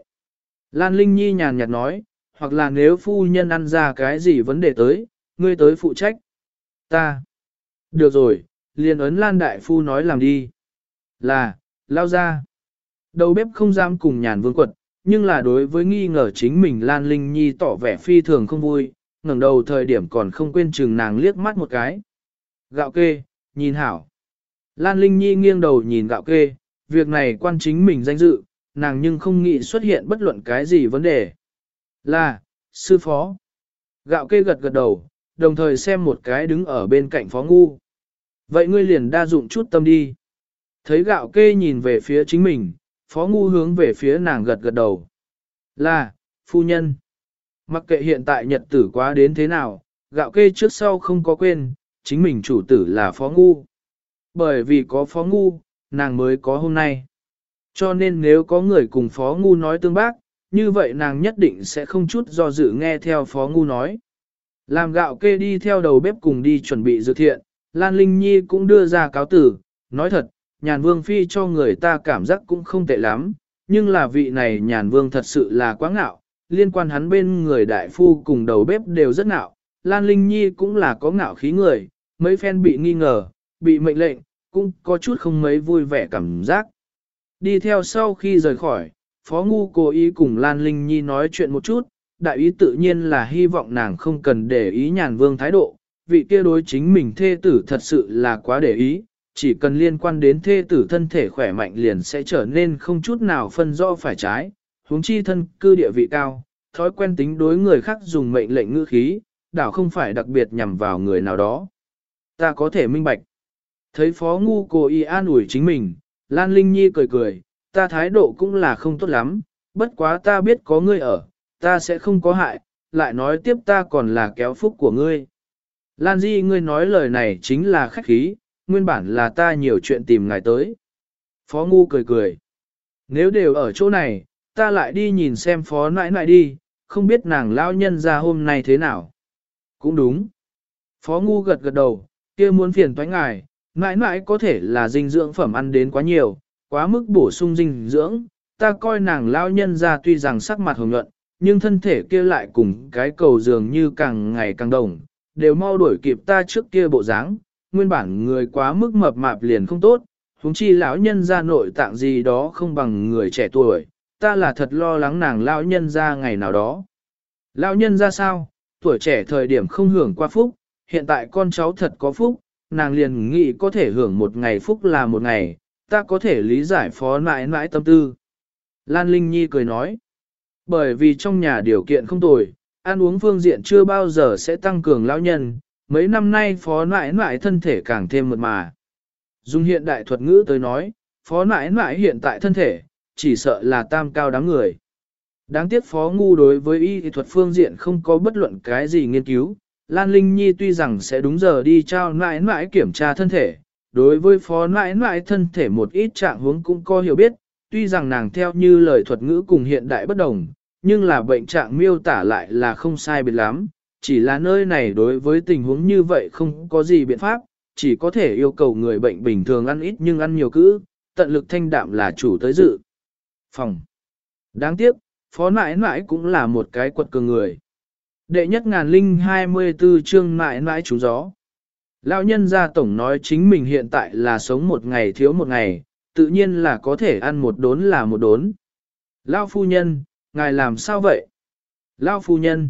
S1: Lan Linh Nhi nhàn nhạt nói, hoặc là nếu phu nhân ăn ra cái gì vấn đề tới, ngươi tới phụ trách. Ta. Được rồi, liền ấn Lan Đại Phu nói làm đi. Là, lao ra. Đầu bếp không dám cùng nhàn vương quật, nhưng là đối với nghi ngờ chính mình Lan Linh Nhi tỏ vẻ phi thường không vui, ngẩng đầu thời điểm còn không quên chừng nàng liếc mắt một cái. Gạo kê, nhìn hảo. Lan Linh Nhi nghiêng đầu nhìn gạo kê, việc này quan chính mình danh dự, nàng nhưng không nghĩ xuất hiện bất luận cái gì vấn đề. Là, sư phó. Gạo kê gật gật đầu, đồng thời xem một cái đứng ở bên cạnh phó ngu. Vậy ngươi liền đa dụng chút tâm đi. Thấy gạo kê nhìn về phía chính mình, phó ngu hướng về phía nàng gật gật đầu. Là, phu nhân. Mặc kệ hiện tại nhật tử quá đến thế nào, gạo kê trước sau không có quên, chính mình chủ tử là phó ngu. Bởi vì có phó ngu, nàng mới có hôm nay. Cho nên nếu có người cùng phó ngu nói tương bác, như vậy nàng nhất định sẽ không chút do dự nghe theo phó ngu nói. Làm gạo kê đi theo đầu bếp cùng đi chuẩn bị dự thiện, Lan Linh Nhi cũng đưa ra cáo tử, nói thật, nhàn vương phi cho người ta cảm giác cũng không tệ lắm, nhưng là vị này nhàn vương thật sự là quá ngạo, liên quan hắn bên người đại phu cùng đầu bếp đều rất ngạo, Lan Linh Nhi cũng là có ngạo khí người, mấy phen bị nghi ngờ, bị mệnh lệnh, cũng có chút không mấy vui vẻ cảm giác. Đi theo sau khi rời khỏi, Phó Ngu cố ý cùng Lan Linh Nhi nói chuyện một chút, đại ý tự nhiên là hy vọng nàng không cần để ý nhàn vương thái độ, vị kia đối chính mình thê tử thật sự là quá để ý, chỉ cần liên quan đến thê tử thân thể khỏe mạnh liền sẽ trở nên không chút nào phân rõ phải trái, huống chi thân cư địa vị cao, thói quen tính đối người khác dùng mệnh lệnh ngữ khí, đảo không phải đặc biệt nhằm vào người nào đó. Ta có thể minh bạch. Thấy phó ngu cô y an ủi chính mình, Lan Linh Nhi cười cười, ta thái độ cũng là không tốt lắm, bất quá ta biết có ngươi ở, ta sẽ không có hại, lại nói tiếp ta còn là kéo phúc của ngươi. Lan Di ngươi nói lời này chính là khách khí, nguyên bản là ta nhiều chuyện tìm ngài tới. Phó Ngu cười cười. Nếu đều ở chỗ này, ta lại đi nhìn xem phó nãi nãi đi, không biết nàng lao nhân ra hôm nay thế nào. Cũng đúng. Phó Ngu gật gật đầu, kia muốn phiền toái ngài, mãi mãi có thể là dinh dưỡng phẩm ăn đến quá nhiều, quá mức bổ sung dinh dưỡng, ta coi nàng lao nhân ra tuy rằng sắc mặt hồng nhuận, nhưng thân thể kia lại cùng cái cầu dường như càng ngày càng đồng, đều mau đuổi kịp ta trước kia bộ dáng, nguyên bản người quá mức mập mạp liền không tốt, huống chi lão nhân ra nội tạng gì đó không bằng người trẻ tuổi, ta là thật lo lắng nàng lão nhân ra ngày nào đó. Lão nhân ra sao, tuổi trẻ thời điểm không hưởng qua phúc, hiện tại con cháu thật có phúc, nàng liền nghĩ có thể hưởng một ngày phúc là một ngày, ta có thể lý giải phó mãi mãi tâm tư. Lan Linh Nhi cười nói, bởi vì trong nhà điều kiện không tồi, ăn uống phương diện chưa bao giờ sẽ tăng cường lão nhân, mấy năm nay phó nãi nãi thân thể càng thêm mượt mà. Dùng hiện đại thuật ngữ tới nói, phó nãi nãi hiện tại thân thể, chỉ sợ là tam cao đám người. Đáng tiếc phó ngu đối với y thuật phương diện không có bất luận cái gì nghiên cứu, Lan Linh Nhi tuy rằng sẽ đúng giờ đi trao nãi nãi kiểm tra thân thể, đối với phó nãi nãi thân thể một ít trạng huống cũng có hiểu biết, tuy rằng nàng theo như lời thuật ngữ cùng hiện đại bất đồng, nhưng là bệnh trạng miêu tả lại là không sai biệt lắm, chỉ là nơi này đối với tình huống như vậy không có gì biện pháp, chỉ có thể yêu cầu người bệnh bình thường ăn ít nhưng ăn nhiều cữ, tận lực thanh đạm là chủ tới dự. Phòng. Đáng tiếc, phó nãi nãi cũng là một cái quật cường người. Đệ nhất ngàn linh 24 chương mãi nãi chú gió. Lão nhân gia tổng nói chính mình hiện tại là sống một ngày thiếu một ngày, tự nhiên là có thể ăn một đốn là một đốn. Lão phu nhân, ngài làm sao vậy? lão phu nhân.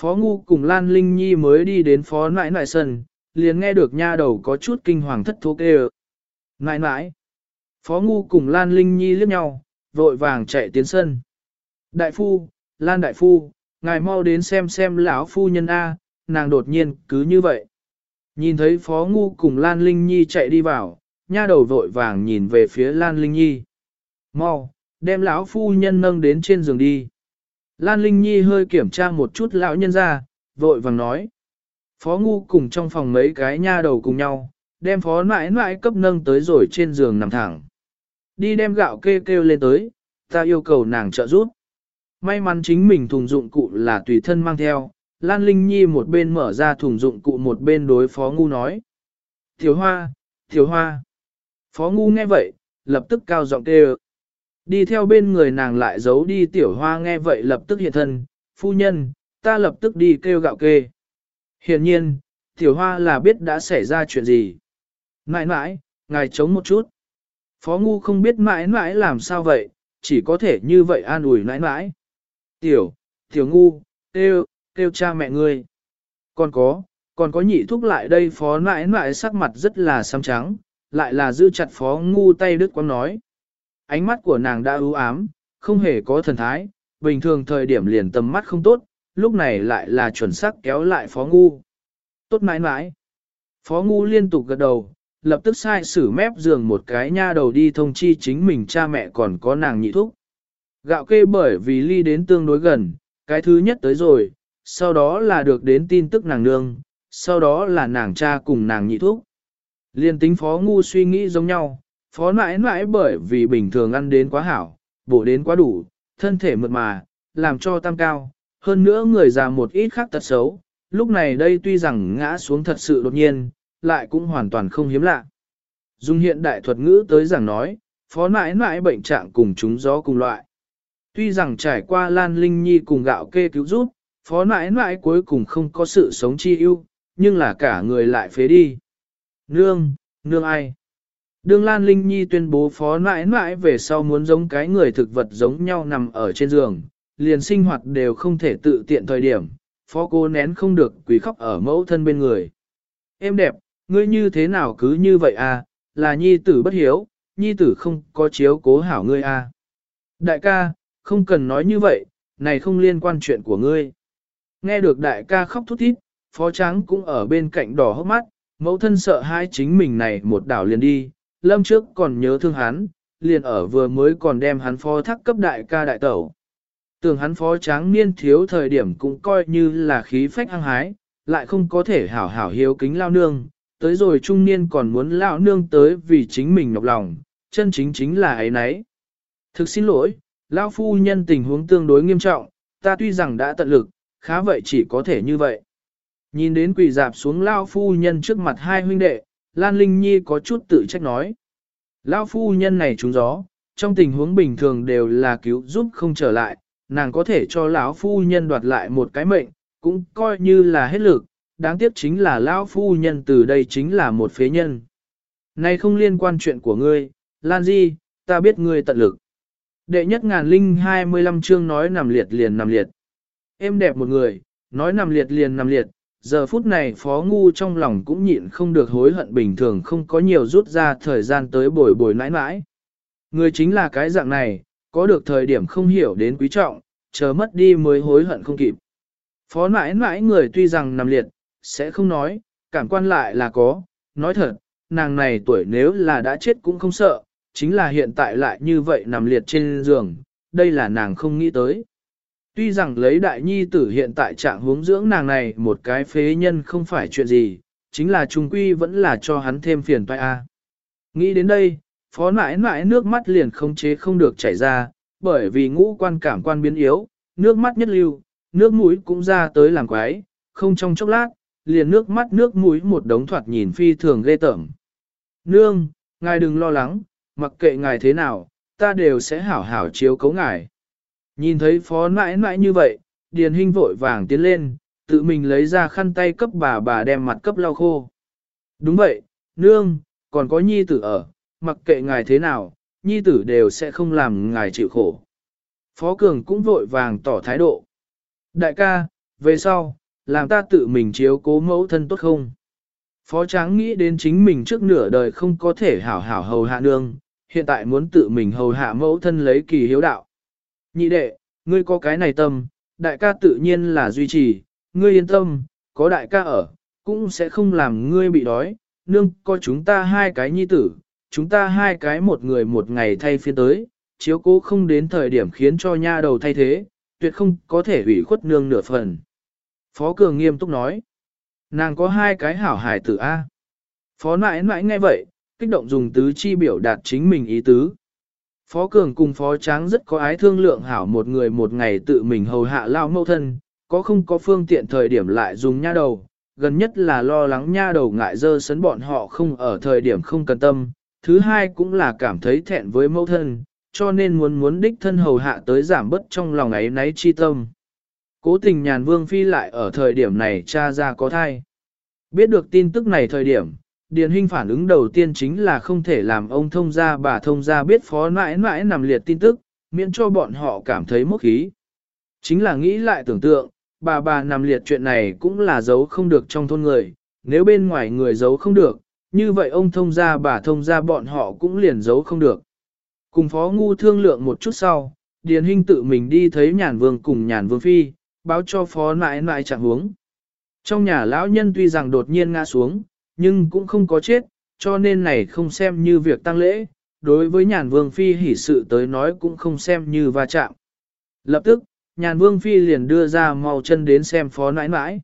S1: Phó Ngu cùng Lan Linh Nhi mới đi đến phó nãi nãi sân, liền nghe được nha đầu có chút kinh hoàng thất thố kêu. Nãi nãi. Phó Ngu cùng Lan Linh Nhi liếc nhau, vội vàng chạy tiến sân. Đại phu, Lan đại phu, ngài mau đến xem xem lão phu nhân A, nàng đột nhiên cứ như vậy. Nhìn thấy Phó Ngu cùng Lan Linh Nhi chạy đi vào, nha đầu vội vàng nhìn về phía Lan Linh Nhi. Mau, đem lão phu nhân nâng đến trên giường đi. Lan Linh Nhi hơi kiểm tra một chút lão nhân ra, vội vàng nói. Phó Ngu cùng trong phòng mấy cái nha đầu cùng nhau, đem phó mãi mãi cấp nâng tới rồi trên giường nằm thẳng. Đi đem gạo kê kêu lên tới, ta yêu cầu nàng trợ giúp. May mắn chính mình thùng dụng cụ là tùy thân mang theo, Lan Linh Nhi một bên mở ra thùng dụng cụ một bên đối Phó Ngu nói. Thiếu Hoa, Thiếu Hoa. Phó Ngu nghe vậy, lập tức cao giọng kêu. Đi theo bên người nàng lại giấu đi Tiểu Hoa nghe vậy lập tức hiện thân, phu nhân, ta lập tức đi kêu gạo kê. Hiện nhiên, Tiểu Hoa là biết đã xảy ra chuyện gì. Mãi mãi, ngài chống một chút. Phó Ngu không biết mãi mãi làm sao vậy, chỉ có thể như vậy an ủi mãi mãi. Tiểu, Tiểu Ngu, kêu, kêu cha mẹ ngươi. Còn có, còn có nhị thúc lại đây phó nãi nãi sắc mặt rất là xám trắng, lại là giữ chặt phó ngu tay đứt quăng nói. Ánh mắt của nàng đã ưu ám, không hề có thần thái, bình thường thời điểm liền tầm mắt không tốt, lúc này lại là chuẩn xác kéo lại phó ngu. Tốt nãi nãi. Phó ngu liên tục gật đầu, lập tức sai sử mép giường một cái nha đầu đi thông chi chính mình cha mẹ còn có nàng nhị thúc. Gạo kê bởi vì ly đến tương đối gần, cái thứ nhất tới rồi, sau đó là được đến tin tức nàng nương, sau đó là nàng cha cùng nàng nhị thuốc. Liên tính phó ngu suy nghĩ giống nhau, phó mãi mãi bởi vì bình thường ăn đến quá hảo, bổ đến quá đủ, thân thể mượt mà, làm cho tam cao, hơn nữa người già một ít khác tật xấu, lúc này đây tuy rằng ngã xuống thật sự đột nhiên, lại cũng hoàn toàn không hiếm lạ. Dùng hiện đại thuật ngữ tới rằng nói, phó mãi mãi bệnh trạng cùng chúng gió cùng loại. Tuy rằng trải qua Lan Linh Nhi cùng gạo kê cứu giúp, phó nãi nãi cuối cùng không có sự sống chi ưu, nhưng là cả người lại phế đi. Nương, nương ai? Đương Lan Linh Nhi tuyên bố phó nãi nãi về sau muốn giống cái người thực vật giống nhau nằm ở trên giường, liền sinh hoạt đều không thể tự tiện thời điểm, phó cô nén không được quỷ khóc ở mẫu thân bên người. Em đẹp, ngươi như thế nào cứ như vậy à, là nhi tử bất hiếu, nhi tử không có chiếu cố hảo ngươi à. Đại ca, không cần nói như vậy, này không liên quan chuyện của ngươi. Nghe được đại ca khóc thút thít, phó tráng cũng ở bên cạnh đỏ hốc mắt, mẫu thân sợ hai chính mình này một đảo liền đi, lâm trước còn nhớ thương hắn, liền ở vừa mới còn đem hắn phó thác cấp đại ca đại tẩu. Tưởng hắn phó tráng niên thiếu thời điểm cũng coi như là khí phách hăng hái, lại không có thể hảo hảo hiếu kính lao nương, tới rồi trung niên còn muốn lao nương tới vì chính mình nhọc lòng, chân chính chính là ấy nấy. Thực xin lỗi, lao phu nhân tình huống tương đối nghiêm trọng, ta tuy rằng đã tận lực, khá vậy chỉ có thể như vậy. Nhìn đến quỳ dạp xuống Lao phu nhân trước mặt hai huynh đệ, Lan Linh Nhi có chút tự trách nói. Lao phu nhân này trúng gió, trong tình huống bình thường đều là cứu giúp không trở lại, nàng có thể cho lão phu nhân đoạt lại một cái mệnh, cũng coi như là hết lực, đáng tiếc chính là lão phu nhân từ đây chính là một phế nhân. Này không liên quan chuyện của ngươi, Lan Di, ta biết ngươi tận lực. Đệ nhất ngàn linh 25 chương nói nằm liệt liền nằm liệt em đẹp một người, nói nằm liệt liền nằm liệt, giờ phút này phó ngu trong lòng cũng nhịn không được hối hận bình thường không có nhiều rút ra thời gian tới bồi bồi nãi nãi. Người chính là cái dạng này, có được thời điểm không hiểu đến quý trọng, chờ mất đi mới hối hận không kịp. Phó nãi nãi người tuy rằng nằm liệt, sẽ không nói, cảm quan lại là có, nói thật, nàng này tuổi nếu là đã chết cũng không sợ, chính là hiện tại lại như vậy nằm liệt trên giường, đây là nàng không nghĩ tới. Tuy rằng lấy đại nhi tử hiện tại trạng huống dưỡng nàng này một cái phế nhân không phải chuyện gì, chính là trung quy vẫn là cho hắn thêm phiền toái a. Nghĩ đến đây, phó nãi nãi nước mắt liền không chế không được chảy ra, bởi vì ngũ quan cảm quan biến yếu, nước mắt nhất lưu, nước mũi cũng ra tới làm quái, không trong chốc lát, liền nước mắt nước mũi một đống thoạt nhìn phi thường ghê tởm. Nương, ngài đừng lo lắng, mặc kệ ngài thế nào, ta đều sẽ hảo hảo chiếu cấu ngài. Nhìn thấy phó mãi mãi như vậy, Điền Hinh vội vàng tiến lên, tự mình lấy ra khăn tay cấp bà bà đem mặt cấp lau khô. Đúng vậy, nương, còn có nhi tử ở, mặc kệ ngài thế nào, nhi tử đều sẽ không làm ngài chịu khổ. Phó Cường cũng vội vàng tỏ thái độ. Đại ca, về sau, làm ta tự mình chiếu cố mẫu thân tốt không? Phó tráng nghĩ đến chính mình trước nửa đời không có thể hảo hảo hầu hạ nương, hiện tại muốn tự mình hầu hạ mẫu thân lấy kỳ hiếu đạo. Nhị đệ, ngươi có cái này tâm, đại ca tự nhiên là duy trì, ngươi yên tâm, có đại ca ở, cũng sẽ không làm ngươi bị đói, nương có chúng ta hai cái nhi tử, chúng ta hai cái một người một ngày thay phiên tới, chiếu cố không đến thời điểm khiến cho nha đầu thay thế, tuyệt không có thể ủy khuất nương nửa phần. Phó Cường nghiêm túc nói, nàng có hai cái hảo hải tử A. Phó nãi nãi nghe vậy, kích động dùng tứ chi biểu đạt chính mình ý tứ. Phó Cường cùng Phó Tráng rất có ái thương lượng hảo một người một ngày tự mình hầu hạ lao mâu thân, có không có phương tiện thời điểm lại dùng nha đầu, gần nhất là lo lắng nha đầu ngại dơ sấn bọn họ không ở thời điểm không cần tâm, thứ hai cũng là cảm thấy thẹn với mẫu thân, cho nên muốn muốn đích thân hầu hạ tới giảm bớt trong lòng ấy náy chi tâm. Cố tình nhàn vương phi lại ở thời điểm này cha ra có thai. Biết được tin tức này thời điểm, Điền Hinh phản ứng đầu tiên chính là không thể làm ông thông gia bà thông gia biết phó mãi mãi nằm liệt tin tức, miễn cho bọn họ cảm thấy mốc khí. Chính là nghĩ lại tưởng tượng, bà bà nằm liệt chuyện này cũng là giấu không được trong thôn người, nếu bên ngoài người giấu không được, như vậy ông thông gia bà thông gia bọn họ cũng liền giấu không được. Cùng phó ngu thương lượng một chút sau, Điền Hinh tự mình đi thấy nhàn vương cùng nhàn vương phi, báo cho phó nãi nãi trạng huống. Trong nhà lão nhân tuy rằng đột nhiên ngã xuống, nhưng cũng không có chết, cho nên này không xem như việc tăng lễ, đối với nhàn vương phi hỉ sự tới nói cũng không xem như va chạm. Lập tức, nhàn vương phi liền đưa ra mau chân đến xem phó nãi nãi.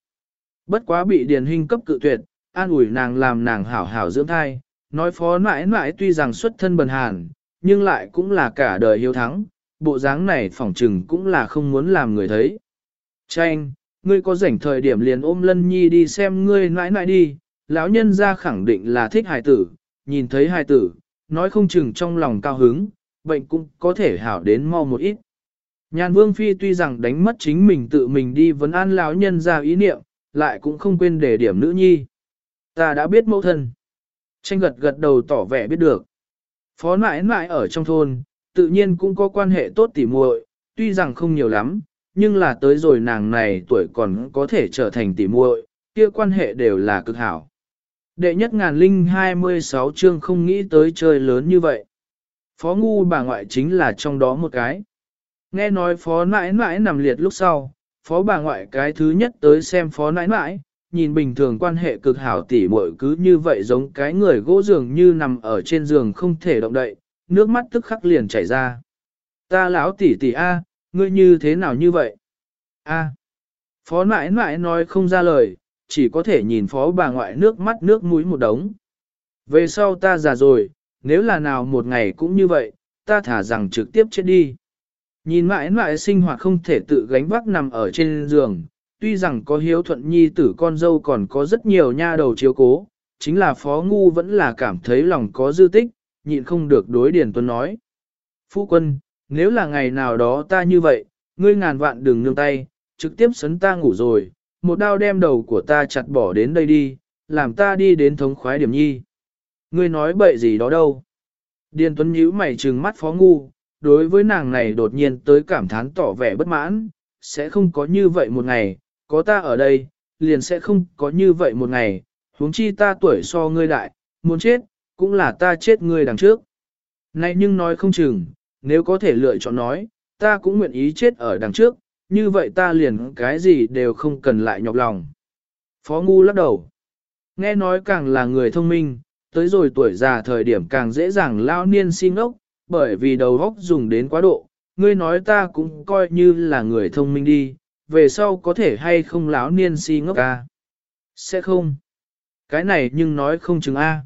S1: Bất quá bị điền hình cấp cự tuyệt, an ủi nàng làm nàng hảo hảo dưỡng thai, nói phó nãi nãi tuy rằng xuất thân bần hàn, nhưng lại cũng là cả đời hiếu thắng, bộ dáng này phỏng trừng cũng là không muốn làm người thấy. Tranh, ngươi có rảnh thời điểm liền ôm lân nhi đi xem ngươi nãi nãi đi, lão nhân ra khẳng định là thích hài tử, nhìn thấy hài tử, nói không chừng trong lòng cao hứng, bệnh cũng có thể hảo đến mau một ít. Nhàn vương phi tuy rằng đánh mất chính mình tự mình đi vấn an lão nhân ra ý niệm, lại cũng không quên để điểm nữ nhi. Ta đã biết mẫu thân. Tranh gật gật đầu tỏ vẻ biết được. Phó mãi mãi ở trong thôn, tự nhiên cũng có quan hệ tốt tỉ muội, tuy rằng không nhiều lắm, nhưng là tới rồi nàng này tuổi còn có thể trở thành tỉ muội, kia quan hệ đều là cực hảo. Đệ nhất ngàn linh 26 chương không nghĩ tới chơi lớn như vậy. Phó ngu bà ngoại chính là trong đó một cái. Nghe nói phó nãi nãi nằm liệt lúc sau, phó bà ngoại cái thứ nhất tới xem phó nãi nãi, nhìn bình thường quan hệ cực hảo tỉ muội cứ như vậy giống cái người gỗ giường như nằm ở trên giường không thể động đậy, nước mắt tức khắc liền chảy ra. Ta lão tỷ tỷ A, ngươi như thế nào như vậy? A. Phó nãi nãi nói không ra lời, chỉ có thể nhìn phó bà ngoại nước mắt nước mũi một đống. Về sau ta già rồi, nếu là nào một ngày cũng như vậy, ta thả rằng trực tiếp chết đi. Nhìn mãi mãi sinh hoạt không thể tự gánh vác nằm ở trên giường, tuy rằng có hiếu thuận nhi tử con dâu còn có rất nhiều nha đầu chiếu cố, chính là phó ngu vẫn là cảm thấy lòng có dư tích, nhịn không được đối Điền Tuấn nói. Phu quân, nếu là ngày nào đó ta như vậy, ngươi ngàn vạn đừng nương tay, trực tiếp sấn ta ngủ rồi, một đao đem đầu của ta chặt bỏ đến đây đi, làm ta đi đến thống khoái điểm nhi. Ngươi nói bậy gì đó đâu. Điền Tuấn nhíu mày trừng mắt phó ngu, đối với nàng này đột nhiên tới cảm thán tỏ vẻ bất mãn, sẽ không có như vậy một ngày, có ta ở đây, liền sẽ không có như vậy một ngày, huống chi ta tuổi so ngươi đại, muốn chết, cũng là ta chết ngươi đằng trước. Này nhưng nói không chừng, nếu có thể lựa chọn nói, ta cũng nguyện ý chết ở đằng trước, như vậy ta liền cái gì đều không cần lại nhọc lòng. Phó Ngu lắc đầu. Nghe nói càng là người thông minh, tới rồi tuổi già thời điểm càng dễ dàng lao niên si ngốc, bởi vì đầu óc dùng đến quá độ. Ngươi nói ta cũng coi như là người thông minh đi, về sau có thể hay không lão niên si ngốc ca. Sẽ không. Cái này nhưng nói không chừng A.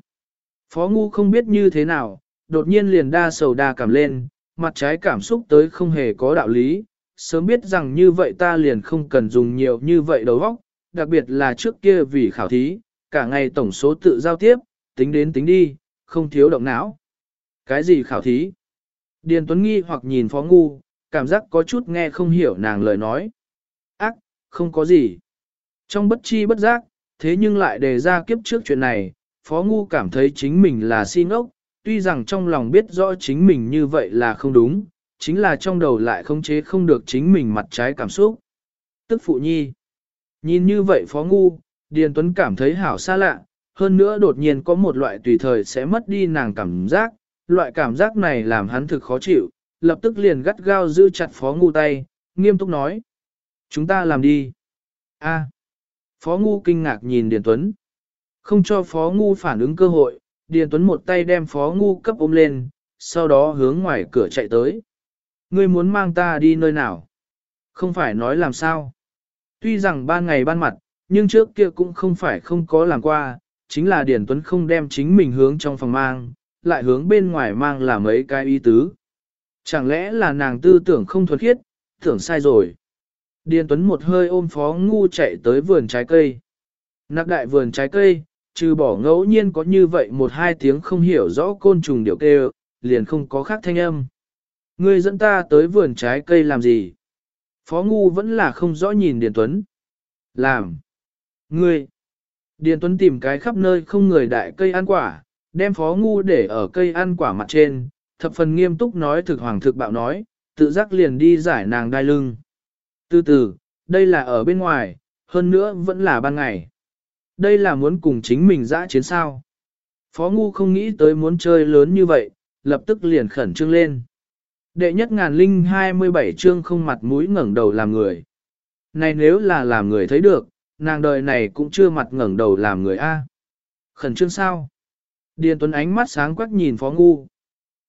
S1: Phó Ngu không biết như thế nào, đột nhiên liền đa sầu đa cảm lên, mặt trái cảm xúc tới không hề có đạo lý, sớm biết rằng như vậy ta liền không cần dùng nhiều như vậy đầu óc, đặc biệt là trước kia vì khảo thí, cả ngày tổng số tự giao tiếp, tính đến tính đi, không thiếu động não. Cái gì khảo thí? Điền Tuấn nghi hoặc nhìn Phó Ngu, cảm giác có chút nghe không hiểu nàng lời nói. Ác, không có gì. Trong bất chi bất giác, thế nhưng lại đề ra kiếp trước chuyện này, Phó Ngu cảm thấy chính mình là si ngốc, tuy rằng trong lòng biết rõ chính mình như vậy là không đúng, chính là trong đầu lại khống chế không được chính mình mặt trái cảm xúc. tức phụ nhi. Nhìn như vậy Phó Ngu, Điền Tuấn cảm thấy hảo xa lạ, hơn nữa đột nhiên có một loại tùy thời sẽ mất đi nàng cảm giác, loại cảm giác này làm hắn thực khó chịu, lập tức liền gắt gao giữ chặt Phó Ngu tay, nghiêm túc nói. Chúng ta làm đi. A. Phó Ngu kinh ngạc nhìn Điền Tuấn. Không cho Phó Ngu phản ứng cơ hội, Điền Tuấn một tay đem Phó Ngu cấp ôm lên, sau đó hướng ngoài cửa chạy tới. Ngươi muốn mang ta đi nơi nào? Không phải nói làm sao. Tuy rằng ban ngày ban mặt, nhưng trước kia cũng không phải không có làm qua, chính là Điền Tuấn không đem chính mình hướng trong phòng mang, lại hướng bên ngoài mang là mấy cái ý tứ. Chẳng lẽ là nàng tư tưởng không thuần khiết, tưởng sai rồi. Điền Tuấn một hơi ôm phó ngu chạy tới vườn trái cây. Nạc đại vườn trái cây, trừ bỏ ngẫu nhiên có như vậy một hai tiếng không hiểu rõ côn trùng điều kêu, liền không có khác thanh âm. Ngươi dẫn ta tới vườn trái cây làm gì? Phó ngu vẫn là không rõ nhìn Điền Tuấn. Làm. Ngươi. Điền Tuấn tìm cái khắp nơi không người đại cây ăn quả, đem phó ngu để ở cây ăn quả mặt trên, thập phần nghiêm túc nói thực hoàng thực bạo nói, tự giác liền đi giải nàng đai lưng. Từ từ, đây là ở bên ngoài, hơn nữa vẫn là ban ngày. Đây là muốn cùng chính mình dã chiến sao. Phó ngu không nghĩ tới muốn chơi lớn như vậy, lập tức liền khẩn trương lên. Đệ nhất ngàn linh 27 chương không mặt mũi ngẩng đầu làm người. Này nếu là làm người thấy được, nàng đời này cũng chưa mặt ngẩng đầu làm người A. Khẩn trương sao? Điền Tuấn ánh mắt sáng quắc nhìn Phó Ngu.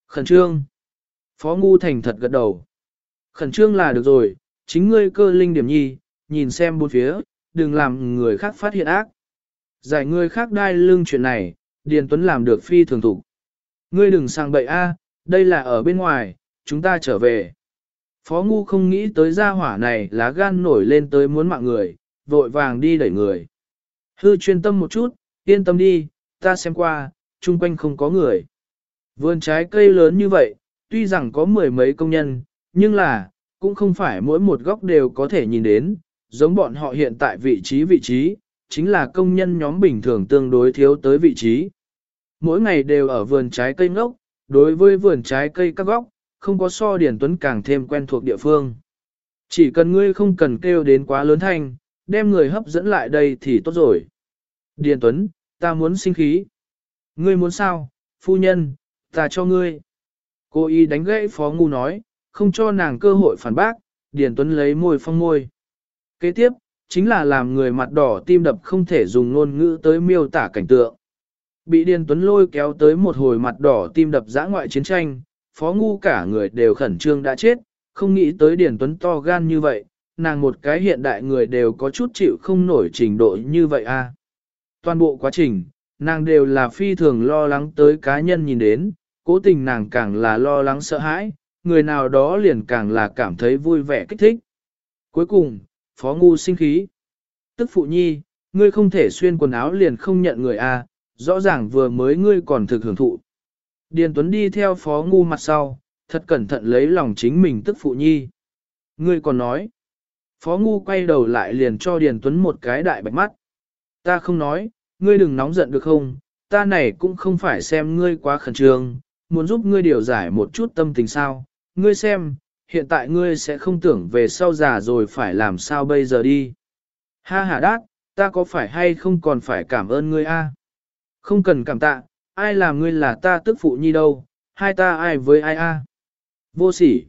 S1: Khẩn trương. Phó Ngu thành thật gật đầu. Khẩn trương là được rồi, chính ngươi cơ linh điểm nhi, nhìn xem bốn phía, đừng làm người khác phát hiện ác. Giải ngươi khác đai lưng chuyện này, Điền Tuấn làm được phi thường thủ. Ngươi đừng sang bậy A, đây là ở bên ngoài, chúng ta trở về. Phó Ngu không nghĩ tới gia hỏa này lá gan nổi lên tới muốn mạng người, vội vàng đi đẩy người. Hư chuyên tâm một chút, yên tâm đi, ta xem qua, chung quanh không có người. Vườn trái cây lớn như vậy, tuy rằng có mười mấy công nhân, nhưng là, cũng không phải mỗi một góc đều có thể nhìn đến, giống bọn họ hiện tại vị trí vị trí, chính là công nhân nhóm bình thường tương đối thiếu tới vị trí. Mỗi ngày đều ở vườn trái cây ngốc, đối với vườn trái cây các góc, không có so Điền Tuấn càng thêm quen thuộc địa phương. Chỉ cần ngươi không cần kêu đến quá lớn thanh, đem người hấp dẫn lại đây thì tốt rồi. Điền Tuấn, ta muốn sinh khí. Ngươi muốn sao, phu nhân, ta cho ngươi. Cô y đánh gãy phó ngu nói, không cho nàng cơ hội phản bác, Điền Tuấn lấy môi phong môi. Kế tiếp, chính là làm người mặt đỏ tim đập không thể dùng ngôn ngữ tới miêu tả cảnh tượng. Bị Điền Tuấn lôi kéo tới một hồi mặt đỏ tim đập giã ngoại chiến tranh, phó ngu cả người đều khẩn trương đã chết, không nghĩ tới Điền Tuấn to gan như vậy, nàng một cái hiện đại người đều có chút chịu không nổi trình độ như vậy a. À. Toàn bộ quá trình, nàng đều là phi thường lo lắng tới cá nhân nhìn đến, cố tình nàng càng là lo lắng sợ hãi, người nào đó liền càng là cảm thấy vui vẻ kích thích. Cuối cùng, Phó Ngu sinh khí. Tức phụ nhi, ngươi không thể xuyên quần áo liền không nhận người a, rõ ràng vừa mới ngươi còn thực hưởng thụ. Điền Tuấn đi theo Phó Ngu mặt sau, thật cẩn thận lấy lòng chính mình tức phụ nhi. Ngươi còn nói, Phó Ngu quay đầu lại liền cho Điền Tuấn một cái đại bạch mắt. Ta không nói, ngươi đừng nóng giận được không, ta này cũng không phải xem ngươi quá khẩn trương, muốn giúp ngươi điều giải một chút tâm tình sao, ngươi xem, hiện tại ngươi sẽ không tưởng về sau già rồi phải làm sao bây giờ đi. Ha ha đát, ta có phải hay không còn phải cảm ơn ngươi a? Không cần cảm tạ, ai làm ngươi là ta tức phụ nhi đâu, hai ta ai với ai a? Vô sỉ.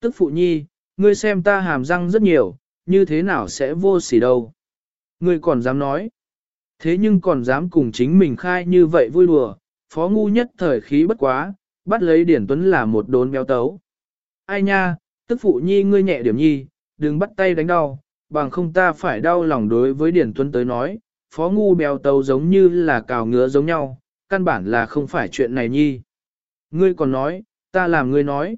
S1: Tức phụ nhi, ngươi xem ta hàm răng rất nhiều, như thế nào sẽ vô sỉ đâu. Ngươi còn dám nói. Thế nhưng còn dám cùng chính mình khai như vậy vui đùa, phó ngu nhất thời khí bất quá, bắt lấy Điển Tuấn là một đốn béo tấu. Ai nha, tức phụ nhi ngươi nhẹ điểm nhi, đừng bắt tay đánh đau, bằng không ta phải đau lòng đối với Điển Tuấn tới nói, phó ngu béo tấu giống như là cào ngứa giống nhau, căn bản là không phải chuyện này nhi. Ngươi còn nói, ta làm ngươi nói.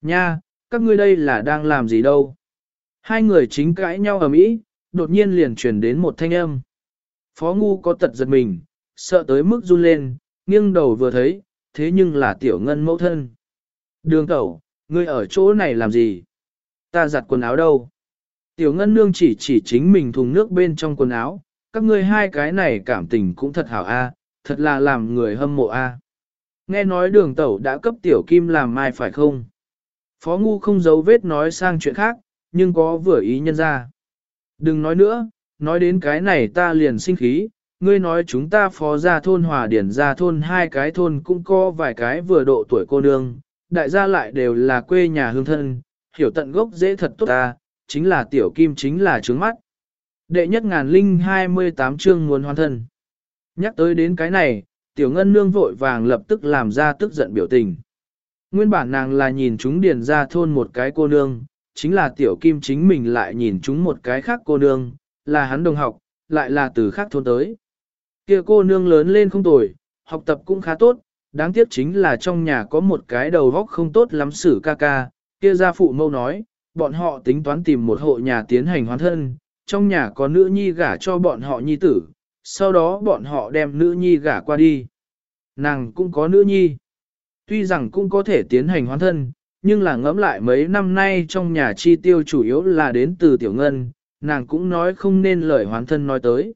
S1: Nha, các ngươi đây là đang làm gì đâu? Hai người chính cãi nhau ở mỹ, đột nhiên liền truyền đến một thanh âm. Phó ngu có tật giật mình, sợ tới mức run lên, nghiêng đầu vừa thấy, thế nhưng là tiểu ngân mẫu thân. Đường tẩu, ngươi ở chỗ này làm gì? Ta giặt quần áo đâu? Tiểu ngân nương chỉ chỉ chính mình thùng nước bên trong quần áo, các ngươi hai cái này cảm tình cũng thật hảo a, thật là làm người hâm mộ a. Nghe nói đường tẩu đã cấp tiểu kim làm mai phải không? Phó ngu không giấu vết nói sang chuyện khác, nhưng có vừa ý nhân ra. Đừng nói nữa, nói đến cái này ta liền sinh khí, ngươi nói chúng ta phó gia thôn hòa điển gia thôn hai cái thôn cũng có vài cái vừa độ tuổi cô nương, đại gia lại đều là quê nhà hương thân, hiểu tận gốc dễ thật tốt ta, chính là tiểu kim chính là trướng mắt. Đệ nhất ngàn linh 28 chương muốn hoàn thân. Nhắc tới đến cái này, tiểu ngân nương vội vàng lập tức làm ra tức giận biểu tình. Nguyên bản nàng là nhìn chúng điền ra thôn một cái cô nương, chính là tiểu kim chính mình lại nhìn chúng một cái khác cô nương, là hắn đồng học, lại là từ khác thôn tới. Kia cô nương lớn lên không tồi, học tập cũng khá tốt, đáng tiếc chính là trong nhà có một cái đầu vóc không tốt lắm xử ca ca, kia gia phụ mâu nói, bọn họ tính toán tìm một hộ nhà tiến hành hoán thân, trong nhà có nữ nhi gả cho bọn họ nhi tử, sau đó bọn họ đem nữ nhi gả qua đi. Nàng cũng có nữ nhi. Tuy rằng cũng có thể tiến hành hoán thân, nhưng là ngẫm lại mấy năm nay trong nhà chi tiêu chủ yếu là đến từ tiểu ngân, nàng cũng nói không nên lời hoán thân nói tới.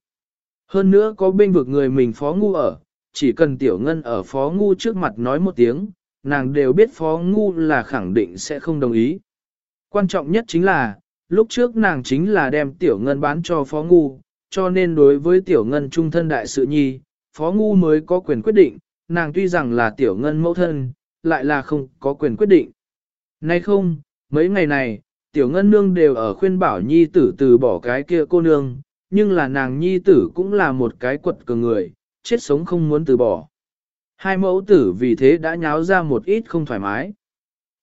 S1: Hơn nữa có bên vực người mình phó ngu ở, chỉ cần tiểu ngân ở phó ngu trước mặt nói một tiếng, nàng đều biết phó ngu là khẳng định sẽ không đồng ý. Quan trọng nhất chính là, lúc trước nàng chính là đem tiểu ngân bán cho phó ngu, cho nên đối với tiểu ngân trung thân đại sự nhi, phó ngu mới có quyền quyết định, nàng tuy rằng là tiểu ngân mẫu thân, lại là không có quyền quyết định. Nay không, mấy ngày này, tiểu ngân nương đều ở khuyên bảo nhi tử từ bỏ cái kia cô nương, nhưng là nàng nhi tử cũng là một cái quật cường người, chết sống không muốn từ bỏ. Hai mẫu tử vì thế đã nháo ra một ít không thoải mái.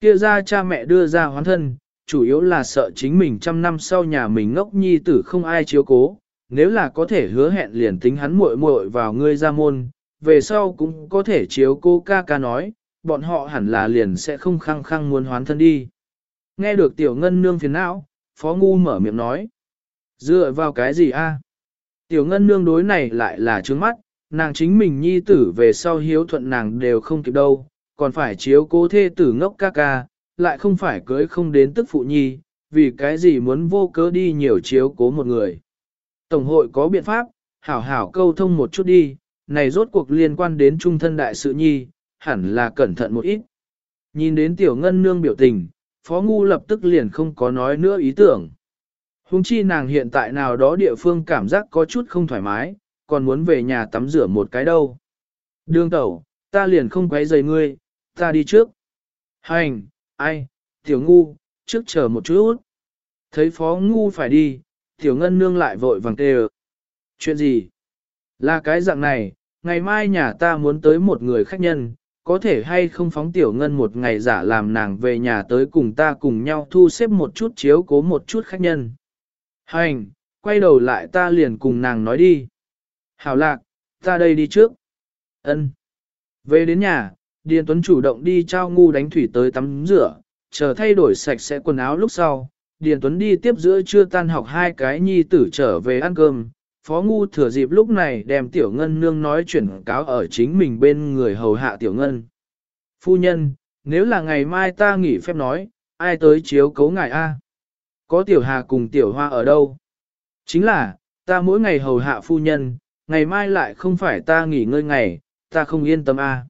S1: Kia ra cha mẹ đưa ra hoán thân, chủ yếu là sợ chính mình trăm năm sau nhà mình ngốc nhi tử không ai chiếu cố, nếu là có thể hứa hẹn liền tính hắn muội muội vào ngươi ra môn, về sau cũng có thể chiếu cô ca ca nói, bọn họ hẳn là liền sẽ không khăng khăng muốn hoán thân đi. Nghe được tiểu ngân nương phiền não, phó ngu mở miệng nói. Dựa vào cái gì a? Tiểu ngân nương đối này lại là trướng mắt, nàng chính mình nhi tử về sau hiếu thuận nàng đều không kịp đâu, còn phải chiếu cố thê tử ngốc ca ca, lại không phải cưới không đến tức phụ nhi, vì cái gì muốn vô cớ đi nhiều chiếu cố một người. Tổng hội có biện pháp, hảo hảo câu thông một chút đi, này rốt cuộc liên quan đến trung thân đại sự nhi, hẳn là cẩn thận một ít. Nhìn đến tiểu ngân nương biểu tình, phó ngu lập tức liền không có nói nữa ý tưởng. Hùng chi nàng hiện tại nào đó địa phương cảm giác có chút không thoải mái, còn muốn về nhà tắm rửa một cái đâu. Đường tẩu, ta liền không quấy rầy ngươi, ta đi trước. Hành, ai, tiểu ngu, trước chờ một chút. Thấy phó ngu phải đi, tiểu ngân nương lại vội vàng tê Chuyện gì? Là cái dạng này, ngày mai nhà ta muốn tới một người khách nhân, có thể hay không phóng tiểu ngân một ngày giả làm nàng về nhà tới cùng ta cùng nhau thu xếp một chút chiếu cố một chút khách nhân. Hành, quay đầu lại ta liền cùng nàng nói đi. Hảo lạc, ta đây đi trước. Ân. Về đến nhà, Điền Tuấn chủ động đi trao ngu đánh thủy tới tắm rửa, chờ thay đổi sạch sẽ quần áo lúc sau. Điền Tuấn đi tiếp giữa trưa tan học hai cái nhi tử trở về ăn cơm. Phó ngu thừa dịp lúc này đem tiểu ngân nương nói chuyển cáo ở chính mình bên người hầu hạ tiểu ngân. Phu nhân, nếu là ngày mai ta nghỉ phép nói, ai tới chiếu cấu ngài A? Có tiểu hà cùng tiểu hoa ở đâu? Chính là, ta mỗi ngày hầu hạ phu nhân, ngày mai lại không phải ta nghỉ ngơi ngày, ta không yên tâm a.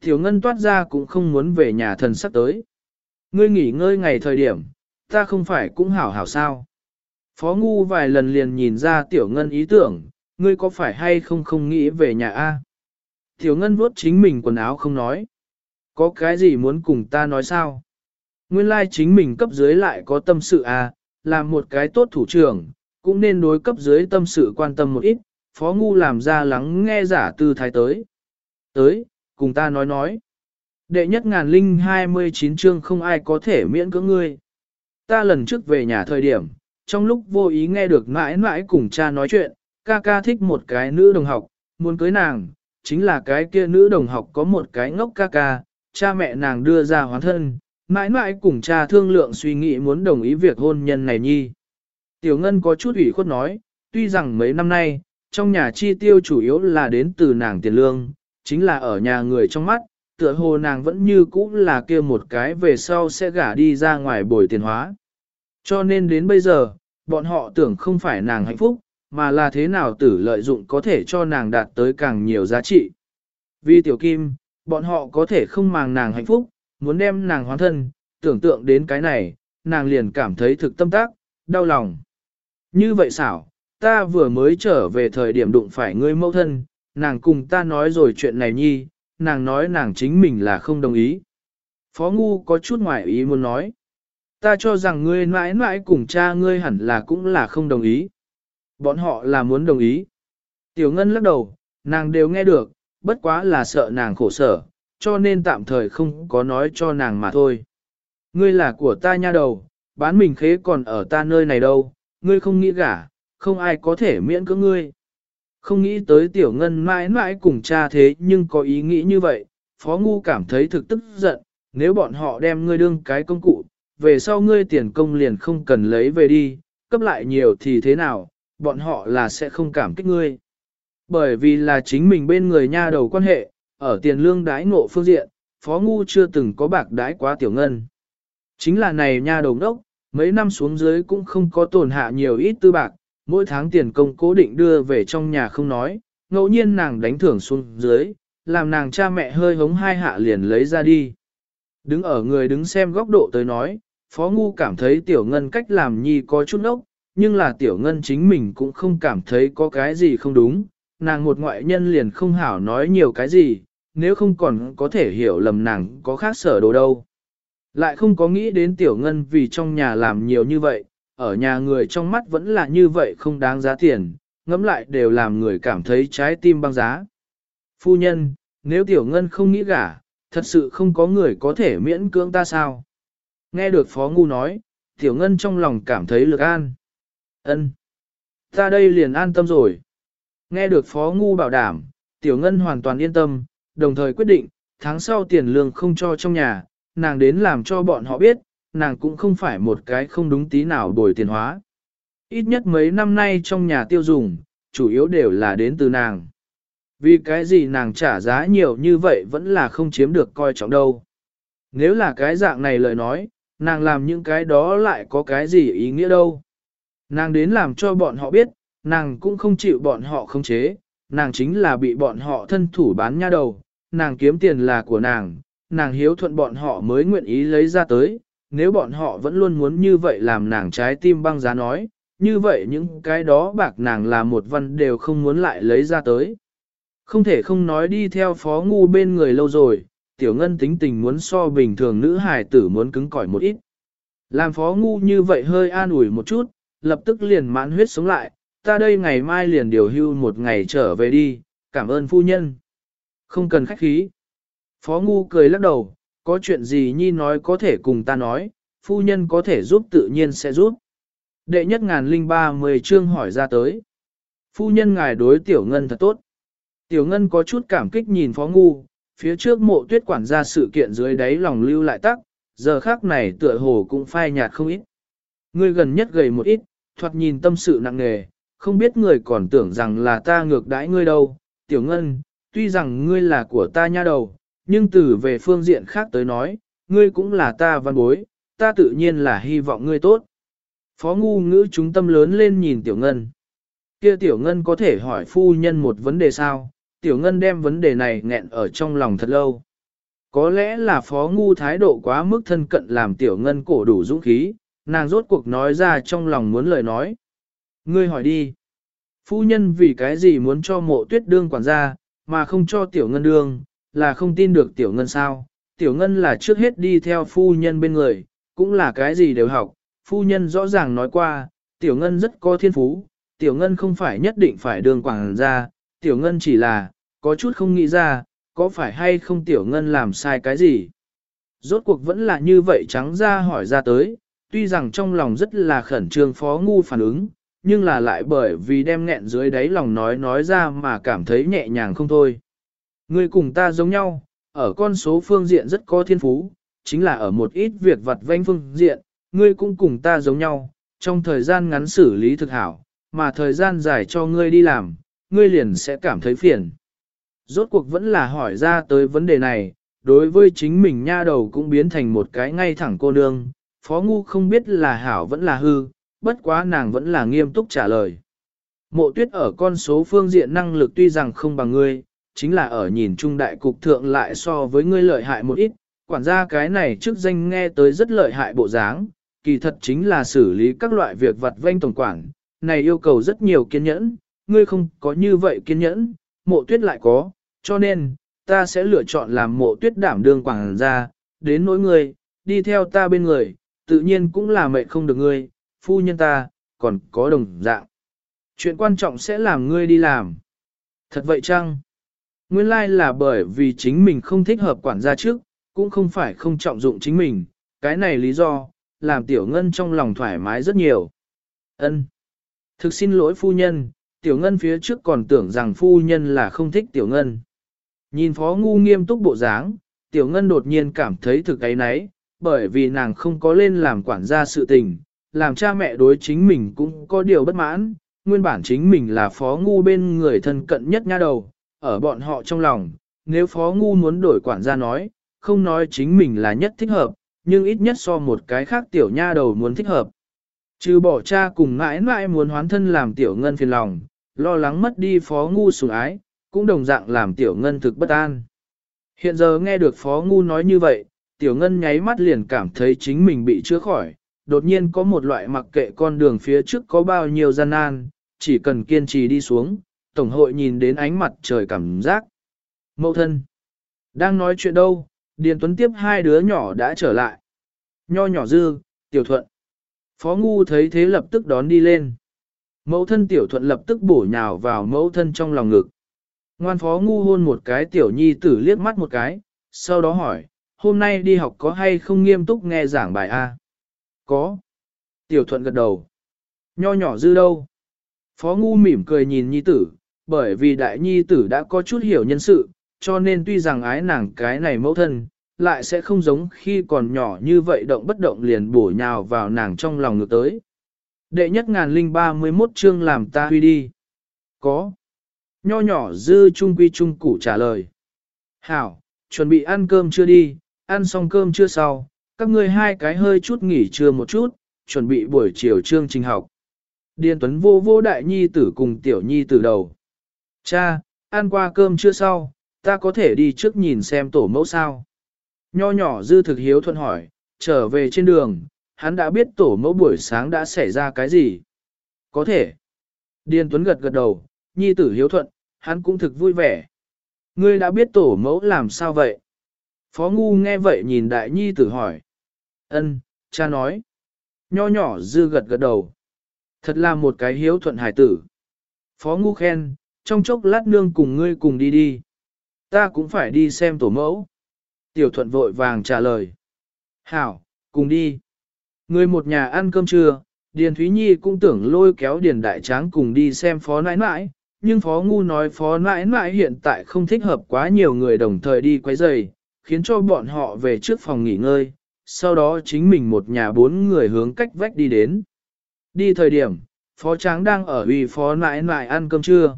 S1: Tiểu ngân toát ra cũng không muốn về nhà thần sắp tới. Ngươi nghỉ ngơi ngày thời điểm, ta không phải cũng hảo hảo sao. Phó ngu vài lần liền nhìn ra tiểu ngân ý tưởng, ngươi có phải hay không không nghĩ về nhà a? Tiểu ngân vuốt chính mình quần áo không nói. Có cái gì muốn cùng ta nói sao? Nguyên lai chính mình cấp dưới lại có tâm sự a, làm một cái tốt thủ trưởng, cũng nên đối cấp dưới tâm sự quan tâm một ít, phó ngu làm ra lắng nghe giả tư thái tới. Tới, cùng ta nói nói. Đệ nhất ngàn linh 29 chương không ai có thể miễn cưỡng ngươi. Ta lần trước về nhà thời điểm, trong lúc vô ý nghe được mãi mãi cùng cha nói chuyện, ca ca thích một cái nữ đồng học, muốn cưới nàng, chính là cái kia nữ đồng học có một cái ngốc ca ca, cha mẹ nàng đưa ra hoán thân, mãi mãi cùng cha thương lượng suy nghĩ muốn đồng ý việc hôn nhân này nhi. Tiểu Ngân có chút ủy khuất nói, tuy rằng mấy năm nay, trong nhà chi tiêu chủ yếu là đến từ nàng tiền lương, chính là ở nhà người trong mắt, tựa hồ nàng vẫn như cũ là kia một cái về sau sẽ gả đi ra ngoài bồi tiền hóa. Cho nên đến bây giờ, bọn họ tưởng không phải nàng hạnh phúc, mà là thế nào tử lợi dụng có thể cho nàng đạt tới càng nhiều giá trị. Vì tiểu kim, bọn họ có thể không màng nàng hạnh phúc, muốn đem nàng hoàn thân, tưởng tượng đến cái này, nàng liền cảm thấy thực tâm tác, đau lòng. Như vậy xảo, ta vừa mới trở về thời điểm đụng phải ngươi mẫu thân, nàng cùng ta nói rồi chuyện này nhi, nàng nói nàng chính mình là không đồng ý. Phó Ngu có chút ngoài ý muốn nói. Ta cho rằng ngươi mãi mãi cùng cha ngươi hẳn là cũng là không đồng ý. Bọn họ là muốn đồng ý. Tiểu Ngân lắc đầu, nàng đều nghe được, bất quá là sợ nàng khổ sở, cho nên tạm thời không có nói cho nàng mà thôi. Ngươi là của ta nha đầu, bán mình khế còn ở ta nơi này đâu, ngươi không nghĩ gả, không ai có thể miễn cưỡng ngươi. Không nghĩ tới tiểu ngân mãi mãi cùng cha thế nhưng có ý nghĩ như vậy, phó ngu cảm thấy thực tức giận, nếu bọn họ đem ngươi đương cái công cụ, về sau ngươi tiền công liền không cần lấy về đi, cấp lại nhiều thì thế nào, bọn họ là sẽ không cảm kích ngươi. Bởi vì là chính mình bên người nha đầu quan hệ, ở tiền lương đái ngộ phương diện, phó ngu chưa từng có bạc đái quá tiểu ngân. Chính là này nha đầu đốc, mấy năm xuống dưới cũng không có tổn hạ nhiều ít tư bạc, mỗi tháng tiền công cố định đưa về trong nhà không nói, ngẫu nhiên nàng đánh thưởng xuống dưới, làm nàng cha mẹ hơi hống hai hạ liền lấy ra đi. Đứng ở người đứng xem góc độ tới nói, Phó Ngu cảm thấy Tiểu Ngân cách làm nhi có chút ốc, nhưng là Tiểu Ngân chính mình cũng không cảm thấy có cái gì không đúng, nàng một ngoại nhân liền không hảo nói nhiều cái gì, nếu không còn có thể hiểu lầm nàng có khác sở đồ đâu. Lại không có nghĩ đến Tiểu Ngân vì trong nhà làm nhiều như vậy, ở nhà người trong mắt vẫn là như vậy không đáng giá tiền, ngẫm lại đều làm người cảm thấy trái tim băng giá. Phu nhân, nếu Tiểu Ngân không nghĩ gả, thật sự không có người có thể miễn cưỡng ta sao? Nghe được Phó Ngu nói, Tiểu Ngân trong lòng cảm thấy lực an. ân Ta đây liền an tâm rồi. Nghe được Phó Ngu bảo đảm, Tiểu Ngân hoàn toàn yên tâm, đồng thời quyết định, tháng sau tiền lương không cho trong nhà, nàng đến làm cho bọn họ biết, nàng cũng không phải một cái không đúng tí nào đổi tiền hóa. Ít nhất mấy năm nay trong nhà tiêu dùng, chủ yếu đều là đến từ nàng. Vì cái gì nàng trả giá nhiều như vậy vẫn là không chiếm được coi trọng đâu. Nếu là cái dạng này lời nói, nàng làm những cái đó lại có cái gì ý nghĩa đâu. Nàng đến làm cho bọn họ biết, nàng cũng không chịu bọn họ khống chế, nàng chính là bị bọn họ thân thủ bán nha đầu, nàng kiếm tiền là của nàng, nàng hiếu thuận bọn họ mới nguyện ý lấy ra tới, nếu bọn họ vẫn luôn muốn như vậy làm nàng trái tim băng giá nói, như vậy những cái đó bạc nàng là một văn đều không muốn lại lấy ra tới. Không thể không nói đi theo phó ngu bên người lâu rồi, tiểu ngân tính tình muốn so bình thường nữ hài tử muốn cứng cỏi một ít. Làm phó ngu như vậy hơi an ủi một chút, lập tức liền mãn huyết sống lại, ta đây ngày mai liền điều hưu một ngày trở về đi, cảm ơn phu nhân. Không cần khách khí. Phó ngu cười lắc đầu, có chuyện gì nhi nói có thể cùng ta nói, phu nhân có thể giúp tự nhiên sẽ giúp. Đệ nhất ngàn linh ba mười chương hỏi ra tới. Phu nhân ngài đối tiểu ngân thật tốt. Tiểu ngân có chút cảm kích nhìn phó ngu, phía trước mộ tuyết quản ra sự kiện dưới đáy lòng lưu lại tắc, giờ khác này tựa hồ cũng phai nhạt không ít. Ngươi gần nhất gầy một ít, thoạt nhìn tâm sự nặng nề, không biết người còn tưởng rằng là ta ngược đãi ngươi đâu. Tiểu ngân, tuy rằng ngươi là của ta nha đầu, nhưng từ về phương diện khác tới nói, ngươi cũng là ta văn bối, ta tự nhiên là hy vọng ngươi tốt. Phó ngu ngữ chúng tâm lớn lên nhìn tiểu ngân. Kia tiểu ngân có thể hỏi phu nhân một vấn đề sao, tiểu ngân đem vấn đề này nghẹn ở trong lòng thật lâu. Có lẽ là phó ngu thái độ quá mức thân cận làm tiểu ngân cổ đủ dũng khí, nàng rốt cuộc nói ra trong lòng muốn lời nói. Ngươi hỏi đi. Phu nhân vì cái gì muốn cho mộ tuyết đương quản gia, mà không cho tiểu ngân đương, là không tin được tiểu ngân sao. Tiểu ngân là trước hết đi theo phu nhân bên người, cũng là cái gì đều học. Phu nhân rõ ràng nói qua, tiểu ngân rất có thiên phú, tiểu ngân không phải nhất định phải đường quảng ra, tiểu ngân chỉ là, có chút không nghĩ ra, có phải hay không tiểu ngân làm sai cái gì. Rốt cuộc vẫn là như vậy trắng ra hỏi ra tới, tuy rằng trong lòng rất là khẩn trương phó ngu phản ứng, nhưng là lại bởi vì đem nghẹn dưới đáy lòng nói nói ra mà cảm thấy nhẹ nhàng không thôi. Ngươi cùng ta giống nhau, ở con số phương diện rất có thiên phú, chính là ở một ít việc vặt vanh phương diện, ngươi cũng cùng ta giống nhau, trong thời gian ngắn xử lý thực hảo, mà thời gian dài cho ngươi đi làm, ngươi liền sẽ cảm thấy phiền. Rốt cuộc vẫn là hỏi ra tới vấn đề này, đối với chính mình nha đầu cũng biến thành một cái ngay thẳng cô nương, phó ngu không biết là hảo vẫn là hư, bất quá nàng vẫn là nghiêm túc trả lời. Mộ tuyết ở con số phương diện năng lực tuy rằng không bằng ngươi, chính là ở nhìn trung đại cục thượng lại so với ngươi lợi hại một ít, quản gia cái này trước danh nghe tới rất lợi hại bộ dáng, kỳ thật chính là xử lý các loại việc vặt vanh tổng quản, này yêu cầu rất nhiều kiên nhẫn, ngươi không có như vậy kiên nhẫn, mộ tuyết lại có, cho nên, ta sẽ lựa chọn làm mộ tuyết đảm đương quảng gia, đến nỗi ngươi, đi theo ta bên người, tự nhiên cũng là mệnh không được ngươi, phu nhân ta, còn có đồng dạng. Chuyện quan trọng sẽ làm ngươi đi làm. Thật vậy chăng? Nguyên lai là bởi vì chính mình không thích hợp quản gia trước, cũng không phải không trọng dụng chính mình, cái này lý do, làm tiểu ngân trong lòng thoải mái rất nhiều. Ân, Thực xin lỗi phu nhân, tiểu ngân phía trước còn tưởng rằng phu nhân là không thích tiểu ngân. Nhìn phó ngu nghiêm túc bộ dáng, tiểu ngân đột nhiên cảm thấy thực ấy nấy, bởi vì nàng không có lên làm quản gia sự tình, làm cha mẹ đối chính mình cũng có điều bất mãn, nguyên bản chính mình là phó ngu bên người thân cận nhất nha đầu, ở bọn họ trong lòng, nếu phó ngu muốn đổi quản gia nói, không nói chính mình là nhất thích hợp, nhưng ít nhất so một cái khác tiểu nha đầu muốn thích hợp. Trừ bỏ cha cùng mãi mãi muốn hoán thân làm tiểu ngân phiền lòng, lo lắng mất đi phó ngu sủng ái, cũng đồng dạng làm tiểu ngân thực bất an. Hiện giờ nghe được phó ngu nói như vậy, tiểu ngân nháy mắt liền cảm thấy chính mình bị chữa khỏi, đột nhiên có một loại mặc kệ con đường phía trước có bao nhiêu gian nan, chỉ cần kiên trì đi xuống, tổng hội nhìn đến ánh mặt trời cảm giác. Mậu thân, đang nói chuyện đâu, Điền Tuấn tiếp hai đứa nhỏ đã trở lại. Nho nhỏ dư, tiểu thuận. Phó ngu thấy thế lập tức đón đi lên. Mẫu thân tiểu thuận lập tức bổ nhào vào mẫu thân trong lòng ngực. Ngoan phó ngu hôn một cái tiểu nhi tử liếc mắt một cái, sau đó hỏi, hôm nay đi học có hay không nghiêm túc nghe giảng bài A? Có. Tiểu thuận gật đầu. Nho nhỏ dư đâu? Phó ngu mỉm cười nhìn nhi tử, bởi vì đại nhi tử đã có chút hiểu nhân sự, cho nên tuy rằng ái nàng cái này mẫu thân, lại sẽ không giống khi còn nhỏ như vậy động bất động liền bổ nhào vào nàng trong lòng ngược tới. Đệ nhất ngàn linh ba mươi mốt chương làm ta huy đi. Có. Nho nhỏ dư trung quy trung củ trả lời. Hảo, chuẩn bị ăn cơm chưa đi, ăn xong cơm chưa sau, các ngươi hai cái hơi chút nghỉ trưa một chút, chuẩn bị buổi chiều chương trình học. Điền Tuấn vô vô đại nhi tử cùng tiểu nhi tử đầu. Cha, ăn qua cơm chưa sau, ta có thể đi trước nhìn xem tổ mẫu sao. Nho nhỏ dư thực hiếu thuận hỏi, trở về trên đường, hắn đã biết tổ mẫu buổi sáng đã xảy ra cái gì. Có thể. Điền Tuấn gật gật đầu, nhi tử hiếu thuận, hắn cũng thực vui vẻ. Ngươi đã biết tổ mẫu làm sao vậy? Phó Ngu nghe vậy nhìn đại nhi tử hỏi. Ân, cha nói. Nho nhỏ dư gật gật đầu. Thật là một cái hiếu thuận hải tử. Phó Ngu khen, trong chốc lát nương cùng ngươi cùng đi đi. Ta cũng phải đi xem tổ mẫu. Tiểu thuận vội vàng trả lời. Hảo, cùng đi. Người một nhà ăn cơm trưa, Điền Thúy Nhi cũng tưởng lôi kéo Điền Đại Tráng cùng đi xem phó nãi nãi, nhưng phó ngu nói phó nãi nãi hiện tại không thích hợp quá nhiều người đồng thời đi quấy rầy, khiến cho bọn họ về trước phòng nghỉ ngơi, sau đó chính mình một nhà bốn người hướng cách vách đi đến. Đi thời điểm, phó tráng đang ở vì phó nãi nãi ăn cơm trưa.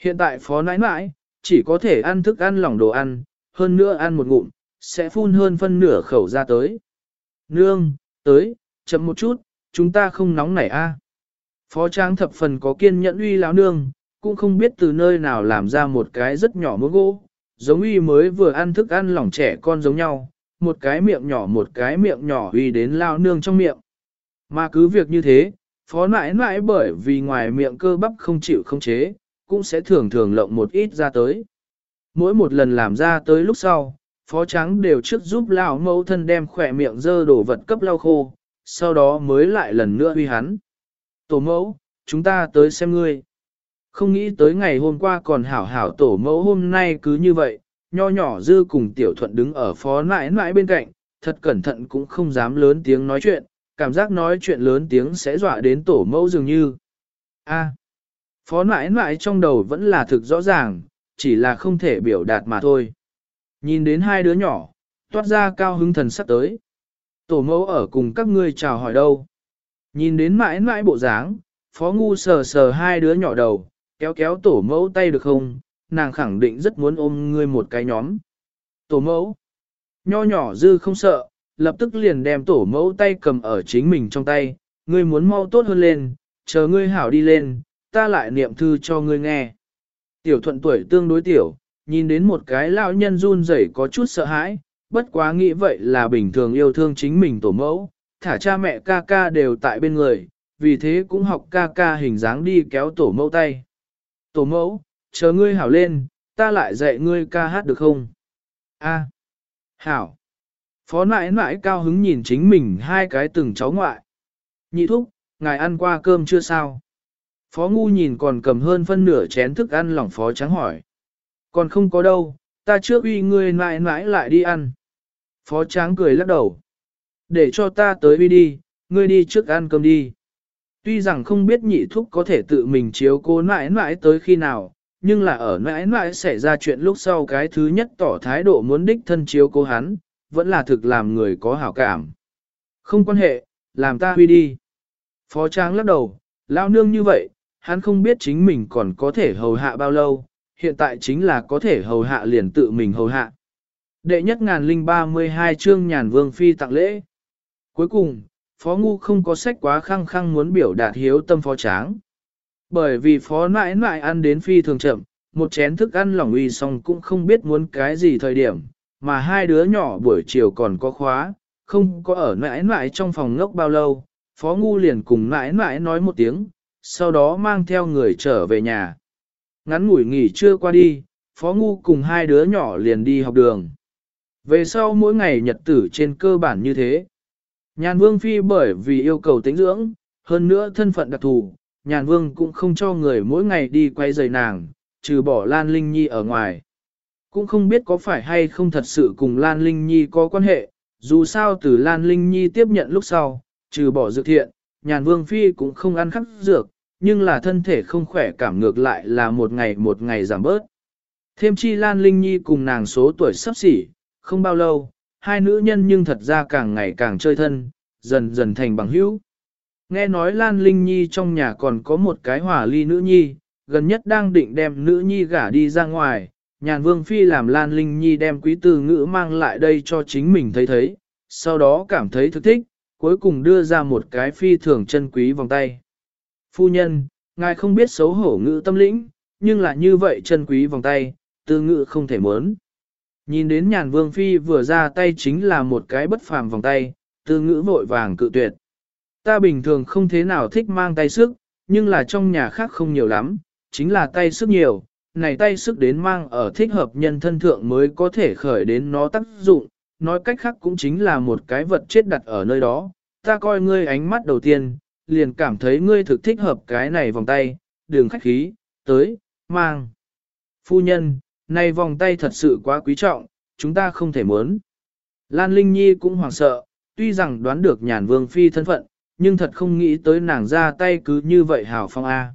S1: Hiện tại phó nãi nãi, chỉ có thể ăn thức ăn lỏng đồ ăn, hơn nữa ăn một ngụm, sẽ phun hơn phân nửa khẩu ra tới. Nương, tới, chậm một chút, chúng ta không nóng nảy a. Phó tráng thập phần có kiên nhẫn uy lão nương, cũng không biết từ nơi nào làm ra một cái rất nhỏ mỡ gỗ, giống uy mới vừa ăn thức ăn lỏng trẻ con giống nhau, một cái miệng nhỏ một cái miệng nhỏ uy đến lao nương trong miệng. Mà cứ việc như thế, phó nãi nãi bởi vì ngoài miệng cơ bắp không chịu không chế, cũng sẽ thường thường lộng một ít ra tới. Mỗi một lần làm ra tới lúc sau, phó trắng đều trước giúp lão mẫu thân đem khỏe miệng dơ đổ vật cấp lau khô, sau đó mới lại lần nữa huy hắn. Tổ mẫu, chúng ta tới xem ngươi. Không nghĩ tới ngày hôm qua còn hảo hảo tổ mẫu hôm nay cứ như vậy, nho nhỏ dư cùng tiểu thuận đứng ở phó nãi nãi bên cạnh, thật cẩn thận cũng không dám lớn tiếng nói chuyện, cảm giác nói chuyện lớn tiếng sẽ dọa đến tổ mẫu dường như. A phó mãi mãi trong đầu vẫn là thực rõ ràng, chỉ là không thể biểu đạt mà thôi. Nhìn đến hai đứa nhỏ, toát ra cao hứng thần sắp tới. Tổ mẫu ở cùng các ngươi chào hỏi đâu. Nhìn đến mãi mãi bộ dáng, phó ngu sờ sờ hai đứa nhỏ đầu, kéo kéo tổ mẫu tay được không, nàng khẳng định rất muốn ôm ngươi một cái nhóm. Tổ mẫu, nho nhỏ dư không sợ, lập tức liền đem tổ mẫu tay cầm ở chính mình trong tay, ngươi muốn mau tốt hơn lên, chờ ngươi hảo đi lên, ta lại niệm thư cho ngươi nghe. Tiểu thuận tuổi tương đối tiểu, nhìn đến một cái lão nhân run rẩy có chút sợ hãi, bất quá nghĩ vậy là bình thường yêu thương chính mình tổ mẫu, thả cha mẹ ca ca đều tại bên người, vì thế cũng học ca ca hình dáng đi kéo tổ mẫu tay. Tổ mẫu, chờ ngươi hảo lên, ta lại dạy ngươi ca hát được không? A. hảo. Phó nãi nãi cao hứng nhìn chính mình hai cái từng cháu ngoại. Nhị thúc, ngài ăn qua cơm chưa sao? Phó ngu nhìn còn cầm hơn phân nửa chén thức ăn lỏng phó trắng hỏi. Còn không có đâu, ta trước uy ngươi nãi nãi lại đi ăn. Phó tráng cười lắc đầu. Để cho ta tới uy đi, ngươi đi trước ăn cơm đi. Tuy rằng không biết nhị thúc có thể tự mình chiếu cố nãi nãi tới khi nào, nhưng là ở nãi nãi xảy ra chuyện lúc sau cái thứ nhất tỏ thái độ muốn đích thân chiếu cố hắn, vẫn là thực làm người có hảo cảm. Không quan hệ, làm ta huy đi. Phó tráng lắc đầu, lao nương như vậy, hắn không biết chính mình còn có thể hầu hạ bao lâu, hiện tại chính là có thể hầu hạ liền tự mình hầu hạ. Đệ nhất ngàn linh ba mươi hai chương nhàn vương phi tặng lễ. Cuối cùng, Phó Ngu không có sách quá khăng khăng muốn biểu đạt hiếu tâm Phó Tráng. Bởi vì Phó nãi nãi ăn đến phi thường chậm, một chén thức ăn lỏng uy xong cũng không biết muốn cái gì thời điểm, mà hai đứa nhỏ buổi chiều còn có khóa, không có ở nãi nãi trong phòng ngốc bao lâu, Phó Ngu liền cùng nãi nãi nói một tiếng, sau đó mang theo người trở về nhà. Ngắn ngủi nghỉ trưa qua đi, Phó Ngu cùng hai đứa nhỏ liền đi học đường. Về sau mỗi ngày nhật tử trên cơ bản như thế. Nhàn Vương Phi bởi vì yêu cầu tính dưỡng, hơn nữa thân phận đặc thù, Nhàn Vương cũng không cho người mỗi ngày đi quay giày nàng, trừ bỏ Lan Linh Nhi ở ngoài. Cũng không biết có phải hay không thật sự cùng Lan Linh Nhi có quan hệ, dù sao từ Lan Linh Nhi tiếp nhận lúc sau, trừ bỏ dược thiện, Nhàn Vương Phi cũng không ăn khắc dược, nhưng là thân thể không khỏe cảm ngược lại là một ngày một ngày giảm bớt. Thêm chi Lan Linh Nhi cùng nàng số tuổi sắp xỉ, không bao lâu, hai nữ nhân nhưng thật ra càng ngày càng chơi thân, dần dần thành bằng hữu. Nghe nói Lan Linh Nhi trong nhà còn có một cái hỏa ly nữ nhi, gần nhất đang định đem nữ nhi gả đi ra ngoài, nhàn vương phi làm Lan Linh Nhi đem quý từ ngữ mang lại đây cho chính mình thấy thấy, sau đó cảm thấy thực thích, cuối cùng đưa ra một cái phi thường chân quý vòng tay. Phu nhân, ngài không biết xấu hổ ngữ tâm lĩnh, nhưng là như vậy chân quý vòng tay, tư ngữ không thể mớn. Nhìn đến nhàn vương phi vừa ra tay chính là một cái bất phàm vòng tay, tư ngữ vội vàng cự tuyệt. Ta bình thường không thế nào thích mang tay sức, nhưng là trong nhà khác không nhiều lắm, chính là tay sức nhiều, này tay sức đến mang ở thích hợp nhân thân thượng mới có thể khởi đến nó tác dụng, nói cách khác cũng chính là một cái vật chết đặt ở nơi đó, ta coi ngươi ánh mắt đầu tiên, liền cảm thấy ngươi thực thích hợp cái này vòng tay, đường khách khí, tới, mang. Phu nhân, này vòng tay thật sự quá quý trọng, chúng ta không thể muốn. Lan Linh Nhi cũng hoảng sợ, tuy rằng đoán được nhàn vương phi thân phận, nhưng thật không nghĩ tới nàng ra tay cứ như vậy hào phong A.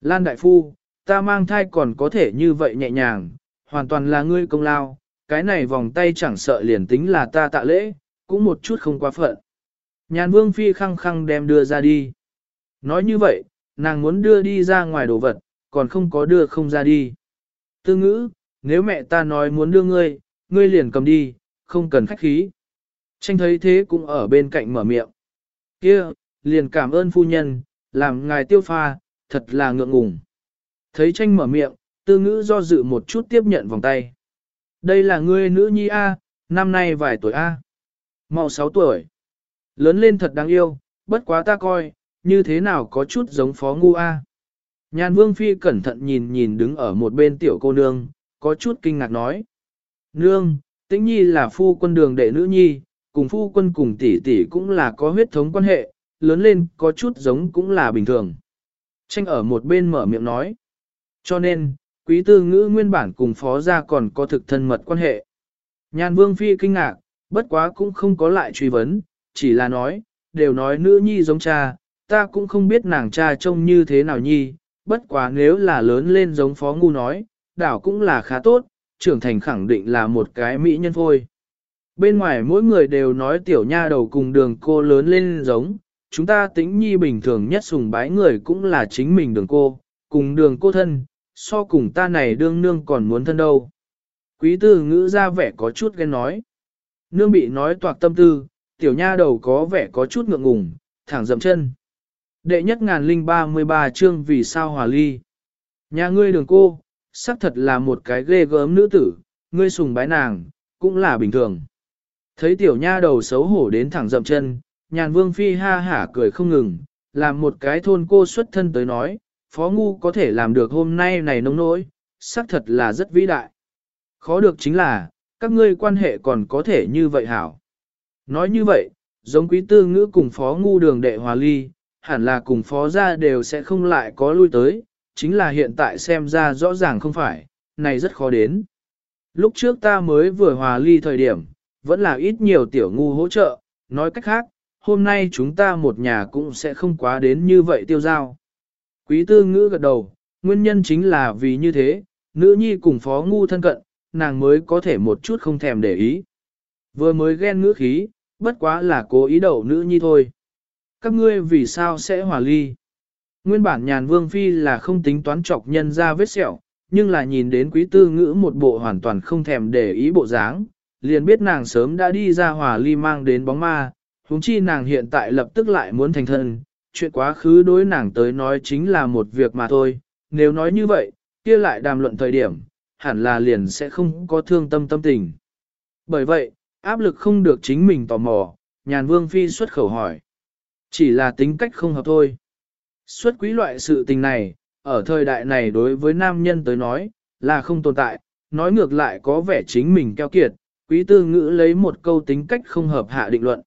S1: Lan Đại Phu, ta mang thai còn có thể như vậy nhẹ nhàng, hoàn toàn là ngươi công lao, cái này vòng tay chẳng sợ liền tính là ta tạ lễ, cũng một chút không quá phận. Nhàn vương phi khăng khăng đem đưa ra đi. Nói như vậy, nàng muốn đưa đi ra ngoài đồ vật, còn không có đưa không ra đi. Tư ngữ, nếu mẹ ta nói muốn đưa ngươi, ngươi liền cầm đi, không cần khách khí. Tranh thấy thế cũng ở bên cạnh mở miệng. kia liền cảm ơn phu nhân, làm ngài tiêu pha, thật là ngượng ngùng. Thấy tranh mở miệng, tư ngữ do dự một chút tiếp nhận vòng tay. Đây là ngươi nữ nhi A, năm nay vài tuổi A. Màu 6 tuổi. Lớn lên thật đáng yêu, bất quá ta coi, như thế nào có chút giống phó ngu A. Nhàn vương phi cẩn thận nhìn nhìn đứng ở một bên tiểu cô nương, có chút kinh ngạc nói. Nương, tĩnh nhi là phu quân đường đệ nữ nhi, cùng phu quân cùng tỷ tỷ cũng là có huyết thống quan hệ, lớn lên có chút giống cũng là bình thường. Tranh ở một bên mở miệng nói. Cho nên, quý tư ngữ nguyên bản cùng phó gia còn có thực thân mật quan hệ. Nhàn vương phi kinh ngạc, bất quá cũng không có lại truy vấn, chỉ là nói, đều nói nữ nhi giống cha, ta cũng không biết nàng cha trông như thế nào nhi, bất quá nếu là lớn lên giống phó ngu nói, đảo cũng là khá tốt, trưởng thành khẳng định là một cái mỹ nhân phôi. Bên ngoài mỗi người đều nói tiểu nha đầu cùng đường cô lớn lên giống, chúng ta tính nhi bình thường nhất sùng bái người cũng là chính mình đường cô, cùng đường cô thân, so cùng ta này đương nương còn muốn thân đâu. Quý tư ngữ ra vẻ có chút ghen nói. Nương bị nói toạc tâm tư, tiểu nha đầu có vẻ có chút ngượng ngùng, thẳng dậm chân. Đệ nhất ngàn linh ba mươi ba chương vì sao hòa ly. Nhà ngươi đường cô, xác thật là một cái ghê gớm nữ tử, ngươi sùng bái nàng, cũng là bình thường. Thấy tiểu nha đầu xấu hổ đến thẳng dậm chân, nhàn vương phi ha hả cười không ngừng, làm một cái thôn cô xuất thân tới nói, Phó Ngu có thể làm được hôm nay này nông nỗi, xác thật là rất vĩ đại. Khó được chính là, các ngươi quan hệ còn có thể như vậy hảo. Nói như vậy, giống quý tư ngữ cùng Phó Ngu đường đệ hòa ly, hẳn là cùng Phó gia đều sẽ không lại có lui tới, chính là hiện tại xem ra rõ ràng không phải, này rất khó đến. Lúc trước ta mới vừa hòa ly thời điểm, vẫn là ít nhiều tiểu ngu hỗ trợ, nói cách khác, hôm nay chúng ta một nhà cũng sẽ không quá đến như vậy tiêu giao. Quý tư ngữ gật đầu, nguyên nhân chính là vì như thế, nữ nhi cùng phó ngu thân cận, nàng mới có thể một chút không thèm để ý. Vừa mới ghen ngữ khí, bất quá là cố ý đậu nữ nhi thôi. Các ngươi vì sao sẽ hòa ly? Nguyên bản nhàn vương phi là không tính toán chọc nhân ra vết sẹo, nhưng là nhìn đến quý tư ngữ một bộ hoàn toàn không thèm để ý bộ dáng, liền biết nàng sớm đã đi ra hòa ly mang đến bóng ma, huống chi nàng hiện tại lập tức lại muốn thành thân, chuyện quá khứ đối nàng tới nói chính là một việc mà thôi, nếu nói như vậy, kia lại đàm luận thời điểm, hẳn là liền sẽ không có thương tâm tâm tình. Bởi vậy, áp lực không được chính mình tò mò, nhàn vương phi xuất khẩu hỏi. Chỉ là tính cách không hợp thôi. Xuất quý loại sự tình này, ở thời đại này đối với nam nhân tới nói, là không tồn tại, nói ngược lại có vẻ chính mình keo kiệt, quý tư ngữ lấy một câu tính cách không hợp hạ định luận.